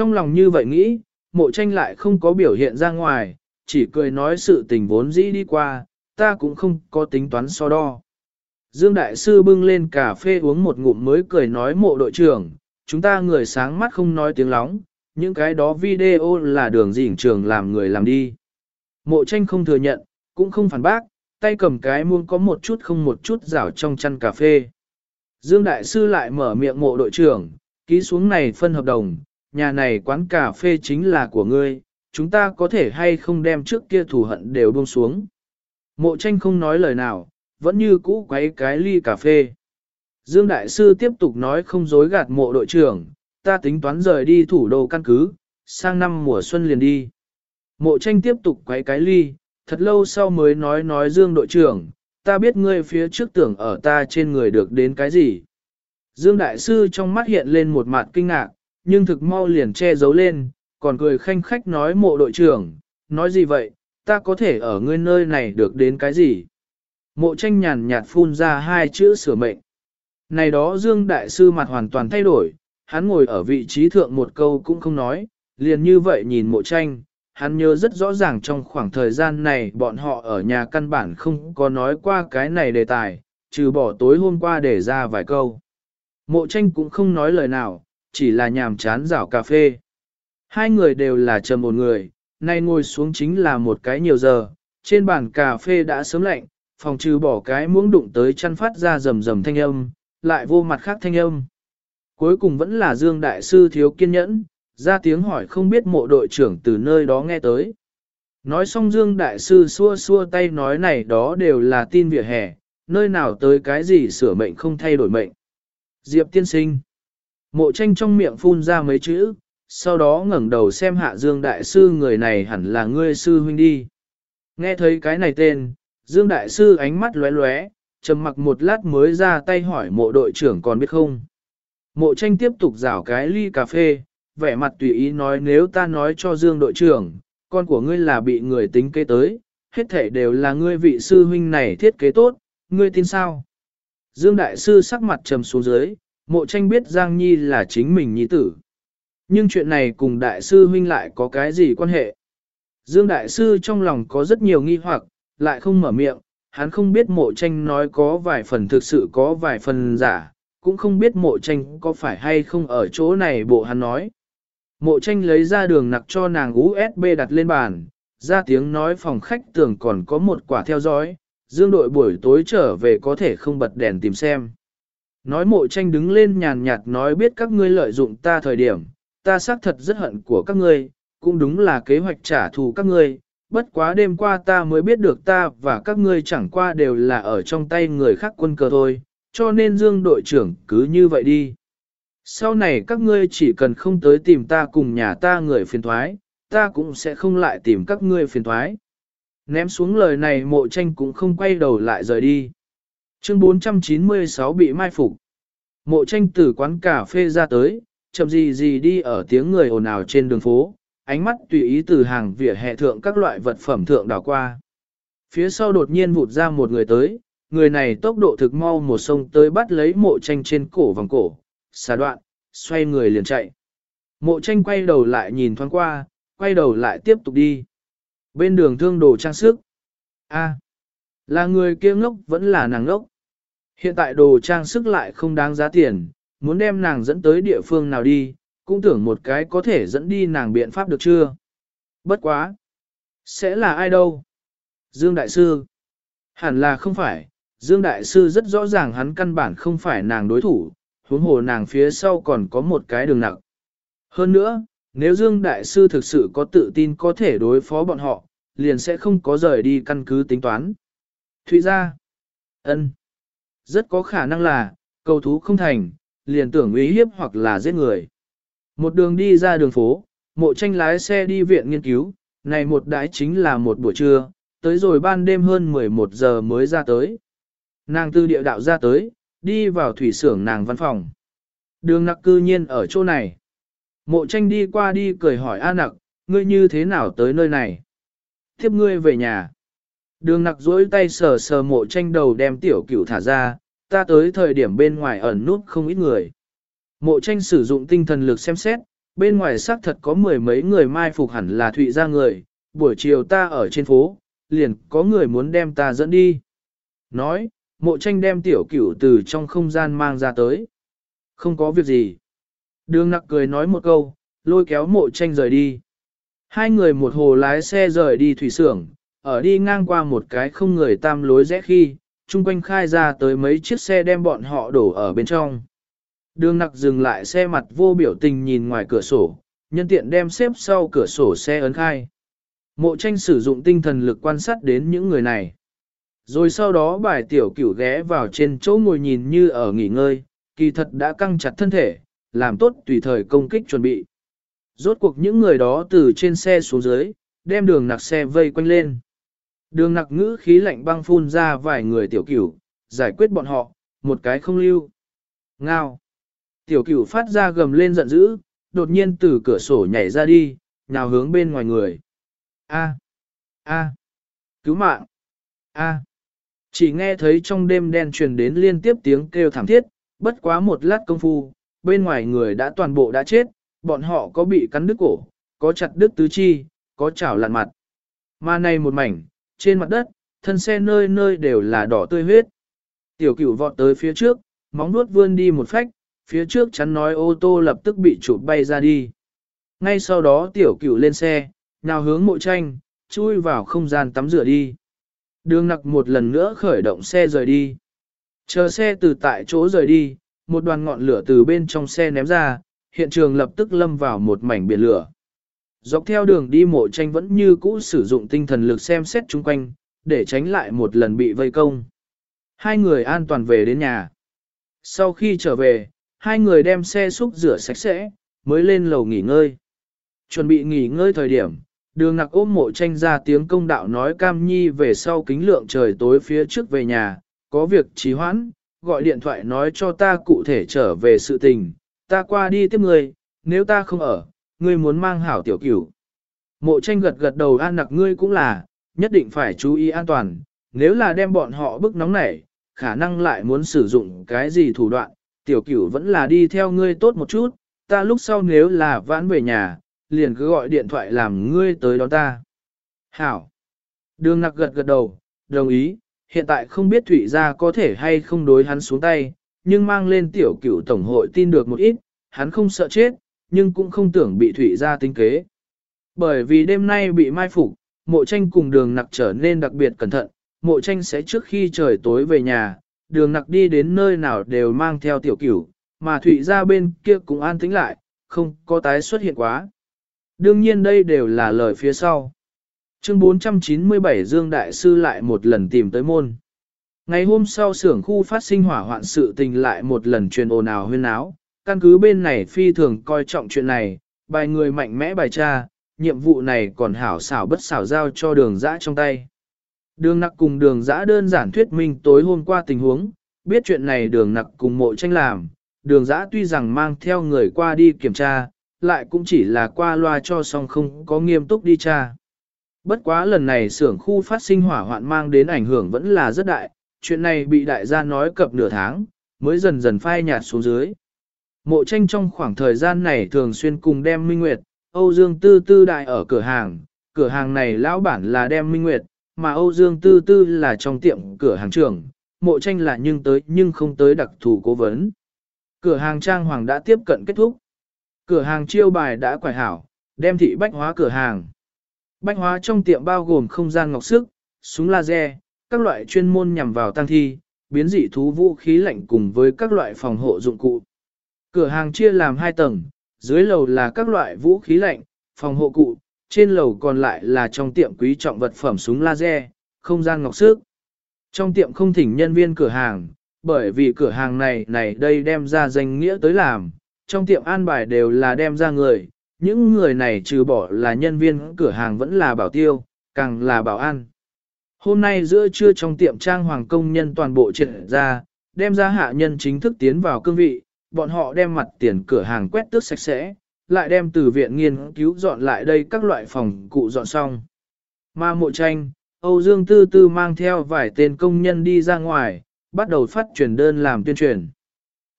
Trong lòng như vậy nghĩ, mộ tranh lại không có biểu hiện ra ngoài, chỉ cười nói sự tình vốn dĩ đi qua, ta cũng không có tính toán so đo. Dương Đại Sư bưng lên cà phê uống một ngụm mới cười nói mộ đội trưởng, chúng ta người sáng mắt không nói tiếng lóng, những cái đó video là đường dỉnh trường làm người làm đi. Mộ tranh không thừa nhận, cũng không phản bác, tay cầm cái muông có một chút không một chút rảo trong chăn cà phê. Dương Đại Sư lại mở miệng mộ đội trưởng, ký xuống này phân hợp đồng, nhà này quán cà phê chính là của ngươi, chúng ta có thể hay không đem trước kia thù hận đều buông xuống. Mộ tranh không nói lời nào, vẫn như cũ quấy cái ly cà phê. Dương Đại Sư tiếp tục nói không dối gạt mộ đội trưởng, ta tính toán rời đi thủ đô căn cứ, sang năm mùa xuân liền đi. Mộ tranh tiếp tục quấy cái ly, thật lâu sau mới nói nói Dương đội trưởng, ta biết ngươi phía trước tưởng ở ta trên người được đến cái gì. Dương Đại Sư trong mắt hiện lên một mặt kinh ngạc, nhưng thực mau liền che giấu lên, còn cười khanh khách nói mộ đội trưởng, nói gì vậy, ta có thể ở ngươi nơi này được đến cái gì. Mộ tranh nhàn nhạt phun ra hai chữ sửa mệnh. Này đó Dương Đại Sư mặt hoàn toàn thay đổi, hắn ngồi ở vị trí thượng một câu cũng không nói, liền như vậy nhìn mộ tranh, hắn nhớ rất rõ ràng trong khoảng thời gian này bọn họ ở nhà căn bản không có nói qua cái này đề tài, trừ bỏ tối hôm qua để ra vài câu. Mộ tranh cũng không nói lời nào, chỉ là nhàm chán rảo cà phê. Hai người đều là trầm một người, nay ngồi xuống chính là một cái nhiều giờ, trên bàn cà phê đã sớm lạnh, phòng trừ bỏ cái muỗng đụng tới chăn phát ra rầm rầm thanh âm, lại vô mặt khác thanh âm. Cuối cùng vẫn là Dương Đại Sư thiếu kiên nhẫn, ra tiếng hỏi không biết mộ đội trưởng từ nơi đó nghe tới. Nói xong Dương Đại Sư xua xua tay nói này đó đều là tin vỉa hè, nơi nào tới cái gì sửa mệnh không thay đổi mệnh. Diệp tiên sinh. Mộ tranh trong miệng phun ra mấy chữ, sau đó ngẩng đầu xem hạ Dương Đại Sư người này hẳn là ngươi sư huynh đi. Nghe thấy cái này tên, Dương Đại Sư ánh mắt lóe lóe, trầm mặc một lát mới ra tay hỏi mộ đội trưởng còn biết không. Mộ tranh tiếp tục rảo cái ly cà phê, vẻ mặt tùy ý nói nếu ta nói cho Dương đội trưởng, con của ngươi là bị người tính kế tới, hết thể đều là ngươi vị sư huynh này thiết kế tốt, ngươi tin sao? Dương Đại Sư sắc mặt trầm xuống dưới, mộ tranh biết Giang Nhi là chính mình nhi tử. Nhưng chuyện này cùng Đại Sư huynh lại có cái gì quan hệ? Dương Đại Sư trong lòng có rất nhiều nghi hoặc, lại không mở miệng, hắn không biết mộ tranh nói có vài phần thực sự có vài phần giả, cũng không biết mộ tranh có phải hay không ở chỗ này bộ hắn nói. Mộ tranh lấy ra đường nặc cho nàng USB đặt lên bàn, ra tiếng nói phòng khách tưởng còn có một quả theo dõi, dương đội buổi tối trở về có thể không bật đèn tìm xem. Nói mộ tranh đứng lên nhàn nhạt nói biết các ngươi lợi dụng ta thời điểm, ta xác thật rất hận của các ngươi, cũng đúng là kế hoạch trả thù các ngươi, bất quá đêm qua ta mới biết được ta và các ngươi chẳng qua đều là ở trong tay người khác quân cờ thôi, cho nên Dương đội trưởng cứ như vậy đi. Sau này các ngươi chỉ cần không tới tìm ta cùng nhà ta người phiền thoái, ta cũng sẽ không lại tìm các ngươi phiền thoái. Ném xuống lời này mộ tranh cũng không quay đầu lại rời đi. Chương 496 bị mai phục. Mộ tranh từ quán cà phê ra tới, chậm gì gì đi ở tiếng người ồn ào trên đường phố, ánh mắt tùy ý từ hàng vỉa hè thượng các loại vật phẩm thượng đảo qua. Phía sau đột nhiên vụt ra một người tới, người này tốc độ thực mau một sông tới bắt lấy mộ tranh trên cổ vòng cổ, xà đoạn, xoay người liền chạy. Mộ tranh quay đầu lại nhìn thoáng qua, quay đầu lại tiếp tục đi. Bên đường thương đồ trang sức. a là người kia ngốc vẫn là nàng ngốc. Hiện tại đồ trang sức lại không đáng giá tiền, muốn đem nàng dẫn tới địa phương nào đi, cũng tưởng một cái có thể dẫn đi nàng biện pháp được chưa? Bất quá! Sẽ là ai đâu? Dương Đại Sư! Hẳn là không phải, Dương Đại Sư rất rõ ràng hắn căn bản không phải nàng đối thủ, huống hồ nàng phía sau còn có một cái đường nặng. Hơn nữa, nếu Dương Đại Sư thực sự có tự tin có thể đối phó bọn họ, liền sẽ không có rời đi căn cứ tính toán. Thụy ra, ân, rất có khả năng là, cầu thú không thành, liền tưởng uy hiếp hoặc là giết người. Một đường đi ra đường phố, mộ tranh lái xe đi viện nghiên cứu, này một đái chính là một buổi trưa, tới rồi ban đêm hơn 11 giờ mới ra tới. Nàng tư địa đạo ra tới, đi vào thủy xưởng nàng văn phòng. Đường nặc cư nhiên ở chỗ này. Mộ tranh đi qua đi cười hỏi A nặc, ngươi như thế nào tới nơi này? Tiếp ngươi về nhà. Đường nặc duỗi tay sờ sờ mộ tranh đầu đem tiểu cửu thả ra, ta tới thời điểm bên ngoài ẩn nút không ít người. Mộ tranh sử dụng tinh thần lực xem xét, bên ngoài xác thật có mười mấy người mai phục hẳn là thụy ra người, buổi chiều ta ở trên phố, liền có người muốn đem ta dẫn đi. Nói, mộ tranh đem tiểu cửu từ trong không gian mang ra tới. Không có việc gì. Đường nặc cười nói một câu, lôi kéo mộ tranh rời đi. Hai người một hồ lái xe rời đi thủy xưởng, ở đi ngang qua một cái không người tam lối rẽ khi, chung quanh khai ra tới mấy chiếc xe đem bọn họ đổ ở bên trong. Đường nặc dừng lại xe mặt vô biểu tình nhìn ngoài cửa sổ, nhân tiện đem xếp sau cửa sổ xe ấn khai. Mộ tranh sử dụng tinh thần lực quan sát đến những người này. Rồi sau đó bài tiểu cửu ghé vào trên chỗ ngồi nhìn như ở nghỉ ngơi, kỳ thật đã căng chặt thân thể, làm tốt tùy thời công kích chuẩn bị. Rốt cuộc những người đó từ trên xe xuống dưới, đem đường nặc xe vây quanh lên. Đường nặc ngữ khí lạnh băng phun ra vài người tiểu cửu, giải quyết bọn họ, một cái không lưu. Ngao. Tiểu cửu phát ra gầm lên giận dữ, đột nhiên từ cửa sổ nhảy ra đi, nào hướng bên ngoài người. A. A. Cứu mạng. A. Chỉ nghe thấy trong đêm đen truyền đến liên tiếp tiếng kêu thảm thiết, bất quá một lát công phu, bên ngoài người đã toàn bộ đã chết, bọn họ có bị cắn đứt cổ, có chặt đứt tứ chi, có chảo lặn mặt. Mà này một mảnh, trên mặt đất, thân xe nơi nơi đều là đỏ tươi huyết. Tiểu cửu vọt tới phía trước, móng nuốt vươn đi một phách, phía trước chắn nói ô tô lập tức bị chụp bay ra đi. Ngay sau đó tiểu cửu lên xe, nào hướng mộ tranh, chui vào không gian tắm rửa đi. Đường nặc một lần nữa khởi động xe rời đi. Chờ xe từ tại chỗ rời đi, một đoàn ngọn lửa từ bên trong xe ném ra, hiện trường lập tức lâm vào một mảnh biển lửa. Dọc theo đường đi mộ tranh vẫn như cũ sử dụng tinh thần lực xem xét chung quanh, để tránh lại một lần bị vây công. Hai người an toàn về đến nhà. Sau khi trở về, hai người đem xe xúc rửa sạch sẽ, mới lên lầu nghỉ ngơi. Chuẩn bị nghỉ ngơi thời điểm, đường nặc ôm mộ tranh ra tiếng công đạo nói cam nhi về sau kính lượng trời tối phía trước về nhà, có việc trì hoãn, gọi điện thoại nói cho ta cụ thể trở về sự tình, ta qua đi tiếp người, nếu ta không ở, ngươi muốn mang hảo tiểu cửu. Mộ tranh gật gật đầu an nặc ngươi cũng là, nhất định phải chú ý an toàn, nếu là đem bọn họ bức nóng nảy, khả năng lại muốn sử dụng cái gì thủ đoạn, tiểu cửu vẫn là đi theo ngươi tốt một chút, ta lúc sau nếu là vãn về nhà, liền cứ gọi điện thoại làm ngươi tới đón ta. Hảo. Đường nặc gật gật đầu, đồng ý, hiện tại không biết Thụy gia có thể hay không đối hắn xuống tay, nhưng mang lên tiểu cửu tổng hội tin được một ít, hắn không sợ chết, nhưng cũng không tưởng bị thủy gia tính kế. Bởi vì đêm nay bị mai phục, mộ tranh cùng đường nặc trở nên đặc biệt cẩn thận, mộ tranh sẽ trước khi trời tối về nhà, đường nặc đi đến nơi nào đều mang theo tiểu cửu, mà thủy gia bên kia cũng an tĩnh lại, không có tái xuất hiện quá. Đương nhiên đây đều là lời phía sau. Chương 497 Dương Đại Sư lại một lần tìm tới môn. Ngày hôm sau xưởng khu phát sinh hỏa hoạn sự tình lại một lần truyền ồn ào huyên áo, căn cứ bên này phi thường coi trọng chuyện này, bài người mạnh mẽ bài tra, nhiệm vụ này còn hảo xảo bất xảo giao cho đường dã trong tay. Đường nặc cùng đường dã đơn giản thuyết minh tối hôm qua tình huống, biết chuyện này đường nặc cùng mộ tranh làm, đường dã tuy rằng mang theo người qua đi kiểm tra, lại cũng chỉ là qua loa cho xong không có nghiêm túc đi tra. Bất quá lần này xưởng khu phát sinh hỏa hoạn mang đến ảnh hưởng vẫn là rất đại, chuyện này bị đại gia nói cập nửa tháng, mới dần dần phai nhạt xuống dưới. Mộ tranh trong khoảng thời gian này thường xuyên cùng đem Minh Nguyệt, Âu Dương Tư Tư đại ở cửa hàng, cửa hàng này lão bản là đem Minh Nguyệt, mà Âu Dương Tư Tư là trong tiệm cửa hàng trưởng, mộ tranh là nhưng tới nhưng không tới đặc thù cố vấn. Cửa hàng trang hoàng đã tiếp cận kết thúc. Cửa hàng chiêu bài đã quải hảo, đem thị bách hóa cửa hàng. Bách hóa trong tiệm bao gồm không gian ngọc sức, súng laser, các loại chuyên môn nhằm vào tăng thi, biến dị thú vũ khí lạnh cùng với các loại phòng hộ dụng cụ. Cửa hàng chia làm hai tầng, dưới lầu là các loại vũ khí lạnh, phòng hộ cụ, trên lầu còn lại là trong tiệm quý trọng vật phẩm súng laser, không gian ngọc sức. Trong tiệm không thỉnh nhân viên cửa hàng, bởi vì cửa hàng này này đây đem ra danh nghĩa tới làm, trong tiệm an bài đều là đem ra người, những người này trừ bỏ là nhân viên cửa hàng vẫn là bảo tiêu, càng là bảo an. Hôm nay giữa trưa trong tiệm trang hoàng công nhân toàn bộ triển ra, đem ra hạ nhân chính thức tiến vào cương vị, bọn họ đem mặt tiền cửa hàng quét tước sạch sẽ, lại đem từ viện nghiên cứu dọn lại đây các loại phòng cụ dọn xong. Ma mộ tranh, Âu Dương Tư Tư mang theo vài tên công nhân đi ra ngoài, bắt đầu phát truyền đơn làm tuyên truyền.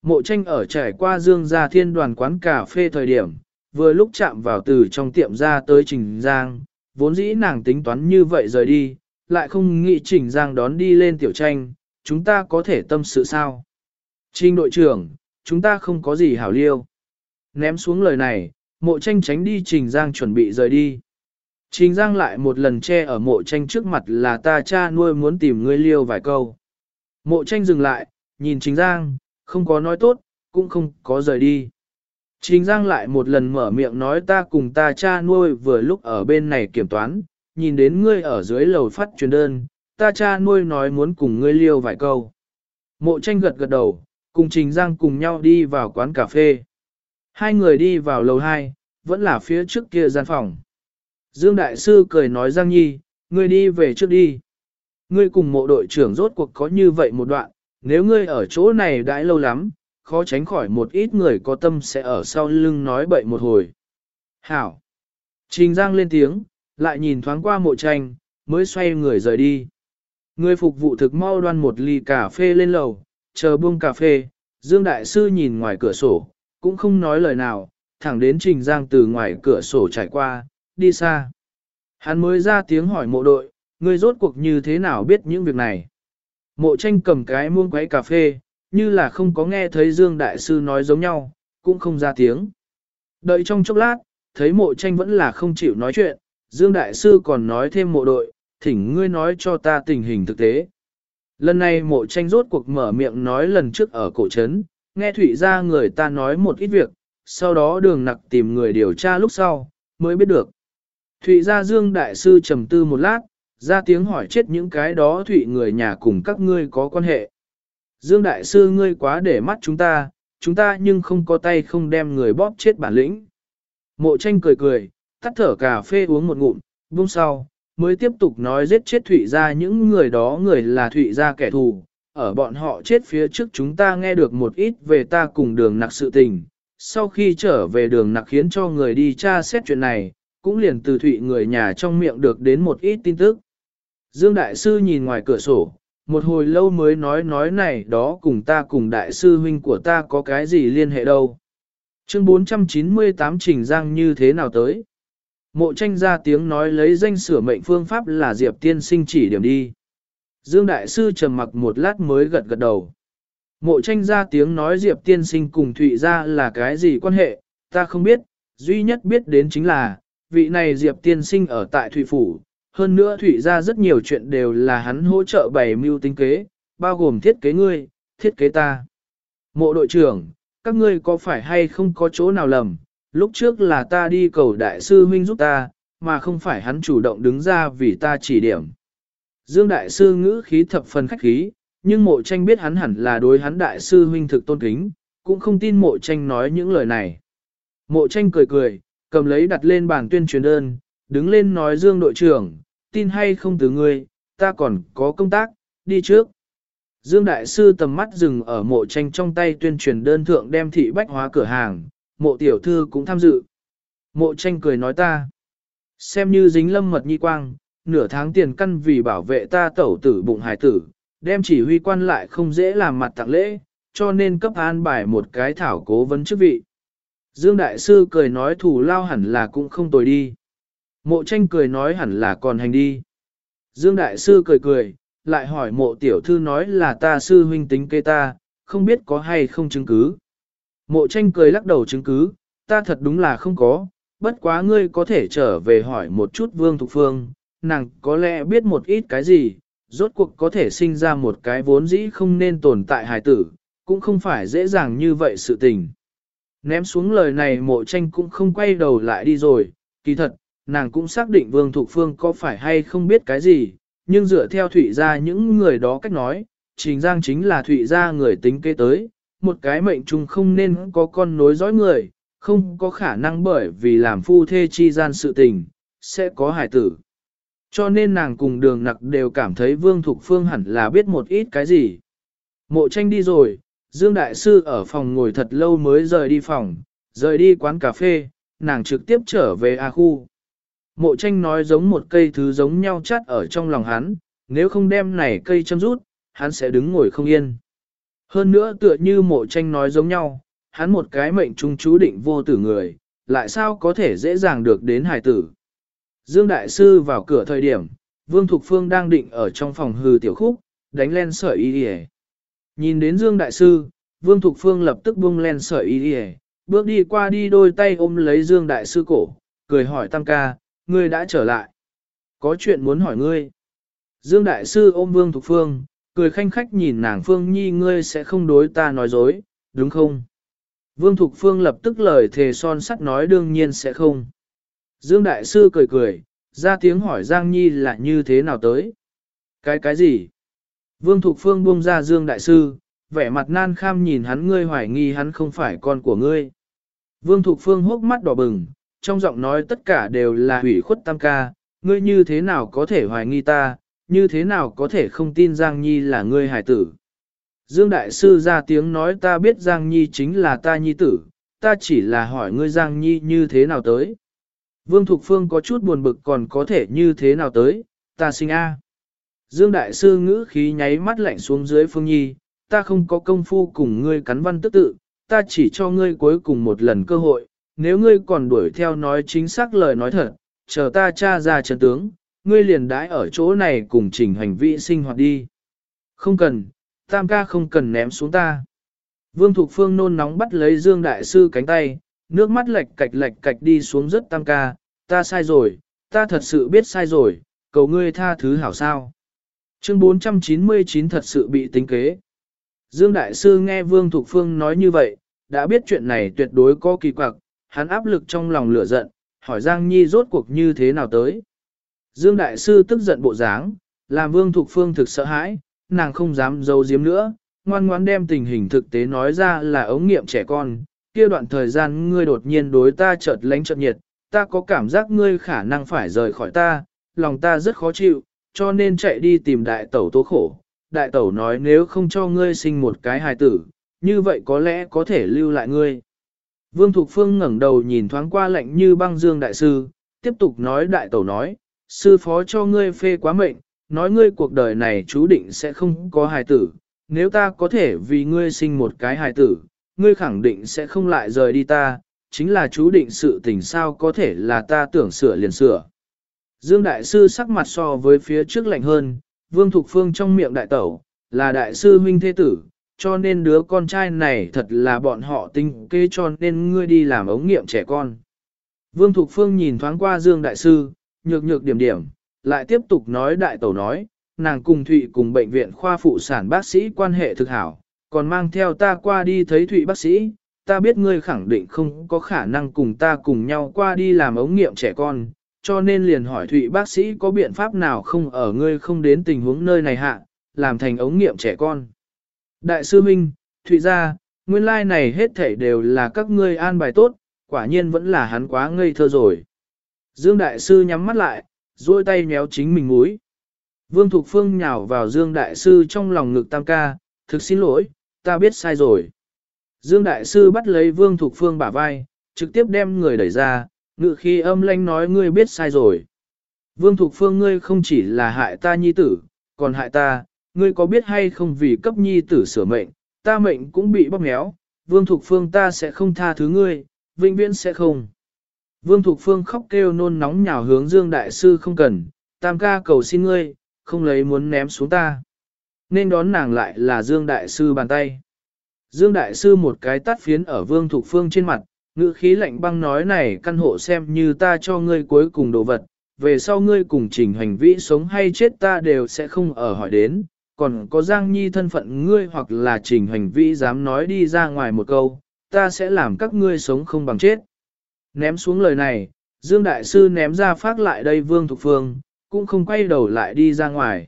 Mộ tranh ở trải qua Dương gia thiên đoàn quán cà phê thời điểm, vừa lúc chạm vào từ trong tiệm ra tới Trình Giang, vốn dĩ nàng tính toán như vậy rời đi, lại không nghĩ Trình Giang đón đi lên tiểu tranh, chúng ta có thể tâm sự sao? Trình đội trưởng, chúng ta không có gì hảo liêu. Ném xuống lời này, mộ tranh tránh đi Trình Giang chuẩn bị rời đi. Trình Giang lại một lần che ở mộ tranh trước mặt là ta cha nuôi muốn tìm ngươi liêu vài câu. Mộ tranh dừng lại, nhìn Trình Giang, không có nói tốt, cũng không có rời đi. Trình Giang lại một lần mở miệng nói ta cùng ta cha nuôi vừa lúc ở bên này kiểm toán, nhìn đến ngươi ở dưới lầu phát truyền đơn, ta cha nuôi nói muốn cùng ngươi liêu vài câu. Mộ tranh gật gật đầu, cùng Trình Giang cùng nhau đi vào quán cà phê. Hai người đi vào lầu 2, vẫn là phía trước kia gian phòng. Dương Đại Sư cười nói Giang Nhi, ngươi đi về trước đi. Ngươi cùng mộ đội trưởng rốt cuộc có như vậy một đoạn, nếu ngươi ở chỗ này đãi lâu lắm, khó tránh khỏi một ít người có tâm sẽ ở sau lưng nói bậy một hồi. Hảo! Trình Giang lên tiếng, lại nhìn thoáng qua mộ tranh, mới xoay người rời đi. Người phục vụ thực mau đoan một ly cà phê lên lầu, chờ buông cà phê, Dương Đại Sư nhìn ngoài cửa sổ, cũng không nói lời nào, thẳng đến Trình Giang từ ngoài cửa sổ trải qua, đi xa. Hắn mới ra tiếng hỏi mộ đội, người rốt cuộc như thế nào biết những việc này. Mộ tranh cầm cái muông quấy cà phê, như là không có nghe thấy Dương Đại Sư nói giống nhau, cũng không ra tiếng. Đợi trong chốc lát, thấy mộ tranh vẫn là không chịu nói chuyện, Dương Đại Sư còn nói thêm mộ đội, thỉnh ngươi nói cho ta tình hình thực tế. Lần này mộ tranh rốt cuộc mở miệng nói lần trước ở cổ trấn, nghe thủy ra người ta nói một ít việc, sau đó đường nặc tìm người điều tra lúc sau, mới biết được. Thụy gia Dương Đại Sư trầm tư một lát, ra tiếng hỏi chết những cái đó Thụy người nhà cùng các ngươi có quan hệ. Dương Đại Sư ngươi quá để mắt chúng ta, chúng ta nhưng không có tay không đem người bóp chết bản lĩnh. Mộ tranh cười cười, tắt thở cà phê uống một ngụm, buông sau, mới tiếp tục nói giết chết Thụy gia những người đó người là Thụy gia kẻ thù. Ở bọn họ chết phía trước chúng ta nghe được một ít về ta cùng đường nặc sự tình. Sau khi trở về đường nặc khiến cho người đi tra xét chuyện này, cũng liền từ Thụy người nhà trong miệng được đến một ít tin tức. Dương Đại Sư nhìn ngoài cửa sổ, một hồi lâu mới nói nói này đó cùng ta cùng Đại Sư huynh của ta có cái gì liên hệ đâu. Chương 498 Trình Giang như thế nào tới? Mộ tranh ra tiếng nói lấy danh sửa mệnh phương pháp là Diệp tiên sinh chỉ điểm đi. Dương Đại Sư trầm mặc một lát mới gật gật đầu. Mộ tranh ra tiếng nói Diệp tiên sinh cùng Thụy ra là cái gì quan hệ, ta không biết, duy nhất biết đến chính là, vị này Diệp tiên sinh ở tại Thụy Phủ, hơn nữa Thụy ra rất nhiều chuyện đều là hắn hỗ trợ bày mưu tính kế, bao gồm thiết kế ngươi, thiết kế ta. Mộ đội trưởng, các ngươi có phải hay không có chỗ nào lầm, lúc trước là ta đi cầu đại sư huynh giúp ta, mà không phải hắn chủ động đứng ra vì ta chỉ điểm. Dương đại sư ngữ khí thập phần khách khí, nhưng mộ tranh biết hắn hẳn là đối hắn đại sư huynh thực tôn kính, cũng không tin mộ tranh nói những lời này. Mộ tranh cười cười, cầm lấy đặt lên bàn tuyên truyền đơn, đứng lên nói Dương đội trưởng, tin hay không từ ngươi, ta còn có công tác, đi trước. Dương Đại Sư tầm mắt dừng ở mộ tranh trong tay tuyên truyền đơn thượng đem thị bách hóa cửa hàng, mộ tiểu thư cũng tham dự. Mộ tranh cười nói ta, xem như dính lâm mật nhi quang, nửa tháng tiền căn vì bảo vệ ta tẩu tử bụng hải tử, đem chỉ huy quan lại không dễ làm mặt tặng lễ, cho nên cấp an bài một cái thảo cố vấn chức vị. Dương Đại Sư cười nói thủ lao hẳn là cũng không tồi đi. Mộ tranh cười nói hẳn là còn hành đi. Dương Đại Sư cười cười, lại hỏi mộ tiểu thư nói là ta sư huynh tính kê ta, không biết có hay không chứng cứ. Mộ tranh cười lắc đầu chứng cứ, ta thật đúng là không có, bất quá ngươi có thể trở về hỏi một chút Vương Thục Phương, nàng có lẽ biết một ít cái gì, rốt cuộc có thể sinh ra một cái vốn dĩ không nên tồn tại hài tử, cũng không phải dễ dàng như vậy sự tình. Ném xuống lời này mộ tranh cũng không quay đầu lại đi rồi, kỳ thật, nàng cũng xác định Vương Thục Phương có phải hay không biết cái gì, nhưng dựa theo Thụy gia những người đó cách nói, Trình Giang chính là Thụy gia người tính kế tới, một cái mệnh chung không nên có con nối dõi người, không có khả năng bởi vì làm phu thê chi gian sự tình, sẽ có hài tử. Cho nên nàng cùng đường nặc đều cảm thấy Vương Thục Phương hẳn là biết một ít cái gì. Mộ tranh đi rồi, Dương Đại Sư ở phòng ngồi thật lâu mới rời đi phòng, rời đi quán cà phê, nàng trực tiếp trở về A khu. Mộ tranh nói giống một cây thứ giống nhau chắt ở trong lòng hắn, nếu không đem này cây châm rút, hắn sẽ đứng ngồi không yên. Hơn nữa tựa như mộ tranh nói giống nhau, hắn một cái mệnh trung chú định vô tử người, lại sao có thể dễ dàng được đến hài tử. Dương Đại Sư vào cửa thời điểm, Vương Thục Phương đang định ở trong phòng hư tiểu khúc, đánh len sợi y đi Nhìn đến Dương Đại Sư, Vương Thục Phương lập tức buông len sợi y đi bước đi qua đi đôi tay ôm lấy Dương Đại Sư cổ, cười hỏi Tam ca, ngươi đã trở lại. Có chuyện muốn hỏi ngươi. Dương Đại Sư ôm Vương Thục Phương, cười khanh khách nhìn nàng Phương Nhi ngươi sẽ không đối ta nói dối, đúng không? Vương Thục Phương lập tức lời thề son sắt nói đương nhiên sẽ không. Dương Đại Sư cười cười, ra tiếng hỏi Giang Nhi là như thế nào tới? Cái cái gì? Vương Thục Phương buông ra Dương Đại Sư, vẻ mặt nan kham nhìn hắn ngươi hoài nghi hắn không phải con của ngươi. Vương Thục Phương hốc mắt đỏ bừng, trong giọng nói tất cả đều là hủy khuất tam ca, ngươi như thế nào có thể hoài nghi ta, như thế nào có thể không tin Giang Nhi là ngươi hải tử. Dương Đại Sư ra tiếng nói ta biết Giang Nhi chính là ta nhi tử, ta chỉ là hỏi ngươi Giang Nhi như thế nào tới. Vương Thục Phương có chút buồn bực còn có thể như thế nào tới, ta sinh A. Dương Đại Sư ngữ khí nháy mắt lạnh xuống dưới Phương Nhi, ta không có công phu cùng ngươi cắn văn tức tự, ta chỉ cho ngươi cuối cùng một lần cơ hội, nếu ngươi còn đuổi theo nói chính xác lời nói thật, chờ ta tra ra trận tướng, ngươi liền đãi ở chỗ này cùng trình hành vi sinh hoạt đi. Không cần, tam ca không cần ném xuống ta. Vương Thục Phương nôn nóng bắt lấy Dương Đại Sư cánh tay, nước mắt lệch cạch lệch cạch đi xuống rất tam ca, ta sai rồi, ta thật sự biết sai rồi, cầu ngươi tha thứ hảo sao. Chương 499 thật sự bị tính kế. Dương Đại Sư nghe Vương Thục Phương nói như vậy, đã biết chuyện này tuyệt đối có kỳ quặc, hắn áp lực trong lòng lửa giận, hỏi Giang Nhi rốt cuộc như thế nào tới. Dương Đại Sư tức giận bộ dáng, làm Vương Thục Phương thực sợ hãi, nàng không dám giấu giếm nữa, ngoan ngoãn đem tình hình thực tế nói ra là ống nghiệm trẻ con. Kia đoạn thời gian ngươi đột nhiên đối ta chợt lánh chợt nhiệt, ta có cảm giác ngươi khả năng phải rời khỏi ta, lòng ta rất khó chịu, cho nên chạy đi tìm đại tẩu tố khổ. Đại tẩu nói nếu không cho ngươi sinh một cái hài tử, như vậy có lẽ có thể lưu lại ngươi. Vương Thục Phương ngẩng đầu nhìn thoáng qua lạnh như băng dương đại sư, tiếp tục nói đại tẩu nói, sư phó cho ngươi phê quá mệnh, nói ngươi cuộc đời này chú định sẽ không có hài tử, nếu ta có thể vì ngươi sinh một cái hài tử, ngươi khẳng định sẽ không lại rời đi ta, chính là chú định sự tình sao có thể là ta tưởng sửa liền sửa. Dương Đại Sư sắc mặt so với phía trước lạnh hơn, Vương Thục Phương trong miệng đại tẩu, là Đại Sư huynh thế tử, cho nên đứa con trai này thật là bọn họ tinh kê cho nên ngươi đi làm ống nghiệm trẻ con. Vương Thục Phương nhìn thoáng qua Dương Đại Sư, nhược nhược điểm điểm, lại tiếp tục nói đại tẩu nói, nàng cùng Thụy cùng bệnh viện khoa phụ sản bác sĩ quan hệ thực hảo, còn mang theo ta qua đi thấy Thụy bác sĩ, ta biết ngươi khẳng định không có khả năng cùng ta cùng nhau qua đi làm ống nghiệm trẻ con, cho nên liền hỏi Thụy bác sĩ có biện pháp nào không ở ngươi không đến tình huống nơi này hạ, làm thành ống nghiệm trẻ con. Đại sư Minh, Thụy gia, nguyên lai like này hết thảy đều là các ngươi an bài tốt, quả nhiên vẫn là hắn quá ngây thơ rồi. Dương Đại sư nhắm mắt lại, duỗi tay méo chính mình mũi. Vương Thục Phương nhào vào Dương Đại Sư trong lòng ngực tam ca, thực xin lỗi, ta biết sai rồi. Dương Đại Sư bắt lấy Vương Thục Phương bả vai, trực tiếp đem người đẩy ra, ngự khi âm lanh nói ngươi biết sai rồi. Vương Thục Phương ngươi không chỉ là hại ta nhi tử, còn hại ta, ngươi có biết hay không vì cấp nhi tử sửa mệnh, ta mệnh cũng bị bóp méo, Vương Thục Phương ta sẽ không tha thứ ngươi, vĩnh viễn sẽ không. Vương Thục Phương khóc kêu nôn nóng nhào hướng Dương Đại Sư không cần, tam ca cầu xin ngươi, không lấy muốn ném xuống ta. Nên đón nàng lại là Dương Đại Sư bàn tay. Dương Đại Sư một cái tắt phiến ở Vương Thục Phương trên mặt, ngữ khí lạnh băng nói này căn hộ xem như ta cho ngươi cuối cùng đồ vật, về sau ngươi cùng trình hành vĩ sống hay chết ta đều sẽ không ở hỏi đến, còn có Giang Nhi thân phận ngươi hoặc là trình hành vĩ dám nói đi ra ngoài một câu, ta sẽ làm các ngươi sống không bằng chết. Ném xuống lời này, Dương Đại Sư ném ra phát lại đây Vương Thục Phương, cũng không quay đầu lại đi ra ngoài.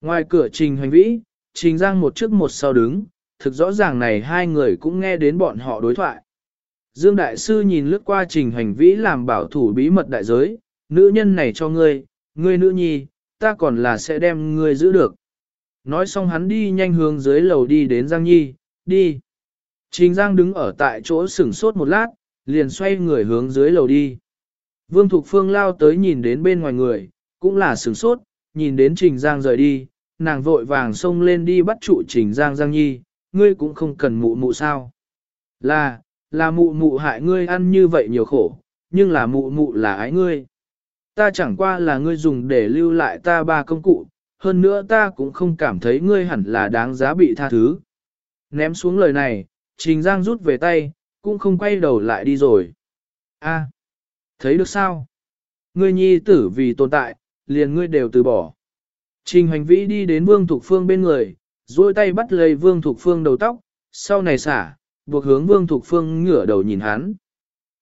Ngoài cửa Trình Hoành Vĩ, Trình Giang một trước một sau đứng, thực rõ ràng này hai người cũng nghe đến bọn họ đối thoại. Dương Đại Sư nhìn lướt qua Trình Hoành Vĩ làm bảo thủ bí mật đại giới, nữ nhân này cho ngươi, ngươi nữ nhi, ta còn là sẽ đem ngươi giữ được. Nói xong hắn đi nhanh hướng dưới lầu đi đến Giang Nhi, đi. Trình Giang đứng ở tại chỗ sửng sốt một lát, liền xoay người hướng dưới lầu đi. Vương Thục Phương lao tới nhìn đến bên ngoài người, cũng là sửng sốt, nhìn đến Trình Giang rời đi, nàng vội vàng xông lên đi bắt trụ Trình Giang Giang Nhi, ngươi cũng không cần mụ mụ sao. Là, Là mụ mụ hại ngươi ăn như vậy nhiều khổ, nhưng là mụ mụ là ái ngươi. Ta chẳng qua là ngươi dùng để lưu lại ta ba công cụ, hơn nữa ta cũng không cảm thấy ngươi hẳn là đáng giá bị tha thứ. Ném xuống lời này, Trình Giang rút về tay, cũng không quay đầu lại đi rồi. A, thấy được sao? Ngươi nhi tử vì tồn tại, liền ngươi đều từ bỏ. Trình hành vĩ đi đến Vương Thục Phương bên người, duỗi tay bắt lấy Vương Thục Phương đầu tóc, sau này xả, buộc hướng Vương Thục Phương ngửa đầu nhìn hắn.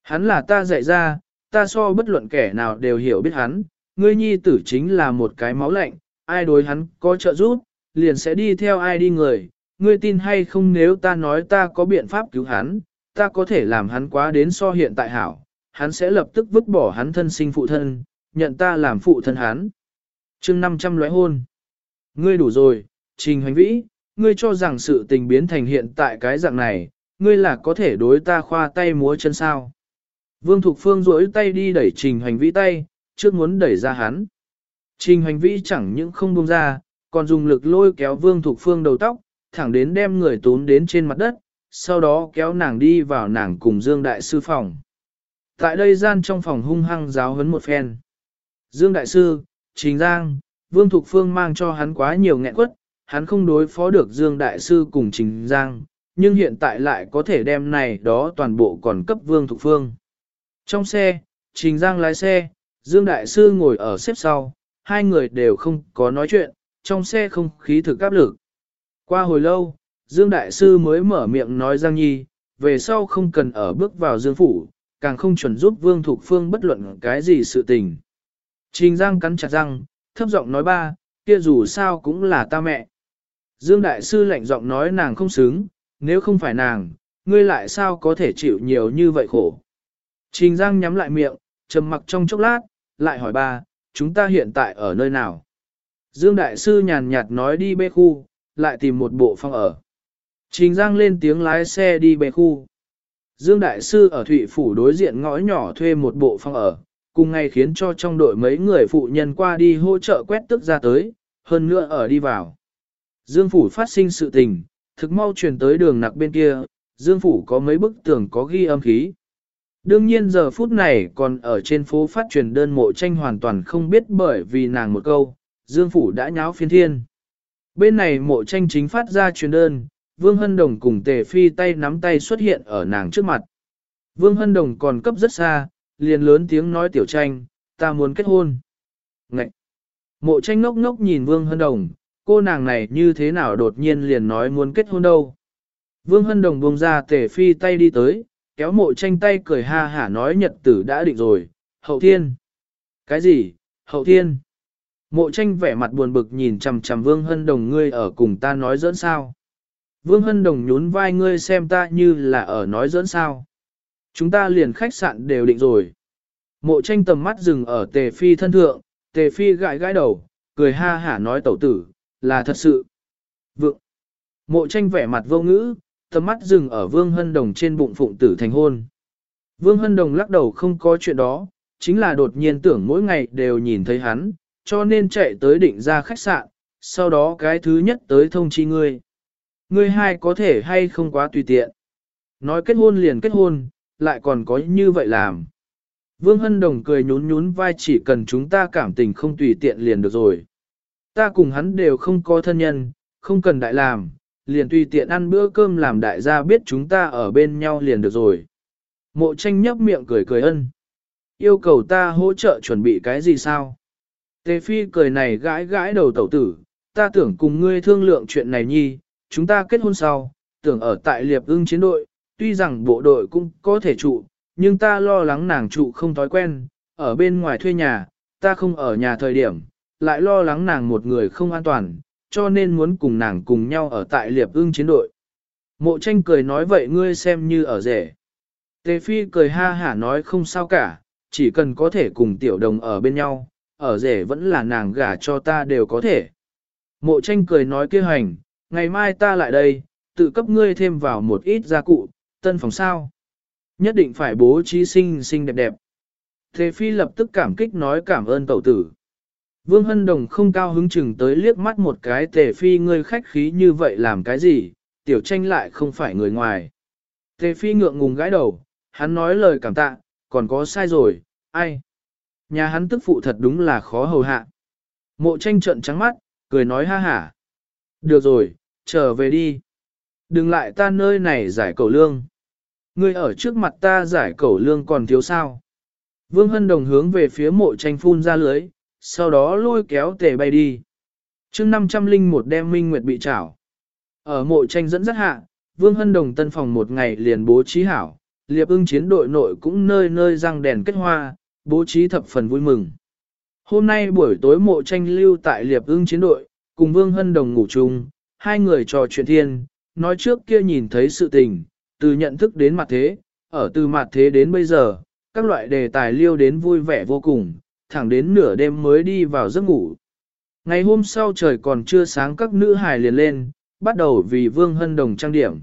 Hắn là ta dạy ra, ta so bất luận kẻ nào đều hiểu biết hắn, ngươi nhi tử chính là một cái máu lạnh, ai đối hắn có trợ giúp, liền sẽ đi theo ai đi người, ngươi tin hay không nếu ta nói ta có biện pháp cứu hắn, ta có thể làm hắn quá đến so hiện tại hảo, hắn sẽ lập tức vứt bỏ hắn thân sinh phụ thân, nhận ta làm phụ thân hắn. chương 500 lóe hôn. Ngươi đủ rồi, Trình Hoành Vĩ, ngươi cho rằng sự tình biến thành hiện tại cái dạng này, ngươi là có thể đối ta khoa tay múa chân sao. Vương Thục Phương duỗi tay đi đẩy Trình Hoành Vĩ tay, trước muốn đẩy ra hắn. Trình Hoành Vĩ chẳng những không buông ra, còn dùng lực lôi kéo Vương Thục Phương đầu tóc, thẳng đến đem người tốn đến trên mặt đất, sau đó kéo nàng đi vào nàng cùng Dương Đại Sư phòng. Tại đây gian trong phòng hung hăng giáo huấn một phen. Dương Đại Sư, Trình Giang, Vương Thục Phương mang cho hắn quá nhiều nghẹn quất, hắn không đối phó được Dương Đại Sư cùng Trình Giang, nhưng hiện tại lại có thể đem này đó toàn bộ còn cấp Vương Thục Phương. Trong xe, Trình Giang lái xe, Dương Đại Sư ngồi ở xếp sau, hai người đều không có nói chuyện, trong xe không khí thực áp lực. Qua hồi lâu, Dương Đại Sư mới mở miệng nói Giang Nhi, về sau không cần ở bước vào Dương Phủ, càng không chuẩn giúp Vương Thục Phương bất luận cái gì sự tình. Trình Giang cắn chặt răng, thấp giọng nói ba, kia dù sao cũng là ta mẹ. Dương Đại Sư lạnh giọng nói nàng không xứng, nếu không phải nàng, ngươi lại sao có thể chịu nhiều như vậy khổ. Trình Giang nhắm lại miệng, trầm mặc trong chốc lát, lại hỏi ba, chúng ta hiện tại ở nơi nào? Dương Đại Sư nhàn nhạt nói đi bê khu, lại tìm một bộ phòng ở. Trình Giang lên tiếng lái xe đi bê khu. Dương Đại Sư ở Thụy Phủ đối diện ngõ nhỏ thuê một bộ phòng ở, cùng ngày khiến cho trong đội mấy người phụ nhân qua đi hỗ trợ quét tức ra tới, hơn nữa ở đi vào. Dương Phủ phát sinh sự tình, thực mau truyền tới đường nặc bên kia, Dương Phủ có mấy bức tường có ghi âm khí. Đương nhiên giờ phút này còn ở trên phố phát truyền đơn mộ tranh hoàn toàn không biết bởi vì nàng một câu, Dương Phủ đã nháo phiên thiên. Bên này mộ tranh chính phát ra truyền đơn, Vương Hân Đồng cùng Tề Phi tay nắm tay xuất hiện ở nàng trước mặt. Vương Hân Đồng còn cấp rất xa, liền lớn tiếng nói tiểu tranh, ta muốn kết hôn. Ngậy! Mộ tranh ngốc ngốc nhìn Vương Hân Đồng, cô nàng này như thế nào đột nhiên liền nói muốn kết hôn đâu. Vương Hân Đồng buông ra Tề Phi tay đi tới, kéo mộ tranh tay cười ha hả nói nhật tử đã định rồi, hậu thiên. Cái gì, hậu thiên? Mộ tranh vẻ mặt buồn bực nhìn chằm chằm Vương Hân Đồng ngươi ở cùng ta nói dẫn sao. Vương Hân Đồng nhún vai ngươi xem ta như là ở nói dẫn sao. Chúng ta liền khách sạn đều định rồi. Mộ tranh tầm mắt dừng ở tề phi thân thượng, tề phi gãi gãi đầu, cười ha hả nói tẩu tử, là thật sự. Vượng. Mộ tranh vẻ mặt vô ngữ, tầm mắt dừng ở Vương Hân Đồng trên bụng phụng tử thành hôn. Vương Hân Đồng lắc đầu không có chuyện đó, chính là đột nhiên tưởng mỗi ngày đều nhìn thấy hắn, cho nên chạy tới định ra khách sạn, sau đó cái thứ nhất tới thông chi ngươi. Ngươi hai có thể hay không quá tùy tiện. Nói kết hôn liền kết hôn, lại còn có như vậy làm. Vương Hân Đồng cười nhún nhún vai chỉ cần chúng ta cảm tình không tùy tiện liền được rồi. Ta cùng hắn đều không có thân nhân, không cần đại làm, liền tùy tiện ăn bữa cơm làm đại gia biết chúng ta ở bên nhau liền được rồi. Mộ tranh nhấp miệng cười cười ân. Yêu cầu ta hỗ trợ chuẩn bị cái gì sao? Tề phi cười này gãi gãi đầu tẩu tử, ta tưởng cùng ngươi thương lượng chuyện này nhi, chúng ta kết hôn sau, tưởng ở tại liệp ưng chiến đội, tuy rằng bộ đội cũng có thể trụ, nhưng ta lo lắng nàng trụ không thói quen, ở bên ngoài thuê nhà, ta không ở nhà thời điểm, lại lo lắng nàng một người không an toàn, cho nên muốn cùng nàng cùng nhau ở tại liệp ưng chiến đội. Mộ tranh cười nói vậy ngươi xem như ở rể. Tề phi cười ha hả nói không sao cả, chỉ cần có thể cùng tiểu đồng ở bên nhau, ở rể vẫn là nàng gả cho ta đều có thể. Mộ tranh cười nói kia hành, ngày mai ta lại đây, tự cấp ngươi thêm vào một ít gia cụ, tân phòng sao. Nhất định phải bố trí xinh xinh đẹp đẹp. Thế phi lập tức cảm kích nói cảm ơn tẩu tử. Vương Hân Đồng không cao hứng chừng tới liếc mắt một cái tề phi ngươi khách khí như vậy làm cái gì, tiểu tranh lại không phải người ngoài. Tề phi ngượng ngùng gãi đầu, hắn nói lời cảm tạ, còn có sai rồi, ai? Nhà hắn tức phụ thật đúng là khó hầu hạ. Mộ tranh trận trắng mắt, cười nói ha hả. Được rồi, trở về đi. Đừng lại ta nơi này giải cầu lương. Ngươi ở trước mặt ta giải cầu lương còn thiếu sao. Vương Hân Đồng hướng về phía mộ tranh phun ra lưới, sau đó lôi kéo tề bay đi. chương 500 linh một đem minh nguyệt bị trảo. Ở mộ tranh dẫn rất hạ, Vương Hân Đồng tân phòng một ngày liền bố trí hảo, liệp ưng chiến đội nội cũng nơi nơi răng đèn kết hoa, bố trí thập phần vui mừng. Hôm nay buổi tối mộ tranh lưu tại liệp ưng chiến đội, cùng Vương Hân Đồng ngủ chung, hai người trò chuyện thiên, nói trước kia nhìn thấy sự tình, từ nhận thức đến mặt thế, ở từ mặt thế đến bây giờ, các loại đề tài liêu đến vui vẻ vô cùng, thẳng đến nửa đêm mới đi vào giấc ngủ. Ngày hôm sau trời còn chưa sáng các nữ hài liền lên, bắt đầu vì Vương Hân Đồng trang điểm.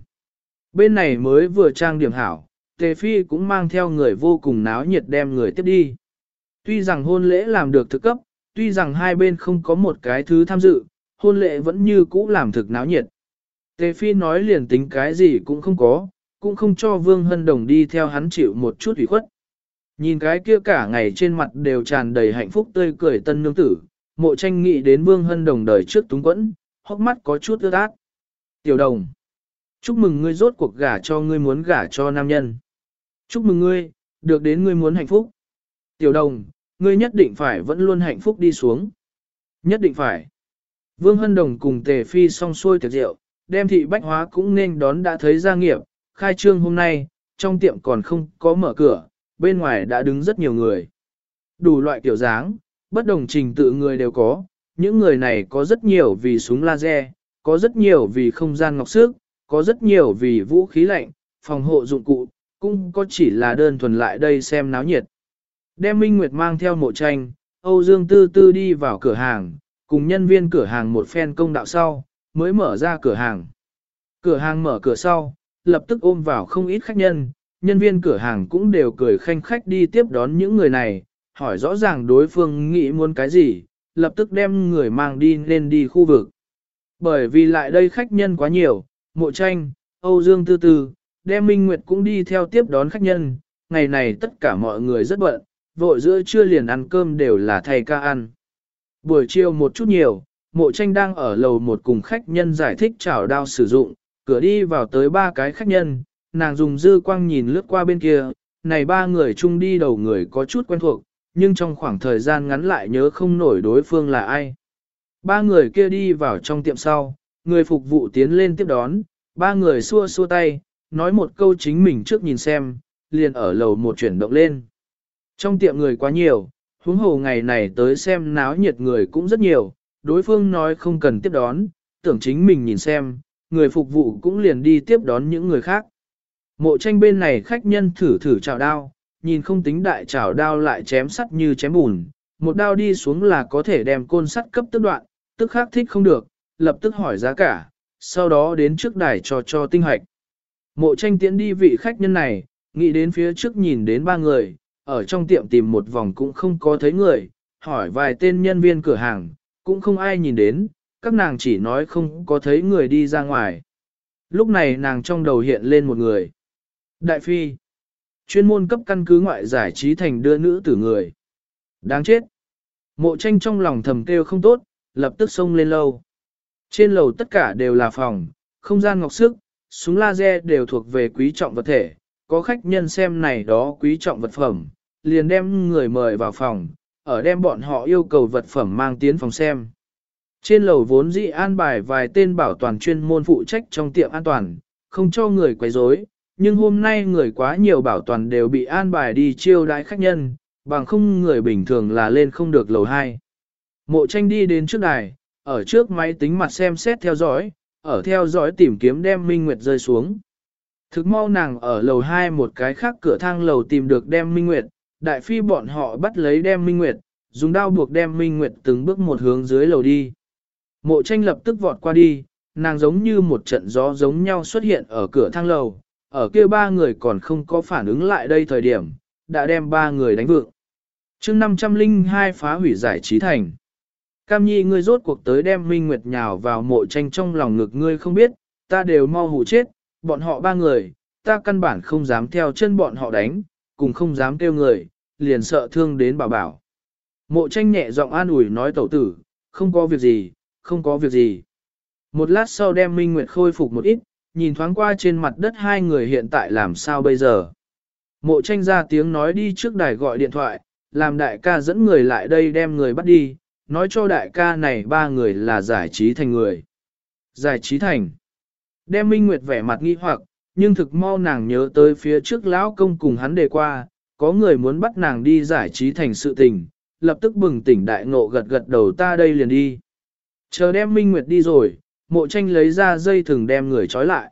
Bên này mới vừa trang điểm hảo, Tề Phi cũng mang theo người vô cùng náo nhiệt đem người tiếp đi. Tuy rằng hôn lễ làm được thực cấp, tuy rằng hai bên không có một cái thứ tham dự, hôn lễ vẫn như cũ làm thực náo nhiệt. Tề Phi nói liền tính cái gì cũng không có, cũng không cho Vương Hân Đồng đi theo hắn chịu một chút ủy khuất. Nhìn cái kia cả ngày trên mặt đều tràn đầy hạnh phúc tươi cười tân nương tử, mộ tranh nghĩ đến Vương Hân Đồng đời trước túng quẫn, hốc mắt có chút ướt át. Tiểu đồng, chúc mừng ngươi rốt cuộc gả cho ngươi muốn gả cho nam nhân. Chúc mừng ngươi, được đến ngươi muốn hạnh phúc. Tiểu đồng, ngươi nhất định phải vẫn luôn hạnh phúc đi xuống. Nhất định phải. Vương Hân Đồng cùng Tề Phi song xuôi tiệc rượu, đem thị bách hóa cũng nên đón đã thấy gia nghiệp, khai trương hôm nay, trong tiệm còn không có mở cửa, bên ngoài đã đứng rất nhiều người. Đủ loại kiểu dáng, bất đồng trình tự người đều có, những người này có rất nhiều vì súng laser, có rất nhiều vì không gian ngọc sức, có rất nhiều vì vũ khí lạnh, phòng hộ dụng cụ, cũng có chỉ là đơn thuần lại đây xem náo nhiệt. Đem Minh Nguyệt mang theo mộ tranh, Âu Dương Tư Tư đi vào cửa hàng, cùng nhân viên cửa hàng một phen công đạo sau, mới mở ra cửa hàng. Cửa hàng mở cửa sau, lập tức ôm vào không ít khách nhân, nhân viên cửa hàng cũng đều cười khanh khách đi tiếp đón những người này, hỏi rõ ràng đối phương nghĩ muốn cái gì, lập tức đem người mang đi lên đi khu vực. Bởi vì lại đây khách nhân quá nhiều, mộ tranh, Âu Dương Tư Tư, đem Minh Nguyệt cũng đi theo tiếp đón khách nhân, ngày này tất cả mọi người rất bận, vội giữa trưa liền ăn cơm đều là thầy ca ăn. Buổi chiều một chút nhiều, mộ tranh đang ở lầu một cùng khách nhân giải thích chảo đao sử dụng, cửa đi vào tới ba cái khách nhân, nàng dùng dư quang nhìn lướt qua bên kia, này ba người chung đi đầu người có chút quen thuộc, nhưng trong khoảng thời gian ngắn lại nhớ không nổi đối phương là ai. Ba người kia đi vào trong tiệm sau, người phục vụ tiến lên tiếp đón, ba người xua xua tay, nói một câu chính mình trước nhìn xem, liền ở lầu một chuyển động lên. Trong tiệm người quá nhiều, huống hồ ngày này tới xem náo nhiệt người cũng rất nhiều, đối phương nói không cần tiếp đón, tưởng chính mình nhìn xem, người phục vụ cũng liền đi tiếp đón những người khác. Mộ tranh bên này khách nhân thử thử chào đao, nhìn không tính đại chảo đao lại chém sắt như chém bùn, một đao đi xuống là có thể đem côn sắt cấp tức đoạn, tức khác thích không được, lập tức hỏi giá cả, sau đó đến trước đài cho cho tinh hoạch. Mộ tranh tiễn đi vị khách nhân này, nghĩ đến phía trước nhìn đến ba người, ở trong tiệm tìm một vòng cũng không có thấy người, hỏi vài tên nhân viên cửa hàng, cũng không ai nhìn đến, các nàng chỉ nói không có thấy người đi ra ngoài. Lúc này nàng trong đầu hiện lên một người. Đại Phi, chuyên môn cấp căn cứ ngoại giải trí thành đưa nữ tử người. Đáng chết. Mộ tranh trong lòng thầm kêu không tốt, lập tức xông lên lâu. Trên lầu tất cả đều là phòng, không gian ngọc sức, súng laser đều thuộc về quý trọng vật thể, có khách nhân xem này đó quý trọng vật phẩm, liền đem người mời vào phòng, ở đem bọn họ yêu cầu vật phẩm mang tiến phòng xem. Trên lầu vốn dĩ an bài vài tên bảo toàn chuyên môn phụ trách trong tiệm an toàn, không cho người quấy rối, nhưng hôm nay người quá nhiều bảo toàn đều bị an bài đi chiêu đãi khách nhân, bằng không người bình thường là lên không được lầu 2. Mộ tranh đi đến trước đài, ở trước máy tính mặt xem xét theo dõi, ở theo dõi tìm kiếm đem Minh Nguyệt rơi xuống. Thực mau nàng ở lầu 2 một cái khác cửa thang lầu tìm được đem Minh Nguyệt, đại phi bọn họ bắt lấy đem Minh Nguyệt, dùng đao buộc đem Minh Nguyệt từng bước một hướng dưới lầu đi. Mộ tranh lập tức vọt qua đi, nàng giống như một trận gió giống nhau xuất hiện ở cửa thang lầu, ở kia ba người còn không có phản ứng lại đây thời điểm, đã đem ba người đánh vượng. chương 502 phá hủy giải trí thành. Cam nhi ngươi rốt cuộc tới đem Minh Nguyệt nhào vào mộ tranh trong lòng ngực ngươi không biết, ta đều mau hù chết, bọn họ ba người, ta căn bản không dám theo chân bọn họ đánh, cùng không dám kêu người, liền sợ thương đến bảo bảo. Mộ tranh nhẹ giọng an ủi nói tẩu tử, không có việc gì, không có việc gì. Một lát sau đem Minh Nguyệt khôi phục một ít, nhìn thoáng qua trên mặt đất hai người hiện tại làm sao bây giờ. Mộ tranh ra tiếng nói đi trước đài gọi điện thoại, làm đại ca dẫn người lại đây đem người bắt đi, nói cho đại ca này ba người là giải trí thành người. Giải trí thành. Đem Minh Nguyệt vẻ mặt nghi hoặc, nhưng thực mau nàng nhớ tới phía trước lão công cùng hắn đề qua, có người muốn bắt nàng đi giải trí thành sự tình, lập tức bừng tỉnh đại ngộ gật gật đầu ta đây liền đi. Chờ đem Minh Nguyệt đi rồi, mộ tranh lấy ra dây thừng đem người trói lại.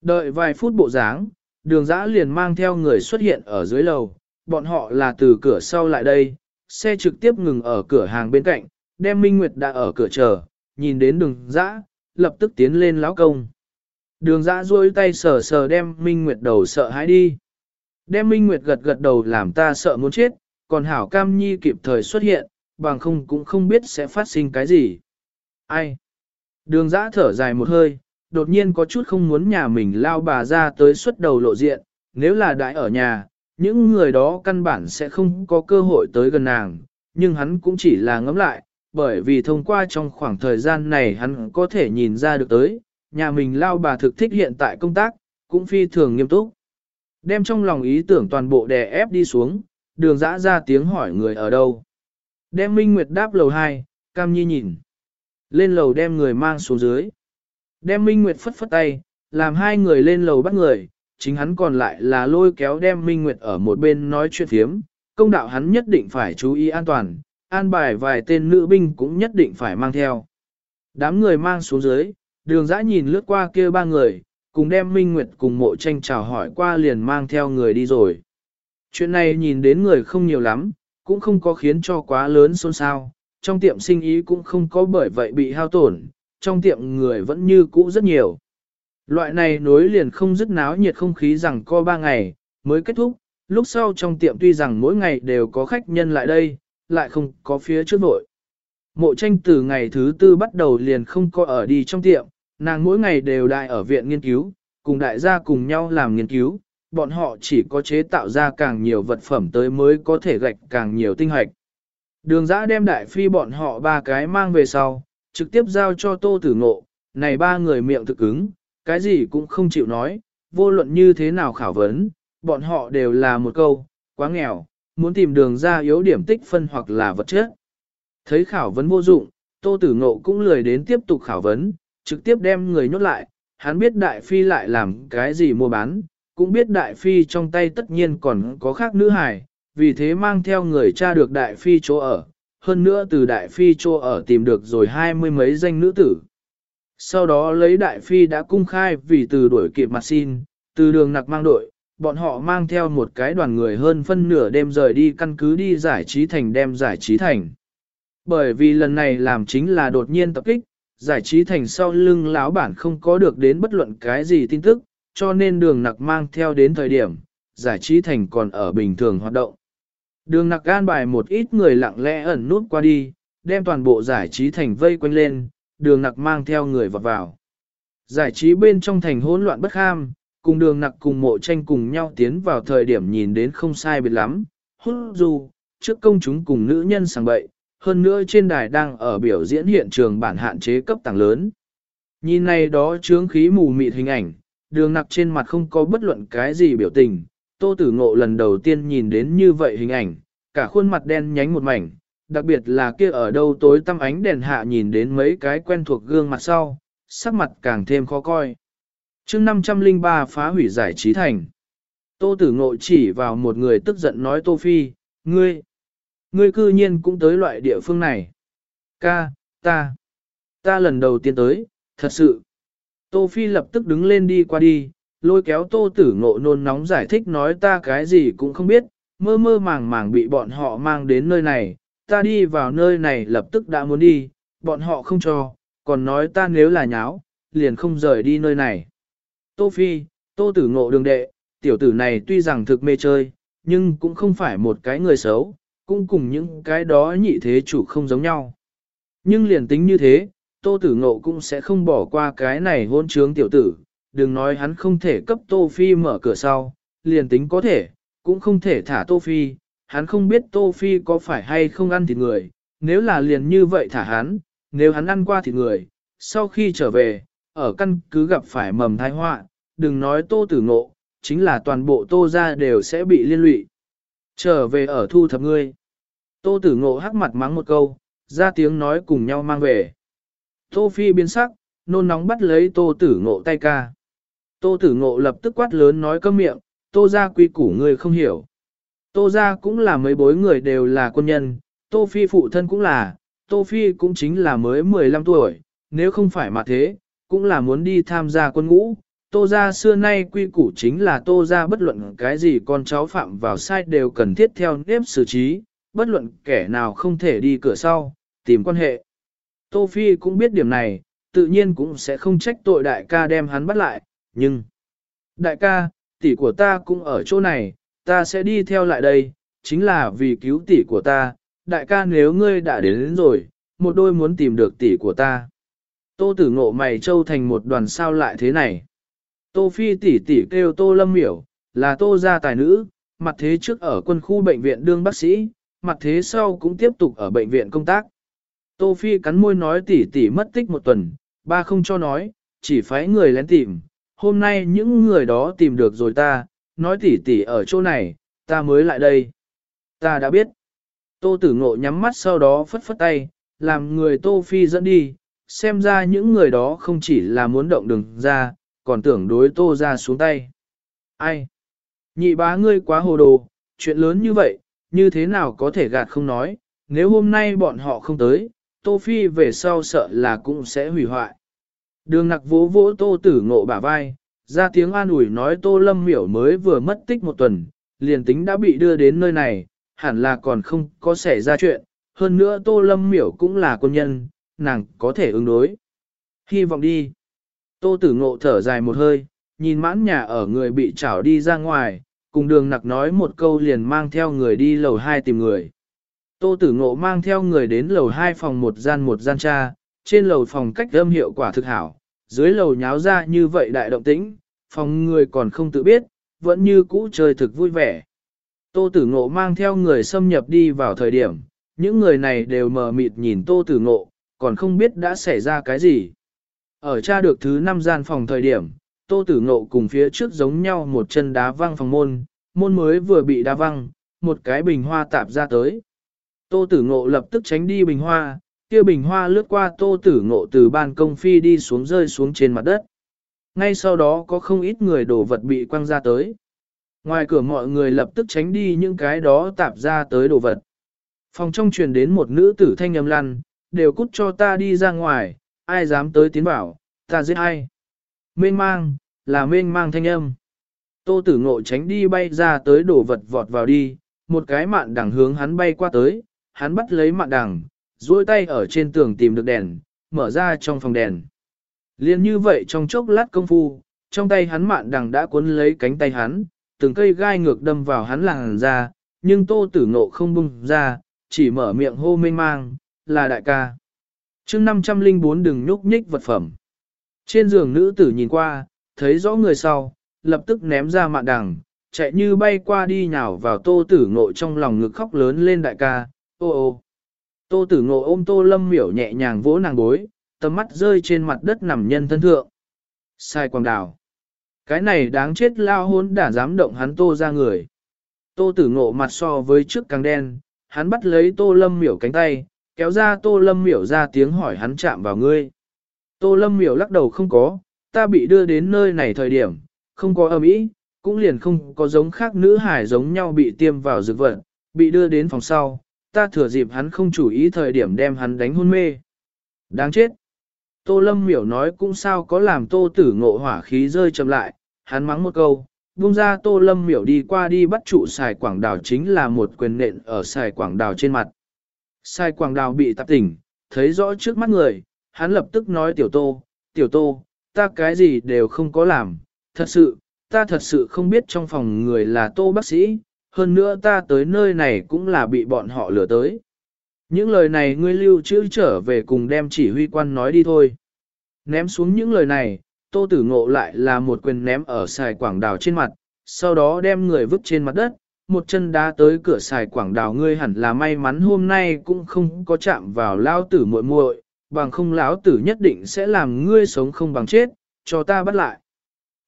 Đợi vài phút bộ dáng, đường dã liền mang theo người xuất hiện ở dưới lầu, bọn họ là từ cửa sau lại đây, xe trực tiếp ngừng ở cửa hàng bên cạnh, đem Minh Nguyệt đã ở cửa chờ, nhìn đến đường dã, lập tức tiến lên lão công. Đường dã duỗi tay sờ sờ đem Minh Nguyệt đầu sợ hãi đi. Đem Minh Nguyệt gật gật đầu làm ta sợ muốn chết, còn Hảo Cam Nhi kịp thời xuất hiện, bằng không cũng không biết sẽ phát sinh cái gì. Ai? Đường Dã thở dài một hơi, đột nhiên có chút không muốn nhà mình lao bà ra tới xuất đầu lộ diện, nếu là đại ở nhà, những người đó căn bản sẽ không có cơ hội tới gần nàng, nhưng hắn cũng chỉ là ngẫm lại, bởi vì thông qua trong khoảng thời gian này hắn có thể nhìn ra được tới, nhà mình lao bà thực thích hiện tại công tác, cũng phi thường nghiêm túc. Đem trong lòng ý tưởng toàn bộ đè ép đi xuống, đường dã ra tiếng hỏi người ở đâu. Đem Minh Nguyệt đáp lầu 2, Cam Nhi nhìn. Lên lầu đem người mang xuống dưới. Đem Minh Nguyệt phất phất tay, làm hai người lên lầu bắt người, chính hắn còn lại là lôi kéo đem Minh Nguyệt ở một bên nói chuyện thiếm, công đạo hắn nhất định phải chú ý an toàn, an bài vài tên nữ binh cũng nhất định phải mang theo. Đám người mang xuống dưới, đường dã nhìn lướt qua kia ba người, cùng đem Minh Nguyệt cùng mộ tranh chào hỏi qua liền mang theo người đi rồi. Chuyện này nhìn đến người không nhiều lắm, cũng không có khiến cho quá lớn xôn xao, trong tiệm sinh ý cũng không có bởi vậy bị hao tổn, trong tiệm người vẫn như cũ rất nhiều. Loại này nối liền không dứt náo nhiệt không khí rằng co ba ngày, mới kết thúc, lúc sau trong tiệm tuy rằng mỗi ngày đều có khách nhân lại đây, lại không có phía trước vội. Mộ tranh từ ngày thứ tư bắt đầu liền không có ở đi trong tiệm, nàng mỗi ngày đều đại ở viện nghiên cứu, cùng đại gia cùng nhau làm nghiên cứu, bọn họ chỉ có chế tạo ra càng nhiều vật phẩm tới mới có thể gạch càng nhiều tinh hoạch. Đường giã đem đại phi bọn họ ba cái mang về sau, trực tiếp giao cho tô tử ngộ, này ba người miệng thực ứng, cái gì cũng không chịu nói, vô luận như thế nào khảo vấn, bọn họ đều là một câu, quá nghèo, muốn tìm đường ra yếu điểm tích phân hoặc là vật chất. Thấy khảo vấn vô dụng, tô tử ngộ cũng lười đến tiếp tục khảo vấn, trực tiếp đem người nhốt lại, hắn biết đại phi lại làm cái gì mua bán, cũng biết đại phi trong tay tất nhiên còn có khác nữ hài, vì thế mang theo người cha được đại phi chỗ ở, hơn nữa từ đại phi chỗ ở tìm được rồi hai mươi mấy danh nữ tử. Sau đó lấy đại phi đã cung khai vì từ đuổi kịp mặt xin, từ đường nặc mang đội, bọn họ mang theo một cái đoàn người hơn phân nửa đêm rời đi căn cứ đi giải trí thành đem giải trí thành. Bởi vì lần này làm chính là đột nhiên tập kích, giải trí thành sau lưng lão bản không có được đến bất luận cái gì tin tức, cho nên đường nặc mang theo đến thời điểm, giải trí thành còn ở bình thường hoạt động. Đường nặc gan bài một ít người lặng lẽ ẩn nút qua đi, đem toàn bộ giải trí thành vây quanh lên, đường nặc mang theo người vọt vào. Giải trí bên trong thành hỗn loạn bất ham, cùng đường nặc cùng mộ tranh cùng nhau tiến vào thời điểm nhìn đến không sai biệt lắm, hút dù, trước công chúng cùng nữ nhân sảng bậy, hơn nữa trên đài đang ở biểu diễn hiện trường bản hạn chế cấp tầng lớn. Nhìn này đó chướng khí mù mịt hình ảnh, đường nặc trên mặt không có bất luận cái gì biểu tình, tô tử ngộ lần đầu tiên nhìn đến như vậy hình ảnh, cả khuôn mặt đen nhánh một mảnh, đặc biệt là kia ở đâu tối tăm ánh đèn hạ nhìn đến mấy cái quen thuộc gương mặt sau, sắc mặt càng thêm khó coi. chương 503 phá hủy giải trí thành. Tô tử ngộ chỉ vào một người tức giận nói Tô Phi, ngươi, ngươi cư nhiên cũng tới loại địa phương này. Ca, ta, ta lần đầu tiên tới, thật sự. Tô Phi lập tức đứng lên đi qua đi, lôi kéo tô tử ngộ nôn nóng giải thích nói ta cái gì cũng không biết, mơ mơ màng màng bị bọn họ mang đến nơi này, ta đi vào nơi này lập tức đã muốn đi, bọn họ không cho, còn nói ta nếu là nháo, liền không rời đi nơi này. Tô Phi, tô tử ngộ đường đệ, tiểu tử này tuy rằng thực mê chơi, nhưng cũng không phải một cái người xấu, cũng cùng những cái đó nhị thế chủ không giống nhau. Nhưng liền tính như thế, tô tử ngộ cũng sẽ không bỏ qua cái này hôn trướng tiểu tử, đừng nói hắn không thể cấp Tô Phi mở cửa sau, liền tính có thể, cũng không thể thả Tô Phi, hắn không biết Tô Phi có phải hay không ăn thịt người, nếu là liền như vậy thả hắn, nếu hắn ăn qua thịt người, sau khi trở về, ở căn cứ gặp phải mầm tai họa, đừng nói Tô Tử Ngộ, chính là toàn bộ Tô gia đều sẽ bị liên lụy. Trở về ở thu thập ngươi. Tô Tử Ngộ hắc mặt mắng một câu, ra tiếng nói cùng nhau mang về. Tô Phi biến sắc, nôn nóng bắt lấy Tô Tử Ngộ tay ca. Tô Tử Ngộ lập tức quát lớn nói cơm miệng, Tô gia quy củ người không hiểu. Tô gia cũng là mấy bối người đều là quân nhân, Tô Phi phụ thân cũng là, Tô Phi cũng chính là mới 15 tuổi, nếu không phải mà thế, cũng là muốn đi tham gia quân ngũ. Tô gia xưa nay quy củ chính là tô gia bất luận cái gì con cháu phạm vào sai đều cần thiết theo nếp xử trí, bất luận kẻ nào không thể đi cửa sau, tìm quan hệ. Tô Phi cũng biết điểm này, tự nhiên cũng sẽ không trách tội đại ca đem hắn bắt lại, nhưng... Đại ca, tỷ của ta cũng ở chỗ này, ta sẽ đi theo lại đây, chính là vì cứu tỷ của ta, đại ca nếu ngươi đã đến, đến rồi, một đôi muốn tìm được tỷ của ta. Tô tử ngộ mày trâu thành một đoàn sao lại thế này. Tô phi tỷ tỷ kêu tô lâm miểu, là tô gia tài nữ, mặt thế trước ở quân khu bệnh viện đương bác sĩ, mặt thế sau cũng tiếp tục ở bệnh viện công tác. Tô phi cắn môi nói tỷ tỷ mất tích một tuần, ba không cho nói, chỉ phái người lén tìm, hôm nay những người đó tìm được rồi ta, nói tỷ tỷ ở chỗ này, ta mới lại đây. Ta đã biết. Tô tử ngộ nhắm mắt sau đó phất phất tay, làm người Tô Phi dẫn đi, xem ra những người đó không chỉ là muốn động đường ra, còn tưởng đối Tô ra xuống tay. Ai? Nhị bá ngươi quá hồ đồ, chuyện lớn như vậy, như thế nào có thể gạt không nói, nếu hôm nay bọn họ không tới, Tô Phi về sau sợ là cũng sẽ hủy hoại. Đường nặc vỗ vỗ Tô tử ngộ bả vai, ra tiếng an ủi nói Tô Lâm miểu mới vừa mất tích một tuần, liền tính đã bị đưa đến nơi này, hẳn là còn không có xảy ra chuyện, hơn nữa Tô Lâm miểu cũng là quân nhân, nàng có thể ứng đối. Hy vọng đi. Tô tử ngộ thở dài một hơi, nhìn mãn nhà ở người bị trảo đi ra ngoài, cùng đường nặc nói một câu liền mang theo người đi lầu 2 tìm người. Tô tử ngộ mang theo người đến lầu 2 phòng một gian một gian cha, trên lầu phòng cách âm hiệu quả thực hảo, dưới lầu nháo ra như vậy đại động tĩnh, phòng người còn không tự biết, vẫn như cũ chơi thực vui vẻ. Tô tử ngộ mang theo người xâm nhập đi vào thời điểm, những người này đều mờ mịt nhìn tô tử ngộ, còn không biết đã xảy ra cái gì. Ở cha được thứ năm gian phòng thời điểm, tô tử ngộ cùng phía trước giống nhau một chân đá văng phòng môn, môn mới vừa bị đá văng, một cái bình hoa tạp ra tới. Tô tử ngộ lập tức tránh đi bình hoa, kia bình hoa lướt qua tô tử ngộ từ ban công phi đi xuống rơi xuống trên mặt đất. Ngay sau đó có không ít người đổ vật bị quăng ra tới. Ngoài cửa mọi người lập tức tránh đi những cái đó tạp ra tới đồ vật. Phòng trong truyền đến một nữ tử thanh âm lăn, đều cút cho ta đi ra ngoài, ai dám tới tiến bảo, ta giết ai. Mênh mang, là mênh mang thanh âm. Tô tử ngộ tránh đi bay ra tới đổ vật vọt vào đi, một cái mạn đằng hướng hắn bay qua tới, hắn bắt lấy mạn đằng, duỗi tay ở trên tường tìm được đèn, mở ra trong phòng đèn. Liên như vậy trong chốc lát công phu, trong tay hắn mạn đằng đã cuốn lấy cánh tay hắn, từng cây gai ngược đâm vào hắn làng ra, nhưng tô tử ngộ không bung ra, chỉ mở miệng hô mênh mang, là đại ca chương 504 đừng nhúc nhích vật phẩm. Trên giường nữ tử nhìn qua, thấy rõ người sau, lập tức ném ra mạn đằng, chạy như bay qua đi nhào vào tô tử ngộ trong lòng ngực khóc lớn lên đại ca, ô ô. Tô tử ngộ ôm tô lâm miểu nhẹ nhàng vỗ nàng bối, tầm mắt rơi trên mặt đất nằm nhân thân thượng. Sai quang đảo Cái này đáng chết lao hôn đã dám động hắn tô ra người. Tô tử ngộ mặt so với trước càng đen, hắn bắt lấy tô lâm miểu cánh tay, kéo ra tô lâm miểu ra tiếng hỏi hắn chạm vào ngươi. Tô lâm miểu lắc đầu không có, ta bị đưa đến nơi này thời điểm, không có âm ý, cũng liền không có giống khác nữ hải giống nhau bị tiêm vào dược vật, bị đưa đến phòng sau, ta thừa dịp hắn không chủ ý thời điểm đem hắn đánh hôn mê. Đáng chết. Tô Lâm miểu nói cũng sao có làm tô tử ngộ hỏa khí rơi chậm lại, hắn mắng một câu, buông ra tô Lâm miểu đi qua đi bắt trụ xài quảng đảo chính là một quyền nện ở xài quảng đảo trên mặt. Sai quảng đào bị tạp tỉnh, thấy rõ trước mắt người, hắn lập tức nói tiểu tô, tiểu tô, ta cái gì đều không có làm, thật sự, ta thật sự không biết trong phòng người là tô bác sĩ, hơn nữa ta tới nơi này cũng là bị bọn họ lừa tới. Những lời này ngươi lưu trữ trở về cùng đem chỉ huy quan nói đi thôi. Ném xuống những lời này, tô tử ngộ lại là một quyền ném ở xài quảng đào trên mặt, sau đó đem người vứt trên mặt đất, một chân đá tới cửa xài quảng đào ngươi hẳn là may mắn hôm nay cũng không có chạm vào lao tử muội muội, bằng không lão tử nhất định sẽ làm ngươi sống không bằng chết, cho ta bắt lại.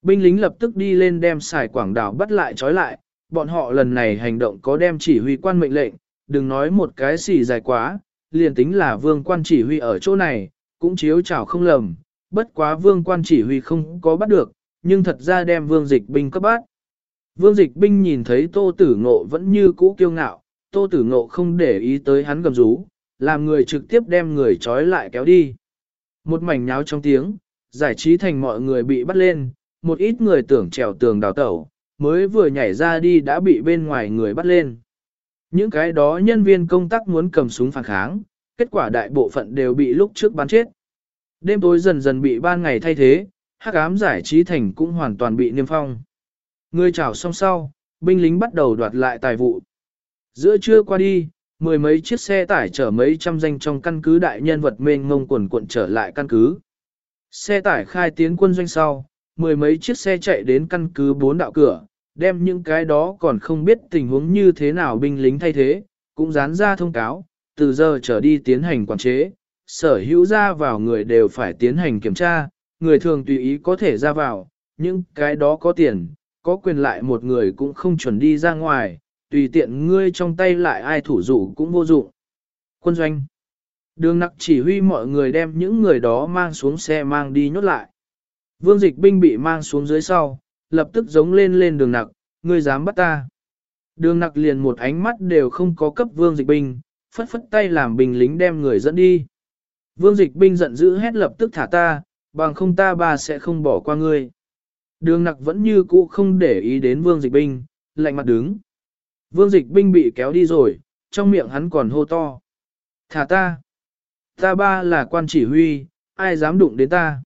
Binh lính lập tức đi lên đem xài quảng đào bắt lại trói lại, bọn họ lần này hành động có đem chỉ huy quan mệnh lệnh, đừng nói một cái xì dài quá, liền tính là vương quan chỉ huy ở chỗ này, cũng chiếu chảo không lầm, bất quá vương quan chỉ huy không có bắt được, nhưng thật ra đem vương dịch binh cấp bắt. Vương dịch binh nhìn thấy tô tử ngộ vẫn như cũ kiêu ngạo, tô tử ngộ không để ý tới hắn gầm rú, làm người trực tiếp đem người trói lại kéo đi. Một mảnh nháo trong tiếng, giải trí thành mọi người bị bắt lên, một ít người tưởng trèo tường đào tẩu, mới vừa nhảy ra đi đã bị bên ngoài người bắt lên. Những cái đó nhân viên công tác muốn cầm súng phản kháng, kết quả đại bộ phận đều bị lúc trước bắn chết. Đêm tối dần dần bị ban ngày thay thế, hắc ám giải trí thành cũng hoàn toàn bị niêm phong. Người chào xong sau, binh lính bắt đầu đoạt lại tài vụ. Giữa trưa qua đi, mười mấy chiếc xe tải chở mấy trăm danh trong căn cứ đại nhân vật mênh ngông quần cuộn trở lại căn cứ. Xe tải khai tiến quân doanh sau, mười mấy chiếc xe chạy đến căn cứ bốn đạo cửa, đem những cái đó còn không biết tình huống như thế nào binh lính thay thế, cũng dán ra thông cáo, từ giờ trở đi tiến hành quản chế, sở hữu ra vào người đều phải tiến hành kiểm tra, người thường tùy ý có thể ra vào, những cái đó có tiền, có quyền lại một người cũng không chuẩn đi ra ngoài, tùy tiện ngươi trong tay lại ai thủ dụ cũng vô dụng. Quân doanh Đường nặc chỉ huy mọi người đem những người đó mang xuống xe mang đi nhốt lại. Vương dịch binh bị mang xuống dưới sau, lập tức giống lên lên đường nặc, ngươi dám bắt ta. Đường nặc liền một ánh mắt đều không có cấp vương dịch binh, phất phất tay làm binh lính đem người dẫn đi. Vương dịch binh giận dữ hét lập tức thả ta, bằng không ta ba sẽ không bỏ qua ngươi. Đường nặc vẫn như cũ không để ý đến vương dịch binh, lạnh mặt đứng. Vương dịch binh bị kéo đi rồi, trong miệng hắn còn hô to. Thả ta. Ta ba là quan chỉ huy, ai dám đụng đến ta.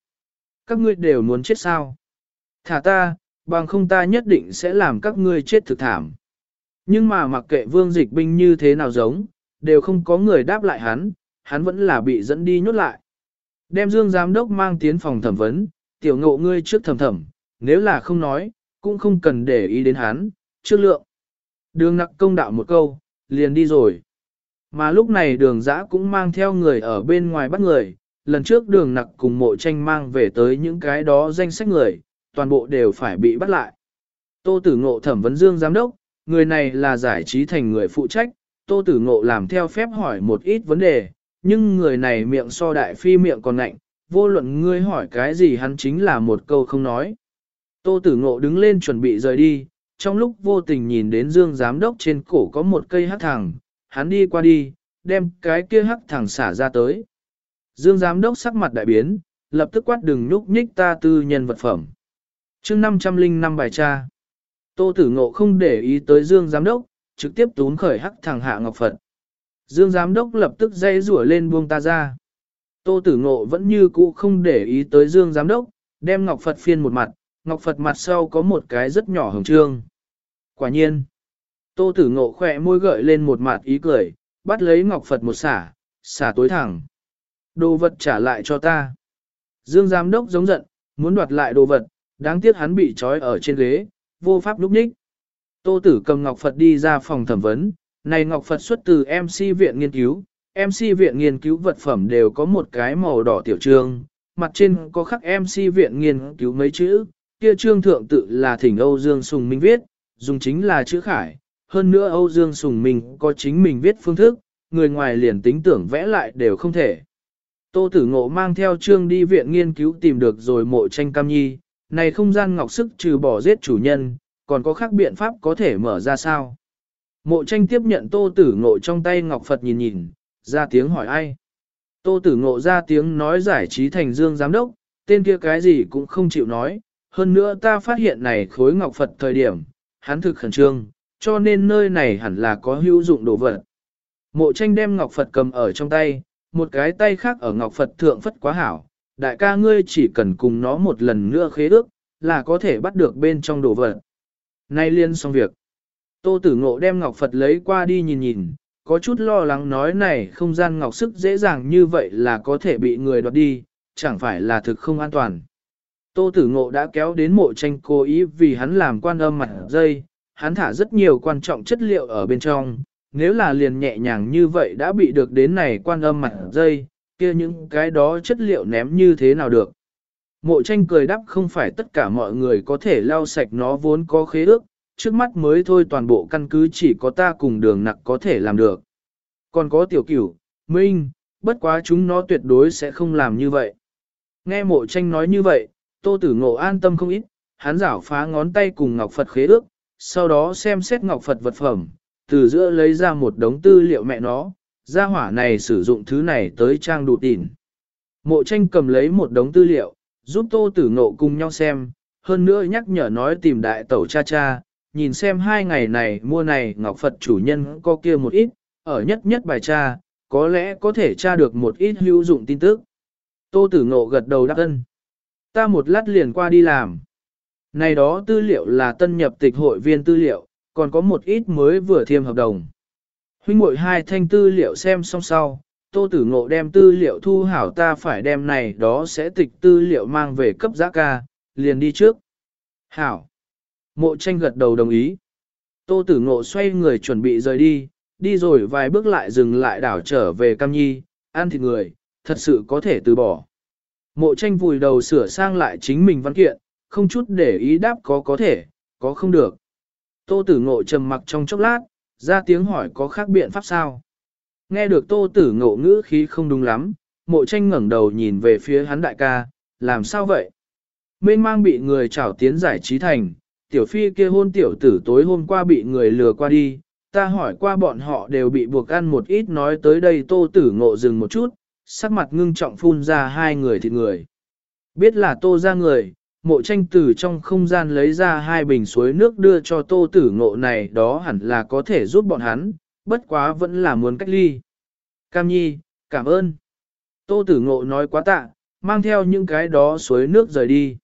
Các ngươi đều muốn chết sao. Thả ta, bằng không ta nhất định sẽ làm các ngươi chết thực thảm. Nhưng mà mặc kệ vương dịch binh như thế nào giống, đều không có người đáp lại hắn, hắn vẫn là bị dẫn đi nhốt lại. Đem Dương Giám Đốc mang tiến phòng thẩm vấn, tiểu ngộ ngươi trước thẩm thẩm, nếu là không nói, cũng không cần để ý đến hắn, trước lượng. Đường nặc công đạo một câu, liền đi rồi. Mà lúc này đường giã cũng mang theo người ở bên ngoài bắt người, lần trước đường nặc cùng mộ tranh mang về tới những cái đó danh sách người, toàn bộ đều phải bị bắt lại. Tô Tử Ngộ thẩm vấn Dương Giám Đốc, người này là giải trí thành người phụ trách, Tô Tử Ngộ làm theo phép hỏi một ít vấn đề, nhưng người này miệng so đại phi miệng còn ngạnh, vô luận ngươi hỏi cái gì hắn chính là một câu không nói. Tô Tử Ngộ đứng lên chuẩn bị rời đi, trong lúc vô tình nhìn đến Dương Giám Đốc trên cổ có một cây hắc thẳng, hắn đi qua đi, đem cái kia hắc thẳng xả ra tới. Dương Giám Đốc sắc mặt đại biến, lập tức quát đừng nhúc nhích ta tư nhân vật phẩm chương 505 bài tra. Tô Tử Ngộ không để ý tới Dương Giám Đốc, trực tiếp tún khởi hắc thẳng Hạ Ngọc Phật. Dương Giám Đốc lập tức dây rủa lên buông ta ra. Tô Tử Ngộ vẫn như cũ không để ý tới Dương Giám Đốc, đem Ngọc Phật phiên một mặt, Ngọc Phật mặt sau có một cái rất nhỏ hồng trương. Quả nhiên, Tô Tử Ngộ khỏe môi gợi lên một mặt ý cười, bắt lấy Ngọc Phật một xả, xả tối thẳng. Đồ vật trả lại cho ta. Dương Giám Đốc giống giận, muốn đoạt lại đồ vật, đáng tiếc hắn bị trói ở trên ghế, vô pháp lúc nhích. Tô Tử cầm Ngọc Phật đi ra phòng thẩm vấn, này Ngọc Phật xuất từ MC viện nghiên cứu, MC viện nghiên cứu vật phẩm đều có một cái màu đỏ tiểu trương, mặt trên có khắc MC viện nghiên cứu mấy chữ, kia trương thượng tự là thỉnh Âu Dương Sùng Minh viết, dùng chính là chữ khải, hơn nữa Âu Dương Sùng Minh có chính mình viết phương thức, người ngoài liền tính tưởng vẽ lại đều không thể. Tô Tử Ngộ mang theo trương đi viện nghiên cứu tìm được rồi mộ tranh cam nhi, này không gian ngọc sức trừ bỏ giết chủ nhân, còn có khác biện pháp có thể mở ra sao? Mộ tranh tiếp nhận tô tử ngộ trong tay ngọc Phật nhìn nhìn, ra tiếng hỏi ai? Tô tử ngộ ra tiếng nói giải trí thành dương giám đốc, tên kia cái gì cũng không chịu nói, hơn nữa ta phát hiện này khối ngọc Phật thời điểm, hắn thực khẩn trương, cho nên nơi này hẳn là có hữu dụng đồ vật. Mộ tranh đem ngọc Phật cầm ở trong tay, một cái tay khác ở ngọc Phật thượng phất quá hảo, đại ca ngươi chỉ cần cùng nó một lần nữa khế ước, là có thể bắt được bên trong đồ vật. Nay liên xong việc. Tô Tử Ngộ đem Ngọc Phật lấy qua đi nhìn nhìn, có chút lo lắng nói này không gian ngọc sức dễ dàng như vậy là có thể bị người đoạt đi, chẳng phải là thực không an toàn. Tô Tử Ngộ đã kéo đến mộ tranh cố ý vì hắn làm quan âm mặt dây, hắn thả rất nhiều quan trọng chất liệu ở bên trong, nếu là liền nhẹ nhàng như vậy đã bị được đến này quan âm mặt dây, kia những cái đó chất liệu ném như thế nào được. Mộ tranh cười đáp không phải tất cả mọi người có thể lau sạch nó vốn có khế ước, trước mắt mới thôi toàn bộ căn cứ chỉ có ta cùng đường nặc có thể làm được. Còn có tiểu cửu, minh, bất quá chúng nó tuyệt đối sẽ không làm như vậy. Nghe mộ tranh nói như vậy, tô tử ngộ an tâm không ít, hắn rảo phá ngón tay cùng Ngọc Phật khế ước, sau đó xem xét Ngọc Phật vật phẩm, từ giữa lấy ra một đống tư liệu mẹ nó, gia hỏa này sử dụng thứ này tới trang đủ tỉn. Mộ tranh cầm lấy một đống tư liệu, giúp tô tử ngộ cùng nhau xem, hơn nữa nhắc nhở nói tìm đại tẩu cha cha, nhìn xem hai ngày này mua này Ngọc Phật chủ nhân có kia một ít, ở nhất nhất bài cha, có lẽ có thể tra được một ít hữu dụng tin tức. Tô tử ngộ gật đầu đáp ân. Ta một lát liền qua đi làm. Này đó tư liệu là tân nhập tịch hội viên tư liệu, còn có một ít mới vừa thiêm hợp đồng. Huynh muội hai thanh tư liệu xem xong sau, tô tử ngộ đem tư liệu thu hảo ta phải đem này đó sẽ tịch tư liệu mang về cấp giá ca, liền đi trước. Hảo. Mộ tranh gật đầu đồng ý. Tô tử ngộ xoay người chuẩn bị rời đi, đi rồi vài bước lại dừng lại đảo trở về cam nhi, ăn thịt người, thật sự có thể từ bỏ. Mộ tranh vùi đầu sửa sang lại chính mình văn kiện, không chút để ý đáp có có thể, có không được. Tô tử ngộ trầm mặc trong chốc lát, ra tiếng hỏi có khác biện pháp sao. Nghe được tô tử ngộ ngữ khí không đúng lắm, mộ tranh ngẩng đầu nhìn về phía hắn đại ca, làm sao vậy? Mênh mang bị người trảo tiến giải trí thành, tiểu phi kia hôn tiểu tử tối hôm qua bị người lừa qua đi, ta hỏi qua bọn họ đều bị buộc ăn một ít nói tới đây tô tử ngộ dừng một chút, sắc mặt ngưng trọng phun ra hai người thịt người. Biết là tô ra người, mộ tranh từ trong không gian lấy ra hai bình suối nước đưa cho tô tử ngộ này đó hẳn là có thể giúp bọn hắn, bất quá vẫn là muốn cách ly. Cam nhi, cảm ơn. Tô tử ngộ nói quá tạ, mang theo những cái đó suối nước rời đi.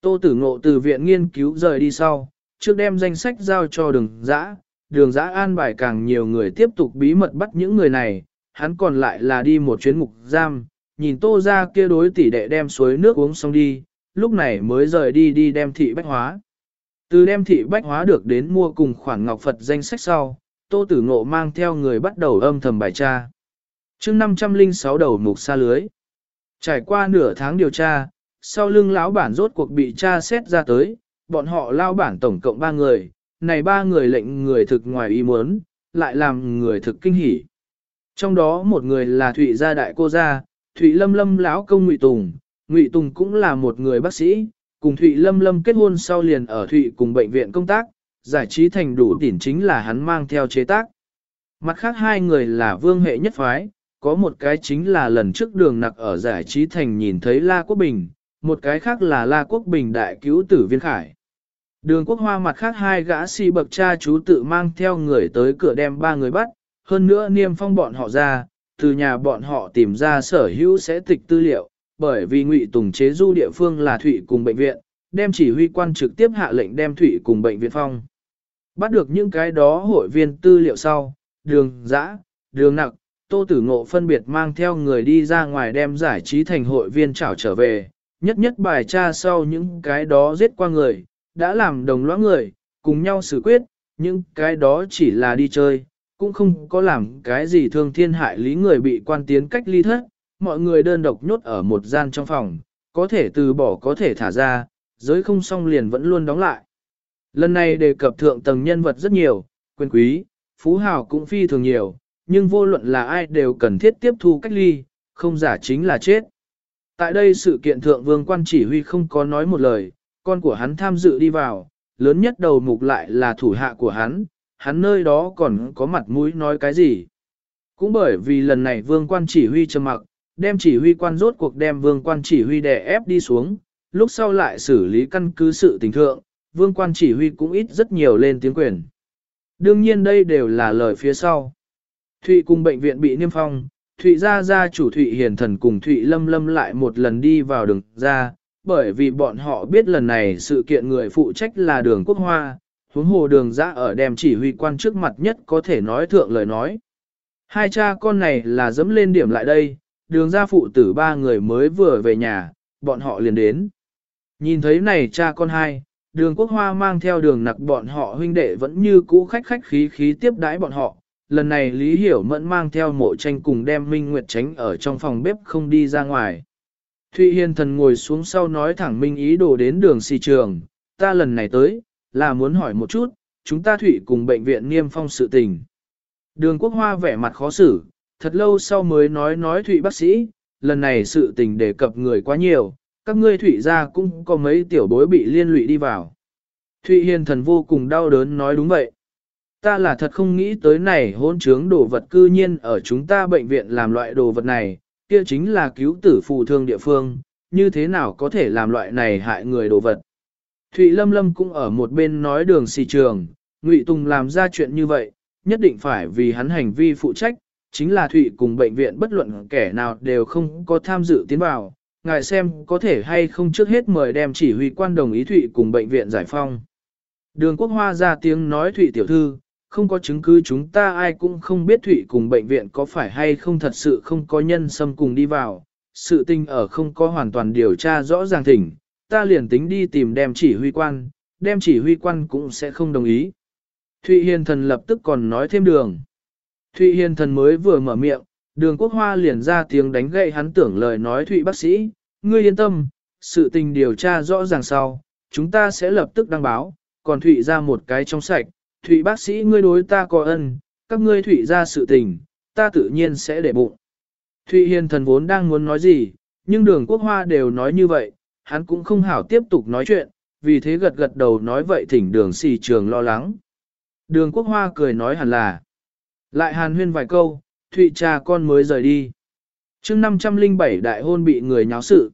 Tô tử ngộ từ viện nghiên cứu rời đi sau, trước đem danh sách giao cho đường giã, đường giã an bài càng nhiều người tiếp tục bí mật bắt những người này, hắn còn lại là đi một chuyến ngục giam, nhìn tô ra kia đối tỷ đệ đem suối nước uống xong đi, lúc này mới rời đi đi đem thị bách hóa. Từ đem thị bách hóa được đến mua cùng khoản ngọc Phật danh sách sau, tô tử ngộ mang theo người bắt đầu âm thầm bài tra. chương 506 đầu mục xa lưới. Trải qua nửa tháng điều tra, sau lưng lão bản rốt cuộc bị tra xét ra tới, bọn họ lao bản tổng cộng 3 người, này ba người lệnh người thực ngoài ý muốn, lại làm người thực kinh hỉ. Trong đó một người là Thụy gia đại cô gia, Thụy Lâm Lâm lão công Ngụy Tùng, Ngụy Tùng cũng là một người bác sĩ, cùng Thụy Lâm Lâm kết hôn sau liền ở Thụy cùng bệnh viện công tác, giải trí thành đủ tỉn chính là hắn mang theo chế tác. Mặt khác hai người là vương hệ nhất phái, có một cái chính là lần trước đường nặc ở giải trí thành nhìn thấy La Quốc Bình, một cái khác là La Quốc Bình đại cứu tử viên khải. Đường quốc hoa mặt khác hai gã si bậc cha chú tự mang theo người tới cửa đem ba người bắt, hơn nữa niêm phong bọn họ ra, từ nhà bọn họ tìm ra sở hữu sẽ tịch tư liệu, bởi vì ngụy tùng chế du địa phương là thủy cùng bệnh viện, đem chỉ huy quan trực tiếp hạ lệnh đem thủy cùng bệnh viện phong. Bắt được những cái đó hội viên tư liệu sau, đường dã, đường nặc, tô tử ngộ phân biệt mang theo người đi ra ngoài đem giải trí thành hội viên trảo trở về, nhất nhất bài tra sau những cái đó giết qua người, đã làm đồng lõa người, cùng nhau xử quyết, những cái đó chỉ là đi chơi, cũng không có làm cái gì thương thiên hại lý người bị quan tiến cách ly thất, mọi người đơn độc nhốt ở một gian trong phòng, có thể từ bỏ có thể thả ra, giới không xong liền vẫn luôn đóng lại. Lần này đề cập thượng tầng nhân vật rất nhiều, quyền quý, phú hào cũng phi thường nhiều, nhưng vô luận là ai đều cần thiết tiếp thu cách ly, không giả chính là chết. Tại đây sự kiện thượng vương quan chỉ huy không có nói một lời, con của hắn tham dự đi vào, lớn nhất đầu mục lại là thủ hạ của hắn, hắn nơi đó còn có mặt mũi nói cái gì. Cũng bởi vì lần này vương quan chỉ huy trầm mặc, đem chỉ huy quan rốt cuộc đem vương quan chỉ huy đè ép đi xuống, lúc sau lại xử lý căn cứ sự tình thượng, vương quan chỉ huy cũng ít rất nhiều lên tiếng quyền. Đương nhiên đây đều là lời phía sau. Thụy cùng bệnh viện bị niêm phong, Thụy gia gia chủ Thụy Hiền Thần cùng Thụy Lâm Lâm lại một lần đi vào đường ra, bởi vì bọn họ biết lần này sự kiện người phụ trách là đường quốc hoa, huống hồ đường ra ở đem chỉ huy quan trước mặt nhất có thể nói thượng lời nói. Hai cha con này là dẫm lên điểm lại đây, đường ra phụ tử ba người mới vừa về nhà, bọn họ liền đến. Nhìn thấy này cha con hai, đường quốc hoa mang theo đường nặc bọn họ huynh đệ vẫn như cũ khách khách khí khí tiếp đãi bọn họ. Lần này Lý Hiểu Mẫn mang theo mộ tranh cùng đem Minh Nguyệt tránh ở trong phòng bếp không đi ra ngoài. Thụy Hiền thần ngồi xuống sau nói thẳng Minh ý đồ đến đường xì trường, ta lần này tới, là muốn hỏi một chút, chúng ta Thụy cùng bệnh viện niêm phong sự tình. Đường quốc hoa vẻ mặt khó xử, thật lâu sau mới nói nói Thụy bác sĩ, lần này sự tình đề cập người quá nhiều, các ngươi Thụy ra cũng có mấy tiểu bối bị liên lụy đi vào. Thụy Hiền thần vô cùng đau đớn nói đúng vậy. Ta là thật không nghĩ tới này hôn trướng đồ vật cư nhiên ở chúng ta bệnh viện làm loại đồ vật này, kia chính là cứu tử phù thương địa phương, như thế nào có thể làm loại này hại người đồ vật. Thụy Lâm Lâm cũng ở một bên nói đường xì trường, Ngụy Tùng làm ra chuyện như vậy, nhất định phải vì hắn hành vi phụ trách, chính là Thụy cùng bệnh viện bất luận kẻ nào đều không có tham dự tiến vào, ngài xem có thể hay không trước hết mời đem chỉ huy quan đồng ý Thụy cùng bệnh viện giải phong. Đường Quốc Hoa ra tiếng nói Thụy tiểu thư, không có chứng cứ chúng ta ai cũng không biết Thụy cùng bệnh viện có phải hay không thật sự không có nhân xâm cùng đi vào, sự tình ở không có hoàn toàn điều tra rõ ràng thỉnh, ta liền tính đi tìm đem chỉ huy quan, đem chỉ huy quan cũng sẽ không đồng ý. Thụy Hiền Thần lập tức còn nói thêm đường. Thụy Hiền Thần mới vừa mở miệng, đường quốc hoa liền ra tiếng đánh gậy hắn tưởng lời nói Thụy bác sĩ, ngươi yên tâm, sự tình điều tra rõ ràng sau, chúng ta sẽ lập tức đăng báo, còn Thụy ra một cái trong sạch, Thụy bác sĩ ngươi đối ta có ân, các ngươi Thụy ra sự tình, ta tự nhiên sẽ để bụng. Thụy Hiền Thần vốn đang muốn nói gì, nhưng đường quốc hoa đều nói như vậy, hắn cũng không hảo tiếp tục nói chuyện, vì thế gật gật đầu nói vậy thỉnh đường xì trường lo lắng. Đường quốc hoa cười nói hẳn là. Lại hàn huyên vài câu, Thụy cha con mới rời đi. chương 507 đại hôn bị người nháo sự.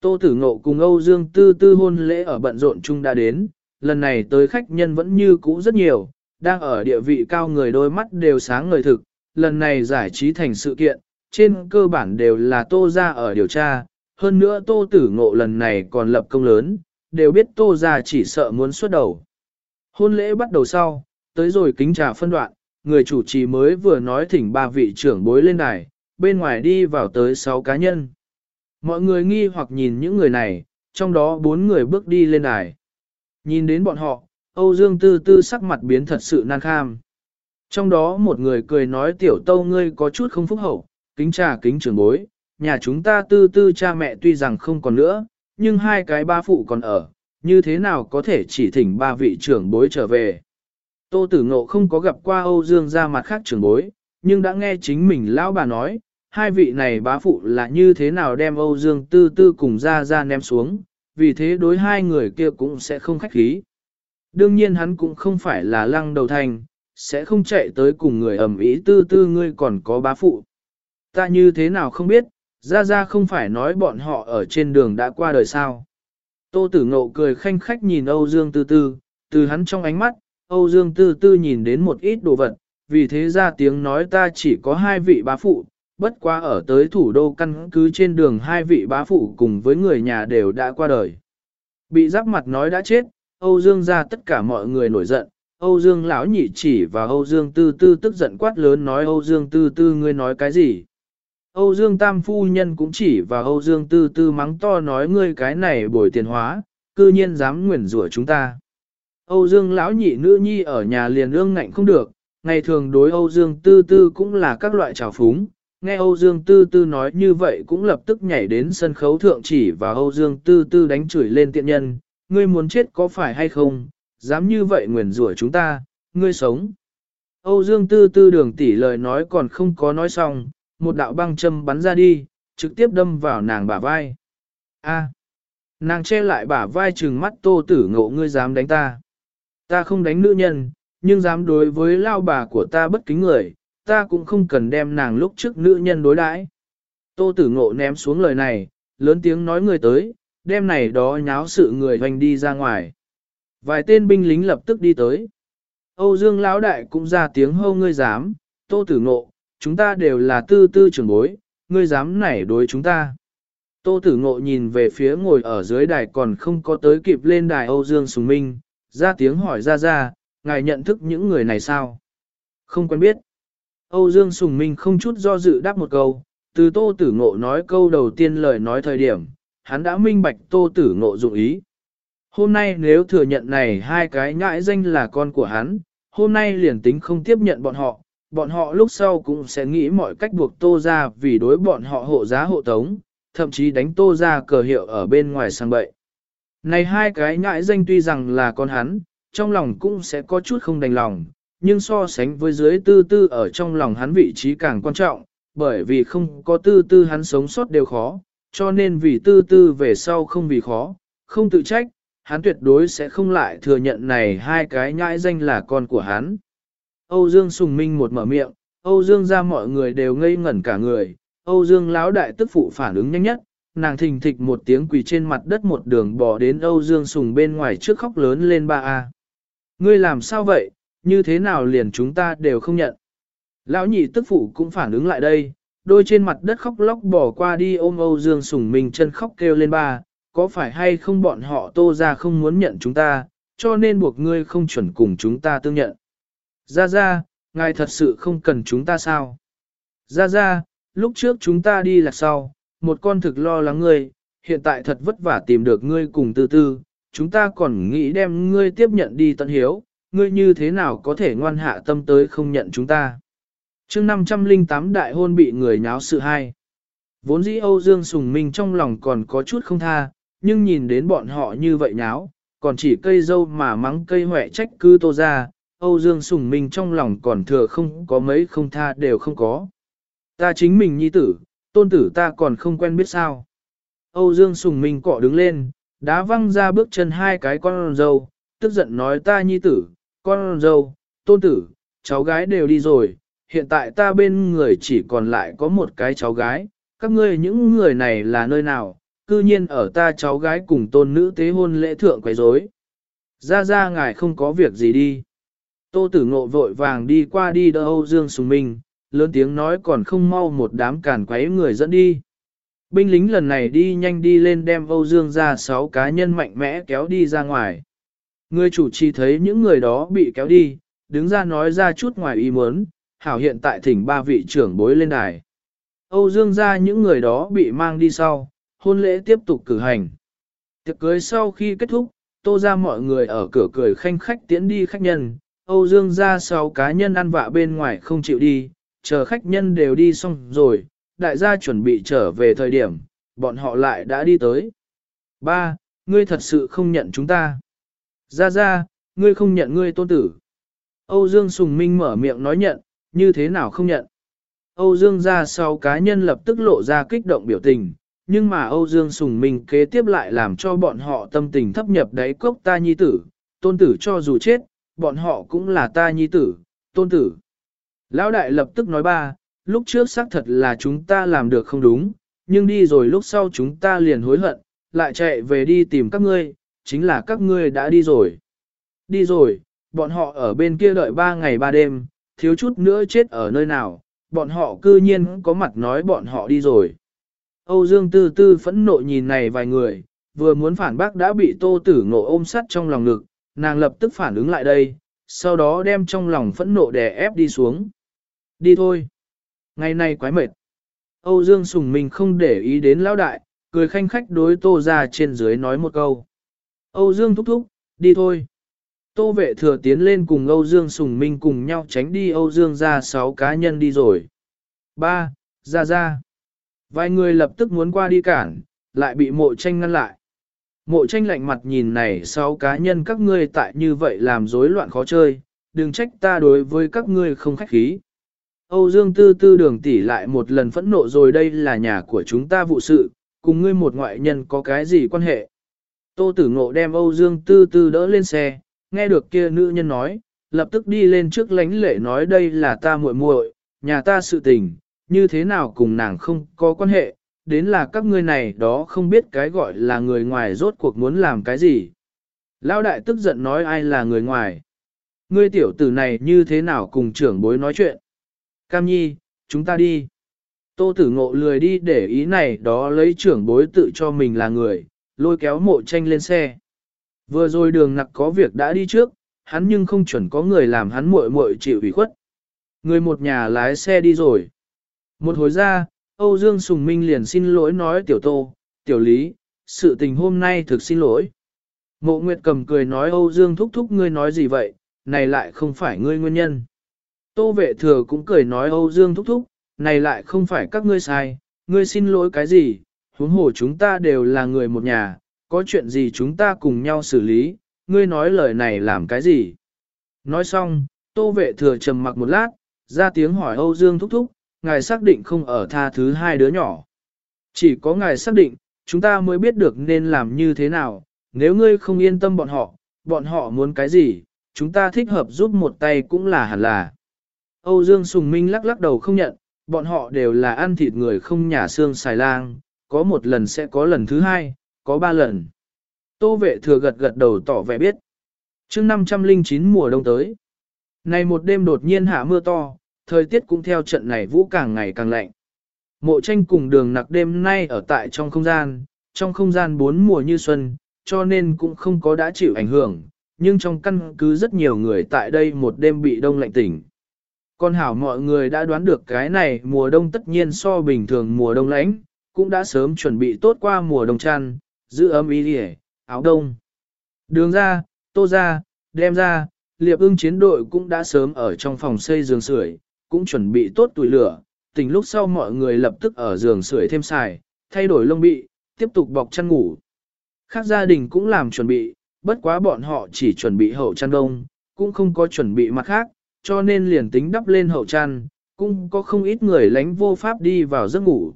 Tô Tử Ngộ cùng Âu Dương Tư Tư hôn lễ ở bận rộn chung đã đến, lần này tới khách nhân vẫn như cũ rất nhiều, đang ở địa vị cao người đôi mắt đều sáng ngời thực, lần này giải trí thành sự kiện, trên cơ bản đều là Tô ra ở điều tra, hơn nữa Tô Tử Ngộ lần này còn lập công lớn, đều biết Tô ra chỉ sợ muốn xuất đầu. Hôn lễ bắt đầu sau, tới rồi kính trà phân đoạn, người chủ trì mới vừa nói thỉnh ba vị trưởng bối lên đài, bên ngoài đi vào tới sáu cá nhân. Mọi người nghi hoặc nhìn những người này, trong đó bốn người bước đi lên đài. Nhìn đến bọn họ, Âu Dương Tư Tư sắc mặt biến thật sự nan kham. Trong đó một người cười nói tiểu tâu ngươi có chút không phúc hậu, kính trà kính trưởng bối, nhà chúng ta tư tư cha mẹ tuy rằng không còn nữa, nhưng hai cái ba phụ còn ở, như thế nào có thể chỉ thỉnh ba vị trưởng bối trở về. Tô Tử Ngộ không có gặp qua Âu Dương ra mặt khác trưởng bối, nhưng đã nghe chính mình lão bà nói, hai vị này bá phụ là như thế nào đem Âu Dương tư tư cùng ra ra ném xuống, vì thế đối hai người kia cũng sẽ không khách khí. Đương nhiên hắn cũng không phải là lăng đầu thành, sẽ không chạy tới cùng người ẩm ý tư tư ngươi còn có bá phụ. Ta như thế nào không biết, ra ra không phải nói bọn họ ở trên đường đã qua đời sao. Tô Tử Ngộ cười khanh khách nhìn Âu Dương Tư Tư, từ hắn trong ánh mắt, Âu Dương Tư Tư nhìn đến một ít đồ vật, vì thế ra tiếng nói ta chỉ có hai vị bá phụ, bất quá ở tới thủ đô căn cứ trên đường hai vị bá phụ cùng với người nhà đều đã qua đời. Bị giáp mặt nói đã chết, Âu Dương ra tất cả mọi người nổi giận, Âu Dương lão nhị chỉ và Âu Dương Tư Tư tức giận quát lớn nói Âu Dương Tư Tư ngươi nói cái gì? Âu Dương Tam Phu Nhân cũng chỉ và Âu Dương Tư Tư mắng to nói ngươi cái này bồi tiền hóa, cư nhiên dám nguyền rủa chúng ta. Âu Dương lão nhị nữ nhi ở nhà liền ương ngạnh không được, ngày thường đối Âu Dương Tư Tư cũng là các loại trào phúng. Nghe Âu Dương Tư Tư nói như vậy cũng lập tức nhảy đến sân khấu thượng chỉ và Âu Dương Tư Tư đánh chửi lên tiện nhân, ngươi muốn chết có phải hay không, dám như vậy nguyền rủa chúng ta, ngươi sống. Âu Dương Tư Tư đường tỉ lời nói còn không có nói xong, một đạo băng châm bắn ra đi, trực tiếp đâm vào nàng bả vai. A. Nàng che lại bả vai trừng mắt tô tử ngộ ngươi dám đánh ta. Ta không đánh nữ nhân, nhưng dám đối với lao bà của ta bất kính người, ta cũng không cần đem nàng lúc trước nữ nhân đối đãi. Tô tử ngộ ném xuống lời này, lớn tiếng nói người tới, đem này đó nháo sự người hoành đi ra ngoài. Vài tên binh lính lập tức đi tới. Âu Dương lão đại cũng ra tiếng hô ngươi dám, tô tử ngộ, chúng ta đều là tư tư trưởng bối, ngươi dám nảy đối chúng ta. Tô tử ngộ nhìn về phía ngồi ở dưới đài còn không có tới kịp lên đài Âu Dương Sùng Minh, ra tiếng hỏi ra ra, ngài nhận thức những người này sao? Không quen biết. Âu Dương Sùng Minh không chút do dự đáp một câu, từ tô tử ngộ nói câu đầu tiên lời nói thời điểm, hắn đã minh bạch tô tử ngộ dụng ý. Hôm nay nếu thừa nhận này hai cái nhãi danh là con của hắn, hôm nay liền tính không tiếp nhận bọn họ, bọn họ lúc sau cũng sẽ nghĩ mọi cách buộc tô ra vì đối bọn họ hộ giá hộ tống, thậm chí đánh tô ra cờ hiệu ở bên ngoài sang bậy. Này hai cái nhãi danh tuy rằng là con hắn, trong lòng cũng sẽ có chút không đành lòng, nhưng so sánh với dưới tư tư ở trong lòng hắn vị trí càng quan trọng, bởi vì không có tư tư hắn sống sót đều khó, cho nên vì tư tư về sau không vì khó, không tự trách, hắn tuyệt đối sẽ không lại thừa nhận này hai cái nhãi danh là con của hắn. Âu Dương Sùng Minh một mở miệng, Âu Dương ra mọi người đều ngây ngẩn cả người, Âu Dương lão đại tức phụ phản ứng nhanh nhất, nàng thình thịch một tiếng quỳ trên mặt đất một đường bò đến Âu Dương Sùng bên ngoài trước khóc lớn lên ba a. Ngươi làm sao vậy, như thế nào liền chúng ta đều không nhận. Lão nhị tức phụ cũng phản ứng lại đây, đôi trên mặt đất khóc lóc bỏ qua đi ôm Âu Dương Sùng Minh chân khóc kêu lên ba, có phải hay không bọn họ tô ra không muốn nhận chúng ta, cho nên buộc ngươi không chuẩn cùng chúng ta tương nhận. Ra ra, ngài thật sự không cần chúng ta sao? Ra ra, lúc trước chúng ta đi là sau, một con thực lo lắng ngươi, hiện tại thật vất vả tìm được ngươi cùng tư tư, chúng ta còn nghĩ đem ngươi tiếp nhận đi tận hiếu, ngươi như thế nào có thể ngoan hạ tâm tới không nhận chúng ta. chương 508 đại hôn bị người nháo sự hai. Vốn dĩ Âu Dương Sùng Minh trong lòng còn có chút không tha, nhưng nhìn đến bọn họ như vậy nháo, còn chỉ cây dâu mà mắng cây hỏe trách cứ tô ra, Âu Dương Sùng Minh trong lòng còn thừa không có mấy không tha đều không có. Ta chính mình nhi tử, tôn tử ta còn không quen biết sao. Âu Dương Sùng Minh cọ đứng lên, đá văng ra bước chân hai cái con dâu, tức giận nói ta nhi tử, con dâu, tôn tử, cháu gái đều đi rồi, hiện tại ta bên người chỉ còn lại có một cái cháu gái, các ngươi những người này là nơi nào, cư nhiên ở ta cháu gái cùng tôn nữ tế hôn lễ thượng quấy rối. Ra ra ngài không có việc gì đi. Tô tử ngộ vội vàng đi qua đi đỡ Âu Dương Sùng Minh, lớn tiếng nói còn không mau một đám càn quấy người dẫn đi. Binh lính lần này đi nhanh đi lên đem Âu Dương ra sáu cá nhân mạnh mẽ kéo đi ra ngoài. Người chủ trì thấy những người đó bị kéo đi, đứng ra nói ra chút ngoài ý muốn, hảo hiện tại thỉnh ba vị trưởng bối lên đài. Âu Dương ra những người đó bị mang đi sau, hôn lễ tiếp tục cử hành. Tiệc cưới sau khi kết thúc, tô ra mọi người ở cửa cười khanh khách tiễn đi khách nhân, Âu Dương ra sáu cá nhân ăn vạ bên ngoài không chịu đi, chờ khách nhân đều đi xong rồi, đại gia chuẩn bị trở về thời điểm, bọn họ lại đã đi tới. Ba, ngươi thật sự không nhận chúng ta. Ra ra, ngươi không nhận ngươi tôn tử. Âu Dương Sùng Minh mở miệng nói nhận, như thế nào không nhận. Âu Dương ra sau cá nhân lập tức lộ ra kích động biểu tình, nhưng mà Âu Dương Sùng Minh kế tiếp lại làm cho bọn họ tâm tình thấp nhập đáy cốc ta nhi tử, tôn tử cho dù chết, bọn họ cũng là ta nhi tử, tôn tử. Lão đại lập tức nói ba, lúc trước xác thật là chúng ta làm được không đúng, nhưng đi rồi lúc sau chúng ta liền hối hận, lại chạy về đi tìm các ngươi, chính là các ngươi đã đi rồi. Đi rồi, bọn họ ở bên kia đợi ba ngày ba đêm, thiếu chút nữa chết ở nơi nào, bọn họ cư nhiên có mặt nói bọn họ đi rồi. Âu Dương Tư Tư phẫn nộ nhìn này vài người, vừa muốn phản bác đã bị tô tử ngộ ôm sắt trong lòng ngực, nàng lập tức phản ứng lại đây, sau đó đem trong lòng phẫn nộ đè ép đi xuống. Đi thôi. Ngày nay quái mệt. Âu Dương Sùng Minh không để ý đến lão đại, cười khanh khách đối tô ra trên dưới nói một câu. Âu Dương thúc thúc, đi thôi. Tô vệ thừa tiến lên cùng Âu Dương Sùng Minh cùng nhau tránh đi Âu Dương ra sáu cá nhân đi rồi. Ba, ra ra. Vài người lập tức muốn qua đi cản, lại bị mộ tranh ngăn lại. Mộ tranh lạnh mặt nhìn này sau cá nhân các ngươi tại như vậy làm rối loạn khó chơi, đừng trách ta đối với các ngươi không khách khí. Âu Dương Tư Tư đường tỷ lại một lần phẫn nộ rồi đây là nhà của chúng ta vụ sự, cùng ngươi một ngoại nhân có cái gì quan hệ. Tô Tử Ngộ đem Âu Dương Tư Tư đỡ lên xe, nghe được kia nữ nhân nói, lập tức đi lên trước lánh lệ nói đây là ta muội muội, nhà ta sự tình, như thế nào cùng nàng không có quan hệ, đến là các ngươi này đó không biết cái gọi là người ngoài rốt cuộc muốn làm cái gì. Lão đại tức giận nói ai là người ngoài. Ngươi tiểu tử này như thế nào cùng trưởng bối nói chuyện. Cam nhi, chúng ta đi. Tô tử ngộ lười đi để ý này đó lấy trưởng bối tự cho mình là người, lôi kéo mộ tranh lên xe. Vừa rồi đường nặc có việc đã đi trước, hắn nhưng không chuẩn có người làm hắn muội muội chịu ủy khuất. Người một nhà lái xe đi rồi. Một hồi ra, Âu Dương Sùng Minh liền xin lỗi nói tiểu tô, tiểu lý, sự tình hôm nay thực xin lỗi. Mộ Nguyệt cầm cười nói Âu Dương thúc thúc ngươi nói gì vậy, này lại không phải ngươi nguyên nhân. Tô vệ thừa cũng cười nói Âu Dương thúc thúc, này lại không phải các ngươi sai, ngươi xin lỗi cái gì, huống hồ chúng ta đều là người một nhà, có chuyện gì chúng ta cùng nhau xử lý, ngươi nói lời này làm cái gì. Nói xong, tô vệ thừa trầm mặc một lát, ra tiếng hỏi Âu Dương thúc thúc, ngài xác định không ở tha thứ hai đứa nhỏ. Chỉ có ngài xác định, chúng ta mới biết được nên làm như thế nào, nếu ngươi không yên tâm bọn họ, bọn họ muốn cái gì, chúng ta thích hợp giúp một tay cũng là hẳn là. Âu Dương Sùng Minh lắc lắc đầu không nhận, bọn họ đều là ăn thịt người không nhả xương xài lang, có một lần sẽ có lần thứ hai, có ba lần. Tô vệ thừa gật gật đầu tỏ vẻ biết. chương 509 mùa đông tới. Này một đêm đột nhiên hạ mưa to, thời tiết cũng theo trận này vũ càng ngày càng lạnh. Mộ tranh cùng đường nặc đêm nay ở tại trong không gian, trong không gian bốn mùa như xuân, cho nên cũng không có đã chịu ảnh hưởng, nhưng trong căn cứ rất nhiều người tại đây một đêm bị đông lạnh tỉnh. Con hảo mọi người đã đoán được cái này mùa đông tất nhiên so bình thường mùa đông lạnh, cũng đã sớm chuẩn bị tốt qua mùa đông chăn, giữ ấm ý đi áo đông. Đường ra, tô ra, đem ra, liệp ưng chiến đội cũng đã sớm ở trong phòng xây giường sưởi, cũng chuẩn bị tốt tuổi lửa, tỉnh lúc sau mọi người lập tức ở giường sưởi thêm xài, thay đổi lông bị, tiếp tục bọc chăn ngủ. Khác gia đình cũng làm chuẩn bị, bất quá bọn họ chỉ chuẩn bị hậu chăn đông, cũng không có chuẩn bị mặt khác, cho nên liền tính đắp lên hậu chăn, cũng có không ít người lánh vô pháp đi vào giấc ngủ.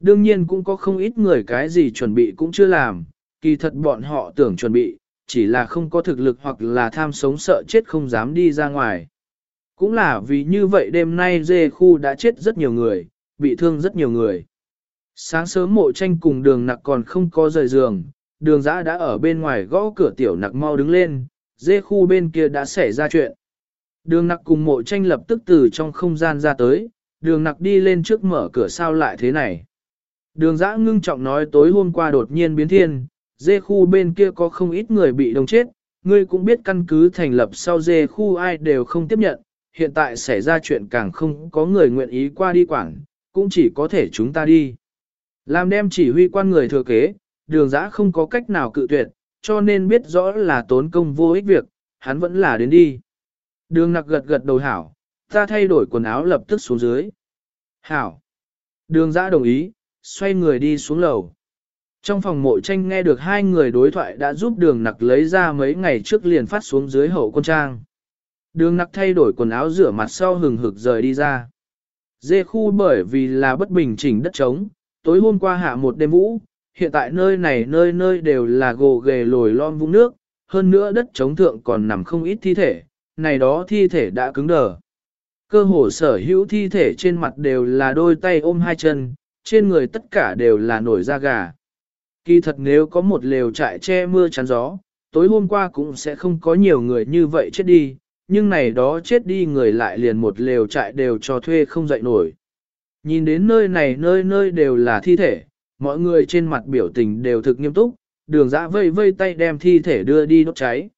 Đương nhiên cũng có không ít người cái gì chuẩn bị cũng chưa làm, kỳ thật bọn họ tưởng chuẩn bị, chỉ là không có thực lực hoặc là tham sống sợ chết không dám đi ra ngoài. Cũng là vì như vậy đêm nay dê khu đã chết rất nhiều người, bị thương rất nhiều người. Sáng sớm mộ tranh cùng đường nặc còn không có rời giường, đường giã đã ở bên ngoài gõ cửa tiểu nặc mau đứng lên, dê khu bên kia đã xảy ra chuyện. Đường nặc cùng mộ tranh lập tức từ trong không gian ra tới, đường nặc đi lên trước mở cửa sao lại thế này. Đường giã ngưng trọng nói tối hôm qua đột nhiên biến thiên, dê khu bên kia có không ít người bị đông chết, ngươi cũng biết căn cứ thành lập sau dê khu ai đều không tiếp nhận, hiện tại xảy ra chuyện càng không có người nguyện ý qua đi quảng, cũng chỉ có thể chúng ta đi. Làm đem chỉ huy quan người thừa kế, đường giã không có cách nào cự tuyệt, cho nên biết rõ là tốn công vô ích việc, hắn vẫn là đến đi. Đường nặc gật gật đầu hảo, ta thay đổi quần áo lập tức xuống dưới. Hảo. Đường giã đồng ý, xoay người đi xuống lầu. Trong phòng mộ tranh nghe được hai người đối thoại đã giúp đường nặc lấy ra mấy ngày trước liền phát xuống dưới hậu quân trang. Đường nặc thay đổi quần áo rửa mặt sau hừng hực rời đi ra. Dê khu bởi vì là bất bình chỉnh đất trống, tối hôm qua hạ một đêm vũ, hiện tại nơi này nơi nơi đều là gồ ghề lồi lom vũng nước, hơn nữa đất trống thượng còn nằm không ít thi thể, này đó thi thể đã cứng đờ. Cơ hồ sở hữu thi thể trên mặt đều là đôi tay ôm hai chân, trên người tất cả đều là nổi da gà. Kỳ thật nếu có một lều trại che mưa chắn gió, tối hôm qua cũng sẽ không có nhiều người như vậy chết đi, nhưng này đó chết đi người lại liền một lều trại đều cho thuê không dậy nổi. Nhìn đến nơi này nơi nơi đều là thi thể, mọi người trên mặt biểu tình đều thực nghiêm túc, đường dã vây vây tay đem thi thể đưa đi đốt cháy.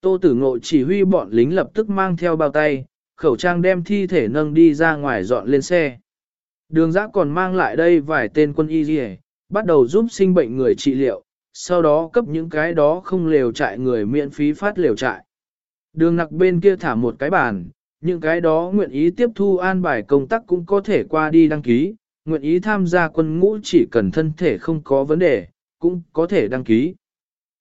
Tô tử ngộ chỉ huy bọn lính lập tức mang theo bao tay, khẩu trang đem thi thể nâng đi ra ngoài dọn lên xe. Đường giã còn mang lại đây vài tên quân y dì bắt đầu giúp sinh bệnh người trị liệu, sau đó cấp những cái đó không lều trại người miễn phí phát lều trại. Đường nặc bên kia thả một cái bàn, những cái đó nguyện ý tiếp thu an bài công tác cũng có thể qua đi đăng ký, nguyện ý tham gia quân ngũ chỉ cần thân thể không có vấn đề, cũng có thể đăng ký.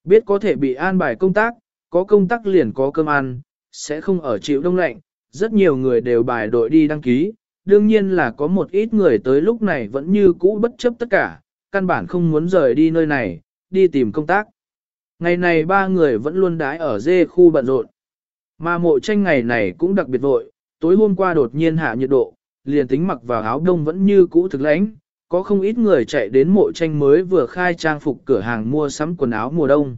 Biết có thể bị an bài công tác, có công tác liền có cơm ăn, sẽ không ở chịu đông lạnh, rất nhiều người đều bài đội đi đăng ký, đương nhiên là có một ít người tới lúc này vẫn như cũ bất chấp tất cả, căn bản không muốn rời đi nơi này, đi tìm công tác. Ngày này ba người vẫn luôn đái ở dê khu bận rộn. Mà mộ tranh ngày này cũng đặc biệt vội, tối hôm qua đột nhiên hạ nhiệt độ, liền tính mặc vào áo đông vẫn như cũ thực lãnh, có không ít người chạy đến mộ tranh mới vừa khai trang phục cửa hàng mua sắm quần áo mùa đông.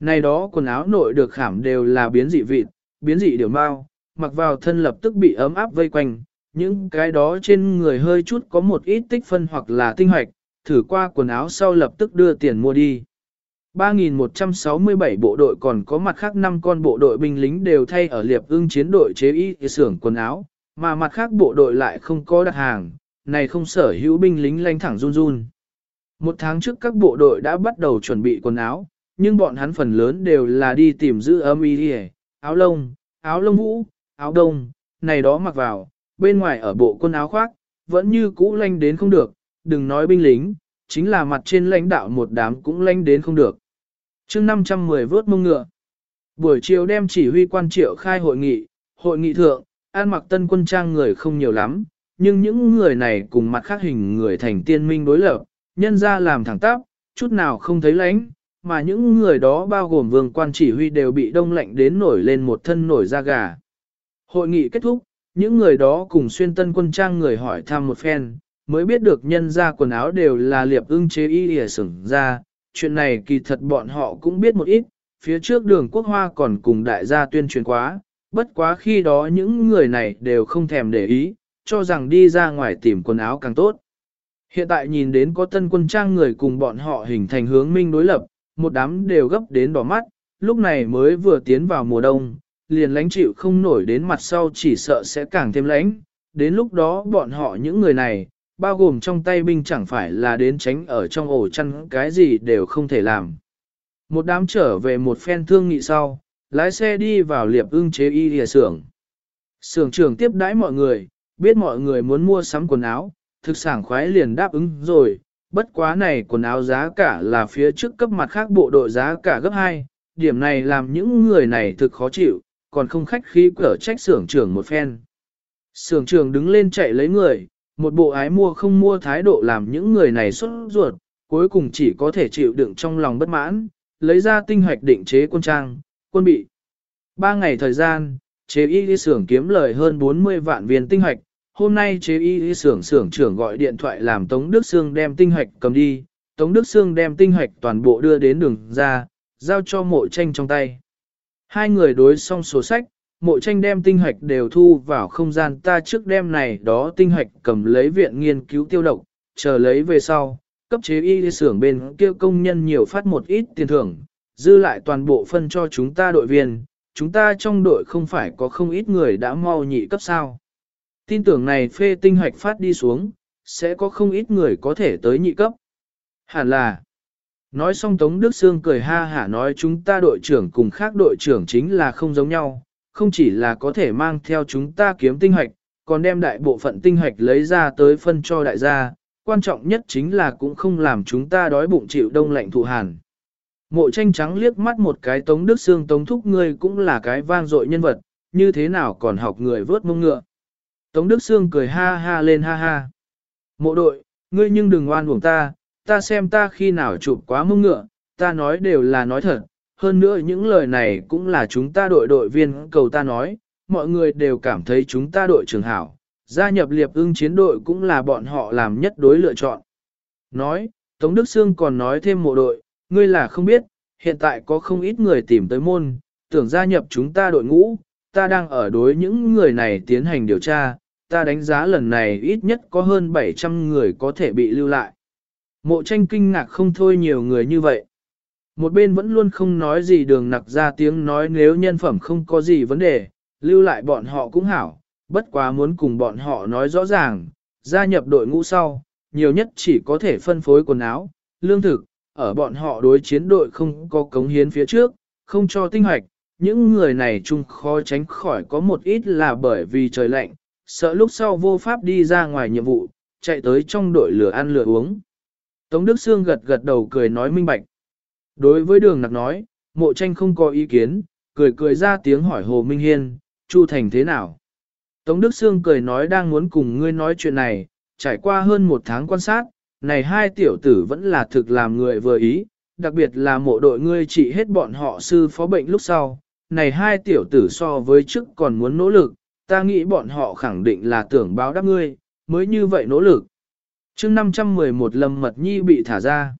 Này đó quần áo nội được khảm đều là biến dị vịt, biến dị điều mau, mặc vào thân lập tức bị ấm áp vây quanh, những cái đó trên người hơi chút có một ít tích phân hoặc là tinh hoạch, thử qua quần áo sau lập tức đưa tiền mua đi. 3.167 bộ đội còn có mặt khác 5 con bộ đội binh lính đều thay ở liệp ưng chiến đội chế y xưởng quần áo, mà mặt khác bộ đội lại không có đặt hàng, này không sở hữu binh lính lanh thẳng run run. Một tháng trước các bộ đội đã bắt đầu chuẩn bị quần áo, nhưng bọn hắn phần lớn đều là đi tìm giữ ấm y áo lông, áo lông vũ, áo đông, này đó mặc vào, bên ngoài ở bộ quân áo khoác, vẫn như cũ lanh đến không được, đừng nói binh lính, chính là mặt trên lãnh đạo một đám cũng lãnh đến không được. chương 510 vớt mông ngựa. Buổi chiều đem chỉ huy quan triệu khai hội nghị, hội nghị thượng, an mặc tân quân trang người không nhiều lắm, nhưng những người này cùng mặt khác hình người thành tiên minh đối lập, nhân ra làm thẳng tắp, chút nào không thấy lãnh, mà những người đó bao gồm vương quan chỉ huy đều bị đông lạnh đến nổi lên một thân nổi da gà. Hội nghị kết thúc, những người đó cùng xuyên tân quân trang người hỏi thăm một phen, mới biết được nhân ra quần áo đều là liệp ưng chế y lìa sửng ra, chuyện này kỳ thật bọn họ cũng biết một ít, phía trước đường quốc hoa còn cùng đại gia tuyên truyền quá, bất quá khi đó những người này đều không thèm để ý, cho rằng đi ra ngoài tìm quần áo càng tốt. Hiện tại nhìn đến có tân quân trang người cùng bọn họ hình thành hướng minh đối lập, một đám đều gấp đến đỏ mắt, lúc này mới vừa tiến vào mùa đông, liền lánh chịu không nổi đến mặt sau chỉ sợ sẽ càng thêm lánh, đến lúc đó bọn họ những người này, bao gồm trong tay binh chẳng phải là đến tránh ở trong ổ chăn cái gì đều không thể làm. Một đám trở về một phen thương nghị sau, lái xe đi vào liệp ưng chế y lìa xưởng. Xưởng trưởng tiếp đãi mọi người, biết mọi người muốn mua sắm quần áo, thực sản khoái liền đáp ứng rồi, bất quá này quần áo giá cả là phía trước cấp mặt khác bộ đội giá cả gấp 2, điểm này làm những người này thực khó chịu, còn không khách khí cỡ trách xưởng trưởng một phen. Xưởng trưởng đứng lên chạy lấy người, một bộ ái mua không mua thái độ làm những người này xuất ruột, cuối cùng chỉ có thể chịu đựng trong lòng bất mãn, lấy ra tinh hoạch định chế quân trang, quân bị. Ba ngày thời gian, chế y đi xưởng kiếm lời hơn 40 vạn viên tinh hoạch, hôm nay chế y đi xưởng xưởng trưởng gọi điện thoại làm Tống Đức Sương đem tinh hoạch cầm đi, Tống Đức Sương đem tinh hoạch toàn bộ đưa đến đường ra, giao cho mộ tranh trong tay. Hai người đối xong sổ sách, mộ tranh đem tinh hạch đều thu vào không gian ta trước đem này đó tinh hạch cầm lấy viện nghiên cứu tiêu độc, chờ lấy về sau, cấp chế y xưởng bên kia công nhân nhiều phát một ít tiền thưởng, dư lại toàn bộ phân cho chúng ta đội viên, chúng ta trong đội không phải có không ít người đã mau nhị cấp sao. Tin tưởng này phê tinh hạch phát đi xuống, sẽ có không ít người có thể tới nhị cấp. Hẳn là, nói xong Tống Đức Sương cười ha hả nói chúng ta đội trưởng cùng khác đội trưởng chính là không giống nhau, không chỉ là có thể mang theo chúng ta kiếm tinh hoạch, còn đem đại bộ phận tinh hoạch lấy ra tới phân cho đại gia, quan trọng nhất chính là cũng không làm chúng ta đói bụng chịu đông lạnh thụ hàn. Mộ tranh trắng liếc mắt một cái tống đức xương tống thúc ngươi cũng là cái vang dội nhân vật, như thế nào còn học người vớt mông ngựa. Tống đức xương cười ha ha lên ha ha. Mộ đội, ngươi nhưng đừng oan uổng ta, ta xem ta khi nào chụp quá mông ngựa, ta nói đều là nói thật, hơn nữa những lời này cũng là chúng ta đội đội viên cầu ta nói, mọi người đều cảm thấy chúng ta đội trưởng hảo, gia nhập liệp ưng chiến đội cũng là bọn họ làm nhất đối lựa chọn. Nói, Tống Đức Sương còn nói thêm một đội, ngươi là không biết, hiện tại có không ít người tìm tới môn, tưởng gia nhập chúng ta đội ngũ, ta đang ở đối những người này tiến hành điều tra, ta đánh giá lần này ít nhất có hơn 700 người có thể bị lưu lại. Mộ tranh kinh ngạc không thôi nhiều người như vậy. Một bên vẫn luôn không nói gì đường nặc ra tiếng nói nếu nhân phẩm không có gì vấn đề, lưu lại bọn họ cũng hảo, bất quá muốn cùng bọn họ nói rõ ràng, gia nhập đội ngũ sau, nhiều nhất chỉ có thể phân phối quần áo, lương thực, ở bọn họ đối chiến đội không có cống hiến phía trước, không cho tinh hoạch, những người này chung khó tránh khỏi có một ít là bởi vì trời lạnh, sợ lúc sau vô pháp đi ra ngoài nhiệm vụ, chạy tới trong đội lửa ăn lửa uống. Tống Đức Sương gật gật đầu cười nói minh bạch. Đối với đường nặc nói, mộ tranh không có ý kiến, cười cười ra tiếng hỏi Hồ Minh Hiên, Chu Thành thế nào? Tống Đức Sương cười nói đang muốn cùng ngươi nói chuyện này, trải qua hơn một tháng quan sát, này hai tiểu tử vẫn là thực làm người vừa ý, đặc biệt là mộ đội ngươi trị hết bọn họ sư phó bệnh lúc sau. Này hai tiểu tử so với trước còn muốn nỗ lực, ta nghĩ bọn họ khẳng định là tưởng báo đáp ngươi, mới như vậy nỗ lực. chương 511 Lâm Mật Nhi bị thả ra.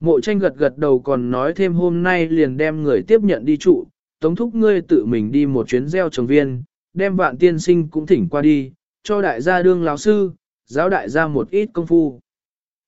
Mộ tranh gật gật đầu còn nói thêm hôm nay liền đem người tiếp nhận đi trụ, tống thúc ngươi tự mình đi một chuyến gieo trồng viên, đem vạn tiên sinh cũng thỉnh qua đi, cho đại gia đương lão sư, giáo đại gia một ít công phu.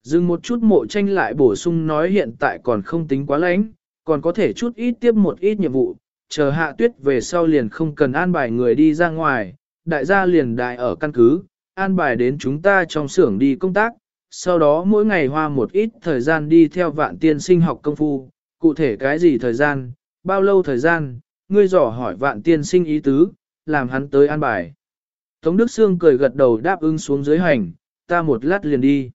Dừng một chút mộ tranh lại bổ sung nói hiện tại còn không tính quá lãnh, còn có thể chút ít tiếp một ít nhiệm vụ, chờ hạ tuyết về sau liền không cần an bài người đi ra ngoài, đại gia liền đại ở căn cứ, an bài đến chúng ta trong xưởng đi công tác, sau đó mỗi ngày hoa một ít thời gian đi theo vạn tiên sinh học công phu, cụ thể cái gì thời gian, bao lâu thời gian, ngươi dò hỏi vạn tiên sinh ý tứ, làm hắn tới an bài. Tống Đức Sương cười gật đầu đáp ứng xuống dưới hành, ta một lát liền đi.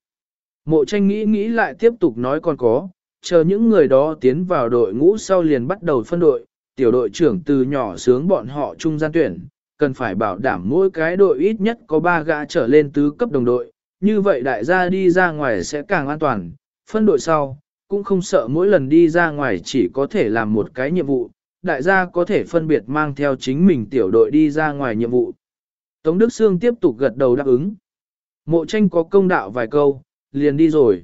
Mộ tranh nghĩ nghĩ lại tiếp tục nói còn có, chờ những người đó tiến vào đội ngũ sau liền bắt đầu phân đội, tiểu đội trưởng từ nhỏ sướng bọn họ trung gian tuyển, cần phải bảo đảm mỗi cái đội ít nhất có 3 gã trở lên tứ cấp đồng đội, như vậy đại gia đi ra ngoài sẽ càng an toàn, phân đội sau, cũng không sợ mỗi lần đi ra ngoài chỉ có thể làm một cái nhiệm vụ, đại gia có thể phân biệt mang theo chính mình tiểu đội đi ra ngoài nhiệm vụ. Tống Đức Sương tiếp tục gật đầu đáp ứng. Mộ tranh có công đạo vài câu, liền đi rồi.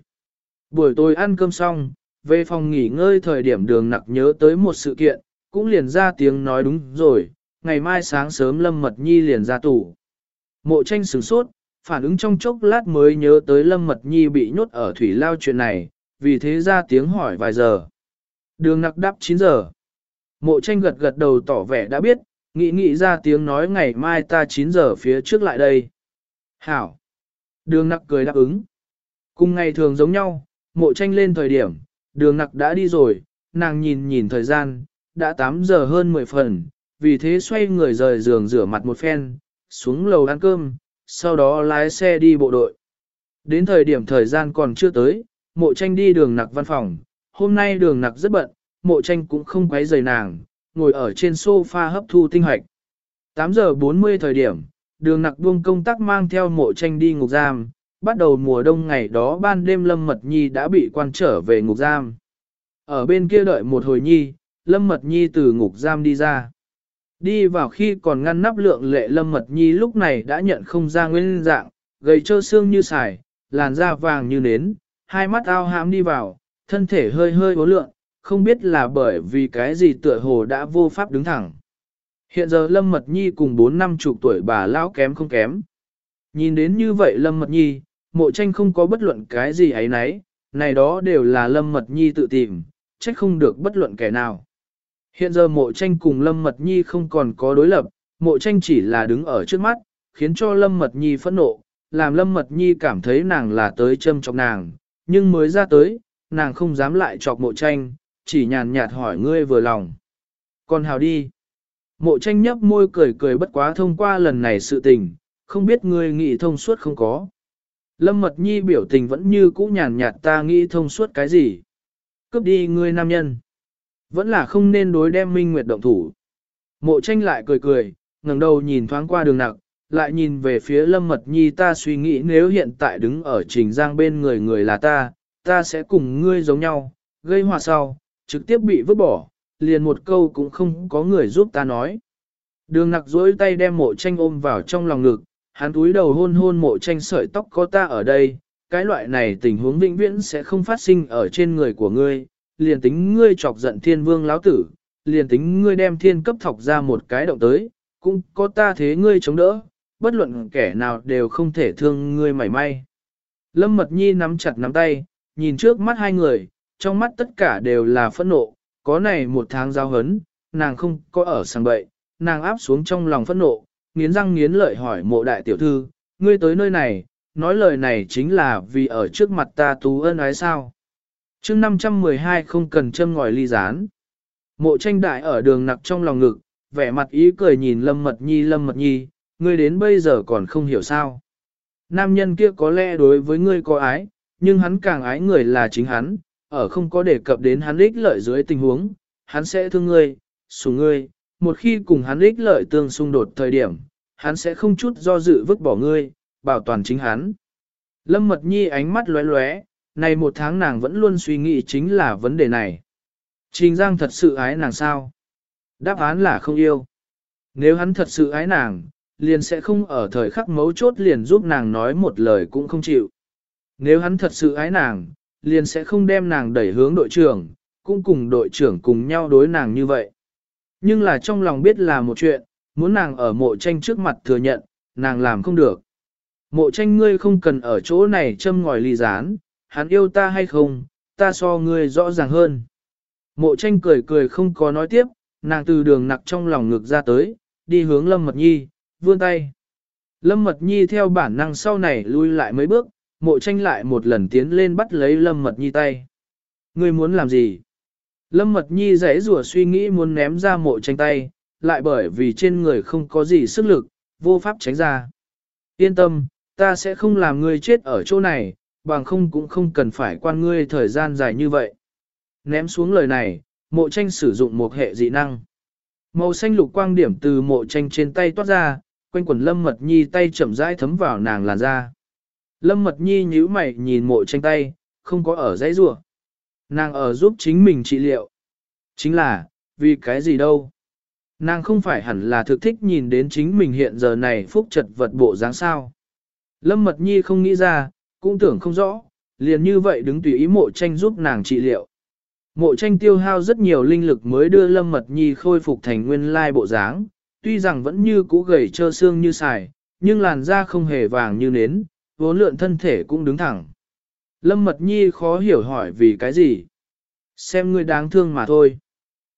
Buổi tối ăn cơm xong, về phòng nghỉ ngơi thời điểm đường nặc nhớ tới một sự kiện, cũng liền ra tiếng nói đúng rồi, ngày mai sáng sớm Lâm Mật Nhi liền ra tủ. Mộ tranh sửng sốt, phản ứng trong chốc lát mới nhớ tới Lâm Mật Nhi bị nhốt ở thủy lao chuyện này, vì thế ra tiếng hỏi vài giờ. Đường nặc đáp 9 giờ. Mộ tranh gật gật đầu tỏ vẻ đã biết, nghĩ nghĩ ra tiếng nói ngày mai ta 9 giờ phía trước lại đây. Hảo. Đường nặc cười đáp ứng. Cùng ngày thường giống nhau, mộ tranh lên thời điểm, đường nặc đã đi rồi, nàng nhìn nhìn thời gian, đã 8 giờ hơn 10 phần, vì thế xoay người rời giường rửa mặt một phen, xuống lầu ăn cơm, sau đó lái xe đi bộ đội. Đến thời điểm thời gian còn chưa tới, mộ tranh đi đường nặc văn phòng, hôm nay đường nặc rất bận, mộ tranh cũng không quấy rầy nàng, ngồi ở trên sofa hấp thu tinh hoạch. 8 giờ 40 thời điểm, đường nặc buông công tác mang theo mộ tranh đi ngục giam, bắt đầu mùa đông ngày đó ban đêm Lâm Mật Nhi đã bị quan trở về ngục giam. Ở bên kia đợi một hồi nhi, Lâm Mật Nhi từ ngục giam đi ra. Đi vào khi còn ngăn nắp lượng lệ Lâm Mật Nhi lúc này đã nhận không ra nguyên dạng, gầy trơ xương như xài, làn da vàng như nến, hai mắt ao hãm đi vào, thân thể hơi hơi bố lượng, không biết là bởi vì cái gì tựa hồ đã vô pháp đứng thẳng. Hiện giờ Lâm Mật Nhi cùng bốn năm chục tuổi bà lão kém không kém. Nhìn đến như vậy Lâm Mật Nhi, mộ tranh không có bất luận cái gì ấy nấy, này đó đều là Lâm Mật Nhi tự tìm, trách không được bất luận kẻ nào. Hiện giờ mộ tranh cùng Lâm Mật Nhi không còn có đối lập, mộ tranh chỉ là đứng ở trước mắt, khiến cho Lâm Mật Nhi phẫn nộ, làm Lâm Mật Nhi cảm thấy nàng là tới châm chọc nàng, nhưng mới ra tới, nàng không dám lại chọc mộ tranh, chỉ nhàn nhạt hỏi ngươi vừa lòng. Còn hào đi. Mộ tranh nhấp môi cười cười bất quá thông qua lần này sự tình, không biết ngươi nghĩ thông suốt không có. Lâm Mật Nhi biểu tình vẫn như cũ nhàn nhạt ta nghĩ thông suốt cái gì. Cướp đi ngươi nam nhân. Vẫn là không nên đối đem minh nguyệt động thủ. Mộ tranh lại cười cười, ngẩng đầu nhìn thoáng qua đường nặc, lại nhìn về phía Lâm Mật Nhi ta suy nghĩ nếu hiện tại đứng ở trình giang bên người người là ta, ta sẽ cùng ngươi giống nhau, gây hòa sau, trực tiếp bị vứt bỏ, liền một câu cũng không có người giúp ta nói. Đường nặc dối tay đem mộ tranh ôm vào trong lòng ngực, hắn túi đầu hôn hôn mộ tranh sợi tóc có ta ở đây, cái loại này tình huống vĩnh viễn sẽ không phát sinh ở trên người của ngươi, liền tính ngươi chọc giận thiên vương lão tử, liền tính ngươi đem thiên cấp thọc ra một cái động tới, cũng có ta thế ngươi chống đỡ, bất luận kẻ nào đều không thể thương ngươi mảy may. Lâm Mật Nhi nắm chặt nắm tay, nhìn trước mắt hai người, trong mắt tất cả đều là phẫn nộ, có này một tháng giao hấn, nàng không có ở sang bậy, nàng áp xuống trong lòng phẫn nộ, nghiến răng nghiến lợi hỏi mộ đại tiểu thư, ngươi tới nơi này, nói lời này chính là vì ở trước mặt ta tú ân ái sao chương 512 không cần châm ngòi ly rán. Mộ tranh đại ở đường nặc trong lòng ngực, vẻ mặt ý cười nhìn lâm mật nhi lâm mật nhi, ngươi đến bây giờ còn không hiểu sao. Nam nhân kia có lẽ đối với ngươi có ái, nhưng hắn càng ái người là chính hắn, ở không có đề cập đến hắn ích lợi dưới tình huống, hắn sẽ thương ngươi, sủng ngươi, một khi cùng hắn ích lợi tương xung đột thời điểm, hắn sẽ không chút do dự vứt bỏ ngươi, bảo toàn chính hắn. Lâm Mật Nhi ánh mắt lóe lóe, này một tháng nàng vẫn luôn suy nghĩ chính là vấn đề này. Trình Giang thật sự ái nàng sao? Đáp án là không yêu. Nếu hắn thật sự ái nàng, liền sẽ không ở thời khắc mấu chốt liền giúp nàng nói một lời cũng không chịu. Nếu hắn thật sự ái nàng, liền sẽ không đem nàng đẩy hướng đội trưởng, cũng cùng đội trưởng cùng nhau đối nàng như vậy. Nhưng là trong lòng biết là một chuyện, muốn nàng ở mộ tranh trước mặt thừa nhận, nàng làm không được. Mộ tranh ngươi không cần ở chỗ này châm ngòi ly gián, hắn yêu ta hay không, ta so ngươi rõ ràng hơn. Mộ tranh cười cười không có nói tiếp, nàng từ đường nặc trong lòng ngực ra tới, đi hướng Lâm Mật Nhi, vươn tay. Lâm Mật Nhi theo bản năng sau này lui lại mấy bước, mộ tranh lại một lần tiến lên bắt lấy Lâm Mật Nhi tay. Ngươi muốn làm gì? Lâm Mật Nhi rẽ rùa suy nghĩ muốn ném ra mộ tranh tay, lại bởi vì trên người không có gì sức lực, vô pháp tránh ra. Yên tâm, ta sẽ không làm ngươi chết ở chỗ này, bằng không cũng không cần phải quan ngươi thời gian dài như vậy. Ném xuống lời này, mộ tranh sử dụng một hệ dị năng. Màu xanh lục quang điểm từ mộ tranh trên tay toát ra, quanh quần Lâm Mật Nhi tay chậm rãi thấm vào nàng làn da. Lâm Mật Nhi nhíu mày nhìn mộ tranh tay, không có ở dãy rùa. Nàng ở giúp chính mình trị liệu. Chính là, vì cái gì đâu. Nàng không phải hẳn là thực thích nhìn đến chính mình hiện giờ này phúc trật vật bộ dáng sao. Lâm Mật Nhi không nghĩ ra, cũng tưởng không rõ, liền như vậy đứng tùy ý mộ tranh giúp nàng trị liệu. Mộ tranh tiêu hao rất nhiều linh lực mới đưa Lâm Mật Nhi khôi phục thành nguyên lai bộ dáng, tuy rằng vẫn như cũ gầy trơ xương như xài, nhưng làn da không hề vàng như nến, vốn lượn thân thể cũng đứng thẳng. Lâm Mật Nhi khó hiểu hỏi vì cái gì. Xem ngươi đáng thương mà thôi.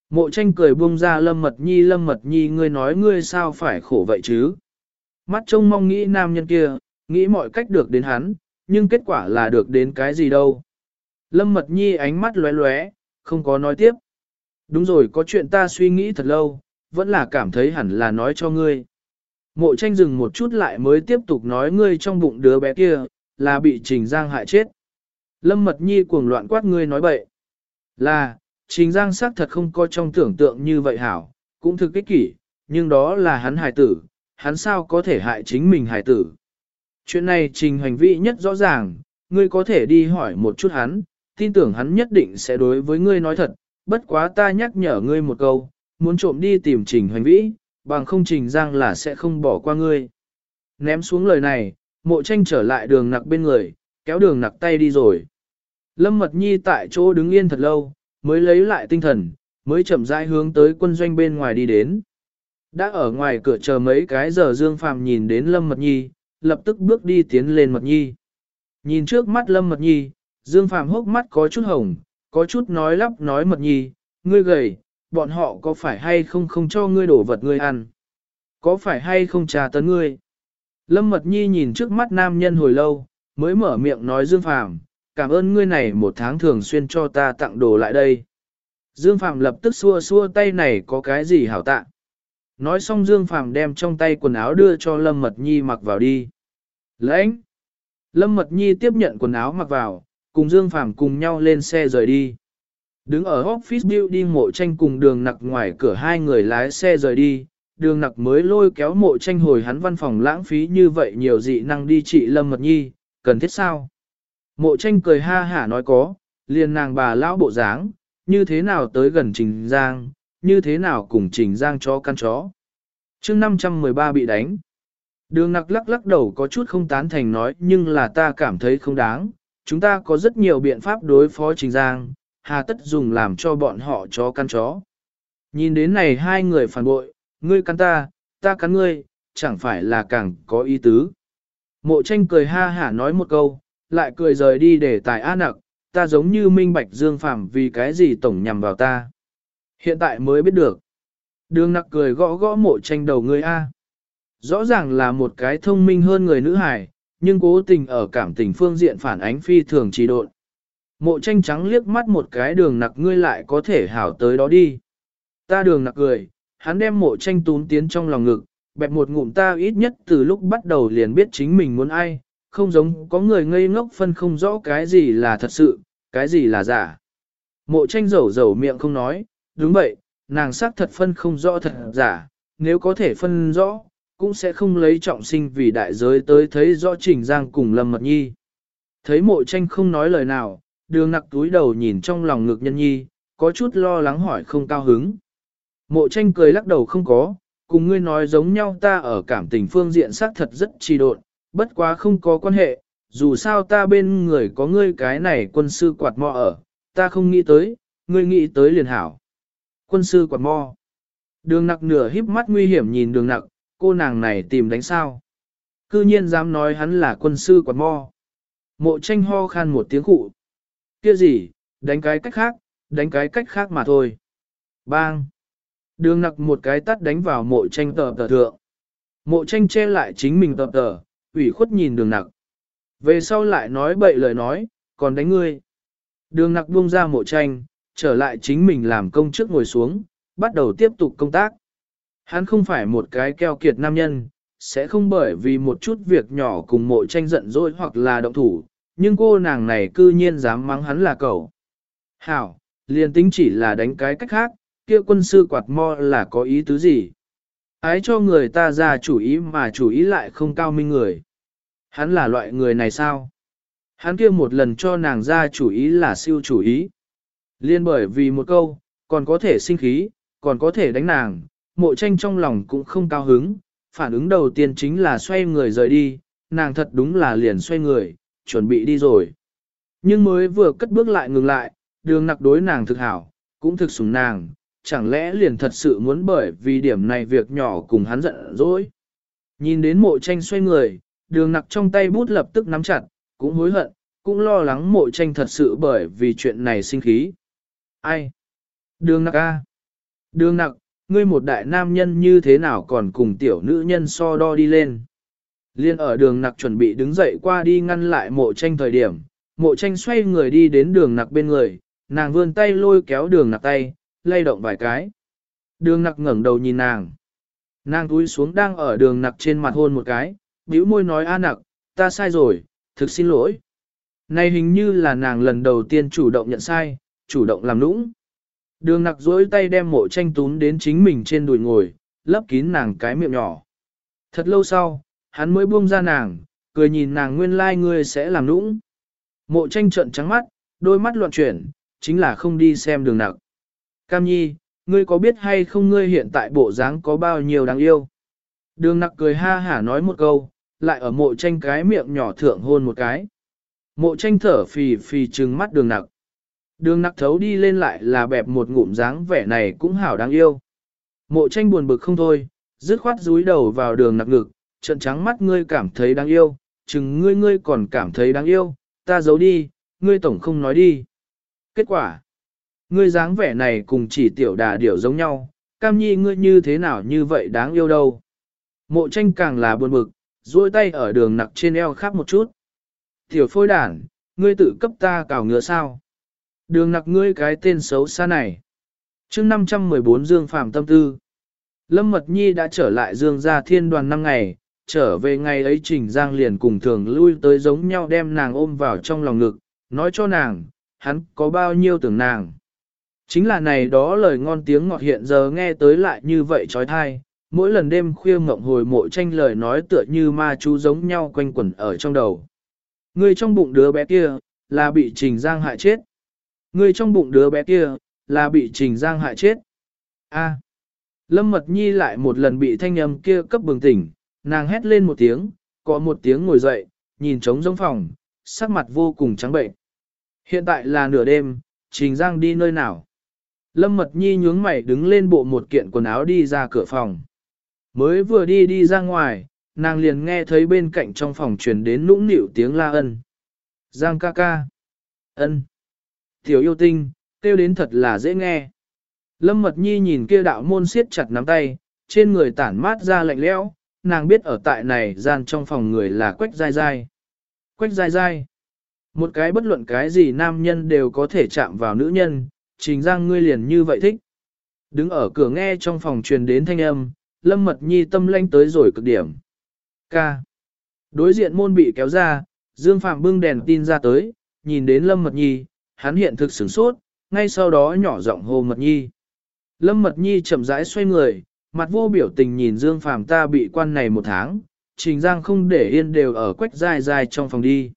Mộ tranh cười buông ra Lâm Mật Nhi Lâm Mật Nhi ngươi nói ngươi sao phải khổ vậy chứ. Mắt trông mong nghĩ nam nhân kia, nghĩ mọi cách được đến hắn, nhưng kết quả là được đến cái gì đâu. Lâm Mật Nhi ánh mắt lóe lóe, không có nói tiếp. Đúng rồi có chuyện ta suy nghĩ thật lâu, vẫn là cảm thấy hẳn là nói cho ngươi. Mộ tranh dừng một chút lại mới tiếp tục nói ngươi trong bụng đứa bé kia, là bị Trình Giang hại chết. Lâm Mật Nhi cuồng loạn quát ngươi nói bậy. Là, Trình Giang xác thật không có trong tưởng tượng như vậy hảo, cũng thực kích kỷ, nhưng đó là hắn hài tử, hắn sao có thể hại chính mình hài tử. Chuyện này Trình hành vi nhất rõ ràng, ngươi có thể đi hỏi một chút hắn, tin tưởng hắn nhất định sẽ đối với ngươi nói thật, bất quá ta nhắc nhở ngươi một câu, muốn trộm đi tìm Trình hành vĩ, bằng không Trình Giang là sẽ không bỏ qua ngươi. Ném xuống lời này, mộ tranh trở lại đường nặc bên người, kéo đường nặc tay đi rồi. Lâm Mật Nhi tại chỗ đứng yên thật lâu, mới lấy lại tinh thần, mới chậm rãi hướng tới quân doanh bên ngoài đi đến. Đã ở ngoài cửa chờ mấy cái giờ Dương Phàm nhìn đến Lâm Mật Nhi, lập tức bước đi tiến lên Mật Nhi. Nhìn trước mắt Lâm Mật Nhi, Dương Phàm hốc mắt có chút hồng, có chút nói lắp nói Mật Nhi, ngươi gầy, bọn họ có phải hay không không cho ngươi đổ vật ngươi ăn? Có phải hay không trà tấn ngươi? Lâm Mật Nhi nhìn trước mắt nam nhân hồi lâu, mới mở miệng nói Dương Phàm, cảm ơn ngươi này một tháng thường xuyên cho ta tặng đồ lại đây. Dương Phạm lập tức xua xua tay này có cái gì hảo tạ. Nói xong Dương Phàm đem trong tay quần áo đưa cho Lâm Mật Nhi mặc vào đi. Lãnh! Lâm Mật Nhi tiếp nhận quần áo mặc vào, cùng Dương Phàm cùng nhau lên xe rời đi. Đứng ở office building mộ tranh cùng đường nặc ngoài cửa hai người lái xe rời đi, đường nặc mới lôi kéo mộ tranh hồi hắn văn phòng lãng phí như vậy nhiều dị năng đi trị Lâm Mật Nhi, cần thiết sao? Mộ tranh cười ha hả nói có, liền nàng bà lão bộ dáng, như thế nào tới gần Trình Giang, như thế nào cùng Trình Giang cho căn chó. chương 513 bị đánh. Đường nặc lắc lắc đầu có chút không tán thành nói nhưng là ta cảm thấy không đáng, chúng ta có rất nhiều biện pháp đối phó Trình Giang, hà tất dùng làm cho bọn họ chó căn chó. Nhìn đến này hai người phản bội, ngươi cắn ta, ta cắn ngươi, chẳng phải là càng có ý tứ. Mộ tranh cười ha hả nói một câu, lại cười rời đi để tài a nặc, ta giống như minh bạch dương phạm vì cái gì tổng nhằm vào ta. Hiện tại mới biết được. Đường nặc cười gõ gõ mộ tranh đầu người A. Rõ ràng là một cái thông minh hơn người nữ hải, nhưng cố tình ở cảm tình phương diện phản ánh phi thường trì độn. Mộ tranh trắng liếc mắt một cái đường nặc ngươi lại có thể hảo tới đó đi. Ta đường nặc cười, hắn đem mộ tranh tún tiến trong lòng ngực, bẹp một ngụm ta ít nhất từ lúc bắt đầu liền biết chính mình muốn ai, không giống có người ngây ngốc phân không rõ cái gì là thật sự, cái gì là giả. Mộ tranh rầu rầu miệng không nói, đúng vậy, nàng xác thật phân không rõ thật giả, nếu có thể phân rõ, cũng sẽ không lấy trọng sinh vì đại giới tới thấy rõ trình giang cùng lâm mật nhi. Thấy mộ tranh không nói lời nào, đường nặc túi đầu nhìn trong lòng ngực nhân nhi, có chút lo lắng hỏi không cao hứng. Mộ tranh cười lắc đầu không có, cùng ngươi nói giống nhau ta ở cảm tình phương diện xác thật rất trì độn, bất quá không có quan hệ, dù sao ta bên người có ngươi cái này quân sư quạt mò ở, ta không nghĩ tới, ngươi nghĩ tới liền hảo. Quân sư quạt mo, Đường nặc nửa híp mắt nguy hiểm nhìn đường nặc, cô nàng này tìm đánh sao. Cư nhiên dám nói hắn là quân sư quạt mo. Mộ tranh ho khan một tiếng cụ. Kia gì, đánh cái cách khác, đánh cái cách khác mà thôi. Bang. Đường nặc một cái tắt đánh vào mộ tranh tờ tờ thượng. Mộ tranh che lại chính mình tờ tờ, ủy khuất nhìn đường nặc. Về sau lại nói bậy lời nói, còn đánh ngươi. Đường nặc buông ra mộ tranh, trở lại chính mình làm công trước ngồi xuống, bắt đầu tiếp tục công tác. Hắn không phải một cái keo kiệt nam nhân, sẽ không bởi vì một chút việc nhỏ cùng mộ tranh giận dỗi hoặc là động thủ, nhưng cô nàng này cư nhiên dám mắng hắn là cậu. Hảo, liền tính chỉ là đánh cái cách khác, kia quân sư quạt mo là có ý tứ gì? Ái cho người ta ra chủ ý mà chủ ý lại không cao minh người. Hắn là loại người này sao? Hắn kia một lần cho nàng ra chủ ý là siêu chủ ý. Liên bởi vì một câu, còn có thể sinh khí, còn có thể đánh nàng, mộ tranh trong lòng cũng không cao hứng, phản ứng đầu tiên chính là xoay người rời đi, nàng thật đúng là liền xoay người, chuẩn bị đi rồi. Nhưng mới vừa cất bước lại ngừng lại, đường nặc đối nàng thực hảo, cũng thực sủng nàng, chẳng lẽ liền thật sự muốn bởi vì điểm này việc nhỏ cùng hắn giận dỗi. Nhìn đến mộ tranh xoay người, đường nặc trong tay bút lập tức nắm chặt, cũng hối hận, cũng lo lắng mộ tranh thật sự bởi vì chuyện này sinh khí. Ai? Đường nặc a Đường nặc, ngươi một đại nam nhân như thế nào còn cùng tiểu nữ nhân so đo đi lên. Liên ở đường nặc chuẩn bị đứng dậy qua đi ngăn lại mộ tranh thời điểm, mộ tranh xoay người đi đến đường nặc bên người, nàng vươn tay lôi kéo đường nặc tay, lay động vài cái. Đường nặc ngẩng đầu nhìn nàng. Nàng túi xuống đang ở đường nặc trên mặt hôn một cái, bĩu môi nói a nặc, ta sai rồi, thực xin lỗi. Này hình như là nàng lần đầu tiên chủ động nhận sai, chủ động làm nũng. Đường nặc dối tay đem mộ tranh tún đến chính mình trên đùi ngồi, lấp kín nàng cái miệng nhỏ. Thật lâu sau, hắn mới buông ra nàng, cười nhìn nàng nguyên lai like ngươi sẽ làm nũng. Mộ tranh trận trắng mắt, đôi mắt loạn chuyển, chính là không đi xem đường nặc. Cam nhi, ngươi có biết hay không ngươi hiện tại bộ dáng có bao nhiêu đáng yêu? Đường nặc cười ha hả nói một câu, lại ở mộ tranh cái miệng nhỏ thượng hôn một cái. Mộ tranh thở phì phì trừng mắt đường nặc. Đường nặc thấu đi lên lại là bẹp một ngụm dáng vẻ này cũng hảo đáng yêu. Mộ tranh buồn bực không thôi, dứt khoát rúi đầu vào đường nặc ngực, trận trắng mắt ngươi cảm thấy đáng yêu, chừng ngươi ngươi còn cảm thấy đáng yêu, ta giấu đi, ngươi tổng không nói đi. Kết quả, ngươi dáng vẻ này cùng chỉ tiểu đà điểu giống nhau, cam nhi ngươi như thế nào như vậy đáng yêu đâu. Mộ tranh càng là buồn bực, duỗi tay ở đường nặc trên eo khác một chút. Tiểu phôi đản, ngươi tự cấp ta cào ngựa sao? Đường nặc ngươi cái tên xấu xa này. chương 514 Dương Phạm Tâm Tư. Lâm Mật Nhi đã trở lại Dương gia thiên đoàn năm ngày, trở về ngày ấy Trình Giang liền cùng thường lui tới giống nhau đem nàng ôm vào trong lòng ngực, nói cho nàng, hắn có bao nhiêu tưởng nàng. Chính là này đó lời ngon tiếng ngọt hiện giờ nghe tới lại như vậy trói thai, mỗi lần đêm khuya mộng hồi mộ tranh lời nói tựa như ma chú giống nhau quanh quẩn ở trong đầu. Người trong bụng đứa bé kia, là bị Trình Giang hại chết. Người trong bụng đứa bé kia, là bị Trình Giang hại chết. A. Lâm Mật Nhi lại một lần bị thanh âm kia cấp bừng tỉnh, nàng hét lên một tiếng, có một tiếng ngồi dậy, nhìn trống giống phòng, sắc mặt vô cùng trắng bệnh. Hiện tại là nửa đêm, Trình Giang đi nơi nào? Lâm Mật Nhi nhướng mày đứng lên bộ một kiện quần áo đi ra cửa phòng. Mới vừa đi đi ra ngoài, nàng liền nghe thấy bên cạnh trong phòng truyền đến nũng nịu tiếng la ân. Giang ca ca. ân. Tiểu yêu tinh, kêu đến thật là dễ nghe. Lâm Mật Nhi nhìn kia đạo môn siết chặt nắm tay, trên người tản mát ra lạnh lẽo, nàng biết ở tại này gian trong phòng người là quách Giai Giai. Quách Giai Giai. Một cái bất luận cái gì nam nhân đều có thể chạm vào nữ nhân, trình giang ngươi liền như vậy thích. Đứng ở cửa nghe trong phòng truyền đến thanh âm, Lâm Mật Nhi tâm lanh tới rồi cực điểm. Ca. Đối diện môn bị kéo ra, Dương Phạm bưng đèn tin ra tới, nhìn đến Lâm Mật Nhi, hắn hiện thực sửng sốt, ngay sau đó nhỏ giọng hô Mật Nhi. Lâm Mật Nhi chậm rãi xoay người, mặt vô biểu tình nhìn Dương phàm ta bị quan này một tháng, Trình Giang không để yên đều ở quách dài dài trong phòng đi.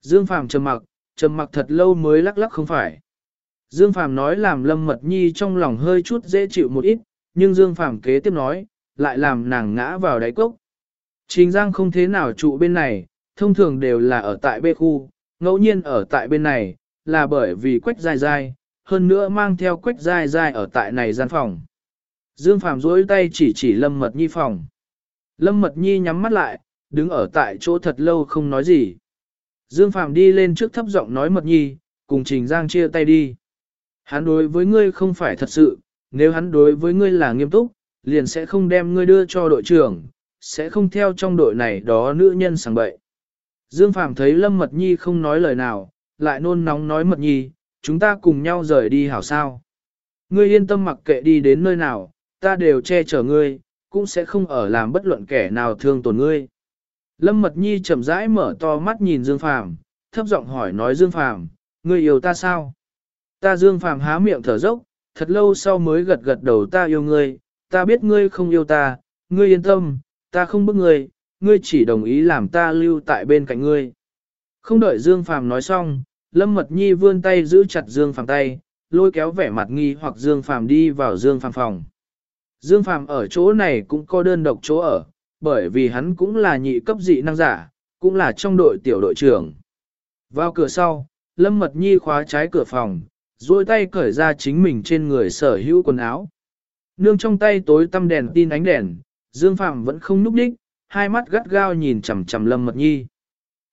Dương phàm trầm mặc, trầm mặc thật lâu mới lắc lắc không phải. Dương phàm nói làm Lâm Mật Nhi trong lòng hơi chút dễ chịu một ít, nhưng Dương phàm kế tiếp nói, lại làm nàng ngã vào đáy cốc. Trình Giang không thế nào trụ bên này, thông thường đều là ở tại bê khu, ngẫu nhiên ở tại bên này, là bởi vì quách dài dài, hơn nữa mang theo quách dài dài ở tại này gian phòng. Dương Phạm duỗi tay chỉ chỉ Lâm Mật Nhi phòng. Lâm Mật Nhi nhắm mắt lại, đứng ở tại chỗ thật lâu không nói gì. Dương Phạm đi lên trước thấp giọng nói Mật Nhi, cùng Trình Giang chia tay đi. Hắn đối với ngươi không phải thật sự, nếu hắn đối với ngươi là nghiêm túc, liền sẽ không đem ngươi đưa cho đội trưởng, sẽ không theo trong đội này đó nữ nhân sang bậy. Dương Phàm thấy Lâm Mật Nhi không nói lời nào, lại nôn nóng nói Mật Nhi, chúng ta cùng nhau rời đi hảo sao. Ngươi yên tâm mặc kệ đi đến nơi nào, ta đều che chở ngươi, cũng sẽ không ở làm bất luận kẻ nào thương tổn ngươi. Lâm Mật Nhi chậm rãi mở to mắt nhìn Dương Phàm, thấp giọng hỏi nói Dương Phàm, ngươi yêu ta sao? Ta Dương Phàm há miệng thở dốc, thật lâu sau mới gật gật đầu ta yêu ngươi, ta biết ngươi không yêu ta, ngươi yên tâm, ta không bức ngươi, ngươi chỉ đồng ý làm ta lưu tại bên cạnh ngươi. Không đợi Dương Phàm nói xong, Lâm Mật Nhi vươn tay giữ chặt Dương Phàm tay, lôi kéo vẻ mặt nghi hoặc Dương Phàm đi vào Dương Phàm phòng. Dương Phàm ở chỗ này cũng có đơn độc chỗ ở, bởi vì hắn cũng là nhị cấp dị năng giả, cũng là trong đội tiểu đội trưởng. Vào cửa sau, Lâm Mật Nhi khóa trái cửa phòng, duỗi tay cởi ra chính mình trên người sở hữu quần áo. Nương trong tay tối tăm đèn tin ánh đèn, Dương Phàm vẫn không núp đích, hai mắt gắt gao nhìn chằm chằm Lâm Mật Nhi.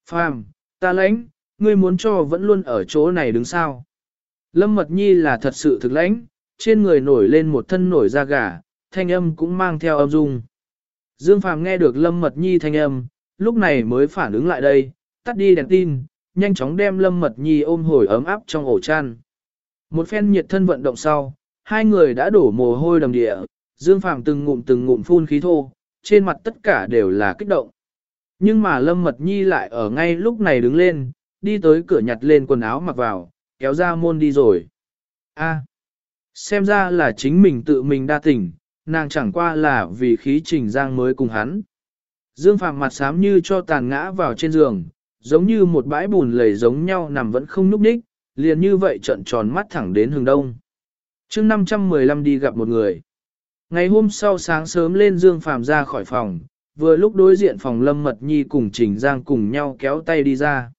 Phàm, ta lãnh, ngươi muốn cho vẫn luôn ở chỗ này đứng sao. Lâm Mật Nhi là thật sự thực lãnh, trên người nổi lên một thân nổi da gà, thanh âm cũng mang theo âm dung. Dương Phàm nghe được Lâm Mật Nhi thanh âm, lúc này mới phản ứng lại đây, tắt đi đèn tin, nhanh chóng đem Lâm Mật Nhi ôm hồi ấm áp trong ổ chăn. Một phen nhiệt thân vận động sau, hai người đã đổ mồ hôi đầm địa, Dương Phàm từng ngụm từng ngụm phun khí thô, trên mặt tất cả đều là kích động. Nhưng mà Lâm Mật Nhi lại ở ngay lúc này đứng lên, đi tới cửa nhặt lên quần áo mặc vào, kéo ra môn đi rồi. A, à, xem ra là chính mình tự mình đa tình, nàng chẳng qua là vì khí trình giang mới cùng hắn. Dương Phàm mặt xám như cho tàn ngã vào trên giường, giống như một bãi bùn lầy giống nhau nằm vẫn không núp đích, liền như vậy trận tròn mắt thẳng đến hướng đông. chương 515 đi gặp một người. Ngày hôm sau sáng sớm lên Dương Phàm ra khỏi phòng, vừa lúc đối diện phòng Lâm Mật Nhi cùng Trình Giang cùng nhau kéo tay đi ra.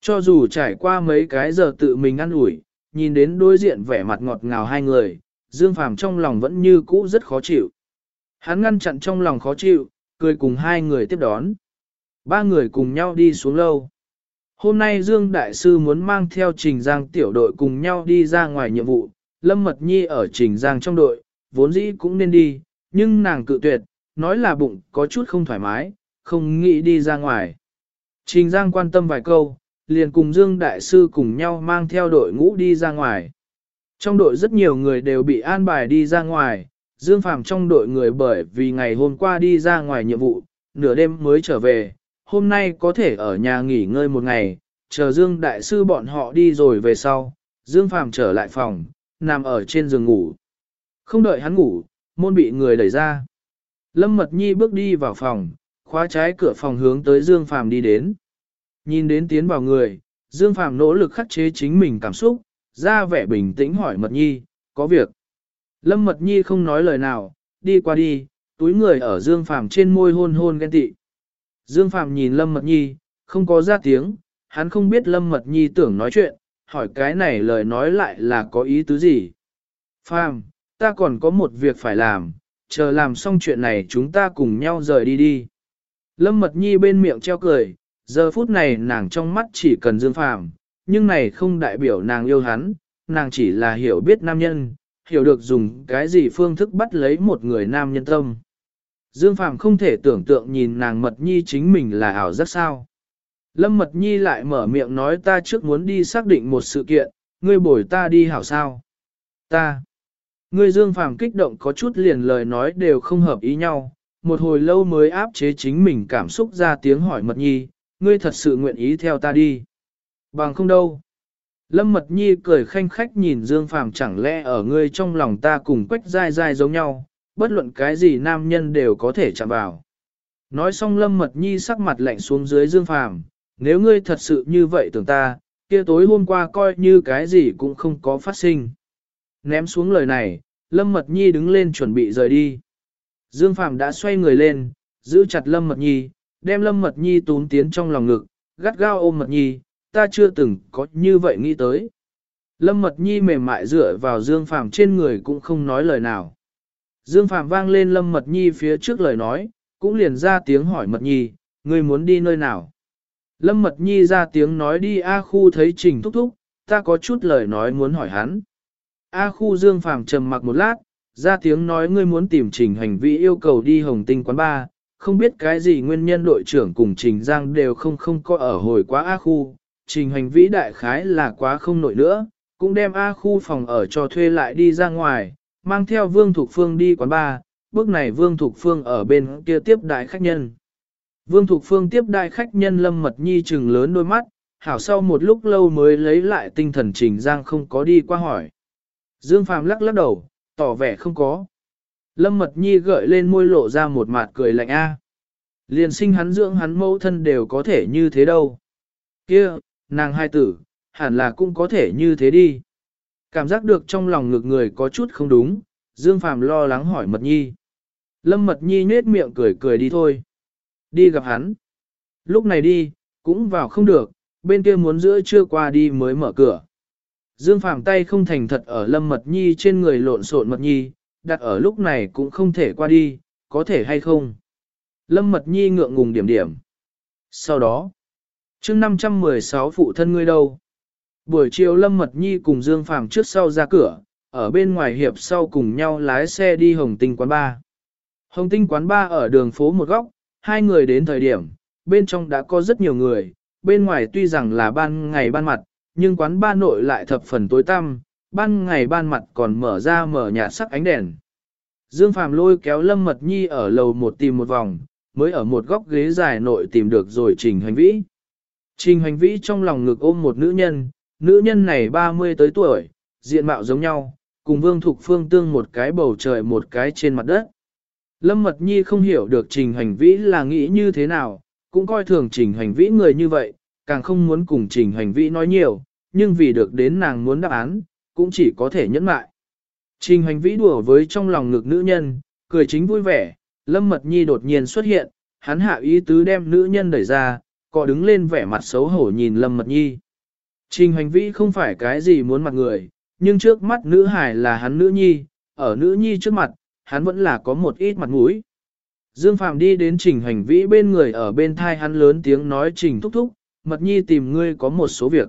Cho dù trải qua mấy cái giờ tự mình ăn ủi, nhìn đến đối diện vẻ mặt ngọt ngào hai người, Dương Phàm trong lòng vẫn như cũ rất khó chịu. Hắn ngăn chặn trong lòng khó chịu, cười cùng hai người tiếp đón. Ba người cùng nhau đi xuống lâu. Hôm nay Dương Đại Sư muốn mang theo Trình Giang tiểu đội cùng nhau đi ra ngoài nhiệm vụ, Lâm Mật Nhi ở Trình Giang trong đội, vốn dĩ cũng nên đi, nhưng nàng cự tuyệt, nói là bụng có chút không thoải mái, không nghĩ đi ra ngoài. Trình Giang quan tâm vài câu, liền cùng Dương Đại Sư cùng nhau mang theo đội ngũ đi ra ngoài. Trong đội rất nhiều người đều bị an bài đi ra ngoài, Dương Phàm trong đội người bởi vì ngày hôm qua đi ra ngoài nhiệm vụ, nửa đêm mới trở về, hôm nay có thể ở nhà nghỉ ngơi một ngày, chờ Dương Đại Sư bọn họ đi rồi về sau, Dương Phàm trở lại phòng, nằm ở trên giường ngủ. Không đợi hắn ngủ, môn bị người đẩy ra. Lâm Mật Nhi bước đi vào phòng, khóa trái cửa phòng hướng tới Dương Phàm đi đến. Nhìn đến tiến vào người, Dương Phàm nỗ lực khắc chế chính mình cảm xúc, ra vẻ bình tĩnh hỏi Mật Nhi, có việc. Lâm Mật Nhi không nói lời nào, đi qua đi, túi người ở Dương Phàm trên môi hôn hôn ghen tị. Dương Phàm nhìn Lâm Mật Nhi, không có ra tiếng, hắn không biết Lâm Mật Nhi tưởng nói chuyện, hỏi cái này lời nói lại là có ý tứ gì. Phàm, ta còn có một việc phải làm, chờ làm xong chuyện này chúng ta cùng nhau rời đi đi. Lâm Mật Nhi bên miệng treo cười, giờ phút này nàng trong mắt chỉ cần Dương Phàm, nhưng này không đại biểu nàng yêu hắn, nàng chỉ là hiểu biết nam nhân, hiểu được dùng cái gì phương thức bắt lấy một người nam nhân tâm. Dương Phàm không thể tưởng tượng nhìn nàng Mật Nhi chính mình là ảo rất sao. Lâm Mật Nhi lại mở miệng nói ta trước muốn đi xác định một sự kiện, ngươi bồi ta đi hảo sao. Ta. Ngươi Dương Phàm kích động có chút liền lời nói đều không hợp ý nhau, một hồi lâu mới áp chế chính mình cảm xúc ra tiếng hỏi Mật Nhi, ngươi thật sự nguyện ý theo ta đi. Bằng không đâu. Lâm Mật Nhi cười khanh khách nhìn Dương Phàm chẳng lẽ ở ngươi trong lòng ta cùng quách dai dai giống nhau, bất luận cái gì nam nhân đều có thể chạm vào. Nói xong Lâm Mật Nhi sắc mặt lạnh xuống dưới Dương Phàm, nếu ngươi thật sự như vậy tưởng ta, kia tối hôm qua coi như cái gì cũng không có phát sinh. Ném xuống lời này, Lâm Mật Nhi đứng lên chuẩn bị rời đi. Dương Phàm đã xoay người lên, giữ chặt Lâm Mật Nhi, đem Lâm Mật Nhi tún tiến trong lòng ngực, gắt gao ôm Mật Nhi, ta chưa từng có như vậy nghĩ tới. Lâm Mật Nhi mềm mại dựa vào Dương Phàm trên người cũng không nói lời nào. Dương Phàm vang lên Lâm Mật Nhi phía trước lời nói, cũng liền ra tiếng hỏi Mật Nhi, ngươi muốn đi nơi nào? Lâm Mật Nhi ra tiếng nói đi A khu thấy Trình Thúc Thúc, ta có chút lời nói muốn hỏi hắn. A khu Dương Phàm trầm mặc một lát, ra tiếng nói ngươi muốn tìm Trình hành vi yêu cầu đi Hồng Tinh quán ba, không biết cái gì nguyên nhân đội trưởng cùng Trình Giang đều không không có ở hồi quá A khu, Trình hành vĩ đại khái là quá không nổi nữa, cũng đem A khu phòng ở cho thuê lại đi ra ngoài, mang theo Vương Thục Phương đi quán bar, bước này Vương Thục Phương ở bên kia tiếp đại khách nhân. Vương Thục Phương tiếp đại khách nhân Lâm Mật Nhi trừng lớn đôi mắt, hảo sau một lúc lâu mới lấy lại tinh thần Trình Giang không có đi qua hỏi. Dương Phàm lắc lắc đầu, tỏ vẻ không có. Lâm Mật Nhi gợi lên môi lộ ra một mặt cười lạnh a. Liền sinh hắn dưỡng hắn mẫu thân đều có thể như thế đâu. Kia, nàng hai tử, hẳn là cũng có thể như thế đi. Cảm giác được trong lòng ngược người có chút không đúng, Dương Phàm lo lắng hỏi Mật Nhi. Lâm Mật Nhi nết miệng cười cười đi thôi. Đi gặp hắn. Lúc này đi, cũng vào không được, bên kia muốn giữa trưa qua đi mới mở cửa. Dương Phàm tay không thành thật ở Lâm Mật Nhi trên người lộn xộn Mật Nhi, đặt ở lúc này cũng không thể qua đi, có thể hay không. Lâm Mật Nhi ngượng ngùng điểm điểm. Sau đó, chương 516 phụ thân ngươi đâu? Buổi chiều Lâm Mật Nhi cùng Dương Phàm trước sau ra cửa, ở bên ngoài hiệp sau cùng nhau lái xe đi Hồng Tinh quán ba. Hồng Tinh quán ba ở đường phố một góc, hai người đến thời điểm, bên trong đã có rất nhiều người, bên ngoài tuy rằng là ban ngày ban mặt, nhưng quán ba nội lại thập phần tối tăm, ban ngày ban mặt còn mở ra mở nhạt sắc ánh đèn. Dương Phàm lôi kéo Lâm Mật Nhi ở lầu một tìm một vòng, mới ở một góc ghế dài nội tìm được rồi Trình Hành Vĩ. Trình Hành Vĩ trong lòng ngực ôm một nữ nhân, nữ nhân này 30 tới tuổi, diện mạo giống nhau, cùng Vương Thục Phương tương một cái bầu trời một cái trên mặt đất. Lâm Mật Nhi không hiểu được Trình Hành Vĩ là nghĩ như thế nào, cũng coi thường Trình Hành Vĩ người như vậy, càng không muốn cùng Trình Hành Vĩ nói nhiều, nhưng vì được đến nàng muốn đáp án, cũng chỉ có thể nhẫn mại. Trình Hành Vĩ đùa với trong lòng ngực nữ nhân, cười chính vui vẻ, Lâm Mật Nhi đột nhiên xuất hiện, hắn hạ ý tứ đem nữ nhân đẩy ra, cọ đứng lên vẻ mặt xấu hổ nhìn Lâm Mật Nhi. Trình hành vĩ không phải cái gì muốn mặt người, nhưng trước mắt nữ hải là hắn nữ nhi, ở nữ nhi trước mặt, hắn vẫn là có một ít mặt mũi. Dương Phạm đi đến trình hành vĩ bên người ở bên thai hắn lớn tiếng nói trình thúc thúc, mật nhi tìm ngươi có một số việc.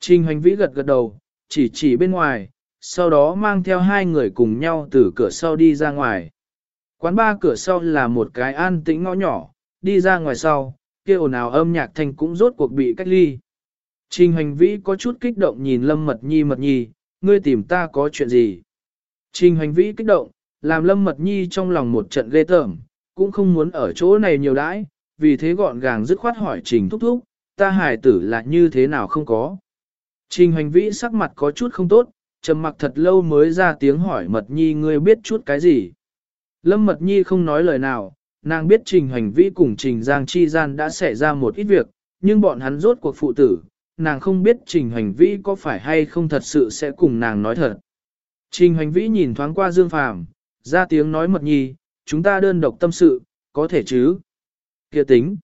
Trình hành vĩ gật gật đầu, chỉ chỉ bên ngoài, sau đó mang theo hai người cùng nhau từ cửa sau đi ra ngoài. Quán ba cửa sau là một cái an tĩnh ngõ nhỏ, đi ra ngoài sau, kia ồn ào âm nhạc thanh cũng rốt cuộc bị cách ly. Trình hành vĩ có chút kích động nhìn Lâm Mật Nhi Mật Nhi, ngươi tìm ta có chuyện gì? Trình hành vĩ kích động, làm Lâm Mật Nhi trong lòng một trận ghê tởm, cũng không muốn ở chỗ này nhiều đãi, vì thế gọn gàng dứt khoát hỏi Trình thúc thúc, ta hài tử là như thế nào không có. Trình hành vĩ sắc mặt có chút không tốt, trầm mặc thật lâu mới ra tiếng hỏi Mật Nhi ngươi biết chút cái gì. Lâm Mật Nhi không nói lời nào, nàng biết Trình hành vĩ cùng Trình Giang Chi Gian đã xảy ra một ít việc, nhưng bọn hắn rốt cuộc phụ tử, nàng không biết trình hành vĩ có phải hay không thật sự sẽ cùng nàng nói thật. Trình hành vĩ nhìn thoáng qua Dương Phàm, ra tiếng nói mật nhi, chúng ta đơn độc tâm sự, có thể chứ? Kia tính.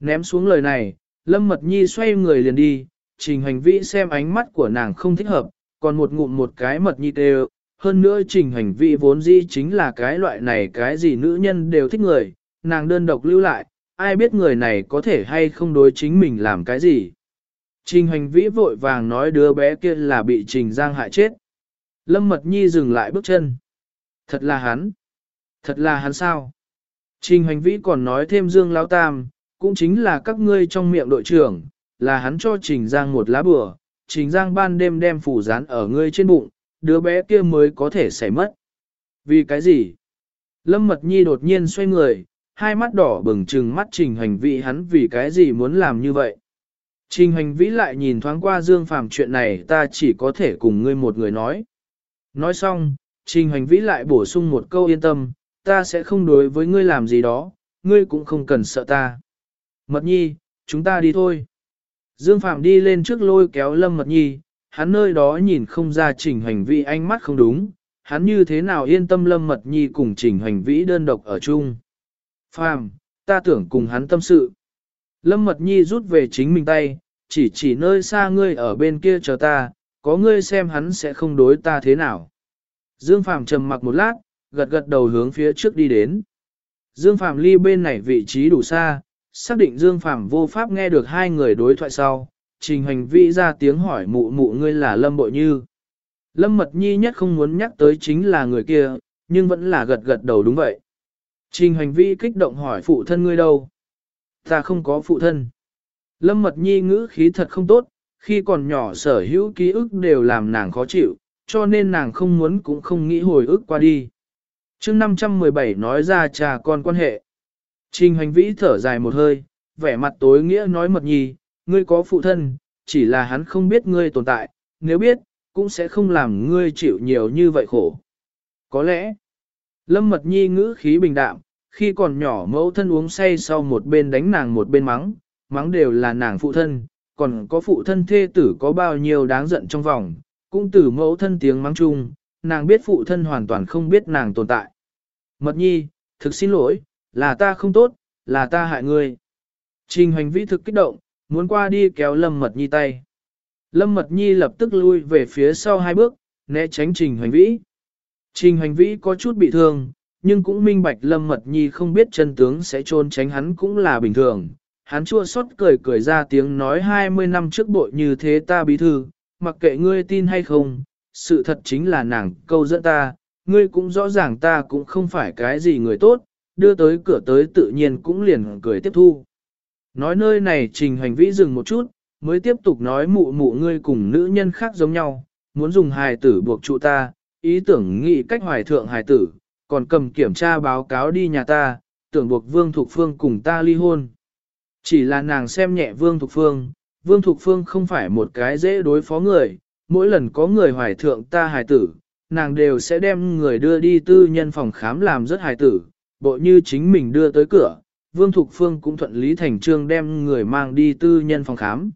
Ném xuống lời này, Lâm Mật Nhi xoay người liền đi, trình hành vĩ xem ánh mắt của nàng không thích hợp, còn một ngụm một cái Mật Nhi đều. Hơn nữa trình hành vĩ vốn dĩ chính là cái loại này cái gì nữ nhân đều thích người, nàng đơn độc lưu lại, ai biết người này có thể hay không đối chính mình làm cái gì. Trình hành vĩ vội vàng nói đứa bé kia là bị Trình Giang hại chết. Lâm Mật Nhi dừng lại bước chân. Thật là hắn. Thật là hắn sao? Trình hành vĩ còn nói thêm Dương Lão Tam, cũng chính là các ngươi trong miệng đội trưởng, là hắn cho Trình Giang một lá bừa. Trình Giang ban đêm đem phủ dán ở ngươi trên bụng, đứa bé kia mới có thể xảy mất. Vì cái gì? Lâm Mật Nhi đột nhiên xoay người, hai mắt đỏ bừng trừng mắt trình hành vĩ hắn vì cái gì muốn làm như vậy. Trình hành vĩ lại nhìn thoáng qua Dương Phàm chuyện này ta chỉ có thể cùng ngươi một người nói. Nói xong, trình hành vĩ lại bổ sung một câu yên tâm, ta sẽ không đối với ngươi làm gì đó, ngươi cũng không cần sợ ta. Mật nhi, chúng ta đi thôi. Dương Phạm đi lên trước lôi kéo Lâm Mật Nhi, hắn nơi đó nhìn không ra trình hành vĩ ánh mắt không đúng, hắn như thế nào yên tâm Lâm Mật Nhi cùng trình hành vĩ đơn độc ở chung. Phạm, ta tưởng cùng hắn tâm sự. Lâm Mật Nhi rút về chính mình tay, chỉ chỉ nơi xa ngươi ở bên kia chờ ta, có ngươi xem hắn sẽ không đối ta thế nào. Dương Phạm trầm mặc một lát, gật gật đầu hướng phía trước đi đến. Dương Phạm ly bên này vị trí đủ xa, xác định Dương Phàm vô pháp nghe được hai người đối thoại sau, trình hành vi ra tiếng hỏi mụ mụ ngươi là Lâm Bội Như. Lâm Mật Nhi nhất không muốn nhắc tới chính là người kia, nhưng vẫn là gật gật đầu đúng vậy. Trình hành vi kích động hỏi phụ thân ngươi đâu? Ta không có phụ thân. Lâm mật nhi ngữ khí thật không tốt, khi còn nhỏ sở hữu ký ức đều làm nàng khó chịu, cho nên nàng không muốn cũng không nghĩ hồi ức qua đi. chương 517 nói ra cha con quan hệ. Trình hành vĩ thở dài một hơi, vẻ mặt tối nghĩa nói mật nhi, ngươi có phụ thân, chỉ là hắn không biết ngươi tồn tại, nếu biết, cũng sẽ không làm ngươi chịu nhiều như vậy khổ. Có lẽ, Lâm Mật Nhi ngữ khí bình đạm, khi còn nhỏ mẫu thân uống say sau một bên đánh nàng một bên mắng, mắng đều là nàng phụ thân, còn có phụ thân thê tử có bao nhiêu đáng giận trong vòng, cũng từ mẫu thân tiếng mắng chung, nàng biết phụ thân hoàn toàn không biết nàng tồn tại. Mật Nhi, thực xin lỗi, là ta không tốt, là ta hại ngươi. Trình Hoành vĩ thực kích động, muốn qua đi kéo Lâm Mật Nhi tay. Lâm Mật Nhi lập tức lui về phía sau hai bước, né tránh Trình Hoành Vĩ. Trình Hoành Vĩ có chút bị thương, nhưng cũng minh bạch Lâm Mật Nhi không biết chân tướng sẽ trôn tránh hắn cũng là bình thường. Hắn chua xót cười cười ra tiếng nói 20 năm trước bội như thế ta bí thư, mặc kệ ngươi tin hay không, sự thật chính là nàng câu dẫn ta, ngươi cũng rõ ràng ta cũng không phải cái gì người tốt, đưa tới cửa tới tự nhiên cũng liền cười tiếp thu. Nói nơi này Trình hành Vĩ dừng một chút, mới tiếp tục nói mụ mụ ngươi cùng nữ nhân khác giống nhau, muốn dùng hài tử buộc trụ ta, ý tưởng nghĩ cách hoài thượng hài tử, còn cầm kiểm tra báo cáo đi nhà ta, tưởng buộc Vương Thục Phương cùng ta ly hôn. Chỉ là nàng xem nhẹ Vương Thục Phương, Vương Thục Phương không phải một cái dễ đối phó người, mỗi lần có người hoài thượng ta hài tử, nàng đều sẽ đem người đưa đi tư nhân phòng khám làm rất hài tử, bộ như chính mình đưa tới cửa, Vương Thục Phương cũng thuận lý thành trương đem người mang đi tư nhân phòng khám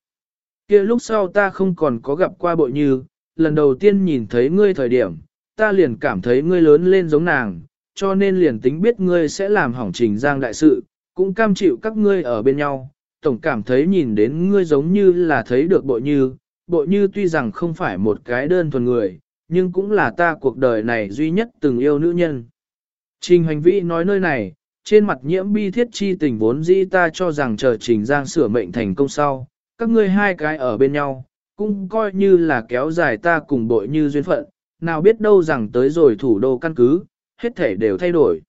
kia lúc sau ta không còn có gặp qua bội như, lần đầu tiên nhìn thấy ngươi thời điểm, ta liền cảm thấy ngươi lớn lên giống nàng, cho nên liền tính biết ngươi sẽ làm hỏng trình giang đại sự, cũng cam chịu các ngươi ở bên nhau, tổng cảm thấy nhìn đến ngươi giống như là thấy được bội như, bội như tuy rằng không phải một cái đơn thuần người, nhưng cũng là ta cuộc đời này duy nhất từng yêu nữ nhân. Trình hành vi nói nơi này, trên mặt nhiễm bi thiết chi tình vốn dĩ ta cho rằng chờ trình giang sửa mệnh thành công sau, các ngươi hai cái ở bên nhau, cũng coi như là kéo dài ta cùng bội như duyên phận, nào biết đâu rằng tới rồi thủ đô căn cứ, hết thể đều thay đổi.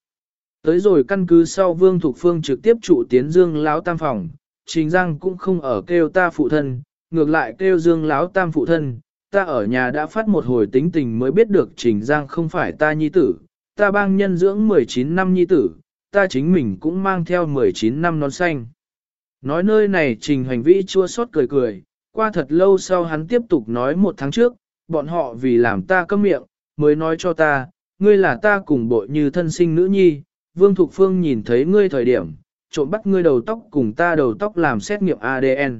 Tới rồi căn cứ sau Vương Thục Phương trực tiếp trụ tiến Dương Lão Tam phòng, Trình Giang cũng không ở kêu ta phụ thân, ngược lại kêu Dương Lão Tam phụ thân, ta ở nhà đã phát một hồi tính tình mới biết được Trình Giang không phải ta nhi tử, ta bang nhân dưỡng 19 năm nhi tử, ta chính mình cũng mang theo 19 năm nón xanh. Nói nơi này trình hành vĩ chua xót cười cười, qua thật lâu sau hắn tiếp tục nói một tháng trước, bọn họ vì làm ta câm miệng, mới nói cho ta, ngươi là ta cùng bội như thân sinh nữ nhi, Vương Thục Phương nhìn thấy ngươi thời điểm, trộm bắt ngươi đầu tóc cùng ta đầu tóc làm xét nghiệm ADN.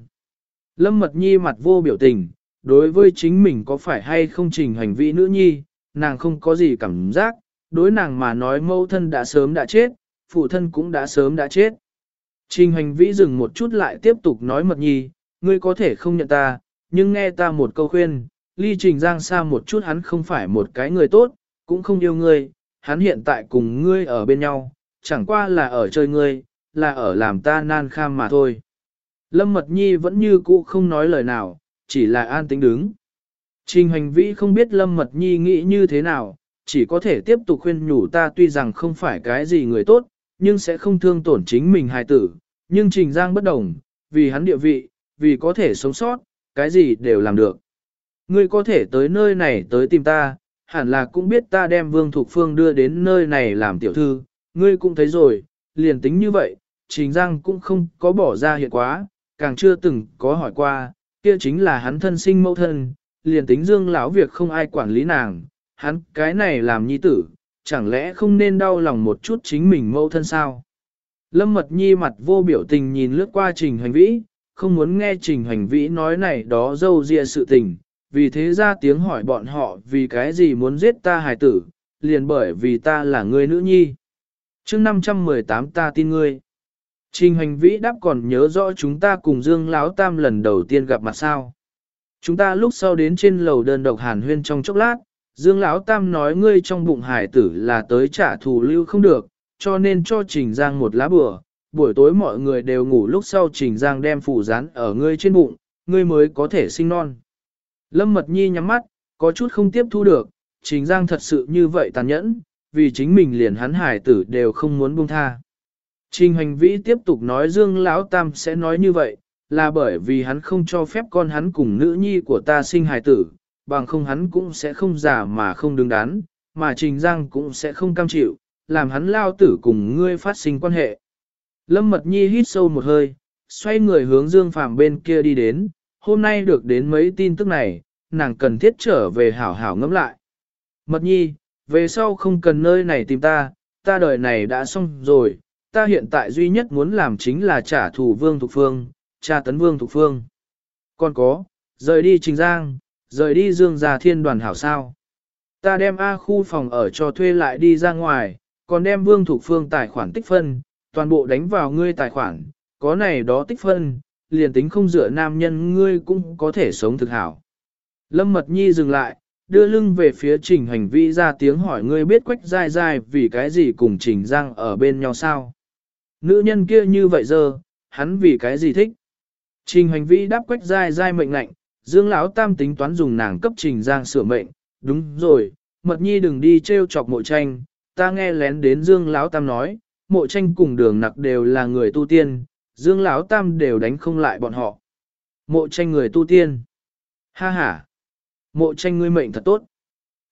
Lâm Mật Nhi mặt vô biểu tình, đối với chính mình có phải hay không trình hành vi nữ nhi, nàng không có gì cảm giác, đối nàng mà nói mâu thân đã sớm đã chết, phụ thân cũng đã sớm đã chết. Trình hành vĩ dừng một chút lại tiếp tục nói mật nhi, ngươi có thể không nhận ta, nhưng nghe ta một câu khuyên, ly trình giang xa một chút hắn không phải một cái người tốt, cũng không yêu ngươi, hắn hiện tại cùng ngươi ở bên nhau, chẳng qua là ở chơi ngươi, là ở làm ta nan kham mà thôi. Lâm mật nhi vẫn như cũ không nói lời nào, chỉ là an tĩnh đứng. Trình hành vĩ không biết Lâm mật nhi nghĩ như thế nào, chỉ có thể tiếp tục khuyên nhủ ta tuy rằng không phải cái gì người tốt, nhưng sẽ không thương tổn chính mình hài tử, nhưng Trình Giang bất đồng, vì hắn địa vị, vì có thể sống sót, cái gì đều làm được. Ngươi có thể tới nơi này tới tìm ta, hẳn là cũng biết ta đem Vương Thục Phương đưa đến nơi này làm tiểu thư, ngươi cũng thấy rồi, liền tính như vậy, Trình Giang cũng không có bỏ ra hiện quá, càng chưa từng có hỏi qua, kia chính là hắn thân sinh mẫu thân, liền tính Dương lão việc không ai quản lý nàng, hắn cái này làm nhi tử, chẳng lẽ không nên đau lòng một chút chính mình mẫu thân sao? Lâm Mật Nhi mặt vô biểu tình nhìn lướt qua Trình Hành Vĩ, không muốn nghe Trình Hành Vĩ nói này đó dâu dịa sự tình, vì thế ra tiếng hỏi bọn họ vì cái gì muốn giết ta hài tử, liền bởi vì ta là người nữ nhi. chương 518 ta tin ngươi. Trình Hành Vĩ đáp còn nhớ rõ chúng ta cùng Dương Lão Tam lần đầu tiên gặp mặt sao. Chúng ta lúc sau đến trên lầu đơn độc hàn huyên trong chốc lát, Dương Lão Tam nói ngươi trong bụng hải tử là tới trả thù lưu không được, cho nên cho Trình Giang một lá bừa, buổi tối mọi người đều ngủ lúc sau Trình Giang đem phủ rán ở ngươi trên bụng, ngươi mới có thể sinh non. Lâm Mật Nhi nhắm mắt, có chút không tiếp thu được, Trình Giang thật sự như vậy tàn nhẫn, vì chính mình liền hắn hải tử đều không muốn buông tha. Trình hành vĩ tiếp tục nói Dương Lão Tam sẽ nói như vậy, là bởi vì hắn không cho phép con hắn cùng nữ nhi của ta sinh Hải tử, bằng không hắn cũng sẽ không giả mà không đứng đắn, mà Trình Giang cũng sẽ không cam chịu, làm hắn lao tử cùng ngươi phát sinh quan hệ. Lâm Mật Nhi hít sâu một hơi, xoay người hướng Dương Phàm bên kia đi đến, hôm nay được đến mấy tin tức này, nàng cần thiết trở về hảo hảo ngẫm lại. Mật Nhi, về sau không cần nơi này tìm ta, ta đời này đã xong rồi, ta hiện tại duy nhất muốn làm chính là trả thù Vương Thục Phương, cha tấn Vương Thục Phương. Còn có, rời đi Trình Giang, rời đi Dương Gia Thiên đoàn hảo sao. Ta đem A khu phòng ở cho thuê lại đi ra ngoài, còn đem Vương thủ Phương tài khoản tích phân, toàn bộ đánh vào ngươi tài khoản, có này đó tích phân, liền tính không dựa nam nhân ngươi cũng có thể sống thực hảo. Lâm Mật Nhi dừng lại, đưa lưng về phía trình hành vi ra tiếng hỏi ngươi biết quách dai dai vì cái gì cùng trình giang ở bên nhau sao. Nữ nhân kia như vậy giờ, hắn vì cái gì thích. Trình hành vi đáp quách dai dai mệnh lệnh, dương lão tam tính toán dùng nàng cấp trình giang sửa mệnh, đúng rồi, mật nhi đừng đi treo chọc mộ tranh, ta nghe lén đến dương lão tam nói, mộ tranh cùng đường nặc đều là người tu tiên, dương lão tam đều đánh không lại bọn họ. Mộ tranh người tu tiên. Ha ha. Mộ tranh ngươi mệnh thật tốt.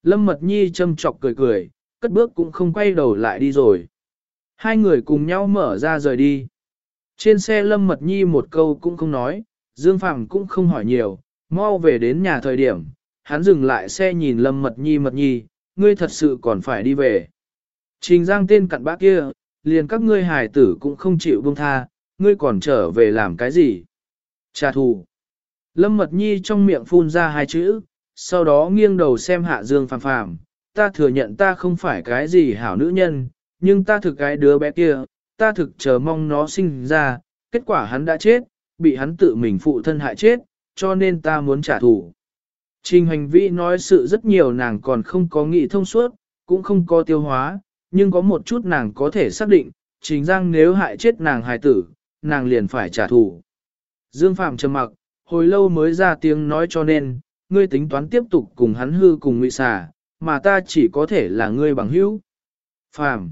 Lâm Mật Nhi châm chọc cười cười, cất bước cũng không quay đầu lại đi rồi. Hai người cùng nhau mở ra rời đi. Trên xe Lâm Mật Nhi một câu cũng không nói, Dương Phàm cũng không hỏi nhiều, mau về đến nhà thời điểm, hắn dừng lại xe nhìn Lâm Mật Nhi Mật Nhi, ngươi thật sự còn phải đi về. Trình Giang tên cặn bác kia, liền các ngươi hài tử cũng không chịu buông tha, ngươi còn trở về làm cái gì? Trả thù. Lâm Mật Nhi trong miệng phun ra hai chữ, sau đó nghiêng đầu xem hạ Dương phàm phàm, ta thừa nhận ta không phải cái gì hảo nữ nhân, nhưng ta thực cái đứa bé kia, ta thực chờ mong nó sinh ra, kết quả hắn đã chết, bị hắn tự mình phụ thân hại chết, cho nên ta muốn trả thù. Trình hành Vĩ nói sự rất nhiều nàng còn không có nghĩ thông suốt, cũng không có tiêu hóa, nhưng có một chút nàng có thể xác định, trình giang nếu hại chết nàng hài tử, nàng liền phải trả thù. Dương Phạm trầm mặc, hồi lâu mới ra tiếng nói cho nên, ngươi tính toán tiếp tục cùng hắn hư cùng ngụy xà, mà ta chỉ có thể là ngươi bằng hữu. Phạm,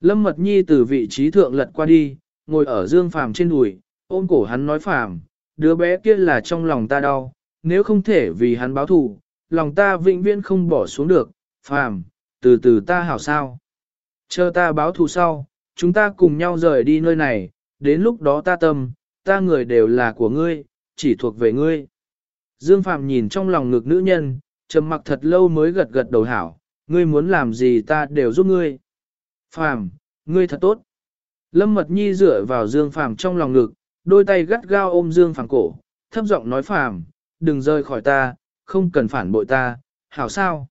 Lâm Mật Nhi từ vị trí thượng lật qua đi, ngồi ở Dương Phạm trên đùi, ôm cổ hắn nói Phạm đứa bé kia là trong lòng ta đau, nếu không thể vì hắn báo thù, lòng ta vĩnh viễn không bỏ xuống được, Phàm, từ từ ta hảo sao. Chờ ta báo thù sau, chúng ta cùng nhau rời đi nơi này, đến lúc đó ta tâm, ta người đều là của ngươi, chỉ thuộc về ngươi. Dương Phạm nhìn trong lòng ngực nữ nhân, trầm mặc thật lâu mới gật gật đầu hảo, ngươi muốn làm gì ta đều giúp ngươi. Phạm, ngươi thật tốt. Lâm Mật Nhi dựa vào Dương Phạm trong lòng ngực, đôi tay gắt gao ôm Dương Phàm cổ, thấp giọng nói phàm, đừng rời khỏi ta, không cần phản bội ta, hảo sao.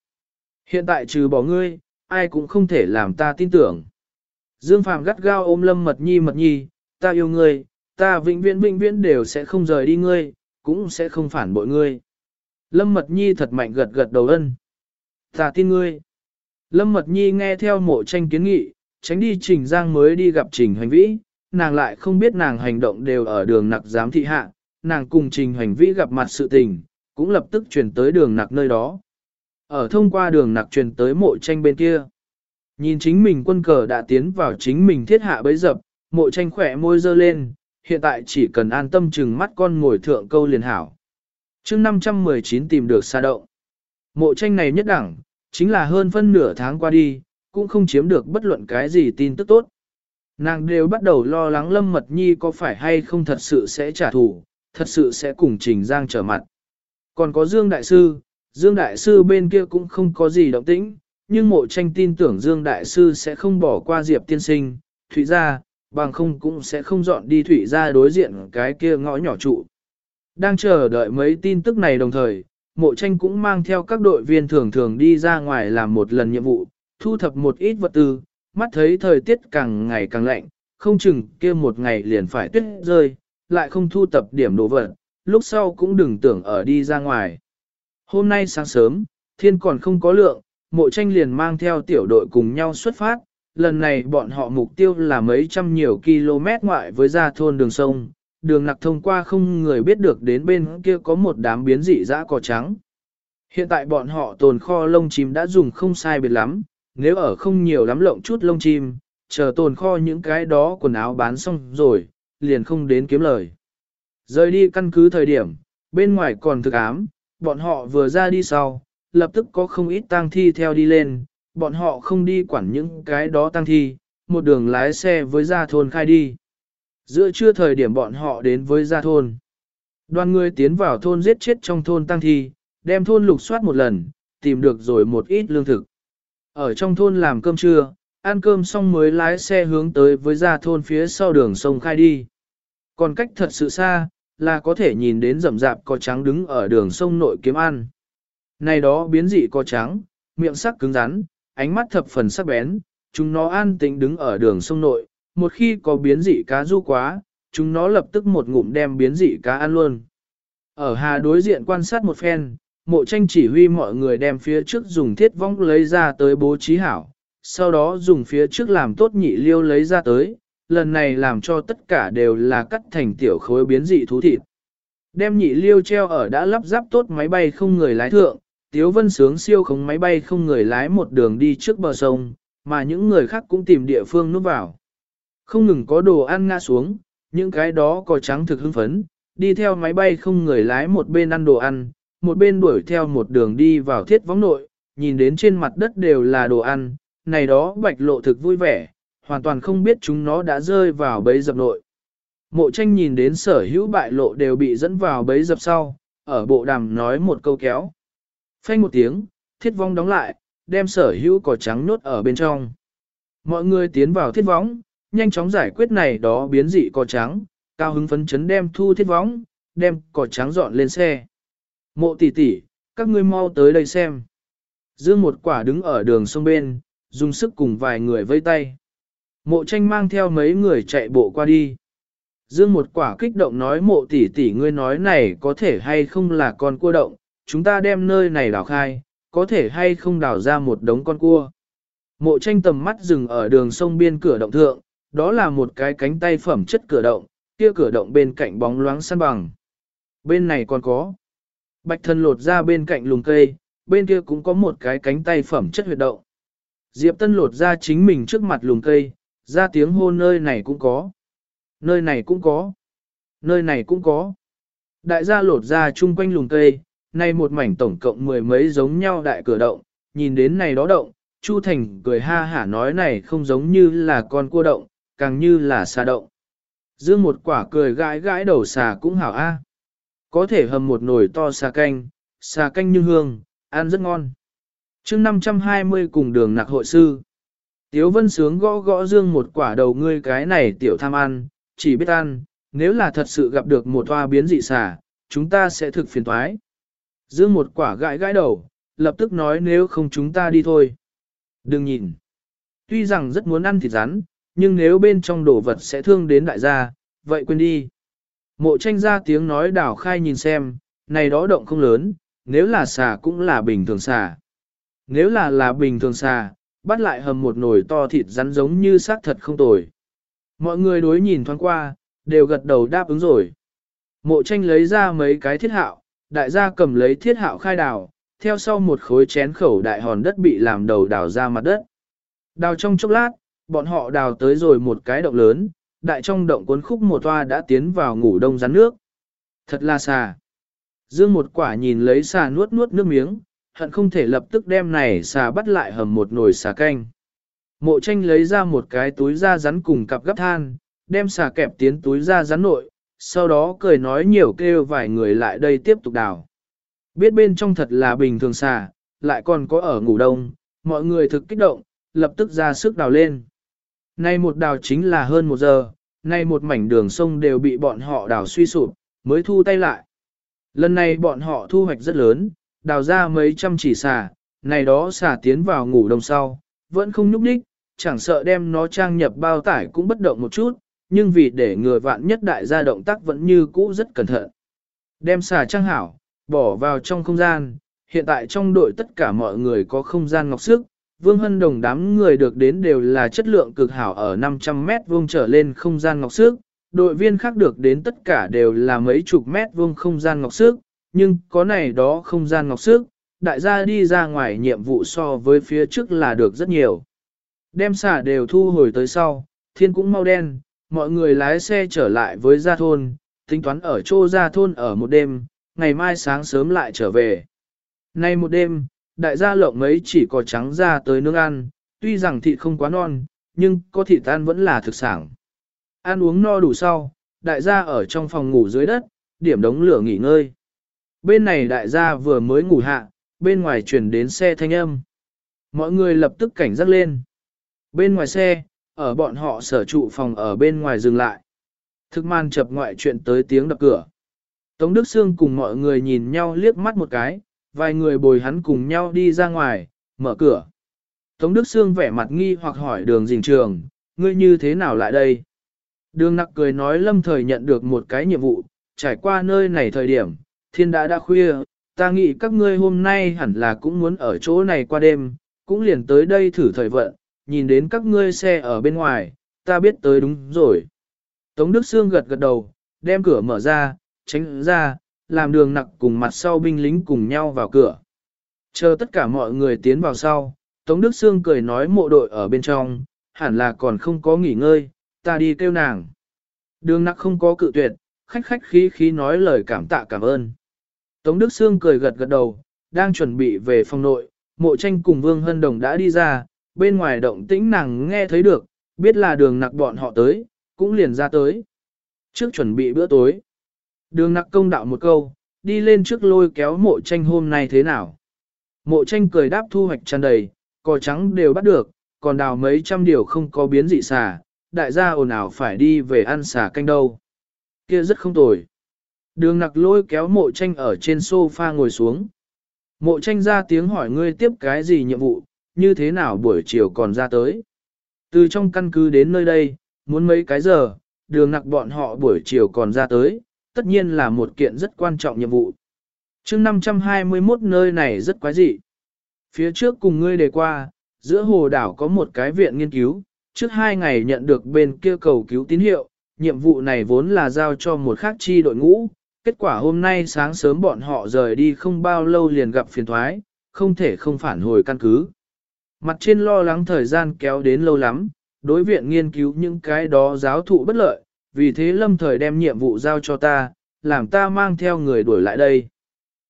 Hiện tại trừ bỏ ngươi, ai cũng không thể làm ta tin tưởng. Dương Phàm gắt gao ôm Lâm Mật Nhi Mật Nhi, ta yêu ngươi, ta vĩnh viễn vĩnh viễn đều sẽ không rời đi ngươi, cũng sẽ không phản bội ngươi. Lâm Mật Nhi thật mạnh gật gật đầu ân. Ta tin ngươi. Lâm Mật Nhi nghe theo mộ tranh kiến nghị, tránh đi Trình Giang mới đi gặp Trình Hành Vĩ, nàng lại không biết nàng hành động đều ở đường nặc giám thị hạ, nàng cùng Trình Hành Vĩ gặp mặt sự tình, cũng lập tức chuyển tới đường nặc nơi đó. Ở thông qua đường nặc truyền tới mộ tranh bên kia. Nhìn chính mình quân cờ đã tiến vào chính mình thiết hạ bấy dập, mộ tranh khỏe môi dơ lên, hiện tại chỉ cần an tâm chừng mắt con ngồi thượng câu liền hảo. chương 519 tìm được xa động. Mộ tranh này nhất đẳng, chính là hơn phân nửa tháng qua đi, cũng không chiếm được bất luận cái gì tin tức tốt. Nàng đều bắt đầu lo lắng Lâm Mật Nhi có phải hay không thật sự sẽ trả thù, thật sự sẽ cùng Trình Giang trở mặt. Còn có Dương Đại Sư, Dương Đại Sư bên kia cũng không có gì động tĩnh, nhưng mộ tranh tin tưởng Dương Đại Sư sẽ không bỏ qua Diệp Tiên Sinh, Thụy Gia, bằng không cũng sẽ không dọn đi thủy gia đối diện cái kia ngõ nhỏ trụ. Đang chờ đợi mấy tin tức này đồng thời, mộ tranh cũng mang theo các đội viên thường thường đi ra ngoài làm một lần nhiệm vụ, thu thập một ít vật tư, mắt thấy thời tiết càng ngày càng lạnh, không chừng kia một ngày liền phải tuyết rơi, lại không thu tập điểm đồ vật, lúc sau cũng đừng tưởng ở đi ra ngoài. Hôm nay sáng sớm, thiên còn không có lượng, mộ tranh liền mang theo tiểu đội cùng nhau xuất phát, lần này bọn họ mục tiêu là mấy trăm nhiều km ngoại với ra thôn đường sông, đường nặc thông qua không người biết được đến bên kia có một đám biến dị dã cỏ trắng. Hiện tại bọn họ tồn kho lông chim đã dùng không sai biệt lắm, nếu ở không nhiều lắm lộng chút lông chim, chờ tồn kho những cái đó quần áo bán xong rồi, liền không đến kiếm lời. Rời đi căn cứ thời điểm, bên ngoài còn thực ám, bọn họ vừa ra đi sau, lập tức có không ít tang thi theo đi lên, bọn họ không đi quản những cái đó tang thi, một đường lái xe với gia thôn khai đi. Giữa trưa thời điểm bọn họ đến với gia thôn. Đoàn người tiến vào thôn giết chết trong thôn tang thi, đem thôn lục soát một lần, tìm được rồi một ít lương thực. Ở trong thôn làm cơm trưa, ăn cơm xong mới lái xe hướng tới với ra thôn phía sau đường sông khai đi. Còn cách thật sự xa, là có thể nhìn đến rậm rạp có trắng đứng ở đường sông nội kiếm ăn. Này đó biến dị có trắng, miệng sắc cứng rắn, ánh mắt thập phần sắc bén, chúng nó an tĩnh đứng ở đường sông nội, một khi có biến dị cá du quá, chúng nó lập tức một ngụm đem biến dị cá ăn luôn. Ở hà đối diện quan sát một phen, mộ tranh chỉ huy mọi người đem phía trước dùng thiết vong lấy ra tới bố trí hảo, sau đó dùng phía trước làm tốt nhị liêu lấy ra tới, lần này làm cho tất cả đều là cắt thành tiểu khối biến dị thú thịt. Đem nhị liêu treo ở đã lắp ráp tốt máy bay không người lái thượng, Tiếu Vân sướng siêu khống máy bay không người lái một đường đi trước bờ sông, mà những người khác cũng tìm địa phương núp vào. Không ngừng có đồ ăn ngã xuống, những cái đó có trắng thực hưng phấn, đi theo máy bay không người lái một bên ăn đồ ăn, một bên đuổi theo một đường đi vào thiết võng nội, nhìn đến trên mặt đất đều là đồ ăn, này đó bạch lộ thực vui vẻ, hoàn toàn không biết chúng nó đã rơi vào bấy dập nội. Mộ tranh nhìn đến sở hữu bại lộ đều bị dẫn vào bấy dập sau, ở bộ đàm nói một câu kéo. Phanh một tiếng, thiết vong đóng lại, đem sở hữu cỏ trắng nốt ở bên trong. Mọi người tiến vào thiết võng, nhanh chóng giải quyết này đó biến dị cỏ trắng, cao hứng phấn chấn đem thu thiết võng, đem cỏ trắng dọn lên xe. Mộ tỷ tỷ, các ngươi mau tới đây xem. Dương một quả đứng ở đường sông bên, dùng sức cùng vài người vây tay. Mộ tranh mang theo mấy người chạy bộ qua đi. Dương một quả kích động nói mộ tỷ tỷ ngươi nói này có thể hay không là con cua động, chúng ta đem nơi này đào khai, có thể hay không đào ra một đống con cua. Mộ tranh tầm mắt dừng ở đường sông biên cửa động thượng, đó là một cái cánh tay phẩm chất cửa động, kia cửa động bên cạnh bóng loáng săn bằng. Bên này còn có. Bạch thần lột ra bên cạnh lùng cây, bên kia cũng có một cái cánh tay phẩm chất huyệt động. Diệp Tân lột ra chính mình trước mặt lùng cây, ra tiếng hô nơi này cũng có. Nơi này cũng có. Nơi này cũng có. Đại gia lột ra chung quanh lùng cây, nay một mảnh tổng cộng mười mấy giống nhau đại cửa động, nhìn đến này đó động, Chu Thành cười ha hả nói này không giống như là con cua động, càng như là xà động. Dương một quả cười gãi gãi đầu xà cũng hảo a. Có thể hầm một nồi to xà canh, xà canh như hương, ăn rất ngon. chương 520 cùng đường nạc hội sư. Tiếu vân sướng gõ gõ dương một quả đầu ngươi cái này tiểu tham ăn, chỉ biết ăn, nếu là thật sự gặp được một toa biến dị xà, chúng ta sẽ thực phiền thoái. Dương một quả gãi gãi đầu, lập tức nói nếu không chúng ta đi thôi. Đừng nhìn. Tuy rằng rất muốn ăn thịt rắn, nhưng nếu bên trong đồ vật sẽ thương đến đại gia, vậy quên đi. Mộ tranh ra tiếng nói đảo khai nhìn xem, này đó động không lớn, nếu là xà cũng là bình thường xà. Nếu là là bình thường xà, bắt lại hầm một nồi to thịt rắn giống như xác thật không tồi. Mọi người đối nhìn thoáng qua, đều gật đầu đáp ứng rồi. Mộ tranh lấy ra mấy cái thiết hạo, đại gia cầm lấy thiết hạo khai đào, theo sau một khối chén khẩu đại hòn đất bị làm đầu đào ra mặt đất. Đào trong chốc lát, bọn họ đào tới rồi một cái động lớn, đại trong động cuốn khúc một toa đã tiến vào ngủ đông rắn nước. Thật là xà. Dương một quả nhìn lấy xà nuốt nuốt nước miếng, hận không thể lập tức đem này xà bắt lại hầm một nồi xà canh. Mộ tranh lấy ra một cái túi da rắn cùng cặp gấp than, đem xà kẹp tiến túi da rắn nội, sau đó cười nói nhiều kêu vài người lại đây tiếp tục đào. Biết bên trong thật là bình thường xà, lại còn có ở ngủ đông, mọi người thực kích động, lập tức ra sức đào lên. Nay một đào chính là hơn một giờ, nay một mảnh đường sông đều bị bọn họ đào suy sụp, mới thu tay lại. Lần này bọn họ thu hoạch rất lớn, đào ra mấy trăm chỉ xà, này đó xà tiến vào ngủ đông sau, vẫn không nhúc đích, chẳng sợ đem nó trang nhập bao tải cũng bất động một chút, nhưng vì để người vạn nhất đại gia động tác vẫn như cũ rất cẩn thận. Đem xà trang hảo, bỏ vào trong không gian, hiện tại trong đội tất cả mọi người có không gian ngọc sức, Vương Hân Đồng đám người được đến đều là chất lượng cực hảo ở 500 mét vuông trở lên không gian ngọc sức, đội viên khác được đến tất cả đều là mấy chục mét vuông không gian ngọc sức, nhưng có này đó không gian ngọc sức, đại gia đi ra ngoài nhiệm vụ so với phía trước là được rất nhiều. Đem xả đều thu hồi tới sau, thiên cũng mau đen, mọi người lái xe trở lại với gia thôn, tính toán ở chỗ gia thôn ở một đêm, ngày mai sáng sớm lại trở về. Nay một đêm, đại gia lộng mấy chỉ có trắng ra tới nướng ăn, tuy rằng thịt không quá non, nhưng có thịt tan vẫn là thực sản. Ăn uống no đủ sau, đại gia ở trong phòng ngủ dưới đất, điểm đống lửa nghỉ ngơi. Bên này đại gia vừa mới ngủ hạ, bên ngoài chuyển đến xe thanh âm. Mọi người lập tức cảnh giác lên. Bên ngoài xe, ở bọn họ sở trụ phòng ở bên ngoài dừng lại. Thức man chập ngoại chuyện tới tiếng đập cửa. Tống Đức Sương cùng mọi người nhìn nhau liếc mắt một cái, vài người bồi hắn cùng nhau đi ra ngoài, mở cửa. Tống Đức Sương vẻ mặt nghi hoặc hỏi đường dình trường, ngươi như thế nào lại đây? Đường nặc cười nói lâm thời nhận được một cái nhiệm vụ, trải qua nơi này thời điểm, thiên đã đã khuya, ta nghĩ các ngươi hôm nay hẳn là cũng muốn ở chỗ này qua đêm, cũng liền tới đây thử thời vận, nhìn đến các ngươi xe ở bên ngoài, ta biết tới đúng rồi. Tống Đức Sương gật gật đầu, đem cửa mở ra, tránh ra, làm đường nặc cùng mặt sau binh lính cùng nhau vào cửa. Chờ tất cả mọi người tiến vào sau, Tống Đức Sương cười nói mộ đội ở bên trong, hẳn là còn không có nghỉ ngơi, ta đi kêu nàng. Đường nặc không có cự tuyệt, khách khách khí khí nói lời cảm tạ cảm ơn. Tống Đức Sương cười gật gật đầu, đang chuẩn bị về phòng nội, mộ tranh cùng Vương Hân Đồng đã đi ra, bên ngoài động tĩnh nàng nghe thấy được, biết là đường nặc bọn họ tới, cũng liền ra tới. Trước chuẩn bị bữa tối, đường nặc công đạo một câu, đi lên trước lôi kéo mộ tranh hôm nay thế nào. Mộ tranh cười đáp thu hoạch tràn đầy, cò trắng đều bắt được, còn đào mấy trăm điều không có biến dị xà, đại gia ồn ào phải đi về ăn xà canh đâu. Kia rất không tồi. Đường nặc lôi kéo mộ tranh ở trên sofa ngồi xuống. Mộ tranh ra tiếng hỏi ngươi tiếp cái gì nhiệm vụ, như thế nào buổi chiều còn ra tới. Từ trong căn cứ đến nơi đây, muốn mấy cái giờ, đường nặc bọn họ buổi chiều còn ra tới, tất nhiên là một kiện rất quan trọng nhiệm vụ. chương 521 nơi này rất quái dị. Phía trước cùng ngươi đề qua, giữa hồ đảo có một cái viện nghiên cứu, trước hai ngày nhận được bên kia cầu cứu tín hiệu, nhiệm vụ này vốn là giao cho một khác chi đội ngũ, kết quả hôm nay sáng sớm bọn họ rời đi không bao lâu liền gặp phiền thoái, không thể không phản hồi căn cứ. Mặt trên lo lắng thời gian kéo đến lâu lắm, đối viện nghiên cứu những cái đó giáo thụ bất lợi, vì thế lâm thời đem nhiệm vụ giao cho ta, làm ta mang theo người đuổi lại đây.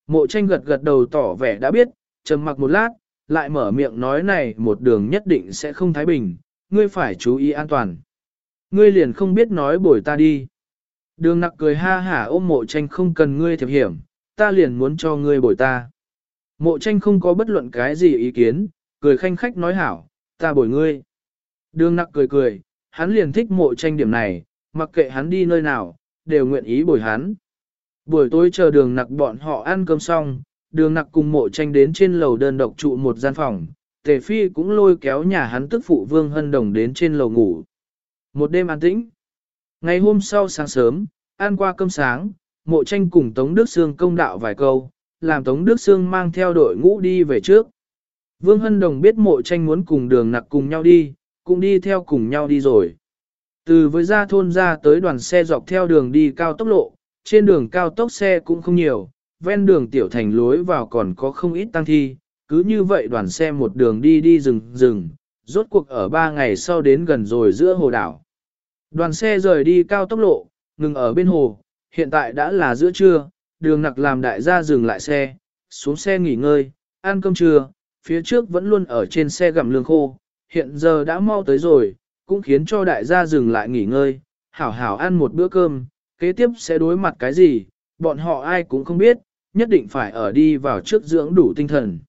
Mộ tranh gật gật đầu tỏ vẻ đã biết, trầm mặc một lát, lại mở miệng nói này một đường nhất định sẽ không thái bình, ngươi phải chú ý an toàn. Ngươi liền không biết nói bồi ta đi. Đường nặc cười ha hả ôm mộ tranh không cần ngươi thiệp hiểm, ta liền muốn cho ngươi bồi ta. Mộ tranh không có bất luận cái gì ý kiến, cười khanh khách nói hảo, ta bồi ngươi. Đường nặc cười cười, hắn liền thích mộ tranh điểm này, mặc kệ hắn đi nơi nào, đều nguyện ý bồi hắn. Buổi tối chờ đường nặc bọn họ ăn cơm xong, đường nặc cùng mộ tranh đến trên lầu đơn độc trụ một gian phòng, tề phi cũng lôi kéo nhà hắn tức phụ vương hân đồng đến trên lầu ngủ. Một đêm an tĩnh. Ngày hôm sau sáng sớm, ăn qua cơm sáng, mộ tranh cùng Tống Đức Sương công đạo vài câu, làm Tống Đức Sương mang theo đội ngũ đi về trước. Vương Hân Đồng biết mộ tranh muốn cùng đường nặc cùng nhau đi, cũng đi theo cùng nhau đi rồi. Từ với ra thôn ra tới đoàn xe dọc theo đường đi cao tốc lộ, trên đường cao tốc xe cũng không nhiều, ven đường tiểu thành lối vào còn có không ít tăng thi, cứ như vậy đoàn xe một đường đi đi rừng rừng, rốt cuộc ở ba ngày sau đến gần rồi giữa hồ đảo. Đoàn xe rời đi cao tốc lộ, ngừng ở bên hồ, hiện tại đã là giữa trưa, đường nặc làm đại gia dừng lại xe, xuống xe nghỉ ngơi, ăn cơm trưa, phía trước vẫn luôn ở trên xe gặm lương khô, hiện giờ đã mau tới rồi, cũng khiến cho đại gia dừng lại nghỉ ngơi, hảo hảo ăn một bữa cơm, kế tiếp sẽ đối mặt cái gì, bọn họ ai cũng không biết, nhất định phải ở đi vào trước dưỡng đủ tinh thần.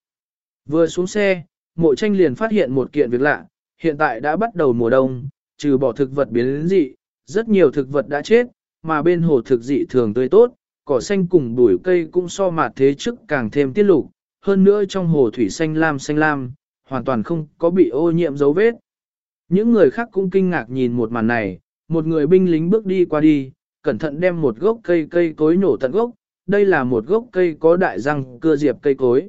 Vừa xuống xe, mộ tranh liền phát hiện một kiện việc lạ, hiện tại đã bắt đầu mùa đông, trừ bỏ thực vật biến đến dị, rất nhiều thực vật đã chết, mà bên hồ thực dị thường tươi tốt, cỏ xanh cùng bụi cây cũng so mặt thế trước càng thêm tiết lục, hơn nữa trong hồ thủy xanh lam xanh lam, hoàn toàn không có bị ô nhiễm dấu vết. Những người khác cũng kinh ngạc nhìn một màn này, một người binh lính bước đi qua đi, cẩn thận đem một gốc cây cây cối nổ tận gốc, đây là một gốc cây có đại răng cưa diệp cây cối.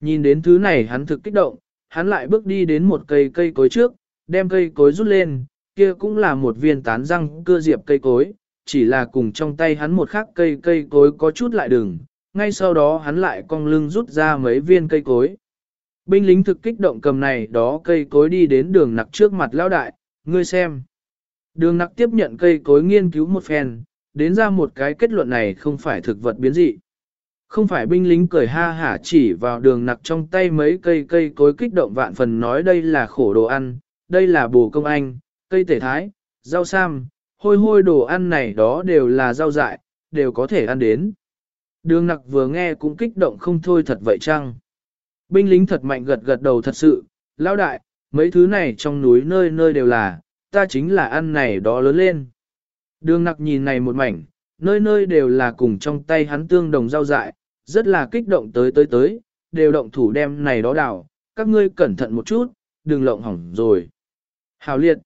Nhìn đến thứ này hắn thực kích động, hắn lại bước đi đến một cây cây cối trước, đem cây cối rút lên, kia cũng là một viên tán răng cưa diệp cây cối, chỉ là cùng trong tay hắn một khắc cây cây cối có chút lại đừng, ngay sau đó hắn lại cong lưng rút ra mấy viên cây cối. Binh lính thực kích động cầm này đó cây cối đi đến đường nặc trước mặt lão đại, ngươi xem. Đường nặc tiếp nhận cây cối nghiên cứu một phen, đến ra một cái kết luận này không phải thực vật biến dị. Không phải binh lính cười ha hả chỉ vào đường nặc trong tay mấy cây cây cối kích động vạn phần nói đây là khổ đồ ăn, đây là bồ công anh, cây tể thái, rau sam, hôi hôi đồ ăn này đó đều là rau dại, đều có thể ăn đến. Đường nặc vừa nghe cũng kích động không thôi thật vậy chăng? Binh lính thật mạnh gật gật đầu thật sự, lão đại, mấy thứ này trong núi nơi nơi đều là, ta chính là ăn này đó lớn lên. Đường nặc nhìn này một mảnh, nơi nơi đều là cùng trong tay hắn tương đồng rau dại, rất là kích động tới tới tới, đều động thủ đem này đó đảo, các ngươi cẩn thận một chút, đừng lộng hỏng rồi. Hào liệt,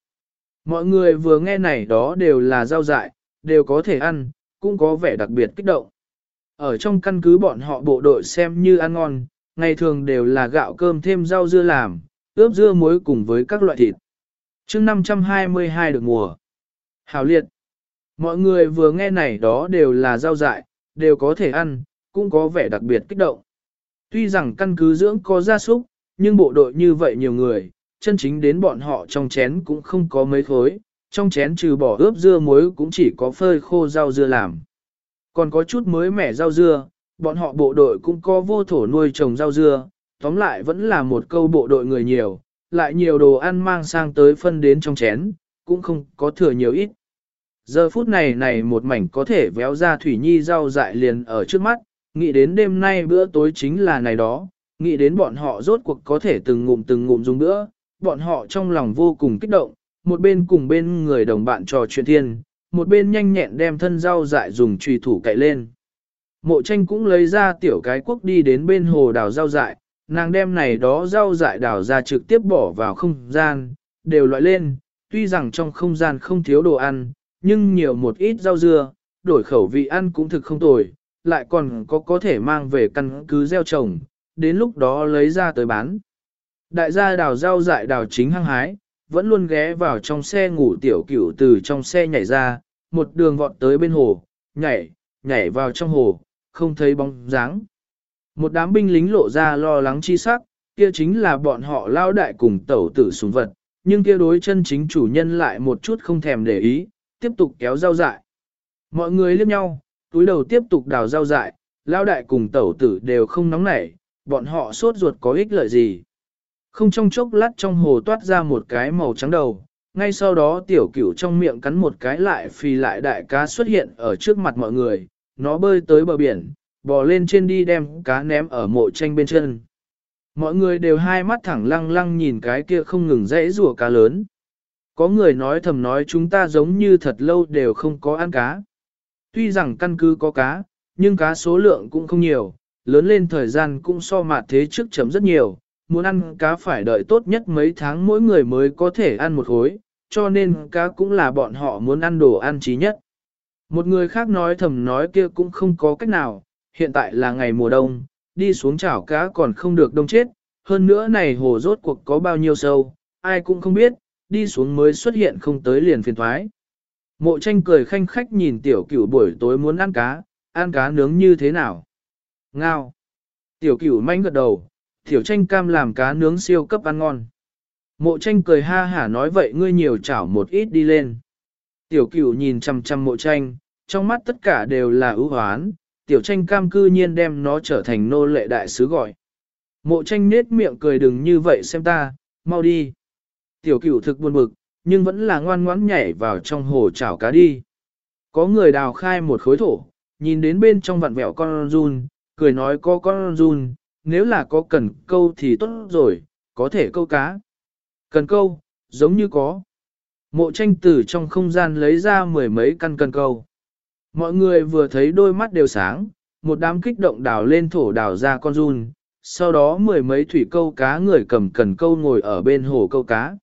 mọi người vừa nghe này đó đều là rau dại, đều có thể ăn, cũng có vẻ đặc biệt kích động. Ở trong căn cứ bọn họ bộ đội xem như ăn ngon, ngày thường đều là gạo cơm thêm rau dưa làm, ướp dưa muối cùng với các loại thịt. chương 522 được mùa. Hào liệt. Mọi người vừa nghe này đó đều là rau dại, đều có thể ăn, cũng có vẻ đặc biệt kích động. Tuy rằng căn cứ dưỡng có gia súc, nhưng bộ đội như vậy nhiều người, chân chính đến bọn họ trong chén cũng không có mấy khối, trong chén trừ bỏ ướp dưa muối cũng chỉ có phơi khô rau dưa làm. Còn có chút mới mẻ rau dưa, bọn họ bộ đội cũng có vô thổ nuôi trồng rau dưa, tóm lại vẫn là một câu bộ đội người nhiều, lại nhiều đồ ăn mang sang tới phân đến trong chén, cũng không có thừa nhiều ít. Giờ phút này này một mảnh có thể véo ra thủy nhi rau dại liền ở trước mắt, nghĩ đến đêm nay bữa tối chính là này đó, nghĩ đến bọn họ rốt cuộc có thể từng ngụm từng ngụm dùng bữa, bọn họ trong lòng vô cùng kích động, một bên cùng bên người đồng bạn trò chuyện thiên, một bên nhanh nhẹn đem thân rau dại dùng trùy thủ cậy lên. Mộ tranh cũng lấy ra tiểu cái quốc đi đến bên hồ đào rau dại, nàng đem này đó rau dại đào ra trực tiếp bỏ vào không gian, đều loại lên, tuy rằng trong không gian không thiếu đồ ăn, nhưng nhiều một ít rau dưa, đổi khẩu vị ăn cũng thực không tồi, lại còn có có thể mang về căn cứ gieo trồng, đến lúc đó lấy ra tới bán. Đại gia đào rau dại đào chính hăng hái, vẫn luôn ghé vào trong xe ngủ tiểu cửu từ trong xe nhảy ra, một đường vọt tới bên hồ, nhảy, nhảy vào trong hồ, không thấy bóng dáng. Một đám binh lính lộ ra lo lắng chi sắc, kia chính là bọn họ lao đại cùng tẩu tử súng vật, nhưng kia đối chân chính chủ nhân lại một chút không thèm để ý, tiếp tục kéo rau dại. Mọi người liếc nhau, túi đầu tiếp tục đào rau dại, lao đại cùng tẩu tử đều không nóng nảy, bọn họ sốt ruột có ích lợi gì. Không trong chốc lát trong hồ toát ra một cái màu trắng đầu, ngay sau đó tiểu cửu trong miệng cắn một cái lại phì lại đại cá xuất hiện ở trước mặt mọi người, nó bơi tới bờ biển, bò lên trên đi đem cá ném ở mộ tranh bên chân. Mọi người đều hai mắt thẳng lăng lăng nhìn cái kia không ngừng rẽ rùa cá lớn. Có người nói thầm nói chúng ta giống như thật lâu đều không có ăn cá. Tuy rằng căn cứ có cá, nhưng cá số lượng cũng không nhiều, lớn lên thời gian cũng so mạt thế trước chấm rất nhiều, muốn ăn cá phải đợi tốt nhất mấy tháng mỗi người mới có thể ăn một khối, cho nên cá cũng là bọn họ muốn ăn đồ ăn trí nhất. Một người khác nói thầm nói kia cũng không có cách nào, hiện tại là ngày mùa đông, đi xuống chảo cá còn không được đông chết, hơn nữa này hồ rốt cuộc có bao nhiêu sâu, ai cũng không biết, đi xuống mới xuất hiện không tới liền phiền thoái. Mộ tranh cười khanh khách nhìn tiểu cửu buổi tối muốn ăn cá, ăn cá nướng như thế nào? Ngao. Tiểu cửu manh gật đầu, tiểu tranh cam làm cá nướng siêu cấp ăn ngon. Mộ tranh cười ha hả nói vậy ngươi nhiều chảo một ít đi lên. Tiểu cửu nhìn chăm chăm mộ tranh, trong mắt tất cả đều là ưu hoán, tiểu tranh cam cư nhiên đem nó trở thành nô lệ đại sứ gọi. Mộ tranh nết miệng cười đừng như vậy xem ta, mau đi. Tiểu cửu thực buồn bực, nhưng vẫn là ngoan ngoãn nhảy vào trong hồ chảo cá đi. Có người đào khai một khối thổ, nhìn đến bên trong vặn vẹo con run, cười nói có con run, nếu là có cần câu thì tốt rồi, có thể câu cá. Cần câu, giống như có. Mộ tranh tử trong không gian lấy ra mười mấy căn cần câu. Mọi người vừa thấy đôi mắt đều sáng, một đám kích động đào lên thổ đào ra con run, sau đó mười mấy thủy câu cá người cầm cần câu ngồi ở bên hồ câu cá.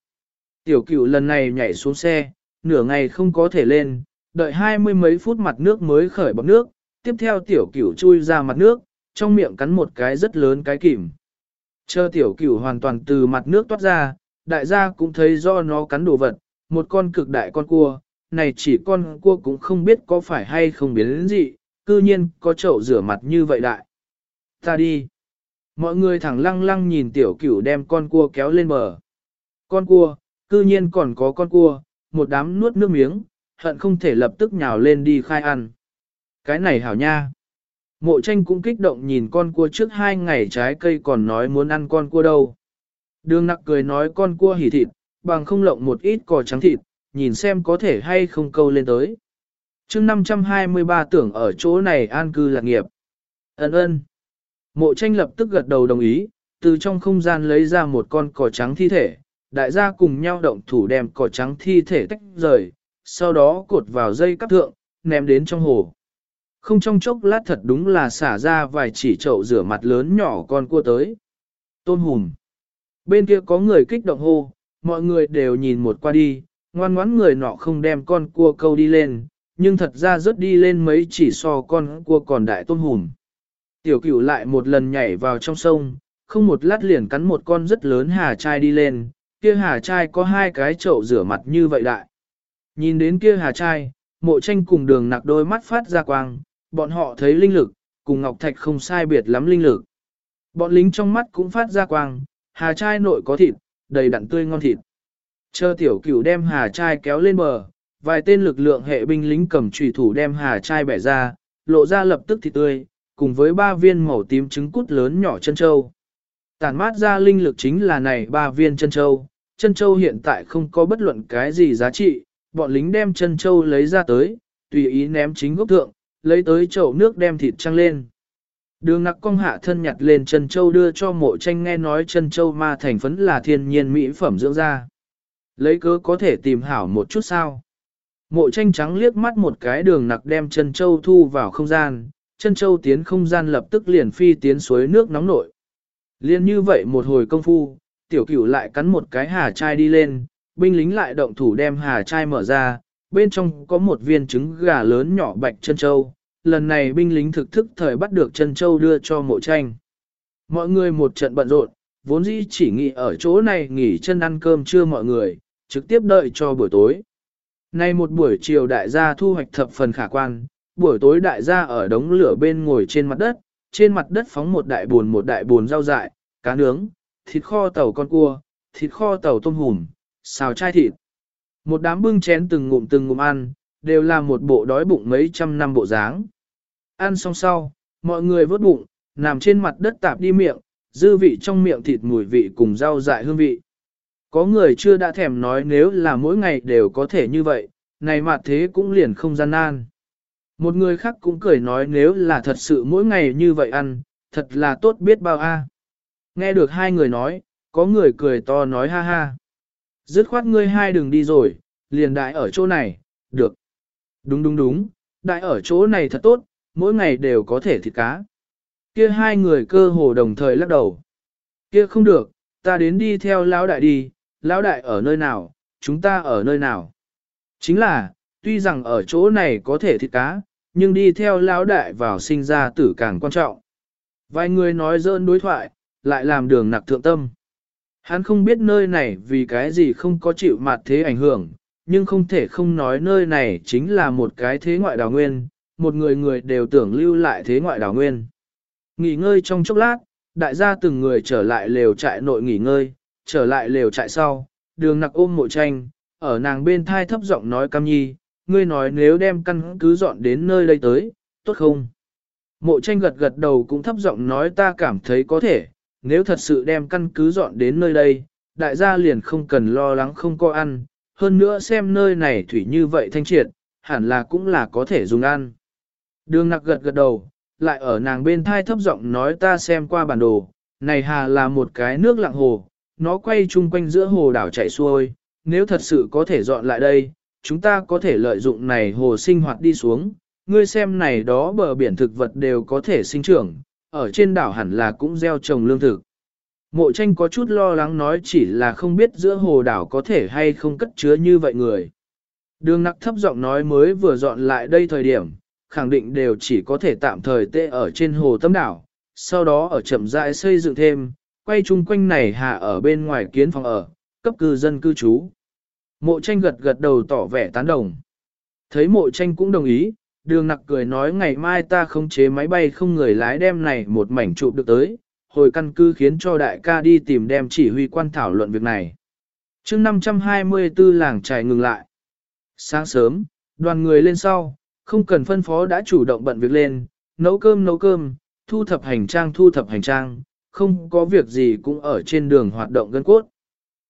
Tiểu Cựu lần này nhảy xuống xe, nửa ngày không có thể lên, đợi hai mươi mấy phút mặt nước mới khởi bọc nước, tiếp theo tiểu cửu chui ra mặt nước, trong miệng cắn một cái rất lớn cái kìm. Chờ tiểu cửu hoàn toàn từ mặt nước toát ra, đại gia cũng thấy do nó cắn đồ vật, một con cực đại con cua, này chỉ con cua cũng không biết có phải hay không biến đến gì, cư nhiên có chậu rửa mặt như vậy đại. Ta đi. Mọi người thẳng lăng lăng nhìn tiểu cửu đem con cua kéo lên bờ. Con cua, cư nhiên còn có con cua, một đám nuốt nước miếng, hận không thể lập tức nhào lên đi khai ăn. Cái này hảo nha. Mộ tranh cũng kích động nhìn con cua trước hai ngày trái cây còn nói muốn ăn con cua đâu. Đường nặc cười nói con cua hỉ thịt, bằng không lộng một ít cò trắng thịt, nhìn xem có thể hay không câu lên tới. chương 523 tưởng ở chỗ này an cư lạc nghiệp. Ấn ơn. Mộ tranh lập tức gật đầu đồng ý, từ trong không gian lấy ra một con cỏ trắng thi thể, đại gia cùng nhau động thủ đem cỏ trắng thi thể tách rời, sau đó cột vào dây cắp thượng, ném đến trong hồ. Không trong chốc lát thật đúng là xả ra vài chỉ chậu rửa mặt lớn nhỏ con cua tới. Tôn hùm. Bên kia có người kích động hô, mọi người đều nhìn một qua đi, ngoan ngoãn người nọ không đem con cua câu đi lên, nhưng thật ra rớt đi lên mấy chỉ so con cua còn đại tôn hùm. Tiểu cửu lại một lần nhảy vào trong sông, không một lát liền cắn một con rất lớn hà trai đi lên, kia hà trai có hai cái chậu rửa mặt như vậy đại. Nhìn đến kia hà trai, mộ tranh cùng đường nặc đôi mắt phát ra quang, bọn họ thấy linh lực, cùng Ngọc Thạch không sai biệt lắm linh lực. Bọn lính trong mắt cũng phát ra quang, hà trai nội có thịt, đầy đặn tươi ngon thịt. Chờ tiểu cửu đem hà trai kéo lên bờ, vài tên lực lượng hệ binh lính cầm trùy thủ đem hà trai bẻ ra, lộ ra lập tức thịt tươi, cùng với ba viên màu tím trứng cút lớn nhỏ chân châu. Tản mát ra linh lực chính là này ba viên chân châu, chân châu hiện tại không có bất luận cái gì giá trị, bọn lính đem chân châu lấy ra tới, tùy ý ném chính gốc thượng, lấy tới chậu nước đem thịt trăng lên. Đường nặc công hạ thân nhặt lên chân châu đưa cho mộ tranh nghe nói chân châu ma thành phấn là thiên nhiên mỹ phẩm dưỡng da. Lấy cớ có thể tìm hảo một chút sao. Mộ tranh trắng liếc mắt một cái đường nặc đem chân châu thu vào không gian, chân châu tiến không gian lập tức liền phi tiến suối nước nóng nổi. Liên như vậy một hồi công phu, tiểu cửu lại cắn một cái hà chai đi lên, binh lính lại động thủ đem hà chai mở ra, bên trong có một viên trứng gà lớn nhỏ bạch chân châu. Lần này binh lính thực thức thời bắt được chân châu đưa cho mộ tranh. Mọi người một trận bận rộn, vốn dĩ chỉ nghỉ ở chỗ này nghỉ chân ăn cơm trưa mọi người, trực tiếp đợi cho buổi tối. Nay một buổi chiều đại gia thu hoạch thập phần khả quan, buổi tối đại gia ở đống lửa bên ngồi trên mặt đất, trên mặt đất phóng một đại buồn một đại buồn rau dại, cá nướng, thịt kho tàu con cua, thịt kho tàu tôm hùm, xào chai thịt. Một đám bưng chén từng ngụm từng ngụm ăn, đều là một bộ đói bụng mấy trăm năm bộ dáng. Ăn xong sau, mọi người vớt bụng, nằm trên mặt đất tạp đi miệng, dư vị trong miệng thịt mùi vị cùng rau dại hương vị. Có người chưa đã thèm nói nếu là mỗi ngày đều có thể như vậy, này mà thế cũng liền không gian nan. Một người khác cũng cười nói nếu là thật sự mỗi ngày như vậy ăn, thật là tốt biết bao a. Nghe được hai người nói, có người cười to nói ha ha. Dứt khoát ngươi hai đừng đi rồi, liền đại ở chỗ này, được. Đúng đúng đúng, đại ở chỗ này thật tốt, mỗi ngày đều có thể thịt cá. Kia hai người cơ hồ đồng thời lắc đầu. Kia không được, ta đến đi theo lão đại đi, lão đại ở nơi nào, chúng ta ở nơi nào. Chính là, tuy rằng ở chỗ này có thể thịt cá, nhưng đi theo lão đại vào sinh ra tử càng quan trọng. Vài người nói dơn đối thoại, lại làm đường nặc thượng tâm. Hắn không biết nơi này vì cái gì không có chịu mặt thế ảnh hưởng, nhưng không thể không nói nơi này chính là một cái thế ngoại đào nguyên, một người người đều tưởng lưu lại thế ngoại đào nguyên. Nghỉ ngơi trong chốc lát, đại gia từng người trở lại lều trại nội nghỉ ngơi, trở lại lều trại sau, đường nặc ôm mộ tranh, ở nàng bên thai thấp giọng nói cam nhi, ngươi nói nếu đem căn cứ dọn đến nơi đây tới, tốt không? Mộ tranh gật gật đầu cũng thấp giọng nói ta cảm thấy có thể, nếu thật sự đem căn cứ dọn đến nơi đây, đại gia liền không cần lo lắng không có ăn, hơn nữa xem nơi này thủy như vậy thanh triệt, hẳn là cũng là có thể dùng ăn. Đường nặc gật gật đầu, lại ở nàng bên thai thấp giọng nói ta xem qua bản đồ, này hà là một cái nước lặng hồ, nó quay chung quanh giữa hồ đảo chảy xuôi, nếu thật sự có thể dọn lại đây, chúng ta có thể lợi dụng này hồ sinh hoạt đi xuống, ngươi xem này đó bờ biển thực vật đều có thể sinh trưởng, ở trên đảo hẳn là cũng gieo trồng lương thực. Mộ tranh có chút lo lắng nói chỉ là không biết giữa hồ đảo có thể hay không cất chứa như vậy người. Đường nặc thấp giọng nói mới vừa dọn lại đây thời điểm, khẳng định đều chỉ có thể tạm thời tê ở trên hồ tâm đảo, sau đó ở chậm rãi xây dựng thêm, quay chung quanh này hạ ở bên ngoài kiến phòng ở, cấp cư dân cư trú. Mộ tranh gật gật đầu tỏ vẻ tán đồng. Thấy mộ tranh cũng đồng ý, đường nặc cười nói ngày mai ta không chế máy bay không người lái đem này một mảnh chụp được tới, hồi căn cứ khiến cho đại ca đi tìm đem chỉ huy quan thảo luận việc này. chương 524 làng trải ngừng lại. Sáng sớm, đoàn người lên sau, không cần phân phó đã chủ động bận việc lên, nấu cơm nấu cơm, thu thập hành trang thu thập hành trang, không có việc gì cũng ở trên đường hoạt động gân cốt.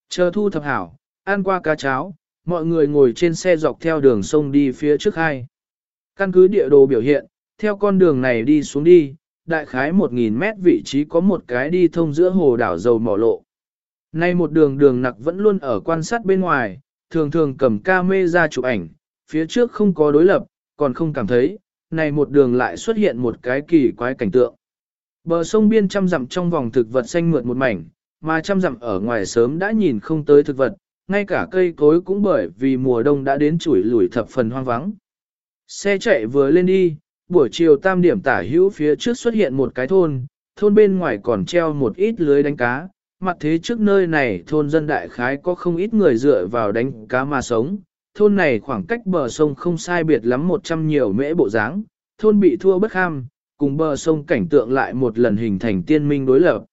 Chờ thu thập hảo, ăn qua cá cháo, mọi người ngồi trên xe dọc theo đường sông đi phía trước hai. Căn cứ địa đồ biểu hiện, theo con đường này đi xuống đi, đại khái 1.000 mét vị trí có một cái đi thông giữa hồ đảo dầu mỏ lộ. Nay một đường đường nặc vẫn luôn ở quan sát bên ngoài, thường thường cầm ca mê ra chụp ảnh, phía trước không có đối lập, còn không cảm thấy, này một đường lại xuất hiện một cái kỳ quái cảnh tượng. Bờ sông biên trăm dặm trong vòng thực vật xanh mượt một mảnh, mà trăm dặm ở ngoài sớm đã nhìn không tới thực vật, ngay cả cây cối cũng bởi vì mùa đông đã đến chuỗi lủi thập phần hoang vắng. Xe chạy vừa lên đi, buổi chiều tam điểm tả hữu phía trước xuất hiện một cái thôn, thôn bên ngoài còn treo một ít lưới đánh cá, mặt thế trước nơi này thôn dân đại khái có không ít người dựa vào đánh cá mà sống, thôn này khoảng cách bờ sông không sai biệt lắm một trăm nhiều mễ bộ dáng, thôn bị thua bất ham, cùng bờ sông cảnh tượng lại một lần hình thành tiên minh đối lập.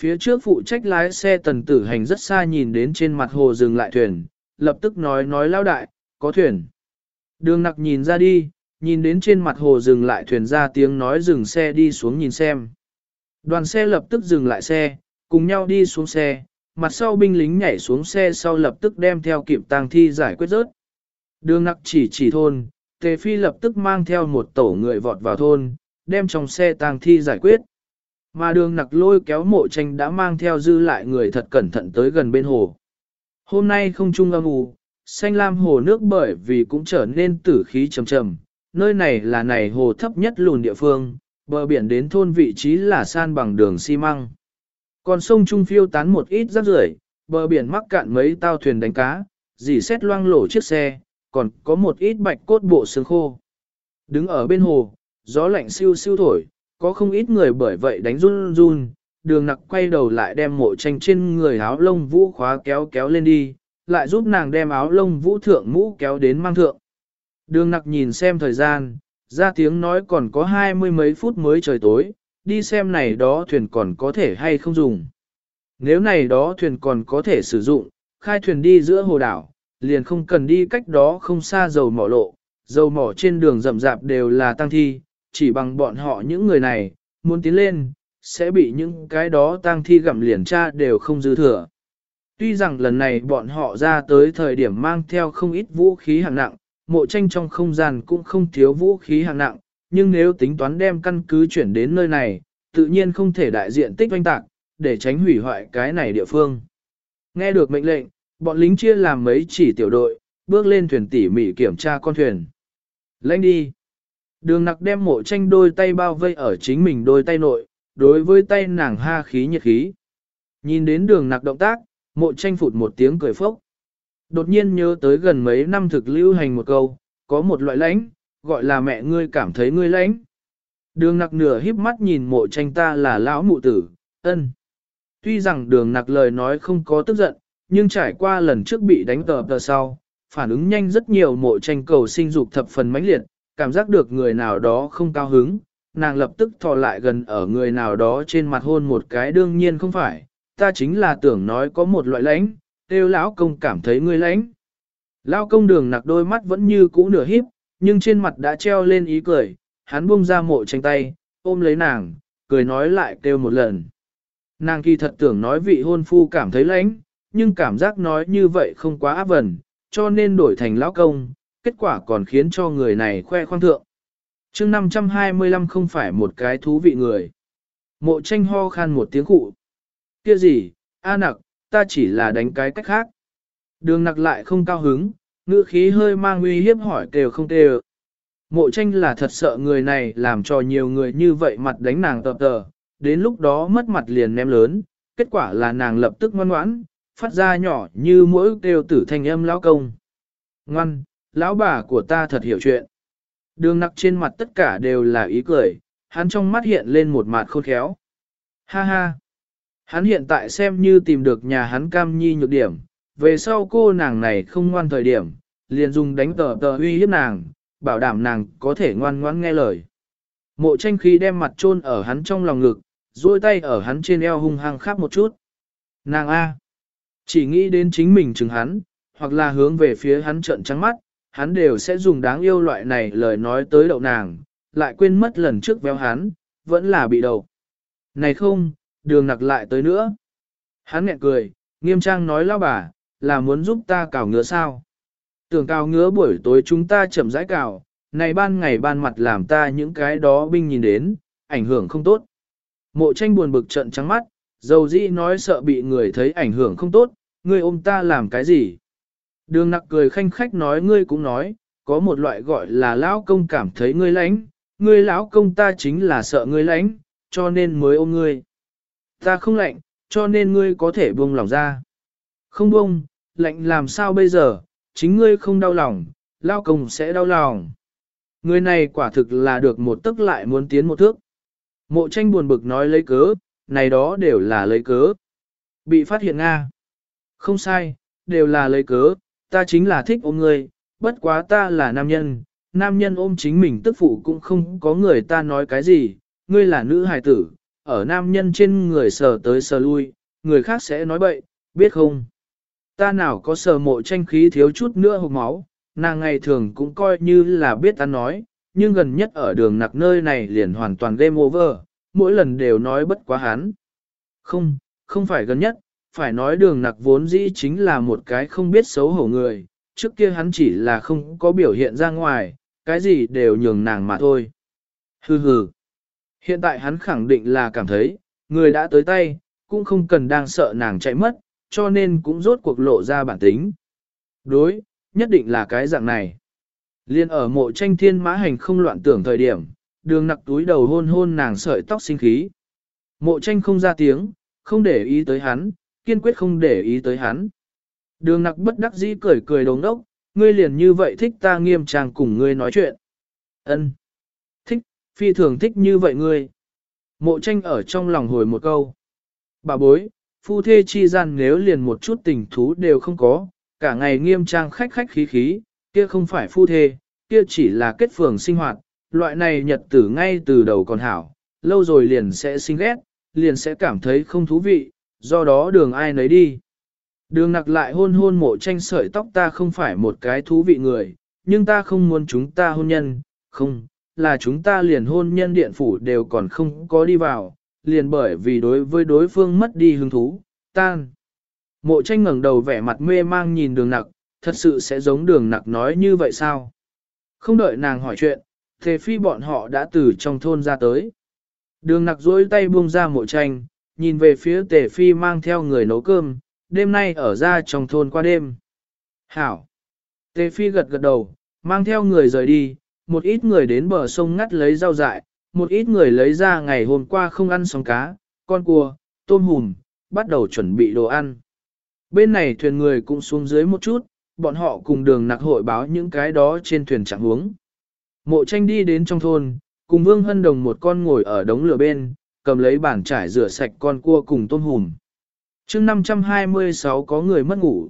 Phía trước phụ trách lái xe tần tử hành rất xa nhìn đến trên mặt hồ dừng lại thuyền, lập tức nói nói lao đại, có thuyền. Đường nặc nhìn ra đi, nhìn đến trên mặt hồ dừng lại thuyền ra tiếng nói dừng xe đi xuống nhìn xem. Đoàn xe lập tức dừng lại xe, cùng nhau đi xuống xe, mặt sau binh lính nhảy xuống xe sau lập tức đem theo kịp tang thi giải quyết rớt. Đường nặc chỉ chỉ thôn, Tề Phi lập tức mang theo một tổ người vọt vào thôn, đem trong xe tang thi giải quyết. Mà đường nặc lôi kéo mộ tranh đã mang theo dư lại người thật cẩn thận tới gần bên hồ. Hôm nay không trung âm ù, xanh lam hồ nước bởi vì cũng trở nên tử khí trầm trầm, nơi này là này hồ thấp nhất lùn địa phương, bờ biển đến thôn vị trí là san bằng đường xi măng. Còn sông Trung phiêu tán một ít rác rưởi, bờ biển mắc cạn mấy tao thuyền đánh cá, dì xét loang lổ chiếc xe, còn có một ít bạch cốt bộ xương khô. Đứng ở bên hồ, gió lạnh siêu siêu thổi, có không ít người bởi vậy đánh run run, đường nặc quay đầu lại đem mộ tranh trên người áo lông vũ khóa kéo kéo lên đi, lại giúp nàng đem áo lông vũ thượng mũ kéo đến mang thượng. Đường nặc nhìn xem thời gian, ra tiếng nói còn có hai mươi mấy phút mới trời tối, đi xem này đó thuyền còn có thể hay không dùng. Nếu này đó thuyền còn có thể sử dụng, khai thuyền đi giữa hồ đảo, liền không cần đi cách đó không xa dầu mỏ lộ, dầu mỏ trên đường rậm rạp đều là tăng thi, chỉ bằng bọn họ những người này, muốn tiến lên, sẽ bị những cái đó tang thi gặm liền cha đều không dư thừa. Tuy rằng lần này bọn họ ra tới thời điểm mang theo không ít vũ khí hạng nặng, mộ tranh trong không gian cũng không thiếu vũ khí hạng nặng, nhưng nếu tính toán đem căn cứ chuyển đến nơi này, tự nhiên không thể đại diện tích oanh tạc, để tránh hủy hoại cái này địa phương. Nghe được mệnh lệnh, bọn lính chia làm mấy chỉ tiểu đội, bước lên thuyền tỉ mỉ kiểm tra con thuyền. Lãnh đi. Đường nặc đem mộ tranh đôi tay bao vây ở chính mình đôi tay nội, đối với tay nàng ha khí nhiệt khí. Nhìn đến đường nặc động tác, mộ tranh phụt một tiếng cười phốc. Đột nhiên nhớ tới gần mấy năm thực lưu hành một câu, có một loại lãnh, gọi là mẹ ngươi cảm thấy ngươi lãnh. Đường nặc nửa híp mắt nhìn mộ tranh ta là lão mụ tử, ân. Tuy rằng đường nặc lời nói không có tức giận, nhưng trải qua lần trước bị đánh tờ tờ sau, phản ứng nhanh rất nhiều mộ tranh cầu sinh dục thập phần mãnh liệt, cảm giác được người nào đó không cao hứng, nàng lập tức thò lại gần ở người nào đó trên mặt hôn một cái đương nhiên không phải, ta chính là tưởng nói có một loại lãnh, têu lão công cảm thấy ngươi lãnh. Lão công đường nặc đôi mắt vẫn như cũ nửa híp, nhưng trên mặt đã treo lên ý cười, hắn buông ra mộ tranh tay, ôm lấy nàng, cười nói lại kêu một lần. Nàng kỳ thật tưởng nói vị hôn phu cảm thấy lãnh, nhưng cảm giác nói như vậy không quá áp vần, cho nên đổi thành lão công, kết quả còn khiến cho người này khoe khoang thượng. chương 525 không phải một cái thú vị người. Mộ tranh ho khan một tiếng cụ. Kia gì, a nặc, ta chỉ là đánh cái cách khác. Đường nặc lại không cao hứng, ngữ khí hơi mang uy hiếp hỏi kêu không kêu. Mộ tranh là thật sợ người này làm cho nhiều người như vậy mặt đánh nàng tờ tờ, đến lúc đó mất mặt liền ném lớn, kết quả là nàng lập tức ngoan ngoãn, phát ra nhỏ như mỗi kêu tử thanh âm lão công. Ngoan, lão bà của ta thật hiểu chuyện. Đường nặc trên mặt tất cả đều là ý cười, hắn trong mắt hiện lên một mặt khôn khéo. Ha ha! Hắn hiện tại xem như tìm được nhà hắn cam nhi nhược điểm, về sau cô nàng này không ngoan thời điểm, liền dùng đánh tờ tờ uy hiếp nàng, bảo đảm nàng có thể ngoan ngoãn nghe lời. Mộ tranh khí đem mặt chôn ở hắn trong lòng ngực, duỗi tay ở hắn trên eo hung hăng khắp một chút. Nàng A. Chỉ nghĩ đến chính mình chừng hắn, hoặc là hướng về phía hắn trợn trắng mắt, hắn đều sẽ dùng đáng yêu loại này lời nói tới đậu nàng, lại quên mất lần trước véo hắn, vẫn là bị đậu. Này không, đường nặc lại tới nữa. Hắn nghẹn cười, nghiêm trang nói lao bà, là muốn giúp ta cào ngứa sao. Tưởng cào ngứa buổi tối chúng ta chậm rãi cào, này ban ngày ban mặt làm ta những cái đó binh nhìn đến, ảnh hưởng không tốt. Mộ tranh buồn bực trận trắng mắt, dầu dĩ nói sợ bị người thấy ảnh hưởng không tốt, ngươi ôm ta làm cái gì. Đường nặc cười khanh khách nói ngươi cũng nói, có một loại gọi là lão công cảm thấy ngươi lãnh, ngươi lão công ta chính là sợ ngươi lãnh, cho nên mới ôm ngươi. Ta không lạnh, cho nên ngươi có thể buông lòng ra. Không buông, lạnh làm sao bây giờ, chính ngươi không đau lòng, lão công sẽ đau lòng. Người này quả thực là được một tức lại muốn tiến một thước. Mộ tranh buồn bực nói lấy cớ, này đó đều là lấy cớ. Bị phát hiện Nga. Không sai, đều là lấy cớ, ta chính là thích ôm ngươi, bất quá ta là nam nhân, nam nhân ôm chính mình tức phụ cũng không có người ta nói cái gì, ngươi là nữ hài tử, ở nam nhân trên người sờ tới sờ lui, người khác sẽ nói bậy, biết không? Ta nào có sờ mộ tranh khí thiếu chút nữa hộp máu, nàng ngày thường cũng coi như là biết ta nói, nhưng gần nhất ở đường nặc nơi này liền hoàn toàn game over, mỗi lần đều nói bất quá hắn. Không, không phải gần nhất, phải nói đường nặc vốn dĩ chính là một cái không biết xấu hổ người, trước kia hắn chỉ là không có biểu hiện ra ngoài, cái gì đều nhường nàng mà thôi. Hừ hừ. Hiện tại hắn khẳng định là cảm thấy, người đã tới tay, cũng không cần đang sợ nàng chạy mất, cho nên cũng rốt cuộc lộ ra bản tính. Đối, nhất định là cái dạng này. Liên ở mộ tranh thiên mã hành không loạn tưởng thời điểm, đường nặc túi đầu hôn hôn nàng sợi tóc sinh khí. Mộ tranh không ra tiếng, không để ý tới hắn, kiên quyết không để ý tới hắn. Đường nặc bất đắc dĩ cười cười đồng đốc, ngươi liền như vậy thích ta nghiêm trang cùng ngươi nói chuyện. ân Thích, phi thường thích như vậy ngươi. Mộ tranh ở trong lòng hồi một câu. Bà bối, phu thê chi gian nếu liền một chút tình thú đều không có, cả ngày nghiêm trang khách khách khí khí, kia không phải phu thê, kia chỉ là kết phường sinh hoạt, loại này nhật tử ngay từ đầu còn hảo, lâu rồi liền sẽ sinh ghét, liền sẽ cảm thấy không thú vị, do đó đường ai nấy đi. Đường nặc lại hôn hôn mộ tranh sợi tóc ta không phải một cái thú vị người, nhưng ta không muốn chúng ta hôn nhân, không, là chúng ta liền hôn nhân điện phủ đều còn không có đi vào, liền bởi vì đối với đối phương mất đi hứng thú, tan. Mộ tranh ngẩng đầu vẻ mặt mê mang nhìn đường nặc, thật sự sẽ giống đường nặc nói như vậy sao? Không đợi nàng hỏi chuyện, thế phi bọn họ đã từ trong thôn ra tới. Đường nặc dối tay buông ra mộ tranh, nhìn về phía tề phi mang theo người nấu cơm, đêm nay ở ra trong thôn qua đêm. Hảo! Tề phi gật gật đầu, mang theo người rời đi, một ít người đến bờ sông ngắt lấy rau dại, một ít người lấy ra ngày hôm qua không ăn sóng cá, con cua, tôm hùm, bắt đầu chuẩn bị đồ ăn. Bên này thuyền người cũng xuống dưới một chút, bọn họ cùng đường nặc hội báo những cái đó trên thuyền chẳng uống. Mộ tranh đi đến trong thôn, cùng Vương Hân Đồng một con ngồi ở đống lửa bên, cầm lấy bàn trải rửa sạch con cua cùng tôm hùm. chương 526 có người mất ngủ.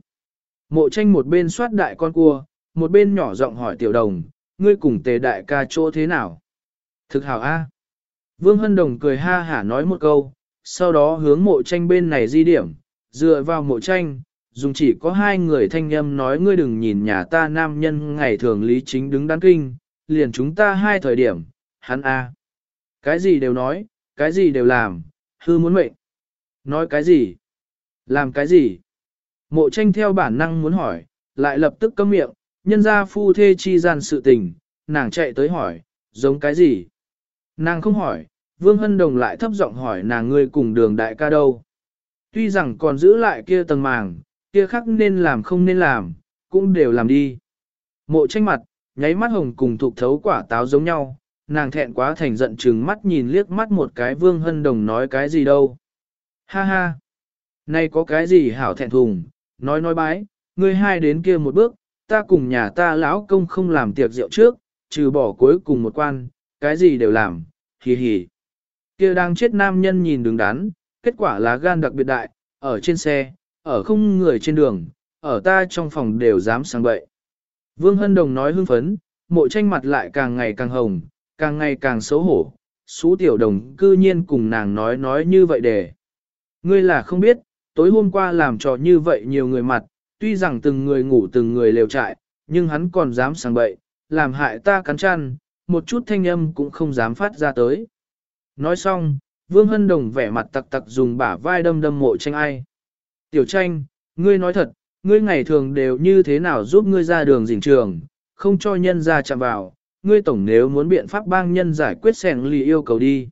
Mộ tranh một bên soát đại con cua, một bên nhỏ giọng hỏi tiểu đồng, ngươi cùng tề đại ca chỗ thế nào? Thực hảo A. Vương Hân Đồng cười ha hả nói một câu, sau đó hướng mộ tranh bên này di điểm, dựa vào mộ tranh, dùng chỉ có hai người thanh âm nói ngươi đừng nhìn nhà ta nam nhân ngày thường lý chính đứng đắn kinh, liền chúng ta hai thời điểm, hắn A. Cái gì đều nói, cái gì đều làm, hư muốn mệnh. Nói cái gì? Làm cái gì? Mộ tranh theo bản năng muốn hỏi, lại lập tức cấm miệng, nhân ra phu thê chi gian sự tình, nàng chạy tới hỏi, giống cái gì? Nàng không hỏi, Vương Hân Đồng lại thấp giọng hỏi nàng ngươi cùng đường đại ca đâu. Tuy rằng còn giữ lại kia tầng màng, kia khác nên làm không nên làm, cũng đều làm đi. Mộ tranh mặt, nháy mắt hồng cùng thuộc thấu quả táo giống nhau, nàng thẹn quá thành giận chừng mắt nhìn liếc mắt một cái Vương Hân Đồng nói cái gì đâu. Ha ha! Nay có cái gì hảo thẹn thùng, nói nói bái, ngươi hai đến kia một bước, ta cùng nhà ta lão công không làm tiệc rượu trước, trừ bỏ cuối cùng một quan, cái gì đều làm, hì hì. Kia đang chết nam nhân nhìn đứng đắn, kết quả là gan đặc biệt đại, ở trên xe, ở không người trên đường, ở ta trong phòng đều dám sang bậy. Vương Hân Đồng nói hưng phấn, mộ tranh mặt lại càng ngày càng hồng, càng ngày càng xấu hổ, xú tiểu đồng cư nhiên cùng nàng nói nói như vậy để. Ngươi là không biết, tối hôm qua làm trò như vậy nhiều người mặt, tuy rằng từng người ngủ từng người lều trại, nhưng hắn còn dám sang bậy, làm hại ta cắn chăn, một chút thanh âm cũng không dám phát ra tới. Nói xong, Vương Hân Đồng vẻ mặt tặc tặc dùng bả vai đâm đâm mộ tranh ai. Tiểu tranh, ngươi nói thật, ngươi ngày thường đều như thế nào giúp ngươi ra đường dình trường, không cho nhân ra chạm vào, ngươi tổng nếu muốn biện pháp bang nhân giải quyết sẻng lì yêu cầu đi.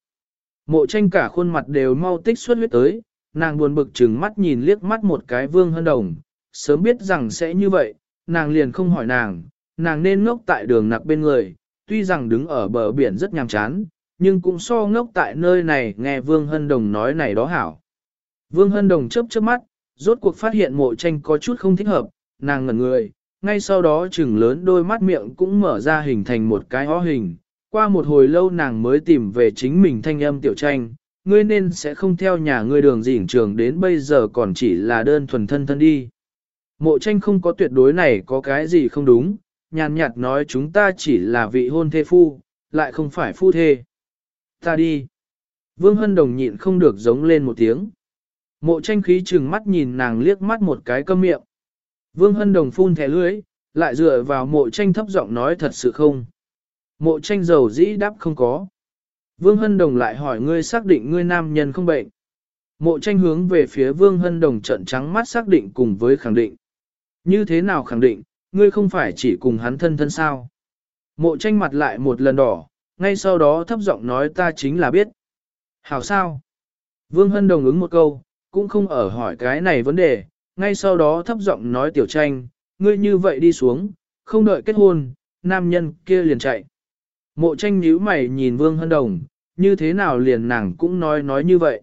Mộ tranh cả khuôn mặt đều mau tích xuất huyết tới, nàng buồn bực chừng mắt nhìn liếc mắt một cái vương hân đồng, sớm biết rằng sẽ như vậy, nàng liền không hỏi nàng, nàng nên ngốc tại đường nặc bên người, tuy rằng đứng ở bờ biển rất nhàm chán, nhưng cũng so ngốc tại nơi này nghe vương hân đồng nói này đó hảo. Vương hân đồng chớp chớp mắt, rốt cuộc phát hiện mộ tranh có chút không thích hợp, nàng ngẩn người, ngay sau đó chừng lớn đôi mắt miệng cũng mở ra hình thành một cái hó hình. Qua một hồi lâu nàng mới tìm về chính mình thanh âm tiểu tranh, ngươi nên sẽ không theo nhà ngươi đường dỉn trường đến bây giờ còn chỉ là đơn thuần thân thân đi. Mộ tranh không có tuyệt đối này có cái gì không đúng, nhàn nhạt nói chúng ta chỉ là vị hôn thê phu, lại không phải phu thê. Ta đi. Vương Hân Đồng nhịn không được giống lên một tiếng. Mộ tranh khí chừng mắt nhìn nàng liếc mắt một cái câm miệng. Vương Hân Đồng phun thẻ lưới, lại dựa vào mộ tranh thấp giọng nói thật sự không. Mộ tranh dầu dĩ đáp không có. Vương Hân Đồng lại hỏi ngươi xác định ngươi nam nhân không bệnh. Mộ tranh hướng về phía Vương Hân Đồng trận trắng mắt xác định cùng với khẳng định. Như thế nào khẳng định, ngươi không phải chỉ cùng hắn thân thân sao. Mộ tranh mặt lại một lần đỏ, ngay sau đó thấp giọng nói ta chính là biết. Hảo sao? Vương Hân Đồng ứng một câu, cũng không ở hỏi cái này vấn đề, ngay sau đó thấp giọng nói tiểu tranh, ngươi như vậy đi xuống, không đợi kết hôn, nam nhân kia liền chạy. Mộ tranh nhíu mày nhìn Vương Hân Đồng, như thế nào liền nàng cũng nói nói như vậy.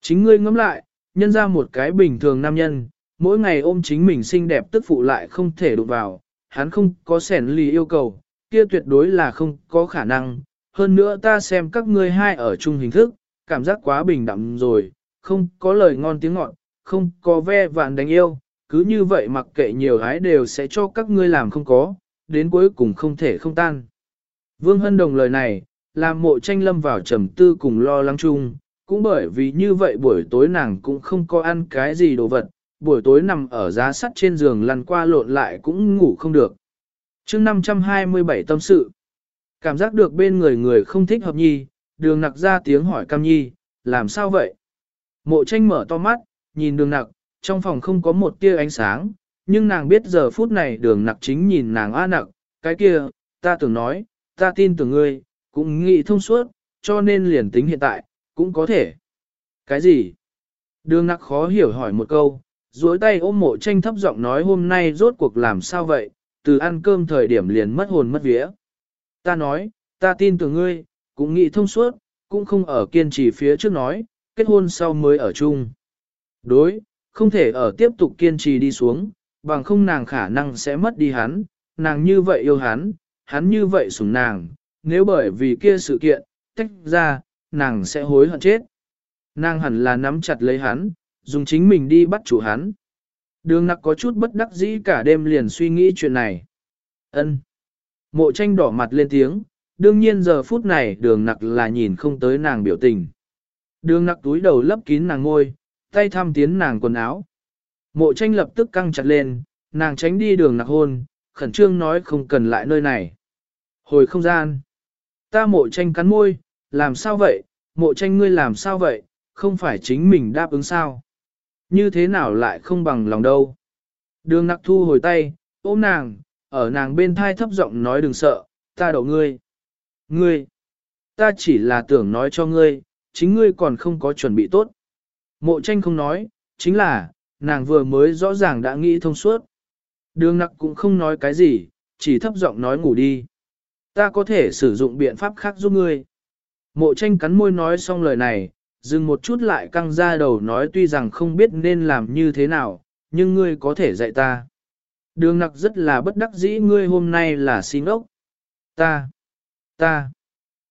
Chính ngươi ngẫm lại, nhân ra một cái bình thường nam nhân, mỗi ngày ôm chính mình xinh đẹp tức phụ lại không thể đụng vào, hắn không có sẻn lì yêu cầu, kia tuyệt đối là không có khả năng. Hơn nữa ta xem các ngươi hai ở chung hình thức, cảm giác quá bình đẳng rồi, không có lời ngon tiếng ngọt, không có ve vạn đánh yêu, cứ như vậy mặc kệ nhiều gái đều sẽ cho các ngươi làm không có, đến cuối cùng không thể không tan. Vương Hân Đồng lời này, làm mộ tranh lâm vào trầm tư cùng lo lắng chung, cũng bởi vì như vậy buổi tối nàng cũng không có ăn cái gì đồ vật, buổi tối nằm ở giá sắt trên giường lăn qua lộn lại cũng ngủ không được. chương 527 tâm sự, cảm giác được bên người người không thích hợp nhi, đường nặc ra tiếng hỏi cam nhi, làm sao vậy? Mộ tranh mở to mắt, nhìn đường nặc, trong phòng không có một tia ánh sáng, nhưng nàng biết giờ phút này đường nặc chính nhìn nàng a nặc, cái kia, ta tưởng nói, ta tin tưởng ngươi, cũng nghĩ thông suốt, cho nên liền tính hiện tại, cũng có thể. Cái gì? Đường nặc khó hiểu hỏi một câu, duỗi tay ôm mộ tranh thấp giọng nói hôm nay rốt cuộc làm sao vậy, từ ăn cơm thời điểm liền mất hồn mất vía. Ta nói, ta tin tưởng ngươi, cũng nghĩ thông suốt, cũng không ở kiên trì phía trước nói, kết hôn sau mới ở chung. Đối, không thể ở tiếp tục kiên trì đi xuống, bằng không nàng khả năng sẽ mất đi hắn, nàng như vậy yêu hắn, hắn như vậy sủng nàng, nếu bởi vì kia sự kiện, tách ra, nàng sẽ hối hận chết. Nàng hẳn là nắm chặt lấy hắn, dùng chính mình đi bắt chủ hắn. Đường nặc có chút bất đắc dĩ cả đêm liền suy nghĩ chuyện này. ân Mộ tranh đỏ mặt lên tiếng, đương nhiên giờ phút này đường nặc là nhìn không tới nàng biểu tình. Đường nặc túi đầu lấp kín nàng ngôi, tay thăm tiến nàng quần áo. Mộ tranh lập tức căng chặt lên, nàng tránh đi đường nặc hôn, khẩn trương nói không cần lại nơi này. Hồi không gian. Ta mộ tranh cắn môi, làm sao vậy, mộ tranh ngươi làm sao vậy, không phải chính mình đáp ứng sao. Như thế nào lại không bằng lòng đâu. Đường nặc thu hồi tay, ôm nàng, ở nàng bên thai thấp giọng nói đừng sợ, ta đậu ngươi. Ngươi, ta chỉ là tưởng nói cho ngươi, chính ngươi còn không có chuẩn bị tốt. Mộ tranh không nói, chính là, nàng vừa mới rõ ràng đã nghĩ thông suốt. Đường nặc cũng không nói cái gì, chỉ thấp giọng nói ngủ đi. Ta có thể sử dụng biện pháp khác giúp ngươi. Mộ tranh cắn môi nói xong lời này, dừng một chút lại căng ra đầu nói tuy rằng không biết nên làm như thế nào, nhưng ngươi có thể dạy ta. Đường nặc rất là bất đắc dĩ ngươi hôm nay là xin ốc. Ta, ta,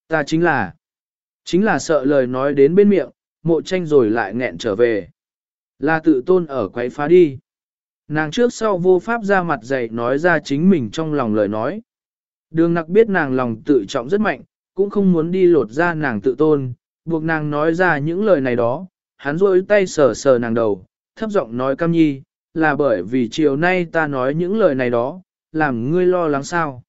ta chính là, chính là sợ lời nói đến bên miệng, mộ tranh rồi lại nghẹn trở về. Là tự tôn ở quấy phá đi. Nàng trước sau vô pháp ra mặt dạy nói ra chính mình trong lòng lời nói. Đường nặc biết nàng lòng tự trọng rất mạnh, cũng không muốn đi lột ra nàng tự tôn, buộc nàng nói ra những lời này đó, hắn rôi tay sờ sờ nàng đầu, thấp giọng nói cam nhi, là bởi vì chiều nay ta nói những lời này đó, làm ngươi lo lắng sao.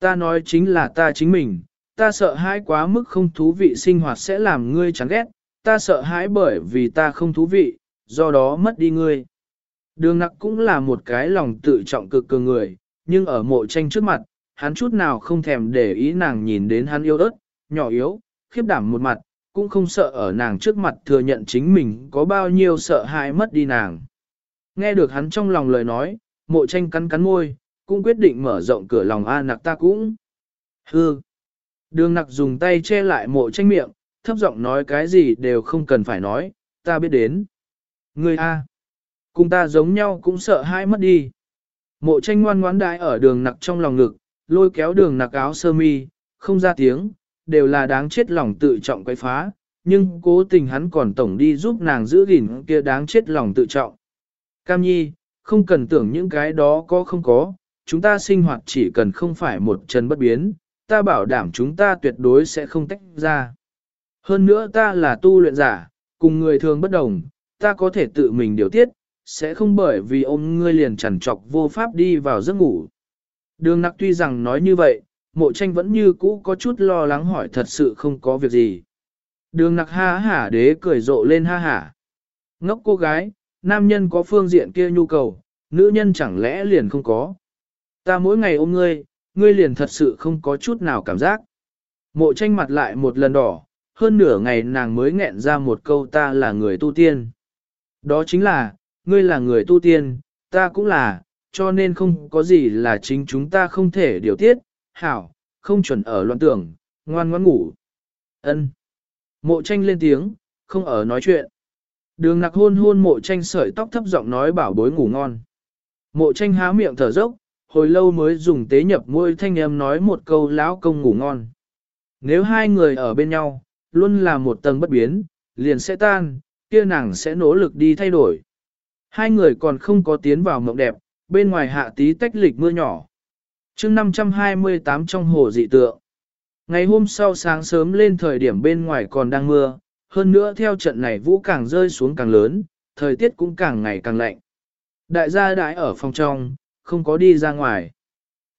Ta nói chính là ta chính mình, ta sợ hãi quá mức không thú vị sinh hoạt sẽ làm ngươi chán ghét, ta sợ hãi bởi vì ta không thú vị, do đó mất đi ngươi. Đường nặc cũng là một cái lòng tự trọng cực cường người, nhưng ở mộ tranh trước mặt, hắn chút nào không thèm để ý nàng nhìn đến hắn yêu ớt, nhỏ yếu, khiếp đảm một mặt, cũng không sợ ở nàng trước mặt thừa nhận chính mình có bao nhiêu sợ hãi mất đi nàng. Nghe được hắn trong lòng lời nói, mộ tranh cắn cắn môi, cũng quyết định mở rộng cửa lòng A nặc ta cũng. Hư! Đường nặc dùng tay che lại mộ tranh miệng, thấp giọng nói cái gì đều không cần phải nói, ta biết đến. Ngươi A! Cùng ta giống nhau cũng sợ hãi mất đi. Mộ tranh ngoan ngoãn đại ở đường nặc trong lòng ngực, lôi kéo đường nặc áo sơ mi, không ra tiếng, đều là đáng chết lòng tự trọng quay phá, nhưng cố tình hắn còn tổng đi giúp nàng giữ gìn kia đáng chết lòng tự trọng. Cam nhi, không cần tưởng những cái đó có không có, chúng ta sinh hoạt chỉ cần không phải một chân bất biến, ta bảo đảm chúng ta tuyệt đối sẽ không tách ra. Hơn nữa ta là tu luyện giả, cùng người thường bất đồng, ta có thể tự mình điều tiết, sẽ không bởi vì ôm ngươi liền chằn chọc vô pháp đi vào giấc ngủ. Đường nặc tuy rằng nói như vậy, mộ tranh vẫn như cũ có chút lo lắng hỏi thật sự không có việc gì. Đường nặc ha hả đế cười rộ lên ha hả. Ngốc cô gái, nam nhân có phương diện kia nhu cầu, nữ nhân chẳng lẽ liền không có. Ta mỗi ngày ôm ngươi, ngươi liền thật sự không có chút nào cảm giác. Mộ tranh mặt lại một lần đỏ, hơn nửa ngày nàng mới nghẹn ra một câu ta là người tu tiên. Đó chính là, ngươi là người tu tiên, ta cũng là, cho nên không có gì là chính chúng ta không thể điều tiết, hảo, không chuẩn ở loạn tưởng, ngoan ngoãn ngủ. Ân. Mộ tranh lên tiếng, không ở nói chuyện. Đường nặc hôn hôn mộ tranh sợi tóc thấp giọng nói bảo bối ngủ ngon. Mộ tranh há miệng thở dốc, hồi lâu mới dùng tế nhập môi thanh em nói một câu lão công ngủ ngon. Nếu hai người ở bên nhau, luôn là một tầng bất biến, liền sẽ tan, kia nàng sẽ nỗ lực đi thay đổi. Hai người còn không có tiến vào mộng đẹp, bên ngoài hạ tí tách lịch mưa nhỏ. chương 528 trong hồ dị tượng. Ngày hôm sau sáng sớm lên thời điểm bên ngoài còn đang mưa, hơn nữa theo trận này vũ càng rơi xuống càng lớn, thời tiết cũng càng ngày càng lạnh. Đại gia đãi ở phòng trong, không có đi ra ngoài.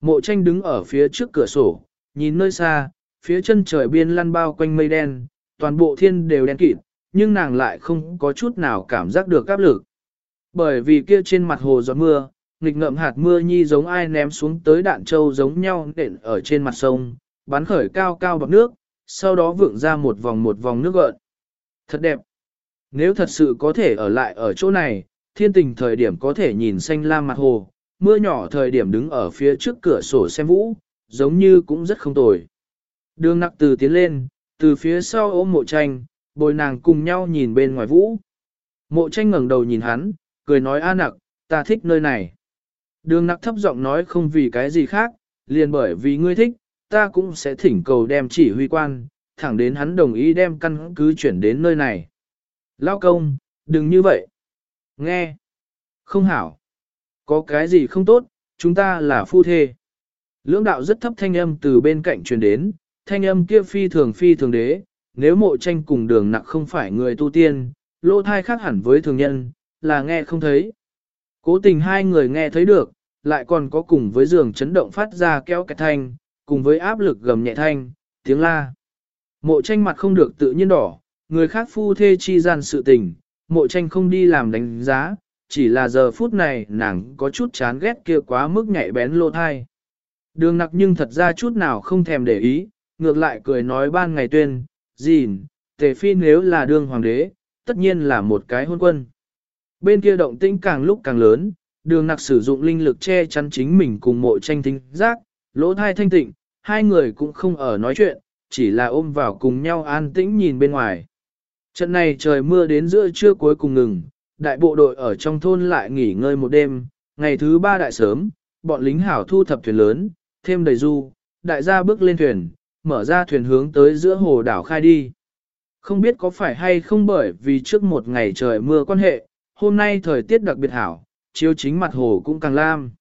Mộ tranh đứng ở phía trước cửa sổ, nhìn nơi xa, phía chân trời biên lăn bao quanh mây đen, toàn bộ thiên đều đen kịt, nhưng nàng lại không có chút nào cảm giác được áp lực. Bởi vì kia trên mặt hồ gió mưa, nghịch ngợm hạt mưa nhi giống ai ném xuống tới đạn trâu giống nhau nện ở trên mặt sông, bắn khởi cao cao bọc nước, sau đó vượng ra một vòng một vòng nước gợn. Thật đẹp. Nếu thật sự có thể ở lại ở chỗ này, thiên tình thời điểm có thể nhìn xanh lam mặt hồ, mưa nhỏ thời điểm đứng ở phía trước cửa sổ xem vũ, giống như cũng rất không tồi. Đường nặc từ tiến lên, từ phía sau ôm mộ tranh, bồi nàng cùng nhau nhìn bên ngoài vũ. Mộ tranh ngẩng đầu nhìn hắn, cười nói a nặc, ta thích nơi này. Đường nặc thấp giọng nói không vì cái gì khác, liền bởi vì ngươi thích, ta cũng sẽ thỉnh cầu đem chỉ huy quan, thẳng đến hắn đồng ý đem căn cứ chuyển đến nơi này. Lao công, đừng như vậy. Nghe. Không hảo. Có cái gì không tốt, chúng ta là phu thê. Lưỡng đạo rất thấp thanh âm từ bên cạnh truyền đến, thanh âm kia phi thường phi thường đế, nếu mộ tranh cùng đường nặc không phải người tu tiên, lô thai khác hẳn với thường nhân, là nghe không thấy. Cố tình hai người nghe thấy được, lại còn có cùng với giường chấn động phát ra kéo cái thanh, cùng với áp lực gầm nhẹ thanh, tiếng la. Mộ tranh mặt không được tự nhiên đỏ, người khác phu thê chi gian sự tình, mộ tranh không đi làm đánh giá, chỉ là giờ phút này nàng có chút chán ghét kia quá mức nhạy bén lô thai. Đường nặc nhưng thật ra chút nào không thèm để ý, ngược lại cười nói ban ngày tuyên, gìn, tề phi nếu là đương hoàng đế, tất nhiên là một cái hôn quân. Bên kia động tĩnh càng lúc càng lớn, đường nặc sử dụng linh lực che chắn chính mình cùng mộ tranh thính giác, lỗ thai thanh tịnh, hai người cũng không ở nói chuyện, chỉ là ôm vào cùng nhau an tĩnh nhìn bên ngoài. Trận này trời mưa đến giữa trưa cuối cùng ngừng, đại bộ đội ở trong thôn lại nghỉ ngơi một đêm, ngày thứ ba đại sớm, bọn lính hảo thu thập thuyền lớn, thêm đầy du, đại gia bước lên thuyền, mở ra thuyền hướng tới giữa hồ đảo khai đi. Không biết có phải hay không bởi vì trước một ngày trời mưa quan hệ, hôm nay thời tiết đặc biệt hảo, chiếu chính mặt hồ cũng càng lam.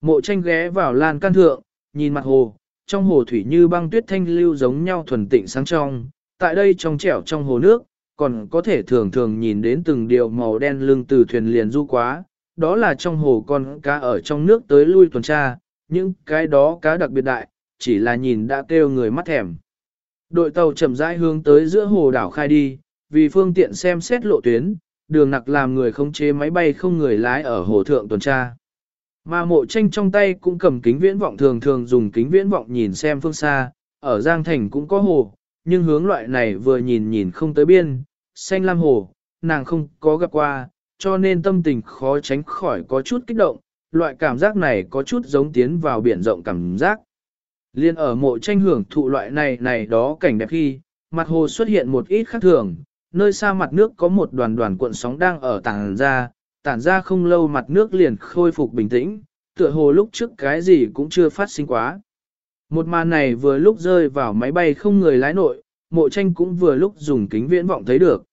Mộ tranh ghé vào lan can thượng, nhìn mặt hồ, trong hồ thủy như băng tuyết thanh lưu giống nhau thuần tịnh sáng trong, tại đây trong trẻo trong hồ nước, còn có thể thường thường nhìn đến từng điều màu đen lưng từ thuyền liền du quá, đó là trong hồ con cá ở trong nước tới lui tuần tra, những cái đó cá đặc biệt đại, chỉ là nhìn đã kêu người mắt thèm. Đội tàu chậm rãi hướng tới giữa hồ đảo khai đi, vì phương tiện xem xét lộ tuyến, đường nặc làm người không chế máy bay không người lái ở hồ thượng tuần tra. Mà mộ tranh trong tay cũng cầm kính viễn vọng thường thường dùng kính viễn vọng nhìn xem phương xa, ở Giang Thành cũng có hồ, nhưng hướng loại này vừa nhìn nhìn không tới biên, xanh lam hồ, nàng không có gặp qua, cho nên tâm tình khó tránh khỏi có chút kích động, loại cảm giác này có chút giống tiến vào biển rộng cảm giác. Liên ở mộ tranh hưởng thụ loại này này đó cảnh đẹp khi, mặt hồ xuất hiện một ít khác thường, nơi xa mặt nước có một đoàn đoàn cuộn sóng đang ở tảng ra, tản ra không lâu mặt nước liền khôi phục bình tĩnh, tựa hồ lúc trước cái gì cũng chưa phát sinh quá. Một màn này vừa lúc rơi vào máy bay không người lái nội, mộ tranh cũng vừa lúc dùng kính viễn vọng thấy được.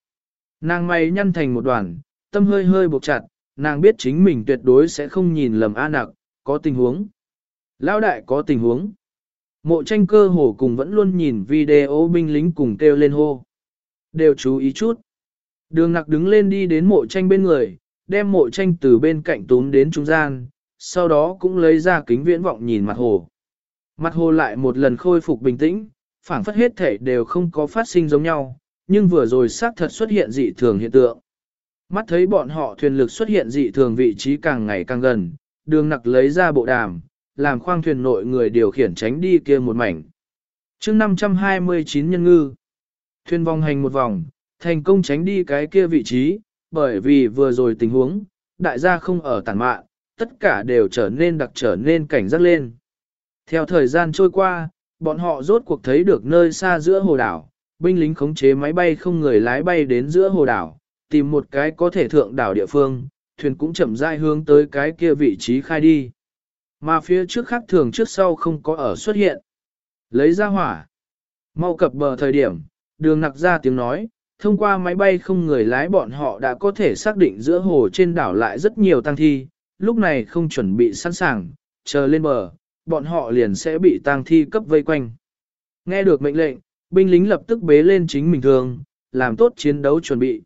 Nàng may nhăn thành một đoàn, tâm hơi hơi buộc chặt, nàng biết chính mình tuyệt đối sẽ không nhìn lầm A nặc, có tình huống. Lão đại có tình huống. Mộ tranh cơ hồ cùng vẫn luôn nhìn video binh lính cùng kêu lên hô. Đều chú ý chút. Đường nặc đứng lên đi đến mộ tranh bên người, đem mộ tranh từ bên cạnh túm đến trung gian, sau đó cũng lấy ra kính viễn vọng nhìn mặt hồ. Mặt hồ lại một lần khôi phục bình tĩnh, phảng phất hết thể đều không có phát sinh giống nhau, nhưng vừa rồi xác thật xuất hiện dị thường hiện tượng. Mắt thấy bọn họ thuyền lực xuất hiện dị thường vị trí càng ngày càng gần, đường nặc lấy ra bộ đàm, làm khoang thuyền nội người điều khiển tránh đi kia một mảnh. chương 529 nhân ngư, thuyền vòng hành một vòng, thành công tránh đi cái kia vị trí, bởi vì vừa rồi tình huống, đại gia không ở tàn mạn, tất cả đều trở nên đặc trở nên cảnh giác lên. Theo thời gian trôi qua, bọn họ rốt cuộc thấy được nơi xa giữa hồ đảo, binh lính khống chế máy bay không người lái bay đến giữa hồ đảo, tìm một cái có thể thượng đảo địa phương, thuyền cũng chậm rãi hướng tới cái kia vị trí khai đi. Mà phía trước khác thường trước sau không có ở xuất hiện. Lấy ra hỏa. Mau cập bờ thời điểm, đường nặc ra tiếng nói, thông qua máy bay không người lái bọn họ đã có thể xác định giữa hồ trên đảo lại rất nhiều tăng thi, lúc này không chuẩn bị sẵn sàng, chờ lên bờ, bọn họ liền sẽ bị tăng thi cấp vây quanh. Nghe được mệnh lệnh, binh lính lập tức bế lên chính mình thường, làm tốt chiến đấu chuẩn bị.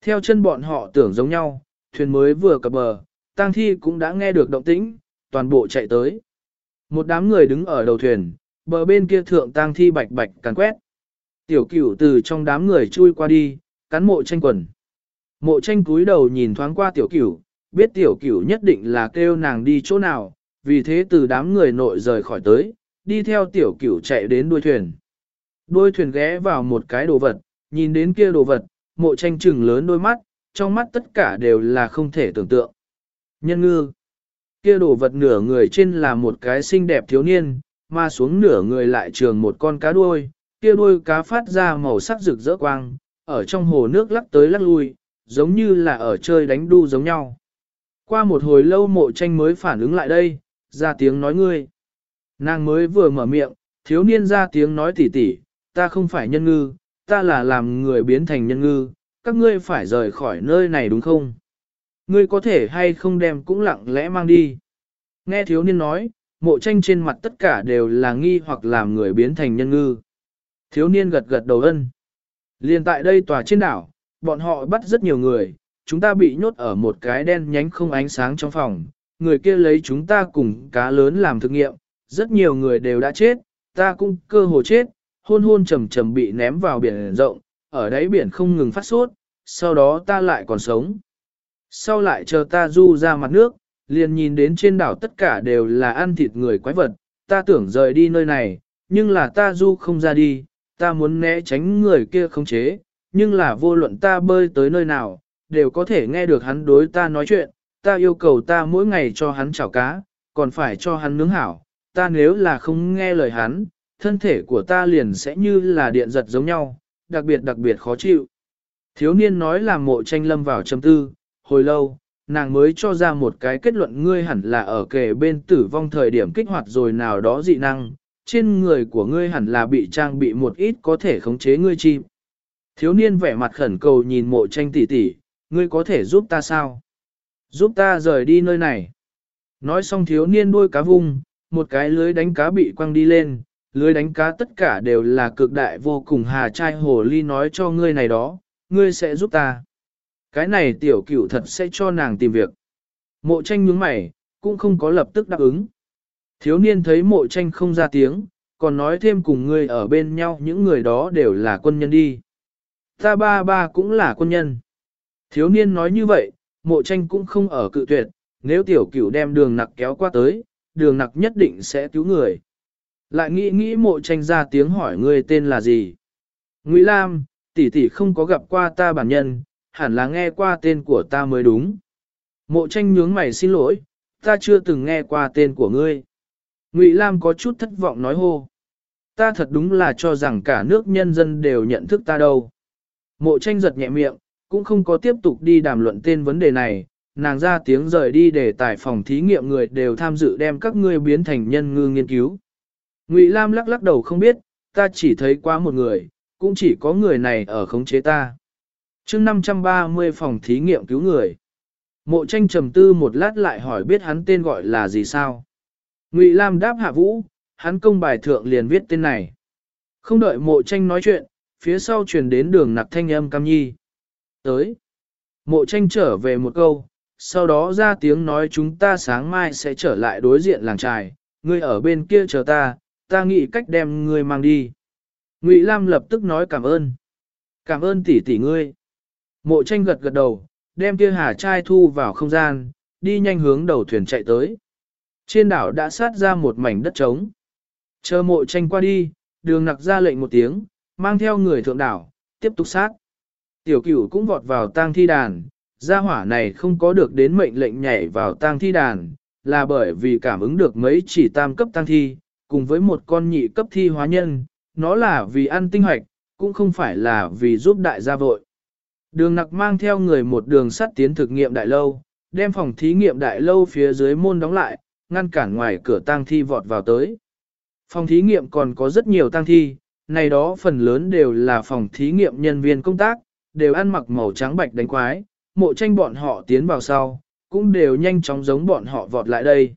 Theo chân bọn họ tưởng giống nhau, thuyền mới vừa cập bờ, tang thi cũng đã nghe được động tĩnh, toàn bộ chạy tới. Một đám người đứng ở đầu thuyền, bờ bên kia thượng tang thi bạch bạch càn quét. Tiểu cửu từ trong đám người chui qua đi, cắn mộ tranh quần. Mộ tranh cúi đầu nhìn thoáng qua tiểu cửu, biết tiểu cửu nhất định là kêu nàng đi chỗ nào, vì thế từ đám người nội rời khỏi tới, đi theo tiểu cửu chạy đến đuôi thuyền. Đuôi thuyền ghé vào một cái đồ vật, nhìn đến kia đồ vật, mộ tranh trừng lớn đôi mắt, trong mắt tất cả đều là không thể tưởng tượng. Nhân ngư, kia đồ vật nửa người trên là một cái xinh đẹp thiếu niên, mà xuống nửa người lại trường một con cá đuôi, kia đuôi cá phát ra màu sắc rực rỡ quang, ở trong hồ nước lắc tới lắc lui, giống như là ở chơi đánh đu giống nhau. Qua một hồi lâu mộ tranh mới phản ứng lại đây, ra tiếng nói ngươi. Nàng mới vừa mở miệng, thiếu niên ra tiếng nói tỉ tỉ, ta không phải nhân ngư, ta là làm người biến thành nhân ngư, các ngươi phải rời khỏi nơi này đúng không? Ngươi có thể hay không đem cũng lặng lẽ mang đi. Nghe thiếu niên nói, mộ tranh trên mặt tất cả đều là nghi hoặc làm người biến thành nhân ngư. Thiếu niên gật gật đầu ân. Liên tại đây tòa trên đảo, bọn họ bắt rất nhiều người, chúng ta bị nhốt ở một cái đen nhánh không ánh sáng trong phòng, người kia lấy chúng ta cùng cá lớn làm thực nghiệm, rất nhiều người đều đã chết, ta cũng cơ hồ chết, hôn hôn trầm trầm bị ném vào biển rộng, ở đáy biển không ngừng phát sốt, sau đó ta lại còn sống. Sau lại chờ ta du ra mặt nước, liền nhìn đến trên đảo tất cả đều là ăn thịt người quái vật, ta tưởng rời đi nơi này, nhưng là ta du không ra đi, ta muốn né tránh người kia không chế, nhưng là vô luận ta bơi tới nơi nào, đều có thể nghe được hắn đối ta nói chuyện, ta yêu cầu ta mỗi ngày cho hắn chảo cá, còn phải cho hắn nướng hảo, ta nếu là không nghe lời hắn, thân thể của ta liền sẽ như là điện giật giống nhau, đặc biệt đặc biệt khó chịu. Thiếu niên nói là mộ tranh lâm vào châm tư, hồi lâu, nàng mới cho ra một cái kết luận ngươi hẳn là ở kề bên tử vong thời điểm kích hoạt rồi nào đó dị năng, trên người của ngươi hẳn là bị trang bị một ít có thể khống chế ngươi chim. Thiếu niên vẻ mặt khẩn cầu nhìn mộ tranh tỉ tỉ, ngươi có thể giúp ta sao? Giúp ta rời đi nơi này. Nói xong thiếu niên đuôi cá vung, một cái lưới đánh cá bị quăng đi lên, lưới đánh cá tất cả đều là cực đại vô cùng hà trai hồ ly nói cho ngươi này đó, ngươi sẽ giúp ta. Cái này tiểu cửu thật sẽ cho nàng tìm việc. Mộ tranh nhướng mày, cũng không có lập tức đáp ứng. Thiếu niên thấy mộ tranh không ra tiếng, còn nói thêm cùng ngươi ở bên nhau những người đó đều là quân nhân đi. Ta ba ba cũng là quân nhân. Thiếu niên nói như vậy, mộ tranh cũng không ở cự tuyệt, nếu tiểu cửu đem đường nặc kéo qua tới, đường nặc nhất định sẽ cứu người. Lại nghĩ nghĩ mộ tranh ra tiếng hỏi ngươi tên là gì. Ngụy Lam, tỷ tỷ không có gặp qua ta bản nhân, hẳn là nghe qua tên của ta mới đúng. Mộ tranh nhướng mày xin lỗi, ta chưa từng nghe qua tên của ngươi. Ngụy Lam có chút thất vọng nói hô. Ta thật đúng là cho rằng cả nước nhân dân đều nhận thức ta đâu. Mộ tranh giật nhẹ miệng, cũng không có tiếp tục đi đàm luận tên vấn đề này, nàng ra tiếng rời đi để tại phòng thí nghiệm người đều tham dự đem các ngươi biến thành nhân ngư nghiên cứu. Ngụy Lam lắc lắc đầu không biết, ta chỉ thấy quá một người, cũng chỉ có người này ở khống chế ta chương 530 phòng thí nghiệm cứu người. Mộ tranh trầm tư một lát lại hỏi biết hắn tên gọi là gì sao. Ngụy Lam đáp hạ vũ, hắn công bài thượng liền viết tên này. Không đợi mộ tranh nói chuyện, phía sau truyền đến đường nặc thanh âm cam nhi. Tới. Mộ tranh trở về một câu, sau đó ra tiếng nói chúng ta sáng mai sẽ trở lại đối diện làng trài, ngươi ở bên kia chờ ta, ta nghĩ cách đem ngươi mang đi. Ngụy Lam lập tức nói cảm ơn. Cảm ơn tỷ tỷ ngươi. Mộ tranh gật gật đầu, đem kia hà trai thu vào không gian, đi nhanh hướng đầu thuyền chạy tới. Trên đảo đã sát ra một mảnh đất trống. Chờ mộ tranh qua đi, đường nặc ra lệnh một tiếng, mang theo người thượng đảo, tiếp tục sát. Tiểu cửu cũng vọt vào tang thi đàn, gia hỏa này không có được đến mệnh lệnh nhảy vào tang thi đàn, là bởi vì cảm ứng được mấy chỉ tam cấp tang thi, cùng với một con nhị cấp thi hóa nhân, nó là vì ăn tinh hoạch, cũng không phải là vì giúp đại gia vội. Đường nặc mang theo người một đường sắt tiến thực nghiệm đại lâu, đem phòng thí nghiệm đại lâu phía dưới môn đóng lại, ngăn cản ngoài cửa tang thi vọt vào tới. Phòng thí nghiệm còn có rất nhiều tang thi, này đó phần lớn đều là phòng thí nghiệm nhân viên công tác, đều ăn mặc màu trắng bạch đánh quái, mộ tranh bọn họ tiến vào sau, cũng đều nhanh chóng giống bọn họ vọt lại đây.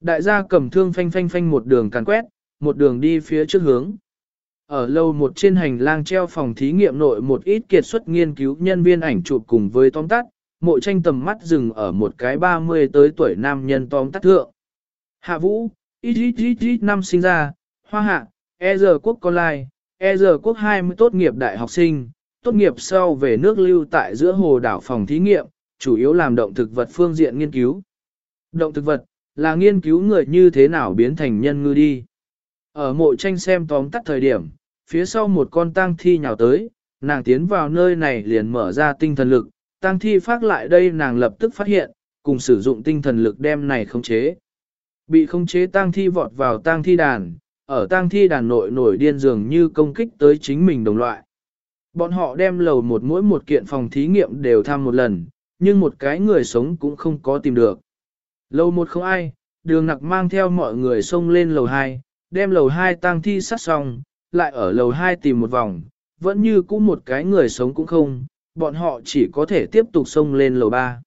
Đại gia cầm thương phanh phanh phanh một đường càn quét, một đường đi phía trước hướng. Ở lâu một trên hành lang treo phòng thí nghiệm nội một ít kiệt xuất nghiên cứu nhân viên ảnh chụp cùng với tóm tắt, mộ tranh tầm mắt dừng ở một cái 30 tới tuổi nam nhân tóm tắt thượng. Hạ vũ, ít ít ít ít năm sinh ra, hoa hạ, e giờ quốc con lai, e giờ quốc 20 tốt nghiệp đại học sinh, tốt nghiệp sau về nước lưu tại giữa hồ đảo phòng thí nghiệm, chủ yếu làm động thực vật phương diện nghiên cứu. Động thực vật, là nghiên cứu người như thế nào biến thành nhân ngư đi. Ở mộ tranh xem tóm tắt thời điểm, phía sau một con tang thi nhào tới, nàng tiến vào nơi này liền mở ra tinh thần lực, tang thi phát lại đây nàng lập tức phát hiện, cùng sử dụng tinh thần lực đem này khống chế. Bị khống chế tang thi vọt vào tang thi đàn, ở tang thi đàn nội nổi điên dường như công kích tới chính mình đồng loại. Bọn họ đem lầu một mỗi một kiện phòng thí nghiệm đều thăm một lần, nhưng một cái người sống cũng không có tìm được. Lầu một không ai, đường nặc mang theo mọi người xông lên lầu hai, đem lầu hai tang thi sát xong, lại ở lầu hai tìm một vòng, vẫn như cũ một cái người sống cũng không, bọn họ chỉ có thể tiếp tục xông lên lầu ba.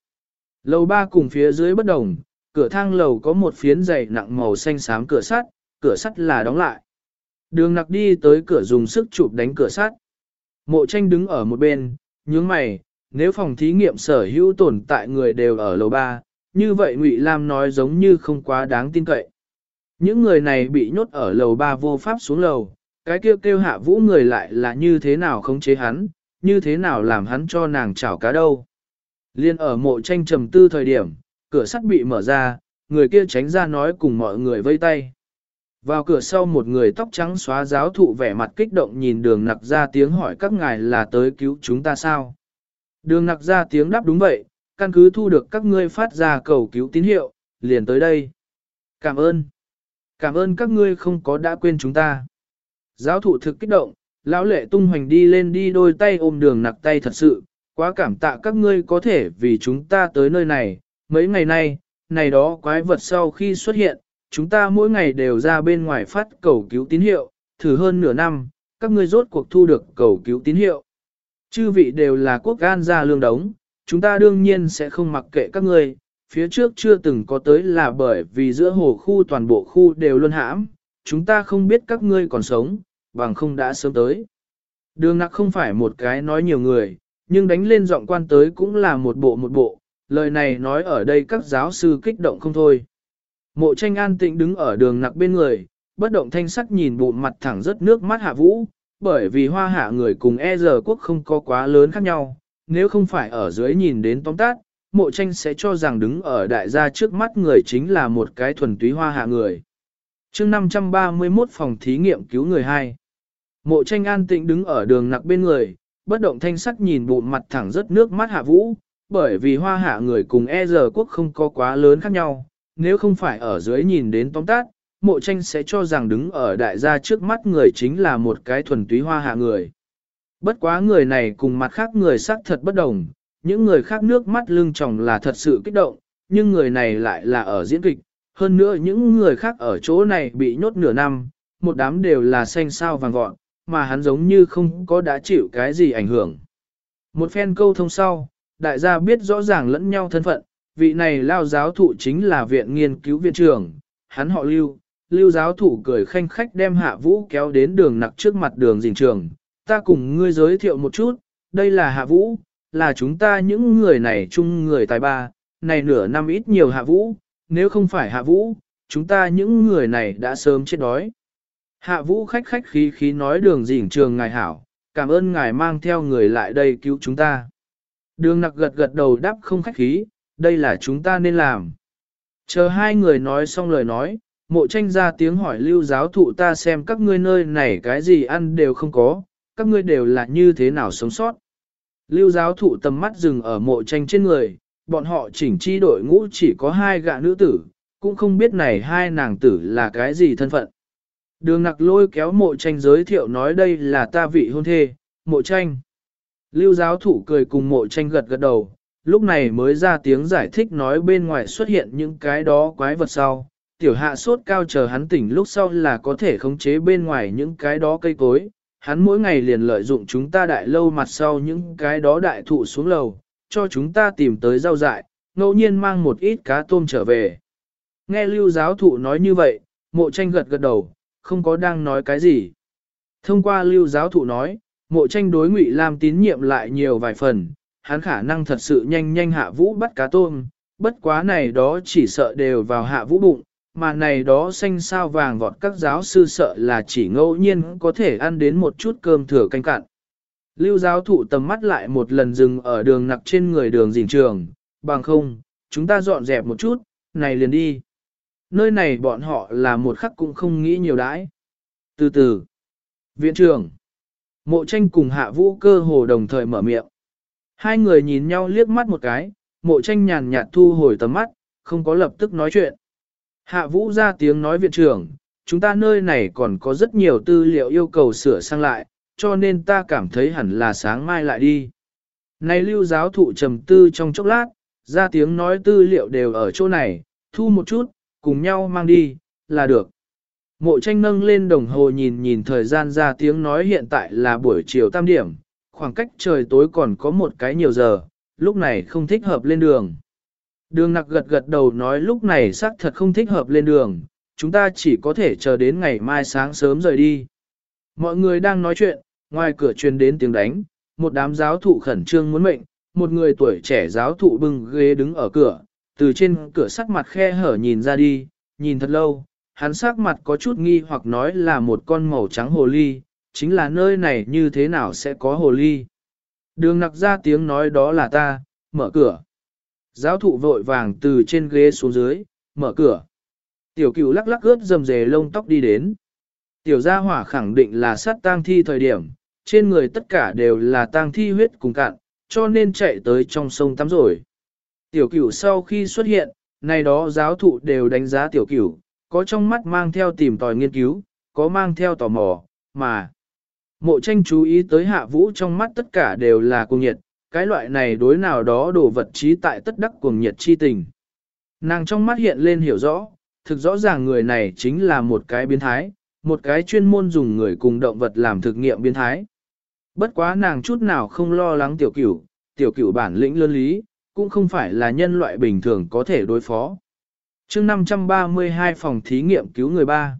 Lầu ba cùng phía dưới bất đồng, cửa thang lầu có một phiến dày nặng màu xanh xám cửa sắt, cửa sắt là đóng lại. Đường nặc đi tới cửa dùng sức chụp đánh cửa sắt. Mộ tranh đứng ở một bên, nhướng mày, nếu phòng thí nghiệm sở hữu tồn tại người đều ở lầu ba, như vậy Ngụy Lam nói giống như không quá đáng tin cậy. Những người này bị nhốt ở lầu ba vô pháp xuống lầu, cái kêu kêu hạ vũ người lại là như thế nào không chế hắn, như thế nào làm hắn cho nàng chảo cá đâu. Liên ở mộ tranh trầm tư thời điểm, cửa sắt bị mở ra, người kia tránh ra nói cùng mọi người vây tay. Vào cửa sau một người tóc trắng xóa giáo thụ vẻ mặt kích động nhìn đường nặc ra tiếng hỏi các ngài là tới cứu chúng ta sao. Đường nặc ra tiếng đáp đúng vậy, căn cứ thu được các ngươi phát ra cầu cứu tín hiệu, liền tới đây. Cảm ơn. Cảm ơn các ngươi không có đã quên chúng ta. Giáo thụ thực kích động, lão lệ tung hoành đi lên đi đôi tay ôm đường nặc tay thật sự, quá cảm tạ các ngươi có thể vì chúng ta tới nơi này, mấy ngày nay, này đó quái vật sau khi xuất hiện, chúng ta mỗi ngày đều ra bên ngoài phát cầu cứu tín hiệu, thử hơn nửa năm, các ngươi rốt cuộc thu được cầu cứu tín hiệu. Chư vị đều là quốc gan ra lương đống, chúng ta đương nhiên sẽ không mặc kệ các ngươi, Phía trước chưa từng có tới là bởi vì giữa hồ khu toàn bộ khu đều luôn hãm, chúng ta không biết các ngươi còn sống, bằng không đã sớm tới. Đường nặc không phải một cái nói nhiều người, nhưng đánh lên giọng quan tới cũng là một bộ một bộ, lời này nói ở đây các giáo sư kích động không thôi. Mộ tranh an tĩnh đứng ở đường nặc bên người, bất động thanh sắc nhìn bụng mặt thẳng rất nước mắt hạ vũ, bởi vì hoa hạ người cùng e giờ quốc không có quá lớn khác nhau, nếu không phải ở dưới nhìn đến tóm tát, mộ tranh sẽ cho rằng đứng ở đại gia trước mắt người chính là một cái thuần túy hoa hạ người. chương 531 phòng thí nghiệm cứu người hai. Mộ tranh an tĩnh đứng ở đường nặc bên người, bất động thanh sắc nhìn bụng mặt thẳng rất nước mắt hạ vũ, bởi vì hoa hạ người cùng e giờ quốc không có quá lớn khác nhau, nếu không phải ở dưới nhìn đến tóm tát, mộ tranh sẽ cho rằng đứng ở đại gia trước mắt người chính là một cái thuần túy hoa hạ người. Bất quá người này cùng mặt khác người sắc thật bất đồng, những người khác nước mắt lưng tròng là thật sự kích động, nhưng người này lại là ở diễn kịch, hơn nữa những người khác ở chỗ này bị nhốt nửa năm, một đám đều là xanh sao vàng gọn, mà hắn giống như không có đã chịu cái gì ảnh hưởng. Một phen câu thông sau, đại gia biết rõ ràng lẫn nhau thân phận, vị này lao giáo thụ chính là viện nghiên cứu viện trưởng, hắn họ lưu, lưu giáo thụ cười khanh khách đem hạ vũ kéo đến đường nặc trước mặt đường dình trường, ta cùng ngươi giới thiệu một chút, đây là hạ vũ, là chúng ta những người này chung người tài ba, này nửa năm ít nhiều hạ vũ, nếu không phải hạ vũ, chúng ta những người này đã sớm chết đói. Hạ vũ khách khách khí khí nói đường dỉnh trường ngài hảo, cảm ơn ngài mang theo người lại đây cứu chúng ta. Đường nặc gật gật đầu đáp không khách khí, đây là chúng ta nên làm. Chờ hai người nói xong lời nói, mộ tranh ra tiếng hỏi lưu giáo thụ ta xem các ngươi nơi này cái gì ăn đều không có, các ngươi đều là như thế nào sống sót. Lưu giáo thụ tầm mắt dừng ở mộ tranh trên người, bọn họ chỉnh chi đội ngũ chỉ có hai gạ nữ tử, cũng không biết này hai nàng tử là cái gì thân phận. Đường nặc lôi kéo mộ tranh giới thiệu nói đây là ta vị hôn thê, mộ tranh. Lưu giáo thủ cười cùng mộ tranh gật gật đầu, lúc này mới ra tiếng giải thích nói bên ngoài xuất hiện những cái đó quái vật sau. Tiểu hạ sốt cao chờ hắn tỉnh lúc sau là có thể khống chế bên ngoài những cái đó cây cối. Hắn mỗi ngày liền lợi dụng chúng ta đại lâu mặt sau những cái đó đại thụ xuống lầu, cho chúng ta tìm tới rau dại, ngẫu nhiên mang một ít cá tôm trở về. Nghe lưu giáo thụ nói như vậy, mộ tranh gật gật đầu, không có đang nói cái gì. Thông qua lưu giáo thụ nói, mộ tranh đối ngụy Lam tín nhiệm lại nhiều vài phần, hắn khả năng thật sự nhanh nhanh hạ vũ bắt cá tôm, bất quá này đó chỉ sợ đều vào hạ vũ bụng, mà này đó xanh sao vàng vọt các giáo sư sợ là chỉ ngẫu nhiên có thể ăn đến một chút cơm thừa canh cạn. Lưu giáo thụ tầm mắt lại một lần dừng ở đường nặc trên người đường dình trường, bằng không, chúng ta dọn dẹp một chút, này liền đi. Nơi này bọn họ là một khắc cũng không nghĩ nhiều đãi. Từ từ, viện trưởng, mộ tranh cùng hạ vũ cơ hồ đồng thời mở miệng. Hai người nhìn nhau liếc mắt một cái, mộ tranh nhàn nhạt thu hồi tầm mắt, không có lập tức nói chuyện. Hạ vũ ra tiếng nói viện trưởng, chúng ta nơi này còn có rất nhiều tư liệu yêu cầu sửa sang lại, cho nên ta cảm thấy hẳn là sáng mai lại đi. Này lưu giáo thụ trầm tư trong chốc lát, ra tiếng nói tư liệu đều ở chỗ này, thu một chút, cùng nhau mang đi, là được. Mộ tranh nâng lên đồng hồ nhìn nhìn thời gian ra tiếng nói hiện tại là buổi chiều tam điểm, khoảng cách trời tối còn có một cái nhiều giờ, lúc này không thích hợp lên đường. Đường nặc gật gật đầu nói lúc này xác thật không thích hợp lên đường, chúng ta chỉ có thể chờ đến ngày mai sáng sớm rời đi. Mọi người đang nói chuyện, ngoài cửa truyền đến tiếng đánh, một đám giáo thụ khẩn trương muốn mệnh, một người tuổi trẻ giáo thụ bưng ghế đứng ở cửa, từ trên cửa sắc mặt khe hở nhìn ra đi, nhìn thật lâu, hắn sắc mặt có chút nghi hoặc nói là một con màu trắng hồ ly, chính là nơi này như thế nào sẽ có hồ ly. Đường nặc ra tiếng nói đó là ta, mở cửa. Giáo thụ vội vàng từ trên ghế xuống dưới, mở cửa. Tiểu cửu lắc lắc ướt dầm dề lông tóc đi đến. Tiểu gia hỏa khẳng định là sát tang thi thời điểm, trên người tất cả đều là tang thi huyết cùng cạn, cho nên chạy tới trong sông tắm rồi. Tiểu cửu sau khi xuất hiện, này đó giáo thụ đều đánh giá tiểu cửu, có trong mắt mang theo tìm tòi nghiên cứu, có mang theo tò mò, mà. Mộ tranh chú ý tới hạ vũ trong mắt tất cả đều là cuồng nhiệt, cái loại này đối nào đó đổ vật trí tại tất đắc cuồng nhiệt chi tình. Nàng trong mắt hiện lên hiểu rõ, thực rõ ràng người này chính là một cái biến thái, một cái chuyên môn dùng người cùng động vật làm thực nghiệm biến thái. Bất quá nàng chút nào không lo lắng tiểu cửu, tiểu cửu bản lĩnh lơn lý, cũng không phải là nhân loại bình thường có thể đối phó. chương 532 phòng thí nghiệm cứu người ba.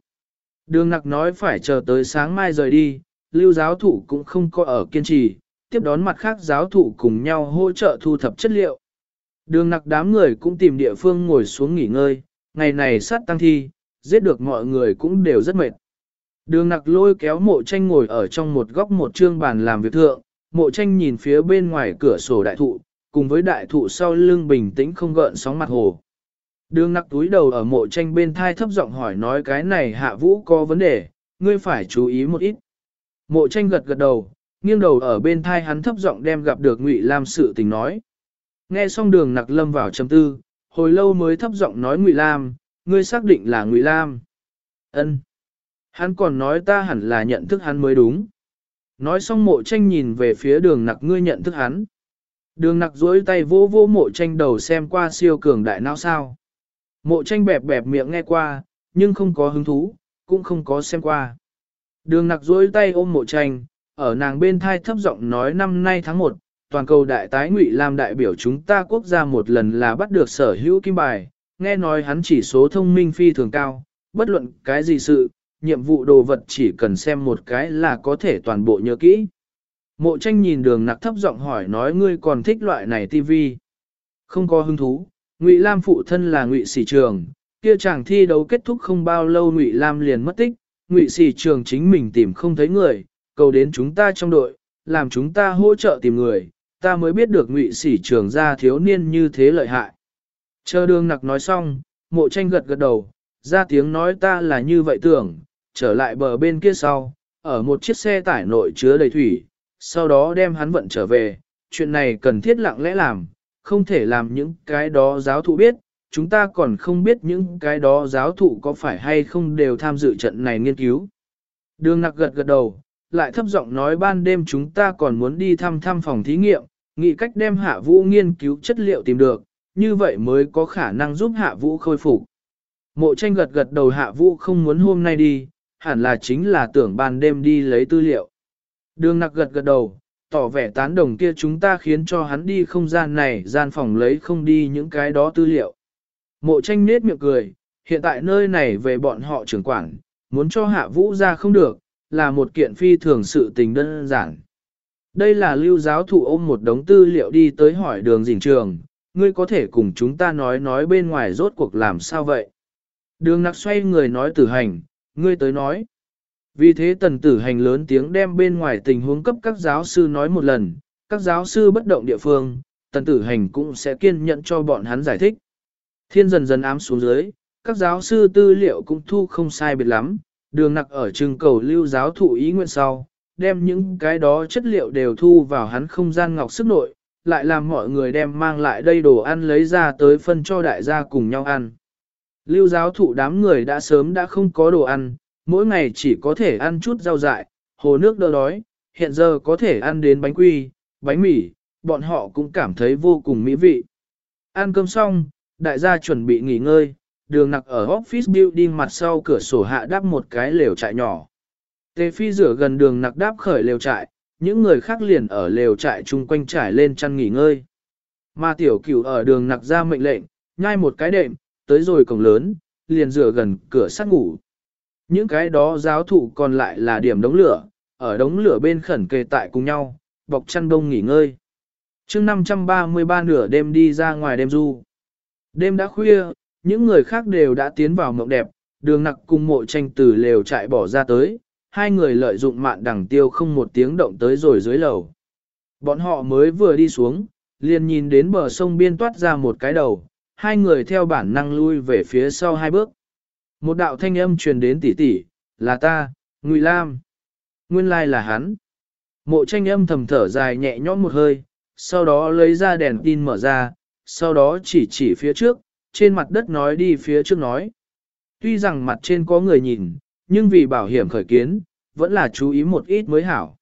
Đường nặc nói phải chờ tới sáng mai rời đi, lưu giáo thủ cũng không có ở kiên trì, tiếp đón mặt khác giáo thụ cùng nhau hỗ trợ thu thập chất liệu. Đường nặc đám người cũng tìm địa phương ngồi xuống nghỉ ngơi, ngày này sát tăng thi, giết được mọi người cũng đều rất mệt. Đường nặc lôi kéo mộ tranh ngồi ở trong một góc một trương bàn làm việc thượng, mộ tranh nhìn phía bên ngoài cửa sổ đại thụ, cùng với đại thụ sau lưng bình tĩnh không gợn sóng mặt hồ. Đường nặc túi đầu ở mộ tranh bên thai thấp giọng hỏi nói cái này hạ vũ có vấn đề, ngươi phải chú ý một ít. Mộ tranh gật gật đầu, nghiêng đầu ở bên thai hắn thấp giọng đem gặp được Ngụy Lam sự tình nói. Nghe xong đường nặc lâm vào trầm tư, hồi lâu mới thấp giọng nói Ngụy Lam, ngươi xác định là Ngụy Lam. Ân. Hắn còn nói ta hẳn là nhận thức hắn mới đúng. Nói xong mộ tranh nhìn về phía đường nặc ngươi nhận thức hắn. Đường nặc duỗi tay vô vô mộ tranh đầu xem qua siêu cường đại não sao. Mộ tranh bẹp bẹp miệng nghe qua, nhưng không có hứng thú, cũng không có xem qua. Đường nặc duỗi tay ôm mộ tranh, ở nàng bên thai thấp giọng nói năm nay tháng 1, toàn cầu đại tái ngụy làm đại biểu chúng ta quốc gia một lần là bắt được sở hữu kim bài, nghe nói hắn chỉ số thông minh phi thường cao, bất luận cái gì sự, nhiệm vụ đồ vật chỉ cần xem một cái là có thể toàn bộ nhớ kỹ. Mộ tranh nhìn đường nặc thấp giọng hỏi nói ngươi còn thích loại này tivi. Không có hứng thú, Ngụy Lam phụ thân là Ngụy Sĩ Trường, kia chàng thi đấu kết thúc không bao lâu Ngụy Lam liền mất tích, Ngụy Sĩ Trường chính mình tìm không thấy người, cầu đến chúng ta trong đội, làm chúng ta hỗ trợ tìm người, ta mới biết được Ngụy Sĩ Trường gia thiếu niên như thế lợi hại. Chờ đường nặc nói xong, mộ tranh gật gật đầu, ra tiếng nói ta là như vậy tưởng, trở lại bờ bên kia sau, ở một chiếc xe tải nội chứa đầy thủy, sau đó đem hắn vận trở về, chuyện này cần thiết lặng lẽ làm, không thể làm những cái đó giáo thụ biết, chúng ta còn không biết những cái đó giáo thụ có phải hay không đều tham dự trận này nghiên cứu. Đường nặc gật gật đầu, lại thấp giọng nói ban đêm chúng ta còn muốn đi thăm thăm phòng thí nghiệm, nghĩ cách đem hạ vũ nghiên cứu chất liệu tìm được, như vậy mới có khả năng giúp hạ vũ khôi phục. Mộ tranh gật gật đầu hạ vũ không muốn hôm nay đi, hẳn là chính là tưởng ban đêm đi lấy tư liệu. Đường nặc gật gật đầu, tỏ vẻ tán đồng kia chúng ta khiến cho hắn đi không gian này, gian phòng lấy không đi những cái đó tư liệu. Mộ tranh nết miệng cười, hiện tại nơi này về bọn họ trưởng quản, muốn cho hạ vũ ra không được, là một kiện phi thường sự tình đơn giản. Đây là lưu giáo thụ ôm một đống tư liệu đi tới hỏi đường dình trường, ngươi có thể cùng chúng ta nói nói bên ngoài rốt cuộc làm sao vậy. Đường nặc xoay người nói tử hành, ngươi tới nói. Vì thế tần tử hành lớn tiếng đem bên ngoài tình huống cấp các giáo sư nói một lần, các giáo sư bất động địa phương, tần tử hành cũng sẽ kiên nhẫn cho bọn hắn giải thích. Thiên dần dần ám xuống dưới, các giáo sư tư liệu cũng thu không sai biệt lắm, đường nặc ở trường cầu lưu giáo thụ ý nguyện sau, đem những cái đó chất liệu đều thu vào hắn không gian ngọc sức nội, lại làm mọi người đem mang lại đây đồ ăn lấy ra tới phân cho đại gia cùng nhau ăn. Lưu giáo thụ đám người đã sớm đã không có đồ ăn, mỗi ngày chỉ có thể ăn chút rau dại, hồ nước đỡ đói, hiện giờ có thể ăn đến bánh quy, bánh mì, bọn họ cũng cảm thấy vô cùng mỹ vị. Ăn cơm xong, đại gia chuẩn bị nghỉ ngơi, đường nặc ở office building mặt sau cửa sổ hạ đắp một cái lều trại nhỏ. Tề phi rửa gần đường nặc đáp khởi lều trại, những người khác liền ở lều trại chung quanh trải lên chăn nghỉ ngơi. Mà tiểu cửu ở đường nặc ra mệnh lệnh, nhai một cái đệm, tới rồi cổng lớn, liền rửa gần cửa sắt ngủ. Những cái đó giáo thụ còn lại là điểm đống lửa, ở đống lửa bên khẩn kề tại cùng nhau, bọc chăn đông nghỉ ngơi. chương 533 nửa đêm đi ra ngoài đêm du. Đêm đã khuya, những người khác đều đã tiến vào mộng đẹp, đường nặc cùng mộ tranh từ lều trại bỏ ra tới, hai người lợi dụng mạn đằng tiêu không một tiếng động tới rồi dưới lầu. Bọn họ mới vừa đi xuống, liền nhìn đến bờ sông biên toát ra một cái đầu, hai người theo bản năng lui về phía sau hai bước. Một đạo thanh âm truyền đến tỉ tỉ, là ta, Ngụy Lam. Nguyên lai là hắn. Mộ tranh âm thầm thở dài nhẹ nhõm một hơi, sau đó lấy ra đèn tin mở ra, sau đó chỉ chỉ phía trước, trên mặt đất nói đi phía trước nói. Tuy rằng mặt trên có người nhìn, nhưng vì bảo hiểm khởi kiến, vẫn là chú ý một ít mới hảo.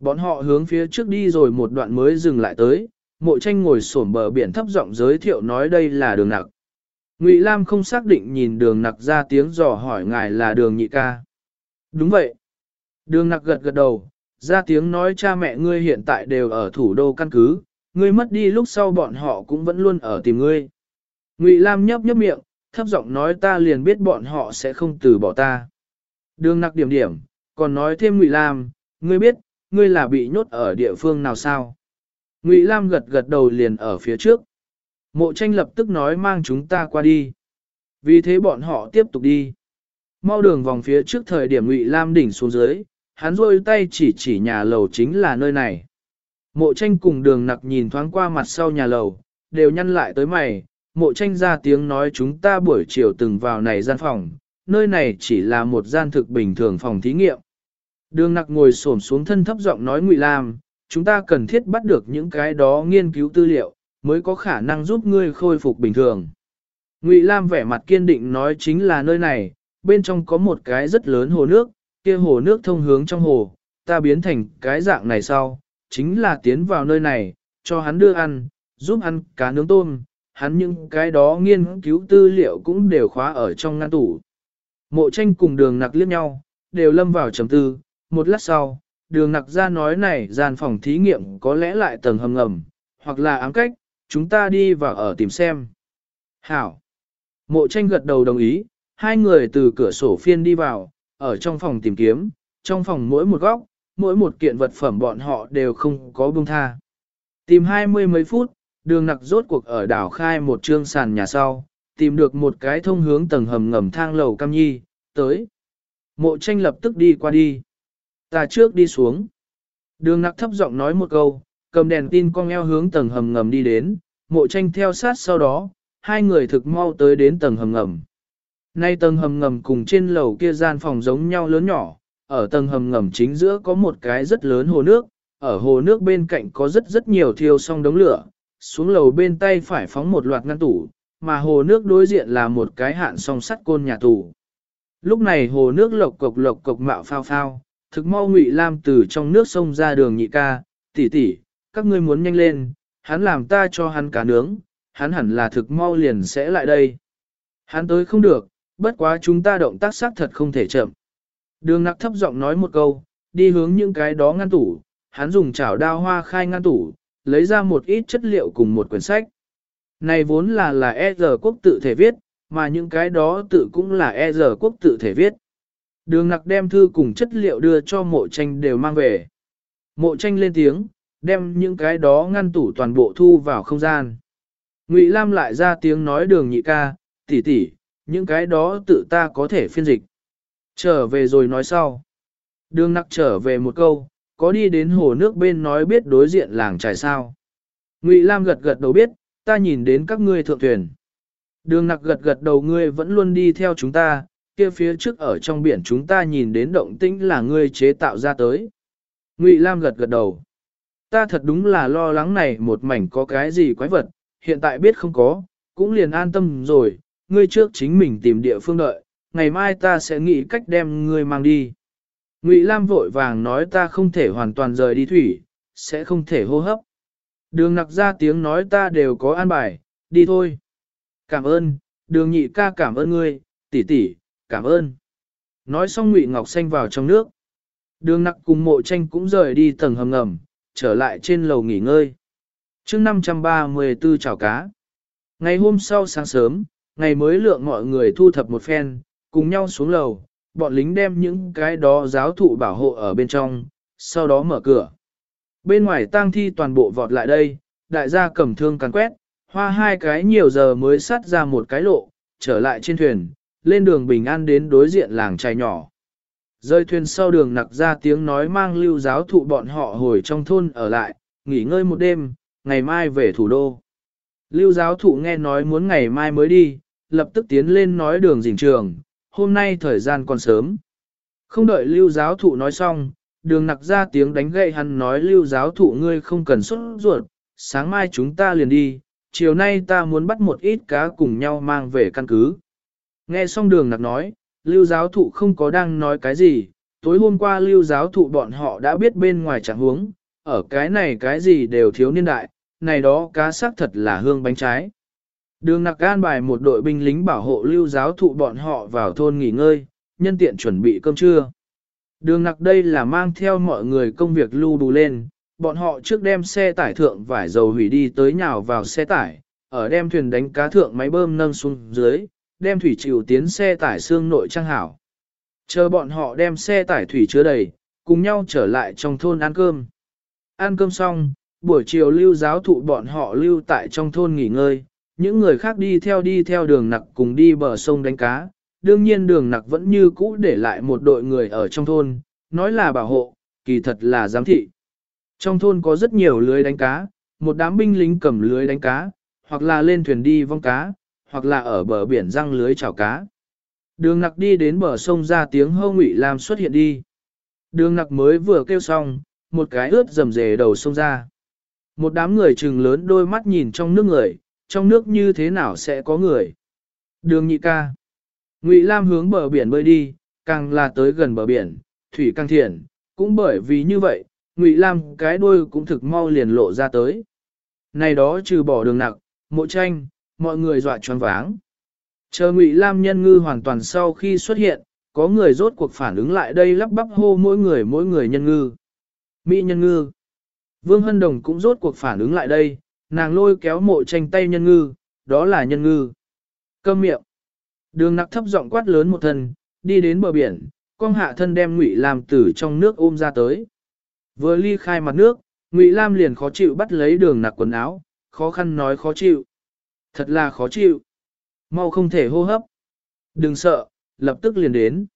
Bọn họ hướng phía trước đi rồi một đoạn mới dừng lại tới, mộ tranh ngồi xổm bờ biển thấp giọng giới thiệu nói đây là đường nặc. Ngụy Lam không xác định nhìn đường nặc ra tiếng dò hỏi ngài là đường nhị ca. Đúng vậy. Đường nặc gật gật đầu, ra tiếng nói cha mẹ ngươi hiện tại đều ở thủ đô căn cứ, ngươi mất đi lúc sau bọn họ cũng vẫn luôn ở tìm ngươi. Ngụy Lam nhấp nhấp miệng, thấp giọng nói ta liền biết bọn họ sẽ không từ bỏ ta. Đường nặc điểm điểm, còn nói thêm Ngụy Lam, ngươi biết, ngươi là bị nhốt ở địa phương nào sao? Ngụy Lam gật gật đầu liền ở phía trước. Mộ tranh lập tức nói mang chúng ta qua đi. Vì thế bọn họ tiếp tục đi. Mau đường vòng phía trước thời điểm Ngụy Lam đỉnh xuống dưới, hắn rôi tay chỉ chỉ nhà lầu chính là nơi này. Mộ tranh cùng đường nặc nhìn thoáng qua mặt sau nhà lầu, đều nhăn lại tới mày, mộ tranh ra tiếng nói chúng ta buổi chiều từng vào này gian phòng, nơi này chỉ là một gian thực bình thường phòng thí nghiệm. Đường nặc ngồi xổm xuống thân thấp giọng nói Ngụy Lam, chúng ta cần thiết bắt được những cái đó nghiên cứu tư liệu, mới có khả năng giúp ngươi khôi phục bình thường. Ngụy Lam vẻ mặt kiên định nói chính là nơi này, bên trong có một cái rất lớn hồ nước, kia hồ nước thông hướng trong hồ, ta biến thành cái dạng này sau, chính là tiến vào nơi này, cho hắn đưa ăn, giúp ăn cá nướng tôm, hắn những cái đó nghiên cứu tư liệu cũng đều khóa ở trong ngăn tủ. Mộ tranh cùng đường nặc liếc nhau, đều lâm vào trầm tư, một lát sau, đường nặc ra nói này gian phòng thí nghiệm có lẽ lại tầng hầm ngầm, hoặc là ám cách, chúng ta đi vào ở tìm xem. Hảo! Mộ tranh gật đầu đồng ý, hai người từ cửa sổ phiên đi vào, ở trong phòng tìm kiếm, trong phòng mỗi một góc, mỗi một kiện vật phẩm bọn họ đều không có buông tha. Tìm hai mươi mấy phút, đường nặc rốt cuộc ở đảo khai một trương sàn nhà sau, tìm được một cái thông hướng tầng hầm ngầm thang lầu cam nhi, tới. Mộ tranh lập tức đi qua đi. Ta trước đi xuống. Đường nặc thấp giọng nói một câu, cầm đèn tin con eo hướng tầng hầm ngầm đi đến, mộ tranh theo sát sau đó, hai người thực mau tới đến tầng hầm ngầm. Nay tầng hầm ngầm cùng trên lầu kia gian phòng giống nhau lớn nhỏ, ở tầng hầm ngầm chính giữa có một cái rất lớn hồ nước, ở hồ nước bên cạnh có rất rất nhiều thiêu song đống lửa, xuống lầu bên tay phải phóng một loạt ngăn tủ, mà hồ nước đối diện là một cái hạn song sắt côn nhà tù. Lúc này hồ nước lộc cộc lộc cộc mạo phao phao, thực mau ngụy lam từ trong nước sông ra đường nhị ca, tỷ tỷ, các ngươi muốn nhanh lên, hắn làm ta cho hắn cá nướng, hắn hẳn là thực mau liền sẽ lại đây. Hắn tới không được, bất quá chúng ta động tác xác thật không thể chậm. Đường nặc thấp giọng nói một câu, đi hướng những cái đó ngăn tủ, hắn dùng chảo đao hoa khai ngăn tủ, lấy ra một ít chất liệu cùng một quyển sách. Này vốn là là e giờ quốc tự thể viết, mà những cái đó tự cũng là e giờ quốc tự thể viết. Đường nặc đem thư cùng chất liệu đưa cho mộ tranh đều mang về. Mộ tranh lên tiếng, đem những cái đó ngăn tủ toàn bộ thu vào không gian. Ngụy Lam lại ra tiếng nói đường nhị ca, tỷ tỷ, những cái đó tự ta có thể phiên dịch. Trở về rồi nói sau. Đường nặc trở về một câu, có đi đến hồ nước bên nói biết đối diện làng trải sao. Ngụy Lam gật gật đầu biết, ta nhìn đến các ngươi thượng thuyền. Đường nặc gật gật đầu ngươi vẫn luôn đi theo chúng ta, kia phía trước ở trong biển chúng ta nhìn đến động tĩnh là ngươi chế tạo ra tới. Ngụy Lam gật gật đầu. Ta thật đúng là lo lắng này một mảnh có cái gì quái vật, hiện tại biết không có, cũng liền an tâm rồi, ngươi trước chính mình tìm địa phương đợi, ngày mai ta sẽ nghĩ cách đem ngươi mang đi. Ngụy Lam vội vàng nói ta không thể hoàn toàn rời đi thủy, sẽ không thể hô hấp. Đường nặc ra tiếng nói ta đều có an bài, đi thôi. Cảm ơn, đường nhị ca cảm ơn ngươi, tỷ tỷ, cảm ơn. Nói xong Ngụy Ngọc Xanh vào trong nước. Đường nặc cùng mộ tranh cũng rời đi tầng hầm ngầm, trở lại trên lầu nghỉ ngơi. chương 534 chào cá. Ngày hôm sau sáng sớm, ngày mới lượng mọi người thu thập một phen, cùng nhau xuống lầu, bọn lính đem những cái đó giáo thụ bảo hộ ở bên trong, sau đó mở cửa. Bên ngoài tang thi toàn bộ vọt lại đây, đại gia cầm thương càn quét, hoa hai cái nhiều giờ mới sát ra một cái lộ, trở lại trên thuyền, lên đường bình an đến đối diện làng trai nhỏ. Rơi thuyền sau đường nặc ra tiếng nói mang lưu giáo thụ bọn họ hồi trong thôn ở lại, nghỉ ngơi một đêm, ngày mai về thủ đô. Lưu giáo thụ nghe nói muốn ngày mai mới đi, lập tức tiến lên nói đường dình trường, hôm nay thời gian còn sớm. Không đợi lưu giáo thụ nói xong, đường nặc ra tiếng đánh gậy hắn nói lưu giáo thụ ngươi không cần xuất ruột, sáng mai chúng ta liền đi, chiều nay ta muốn bắt một ít cá cùng nhau mang về căn cứ. Nghe xong đường nặc nói, lưu giáo thụ không có đang nói cái gì, tối hôm qua lưu giáo thụ bọn họ đã biết bên ngoài chẳng huống, ở cái này cái gì đều thiếu niên đại, này đó cá xác thật là hương bánh trái. Đường nặc an bài một đội binh lính bảo hộ lưu giáo thụ bọn họ vào thôn nghỉ ngơi, nhân tiện chuẩn bị cơm trưa. Đường nặc đây là mang theo mọi người công việc lưu đủ lên, bọn họ trước đem xe tải thượng vải dầu hủy đi tới nhào vào xe tải, ở đem thuyền đánh cá thượng máy bơm nâng xuống dưới, đem thủy chịu tiến xe tải xương nội trang hảo. Chờ bọn họ đem xe tải thủy chứa đầy, cùng nhau trở lại trong thôn ăn cơm. Ăn cơm xong, buổi chiều lưu giáo thụ bọn họ lưu tại trong thôn nghỉ ngơi, những người khác đi theo đi theo đường nặc cùng đi bờ sông đánh cá. Đương nhiên đường nặc vẫn như cũ để lại một đội người ở trong thôn, nói là bảo hộ, kỳ thật là giám thị. Trong thôn có rất nhiều lưới đánh cá, một đám binh lính cầm lưới đánh cá, hoặc là lên thuyền đi vong cá, hoặc là ở bờ biển răng lưới chảo cá. Đường nặc đi đến bờ sông ra tiếng hâu ngụy làm xuất hiện đi. Đường nặc mới vừa kêu xong, một cái ướt rầm rề đầu sông ra. Một đám người trừng lớn đôi mắt nhìn trong nước người, trong nước như thế nào sẽ có người. Đường nhị ca. Ngụy Lam hướng bờ biển bơi đi, càng là tới gần bờ biển, thủy càng thiện, cũng bởi vì như vậy, Ngụy Lam cái đuôi cũng thực mau liền lộ ra tới. Này đó trừ bỏ đường nặng mộ tranh, mọi người dọa choáng váng. Chờ Ngụy Lam nhân ngư hoàn toàn sau khi xuất hiện, có người rốt cuộc phản ứng lại đây lắp bắp hô mỗi người mỗi người nhân ngư. Mỹ nhân ngư. Vương Hân Đồng cũng rốt cuộc phản ứng lại đây, nàng lôi kéo mộ tranh tay nhân ngư, đó là nhân ngư. Câm miệng. Đường nặc thấp giọng quát lớn một thân, đi đến bờ biển, con hạ thân đem Ngụy Lam tử trong nước ôm ra tới. Vừa ly khai mặt nước, Ngụy Lam liền khó chịu bắt lấy đường nặc quần áo, khó khăn nói khó chịu. Thật là khó chịu. Mau không thể hô hấp. Đừng sợ, lập tức liền đến.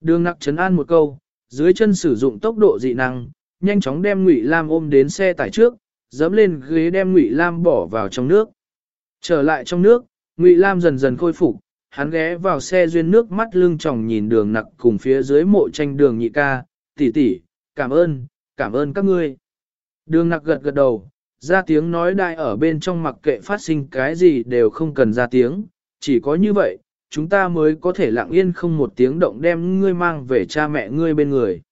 Đường nặc chấn an một câu, dưới chân sử dụng tốc độ dị năng, nhanh chóng đem Ngụy Lam ôm đến xe tải trước, dẫm lên ghế đem Ngụy Lam bỏ vào trong nước. Trở lại trong nước, Ngụy Lam dần dần khôi phục, hắn ghé vào xe duyên nước mắt lưng tròng nhìn đường nặc cùng phía dưới mộ tranh đường nhị ca, tỷ tỷ, cảm ơn, cảm ơn các ngươi. Đường nặc gật gật đầu, ra tiếng nói đại ở bên trong mặc kệ phát sinh cái gì đều không cần ra tiếng, chỉ có như vậy, chúng ta mới có thể lặng yên không một tiếng động đem ngươi mang về cha mẹ ngươi bên người.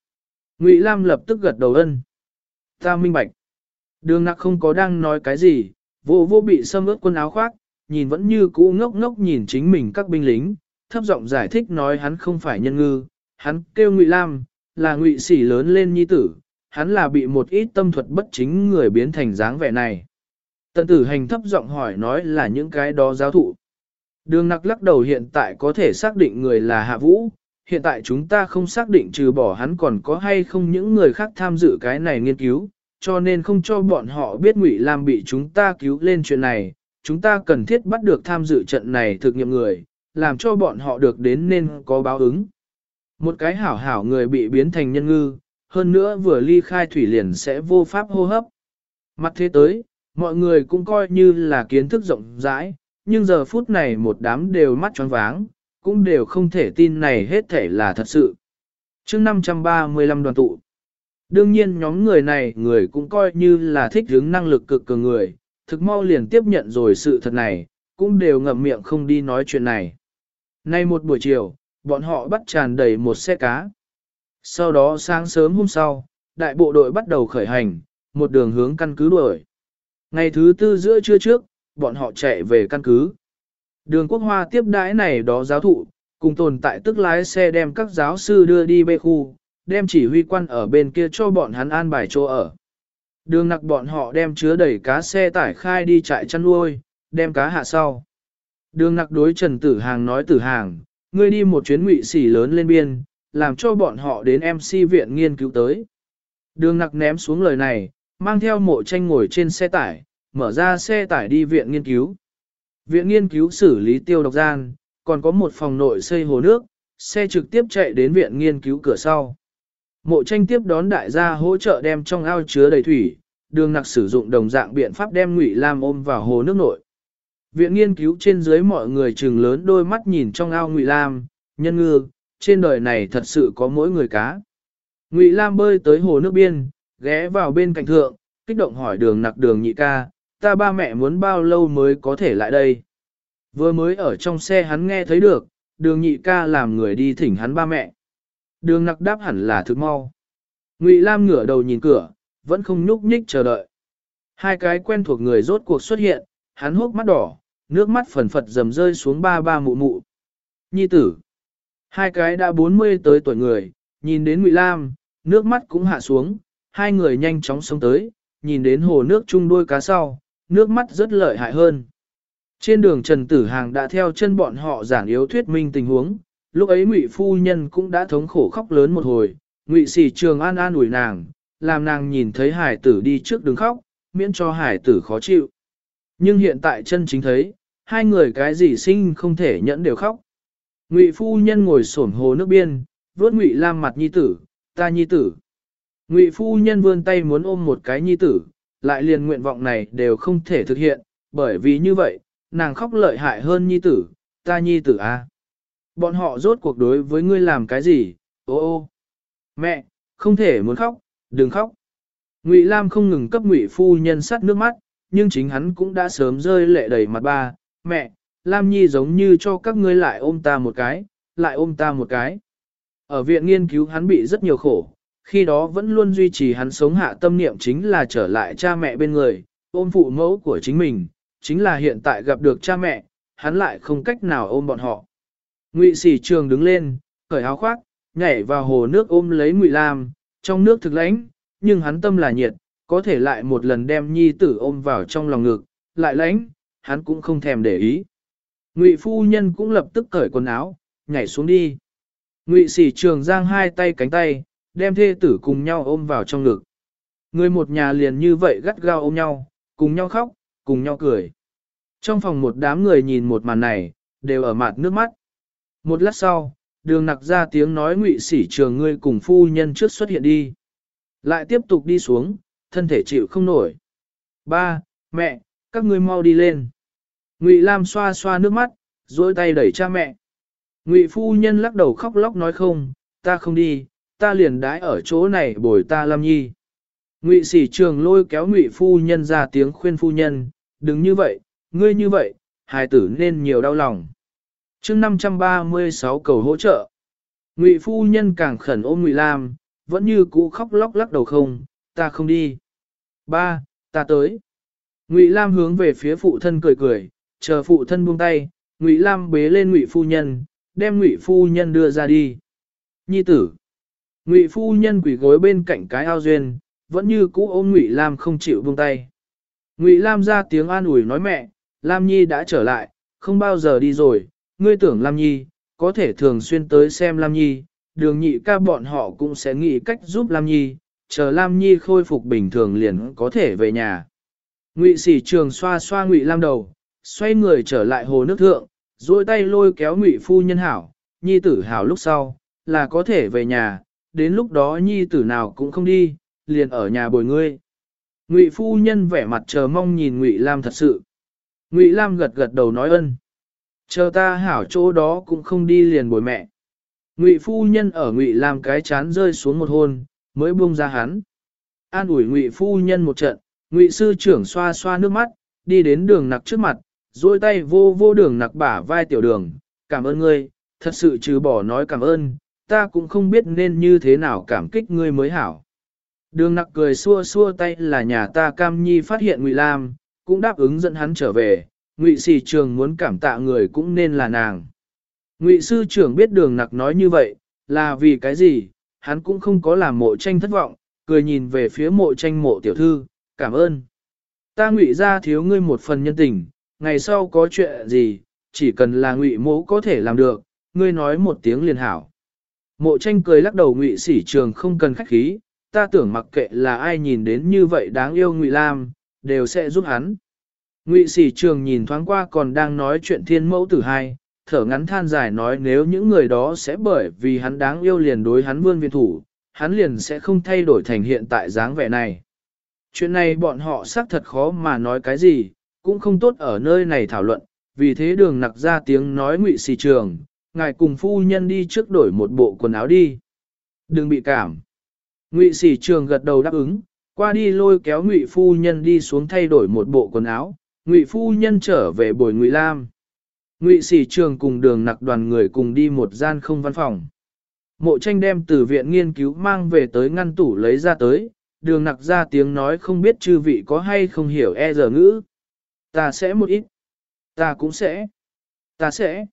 Ngụy Lam lập tức gật đầu ân. Ta minh bạch. Đường nặc không có đang nói cái gì, vô vô bị xâm ướt quần áo khoác, nhìn vẫn như cũ ngốc ngốc nhìn chính mình các binh lính, thấp giọng giải thích nói hắn không phải nhân ngư, hắn kêu Ngụy Lam, là Ngụy Sỉ lớn lên nhi tử, hắn là bị một ít tâm thuật bất chính người biến thành dáng vẻ này. Tần tử hành thấp giọng hỏi nói là những cái đó giáo thụ. Đường nặc lắc đầu hiện tại có thể xác định người là Hạ Vũ, hiện tại chúng ta không xác định trừ bỏ hắn còn có hay không những người khác tham dự cái này nghiên cứu, cho nên không cho bọn họ biết Ngụy Lam bị chúng ta cứu lên chuyện này, chúng ta cần thiết bắt được tham dự trận này thực nghiệm người, làm cho bọn họ được đến nên có báo ứng. Một cái hảo hảo người bị biến thành nhân ngư, hơn nữa vừa ly khai thủy liền sẽ vô pháp hô hấp. Mặt thế tới, mọi người cũng coi như là kiến thức rộng rãi, nhưng giờ phút này một đám đều mắt tròn váng, cũng đều không thể tin này hết thể là thật sự. chương 535 đoàn tụ. Đương nhiên nhóm người này người cũng coi như là thích hướng năng lực cực cường người, thực mau liền tiếp nhận rồi sự thật này, cũng đều ngậm miệng không đi nói chuyện này. Nay một buổi chiều, bọn họ bắt tràn đầy một xe cá. Sau đó sáng sớm hôm sau, đại bộ đội bắt đầu khởi hành, một đường hướng căn cứ đuổi. Ngày thứ tư giữa trưa trước, bọn họ chạy về căn cứ. Đường quốc hoa tiếp đãi này đó giáo thụ, cùng tồn tại tức lái xe đem các giáo sư đưa đi bê khu, đem chỉ huy quan ở bên kia cho bọn hắn an bài chỗ ở. Đường nặc bọn họ đem chứa đầy cá xe tải khai đi trại chăn nuôi, đem cá hạ sau. Đường nặc đối Trần Tử Hàng nói Tử Hàng, ngươi đi một chuyến ngụy xỉ lớn lên biên, làm cho bọn họ đến MC viện nghiên cứu tới. Đường nặc ném xuống lời này, mang theo mộ tranh ngồi trên xe tải, mở ra xe tải đi viện nghiên cứu. Viện nghiên cứu xử lý tiêu độc gian, còn có một phòng nội xây hồ nước, xe trực tiếp chạy đến viện nghiên cứu cửa sau. Mộ tranh tiếp đón đại gia hỗ trợ đem trong ao chứa đầy thủy, đường nặc sử dụng đồng dạng biện pháp đem ngụy lam ôm vào hồ nước nội. Viện nghiên cứu trên dưới mọi người trừng lớn đôi mắt nhìn trong ao ngụy lam, nhân ngư, trên đời này thật sự có mỗi người cá. Ngụy lam bơi tới hồ nước biên, ghé vào bên cạnh thượng, kích động hỏi đường nặc đường nhị ca, ta ba mẹ muốn bao lâu mới có thể lại đây. Vừa mới ở trong xe hắn nghe thấy được, đường nhị ca làm người đi thỉnh hắn ba mẹ. Đường nặc đáp hẳn là thực mau. Ngụy Lam ngửa đầu nhìn cửa, vẫn không nhúc nhích chờ đợi. Hai cái quen thuộc người rốt cuộc xuất hiện, hắn hốc mắt đỏ, nước mắt phần phật dầm rơi xuống ba ba mụ mụ. Nhi tử. Hai cái đã 40 tới tuổi người, nhìn đến Ngụy Lam, nước mắt cũng hạ xuống, hai người nhanh chóng sống tới, nhìn đến hồ nước chung đuôi cá sau, nước mắt rất lợi hại hơn. Trên đường Trần Tử Hàng đã theo chân bọn họ giảng yếu thuyết minh tình huống, lúc ấy Ngụy phu nhân cũng đã thống khổ khóc lớn một hồi, Ngụy Sĩ Trường an an ủi nàng, làm nàng nhìn thấy hải tử đi trước đứng khóc, miễn cho hải tử khó chịu. Nhưng hiện tại chân chính thấy, hai người cái gì sinh không thể nhẫn đều khóc. Ngụy phu nhân ngồi xổm hồ nước biên, vuốt Ngụy Lam mặt nhi tử, ta nhi tử. Ngụy phu nhân vươn tay muốn ôm một cái nhi tử, lại liền nguyện vọng này đều không thể thực hiện, bởi vì như vậy, nàng khóc lợi hại hơn nhi tử, ta nhi tử a. À. Bọn họ rốt cuộc đối với ngươi làm cái gì, ô ô. Mẹ, không thể muốn khóc, đừng khóc. Ngụy Lam không ngừng cấp Ngụy phu nhân sắt nước mắt, nhưng chính hắn cũng đã sớm rơi lệ đầy mặt ba, mẹ, Lam Nhi giống như cho các ngươi lại ôm ta một cái, lại ôm ta một cái. Ở viện nghiên cứu hắn bị rất nhiều khổ, khi đó vẫn luôn duy trì hắn sống hạ tâm niệm chính là trở lại cha mẹ bên người, ôm phụ mẫu của chính mình, chính là hiện tại gặp được cha mẹ, hắn lại không cách nào ôm bọn họ. Ngụy Sỉ Trường đứng lên, cởi áo khoác, nhảy vào hồ nước ôm lấy Ngụy Lam, trong nước thực lãnh, nhưng hắn tâm là nhiệt, có thể lại một lần đem nhi tử ôm vào trong lòng ngực, lại lãnh, hắn cũng không thèm để ý. Ngụy phu nhân cũng lập tức cởi quần áo, nhảy xuống đi. Ngụy Sỉ Trường giang hai tay cánh tay, đem thê tử cùng nhau ôm vào trong ngực. Người một nhà liền như vậy gắt gao ôm nhau, cùng nhau khóc, cùng nhau cười. Trong phòng một đám người nhìn một màn này, đều ở mặt nước mắt. Một lát sau, đường nặc ra tiếng nói ngụy sỉ trường ngươi cùng phu nhân trước xuất hiện đi. Lại tiếp tục đi xuống, thân thể chịu không nổi. Ba, mẹ, các ngươi mau đi lên. Ngụy Lam xoa xoa nước mắt, dối tay đẩy cha mẹ. Ngụy phu nhân lắc đầu khóc lóc nói không, ta không đi, ta liền đái ở chỗ này bồi ta Lam Nhi. Ngụy Sỉ trường lôi kéo Ngụy phu nhân ra tiếng khuyên phu nhân, đừng như vậy, ngươi như vậy, hài tử nên nhiều đau lòng chương 536 cầu hỗ trợ. Ngụy phu nhân càng khẩn ôm Ngụy Lam, vẫn như cũ khóc lóc lắc đầu không, ta không đi. Ba, ta tới. Ngụy Lam hướng về phía phụ thân cười cười, chờ phụ thân buông tay, Ngụy Lam bế lên Ngụy phu nhân, đem Ngụy phu nhân đưa ra đi. Nhi tử. Ngụy phu nhân quỳ gối bên cạnh cái ao duyên, vẫn như cũ ôm Ngụy Lam không chịu buông tay. Ngụy Lam ra tiếng an ủi nói mẹ, Lam Nhi đã trở lại, không bao giờ đi rồi, ngươi tưởng Lam Nhi, có thể thường xuyên tới xem Lam Nhi, đường nhị ca bọn họ cũng sẽ nghĩ cách giúp Lam Nhi, chờ Lam Nhi khôi phục bình thường liền có thể về nhà. Ngụy sĩ trường xoa xoa Ngụy Lam đầu, xoay người trở lại hồ nước thượng, duỗi tay lôi kéo Ngụy phu nhân hảo, Nhi tử hảo lúc sau, là có thể về nhà, đến lúc đó Nhi tử nào cũng không đi, liền ở nhà bồi ngươi. Ngụy phu nhân vẻ mặt chờ mong nhìn Ngụy Lam thật sự. Ngụy Lam gật gật đầu nói ân. Chờ ta hảo chỗ đó cũng không đi liền bồi mẹ. Ngụy phu nhân ở Ngụy làm cái chán rơi xuống một hôn, mới buông ra hắn. An ủi Ngụy phu nhân một trận, Ngụy sư trưởng xoa xoa nước mắt, đi đến đường nặc trước mặt, duỗi tay vô vô đường nặc bả vai tiểu đường, cảm ơn ngươi, thật sự trừ bỏ nói cảm ơn, ta cũng không biết nên như thế nào cảm kích ngươi mới hảo. Đường nặc cười xua xua tay là nhà ta cam nhi phát hiện Ngụy Lam, cũng đáp ứng dẫn hắn trở về, Ngụy sĩ trường muốn cảm tạ người cũng nên là nàng. Ngụy sư trưởng biết đường nặc nói như vậy, là vì cái gì, hắn cũng không có làm mộ tranh thất vọng, cười nhìn về phía mộ tranh mộ tiểu thư, cảm ơn. Ta ngụy ra thiếu ngươi một phần nhân tình, ngày sau có chuyện gì, chỉ cần là ngụy mỗ có thể làm được, ngươi nói một tiếng liền hảo. Mộ tranh cười lắc đầu ngụy sĩ trường không cần khách khí, ta tưởng mặc kệ là ai nhìn đến như vậy đáng yêu ngụy lam, đều sẽ giúp hắn. Ngụy sĩ trường nhìn thoáng qua còn đang nói chuyện thiên mẫu tử hai, thở ngắn than dài nói nếu những người đó sẽ bởi vì hắn đáng yêu liền đối hắn vươn viên thủ, hắn liền sẽ không thay đổi thành hiện tại dáng vẻ này. Chuyện này bọn họ xác thật khó mà nói cái gì, cũng không tốt ở nơi này thảo luận, vì thế đường nặc ra tiếng nói ngụy Sĩ trường, ngài cùng phu nhân đi trước đổi một bộ quần áo đi. Đừng bị cảm. Ngụy Sĩ trường gật đầu đáp ứng, qua đi lôi kéo ngụy phu nhân đi xuống thay đổi một bộ quần áo, ngụy phu nhân trở về bồi ngụy lam. Ngụy sĩ trường cùng đường nặc đoàn người cùng đi một gian không văn phòng. Mộ tranh đem từ viện nghiên cứu mang về tới ngăn tủ lấy ra tới, đường nặc ra tiếng nói không biết chư vị có hay không hiểu e giờ ngữ. Ta sẽ một ít. Ta cũng sẽ. Ta sẽ.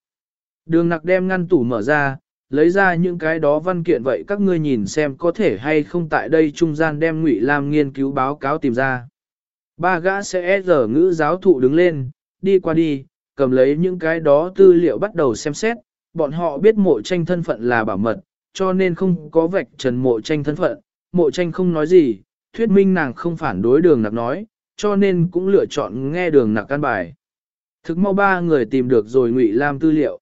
Đường nặc đem ngăn tủ mở ra, lấy ra những cái đó văn kiện vậy các ngươi nhìn xem có thể hay không tại đây trung gian đem Ngụy Lam nghiên cứu báo cáo tìm ra. Ba gã sẽ e giờ ngữ giáo thụ đứng lên, đi qua đi, cầm lấy những cái đó tư liệu bắt đầu xem xét, bọn họ biết mộ tranh thân phận là bảo mật, cho nên không có vạch trần mộ tranh thân phận, mộ tranh không nói gì, thuyết minh nàng không phản đối đường nặc nói, cho nên cũng lựa chọn nghe đường nặc căn bài. Thực mau ba người tìm được rồi Ngụy Lam tư liệu.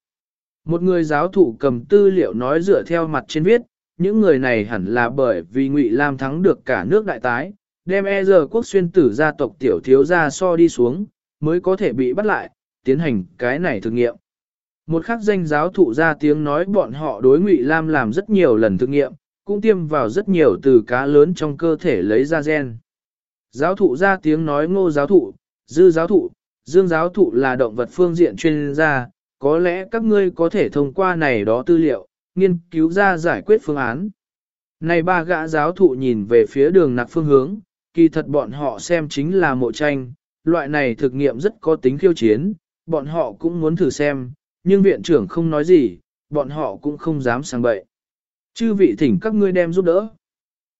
Một người giáo thụ cầm tư liệu nói dựa theo mặt trên viết, những người này hẳn là bởi vì Ngụy Lam thắng được cả nước đại tái, đem e giờ quốc xuyên tử gia tộc tiểu thiếu gia so đi xuống, mới có thể bị bắt lại, tiến hành cái này thử nghiệm. Một khắc danh giáo thụ ra tiếng nói bọn họ đối Ngụy Lam làm rất nhiều lần thử nghiệm, cũng tiêm vào rất nhiều từ cá lớn trong cơ thể lấy ra gen. Giáo thụ ra tiếng nói ngô giáo thụ, dư giáo thụ, dương giáo thụ là động vật phương diện chuyên gia, có lẽ các ngươi có thể thông qua này đó tư liệu, nghiên cứu ra giải quyết phương án. Này ba gã giáo thụ nhìn về phía đường nặc phương hướng, kỳ thật bọn họ xem chính là mộ tranh, loại này thực nghiệm rất có tính khiêu chiến, bọn họ cũng muốn thử xem, nhưng viện trưởng không nói gì, bọn họ cũng không dám sang bậy. Chư vị thỉnh các ngươi đem giúp đỡ.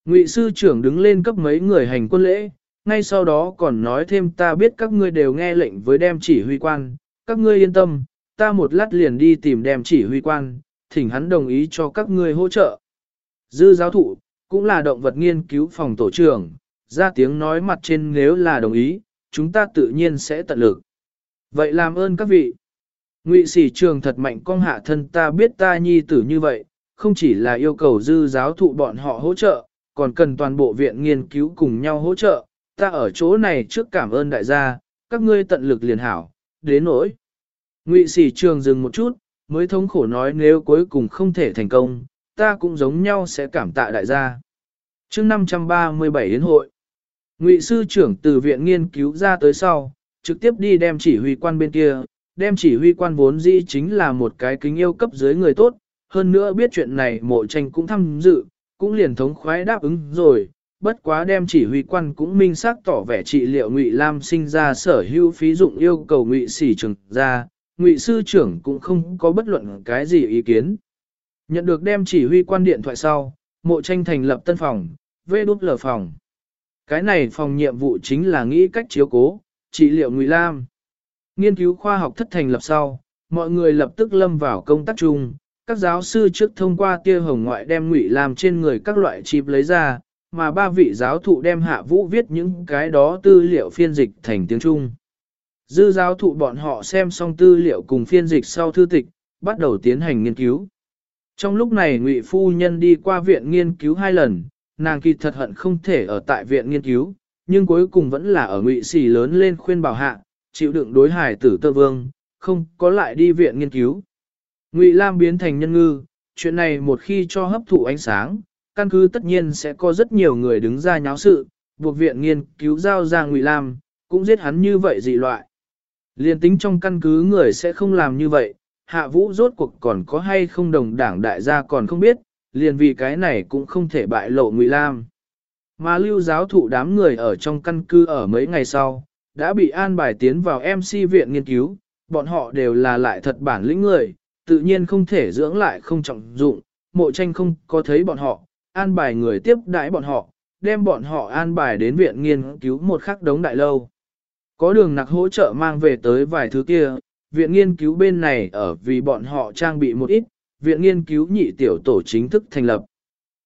Ngụy sư trưởng đứng lên cấp mấy người hành quân lễ, ngay sau đó còn nói thêm ta biết các ngươi đều nghe lệnh với đem chỉ huy quan, các ngươi yên tâm, ta một lát liền đi tìm đem chỉ huy quan, thỉnh hắn đồng ý cho các ngươi hỗ trợ. Dư giáo thụ, cũng là động vật nghiên cứu phòng tổ trưởng, ra tiếng nói mặt trên nếu là đồng ý, chúng ta tự nhiên sẽ tận lực. Vậy làm ơn các vị. Ngụy sĩ trường thật mạnh con hạ thân ta biết ta nhi tử như vậy, không chỉ là yêu cầu dư giáo thụ bọn họ hỗ trợ, còn cần toàn bộ viện nghiên cứu cùng nhau hỗ trợ, ta ở chỗ này trước cảm ơn đại gia, các ngươi tận lực liền hảo, đến nỗi. Ngụy sĩ trường dừng một chút, mới thống khổ nói nếu cuối cùng không thể thành công, ta cũng giống nhau sẽ cảm tạ đại gia. chương 537 đến hội, Ngụy sư trưởng từ viện nghiên cứu ra tới sau, trực tiếp đi đem chỉ huy quan bên kia, đem chỉ huy quan vốn dĩ chính là một cái kính yêu cấp dưới người tốt, hơn nữa biết chuyện này mộ tranh cũng tham dự, cũng liền thống khoái đáp ứng rồi, bất quá đem chỉ huy quan cũng minh xác tỏ vẻ trị liệu Ngụy Lam sinh ra sở hữu phí dụng yêu cầu Ngụy sĩ trưởng ra, Ngụy sư trưởng cũng không có bất luận cái gì ý kiến. Nhận được đem chỉ huy quan điện thoại sau, mộ tranh thành lập tân phòng, vê đút lờ phòng. Cái này phòng nhiệm vụ chính là nghĩ cách chiếu cố, trị liệu Ngụy Lam. Nghiên cứu khoa học thất thành lập sau, mọi người lập tức lâm vào công tác chung, các giáo sư trước thông qua tia hồng ngoại đem Ngụy Lam trên người các loại chip lấy ra, mà ba vị giáo thụ đem hạ vũ viết những cái đó tư liệu phiên dịch thành tiếng Trung. Dư giáo thụ bọn họ xem xong tư liệu cùng phiên dịch sau thư tịch, bắt đầu tiến hành nghiên cứu. Trong lúc này Ngụy Phu Nhân đi qua viện nghiên cứu hai lần, nàng kỳ thật hận không thể ở tại viện nghiên cứu, nhưng cuối cùng vẫn là ở Ngụy xì lớn lên khuyên bảo hạ, chịu đựng đối hải tử tơ vương, không có lại đi viện nghiên cứu. Ngụy Lam biến thành nhân ngư, chuyện này một khi cho hấp thụ ánh sáng, căn cứ tất nhiên sẽ có rất nhiều người đứng ra nháo sự, buộc viện nghiên cứu giao ra Ngụy Lam, cũng giết hắn như vậy dị loại. Liên tính trong căn cứ người sẽ không làm như vậy, hạ vũ rốt cuộc còn có hay không đồng đảng đại gia còn không biết, liền vì cái này cũng không thể bại lộ Ngụy Lam. Mà lưu giáo thụ đám người ở trong căn cứ ở mấy ngày sau, đã bị an bài tiến vào MC viện nghiên cứu, bọn họ đều là lại thật bản lĩnh người, tự nhiên không thể dưỡng lại không trọng dụng, mộ tranh không có thấy bọn họ, an bài người tiếp đãi bọn họ, đem bọn họ an bài đến viện nghiên cứu một khắc đống đại lâu. Có đường nặc hỗ trợ mang về tới vài thứ kia, viện nghiên cứu bên này ở vì bọn họ trang bị một ít, viện nghiên cứu nhị tiểu tổ chính thức thành lập.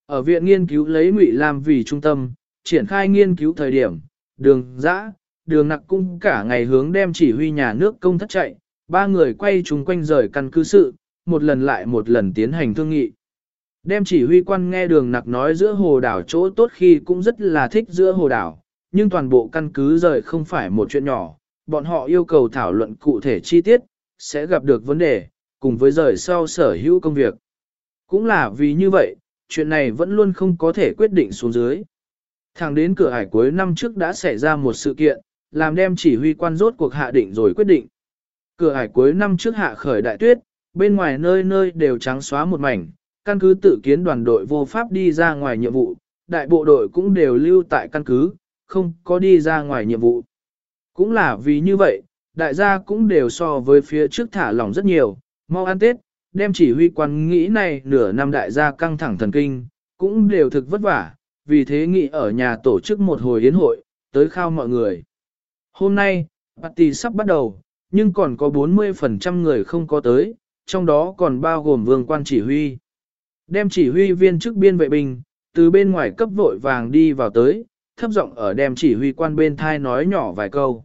Ở viện nghiên cứu lấy Ngụy Lam vì trung tâm, triển khai nghiên cứu thời điểm, đường dã, đường nặc cung cả ngày hướng đem chỉ huy nhà nước công thất chạy, ba người quay chung quanh rời căn cứ sự, một lần lại một lần tiến hành thương nghị. Đem chỉ huy quan nghe đường nặc nói giữa hồ đảo chỗ tốt khi cũng rất là thích giữa hồ đảo, nhưng toàn bộ căn cứ rời không phải một chuyện nhỏ, bọn họ yêu cầu thảo luận cụ thể chi tiết, sẽ gặp được vấn đề, cùng với rời sau sở hữu công việc. Cũng là vì như vậy, chuyện này vẫn luôn không có thể quyết định xuống dưới. Thẳng đến cửa hải cuối năm trước đã xảy ra một sự kiện, làm đem chỉ huy quan rốt cuộc hạ định rồi quyết định. Cửa hải cuối năm trước hạ khởi đại tuyết, bên ngoài nơi nơi đều trắng xóa một mảnh, căn cứ tự kiến đoàn đội vô pháp đi ra ngoài nhiệm vụ, đại bộ đội cũng đều lưu tại căn cứ, không có đi ra ngoài nhiệm vụ. Cũng là vì như vậy, đại gia cũng đều so với phía trước thả lỏng rất nhiều, mau ăn Tết, đem chỉ huy quan nghĩ này nửa năm đại gia căng thẳng thần kinh, cũng đều thực vất vả, vì thế nghị ở nhà tổ chức một hồi yến hội, tới khao mọi người. Hôm nay, party sắp bắt đầu, nhưng còn có 40% người không có tới, trong đó còn bao gồm vương quan chỉ huy. Đem chỉ huy viên chức biên vệ binh, từ bên ngoài cấp vội vàng đi vào tới, thấp giọng ở đem chỉ huy quan bên thai nói nhỏ vài câu.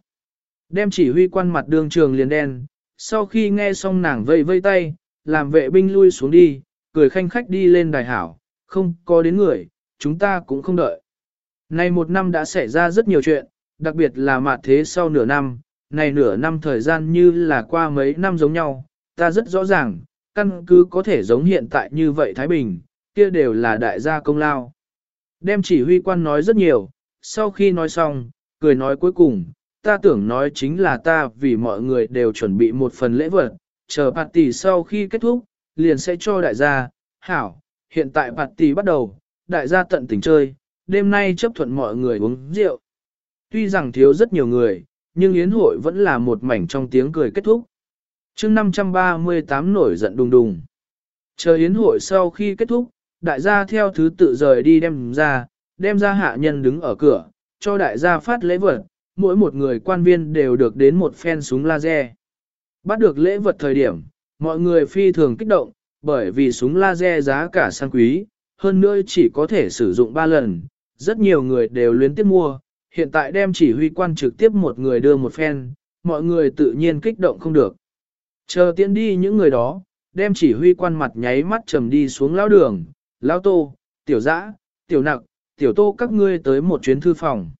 Đem chỉ huy quan mặt đường trường liền đen, sau khi nghe xong nàng vây vây tay, làm vệ binh lui xuống đi, cười khanh khách đi lên đài hảo, không có đến người, chúng ta cũng không đợi. Này một năm đã xảy ra rất nhiều chuyện, đặc biệt là mặt thế sau nửa năm, này nửa năm thời gian như là qua mấy năm giống nhau, ta rất rõ ràng, căn cứ có thể giống hiện tại như vậy Thái Bình, kia đều là đại gia công lao. Đem chỉ huy quan nói rất nhiều, sau khi nói xong, cười nói cuối cùng, ta tưởng nói chính là ta vì mọi người đều chuẩn bị một phần lễ vật, chờ party sau khi kết thúc, liền sẽ cho đại gia, hảo, hiện tại party bắt đầu, đại gia tận tình chơi, đêm nay chấp thuận mọi người uống rượu. Tuy rằng thiếu rất nhiều người, nhưng yến hội vẫn là một mảnh trong tiếng cười kết thúc. chương 538 nổi giận đùng đùng. Chờ yến hội sau khi kết thúc, đại gia theo thứ tự rời đi đem ra, đem ra hạ nhân đứng ở cửa, cho đại gia phát lễ vật, mỗi một người quan viên đều được đến một phen súng laser. Bắt được lễ vật thời điểm, mọi người phi thường kích động, bởi vì súng laser giá cả sang quý, hơn nữa chỉ có thể sử dụng 3 lần, rất nhiều người đều luyến tiếp mua, hiện tại đem chỉ huy quan trực tiếp một người đưa một phen, mọi người tự nhiên kích động không được. Chờ tiến đi những người đó, đem chỉ huy quan mặt nháy mắt trầm đi xuống lão đường, lão tô, tiểu dã, tiểu nặc, tiểu tô các ngươi tới một chuyến thư phòng.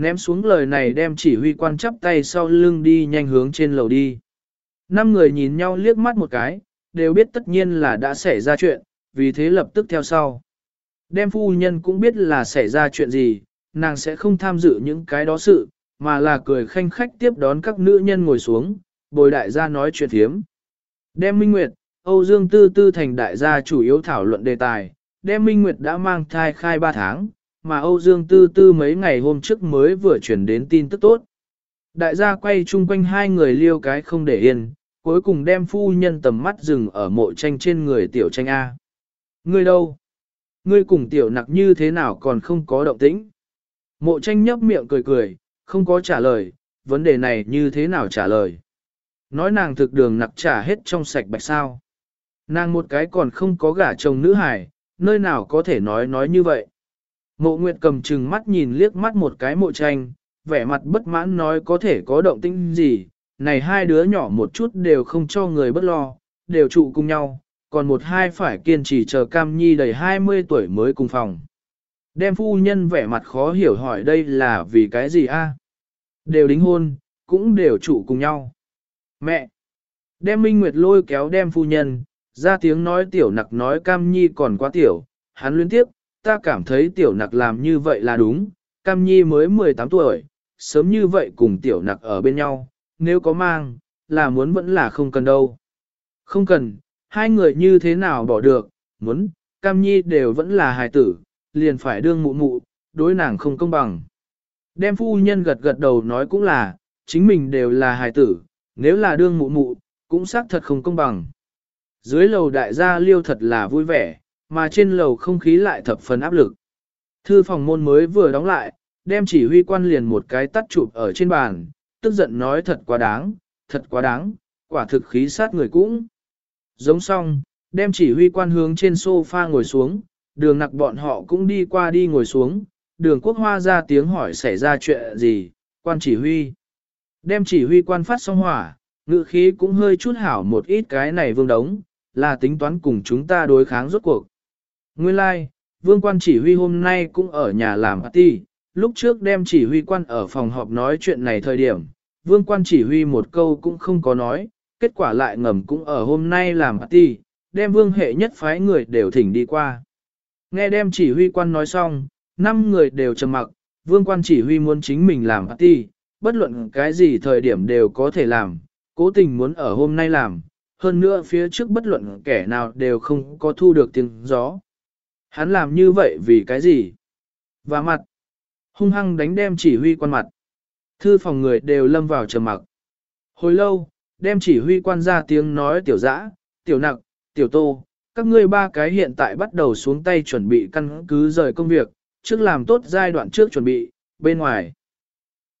Ném xuống lời này đem chỉ huy quan chắp tay sau lưng đi nhanh hướng trên lầu đi. Năm người nhìn nhau liếc mắt một cái, đều biết tất nhiên là đã xảy ra chuyện, vì thế lập tức theo sau. Đem phu nhân cũng biết là xảy ra chuyện gì, nàng sẽ không tham dự những cái đó sự, mà là cười khanh khách tiếp đón các nữ nhân ngồi xuống, bồi đại gia nói chuyện thiếm. Đem Minh Nguyệt, Âu Dương Tư Tư thành đại gia chủ yếu thảo luận đề tài, đem Minh Nguyệt đã mang thai khai 3 tháng, mà Âu Dương Tư Tư mấy ngày hôm trước mới vừa chuyển đến tin tức tốt. Đại gia quay chung quanh hai người liêu cái không để yên, cuối cùng đem phu nhân tầm mắt dừng ở mộ tranh trên người tiểu tranh A. Ngươi đâu? Ngươi cùng tiểu nặc như thế nào còn không có động tĩnh? Mộ tranh nhấp miệng cười cười, không có trả lời, vấn đề này như thế nào trả lời? Nói nàng thực đường nặc trả hết trong sạch bạch sao. Nàng một cái còn không có gả chồng nữ hải, nơi nào có thể nói nói như vậy. Mộ Nguyệt cầm chừng mắt nhìn liếc mắt một cái mộ tranh, vẻ mặt bất mãn nói có thể có động tĩnh gì, này hai đứa nhỏ một chút đều không cho người bất lo, đều trụ cùng nhau, còn một hai phải kiên trì chờ cam nhi đầy 20 tuổi mới cùng phòng. Đem phu nhân vẻ mặt khó hiểu hỏi đây là vì cái gì a? Đều đính hôn, cũng đều trụ cùng nhau. Mẹ! Đem Minh Nguyệt lôi kéo đem phu nhân, ra tiếng nói tiểu nặc nói cam nhi còn quá tiểu, hắn luyến tiếp, ta cảm thấy tiểu nặc làm như vậy là đúng, cam nhi mới 18 tuổi, sớm như vậy cùng tiểu nặc ở bên nhau, nếu có mang, là muốn vẫn là không cần đâu. Không cần, hai người như thế nào bỏ được, muốn, cam nhi đều vẫn là hài tử, liền phải đương mụ mụ, đối nàng không công bằng. Đem phu nhân gật gật đầu nói cũng là, chính mình đều là hài tử, nếu là đương mụ mụ, cũng xác thật không công bằng. Dưới lầu đại gia liêu thật là vui vẻ, mà trên lầu không khí lại thập phần áp lực. Thư phòng môn mới vừa đóng lại, đem chỉ huy quan liền một cái tắt chụp ở trên bàn, tức giận nói thật quá đáng, thật quá đáng, quả thực khí sát người cũng. Giống xong, đem chỉ huy quan hướng trên sofa ngồi xuống, đường nặc bọn họ cũng đi qua đi ngồi xuống, đường quốc hoa ra tiếng hỏi xảy ra chuyện gì, quan chỉ huy. Đem chỉ huy quan phát xong hỏa, ngự khí cũng hơi chút hảo một ít cái này vương đống, là tính toán cùng chúng ta đối kháng rốt cuộc. Nguyên lai, like, vương quan chỉ huy hôm nay cũng ở nhà làm party, lúc trước đem chỉ huy quan ở phòng họp nói chuyện này thời điểm, vương quan chỉ huy một câu cũng không có nói, kết quả lại ngầm cũng ở hôm nay làm party, đem vương hệ nhất phái người đều thỉnh đi qua. Nghe đem chỉ huy quan nói xong, năm người đều trầm mặc, vương quan chỉ huy muốn chính mình làm party, bất luận cái gì thời điểm đều có thể làm, cố tình muốn ở hôm nay làm, hơn nữa phía trước bất luận kẻ nào đều không có thu được tiếng gió. Hắn làm như vậy vì cái gì? Và mặt, hung hăng đánh đem chỉ huy quan mặt. Thư phòng người đều lâm vào trầm mặc. Hồi lâu, đem chỉ huy quan ra tiếng nói tiểu dã, tiểu nặc, tiểu tô, các ngươi ba cái hiện tại bắt đầu xuống tay chuẩn bị căn cứ rời công việc, trước làm tốt giai đoạn trước chuẩn bị, bên ngoài.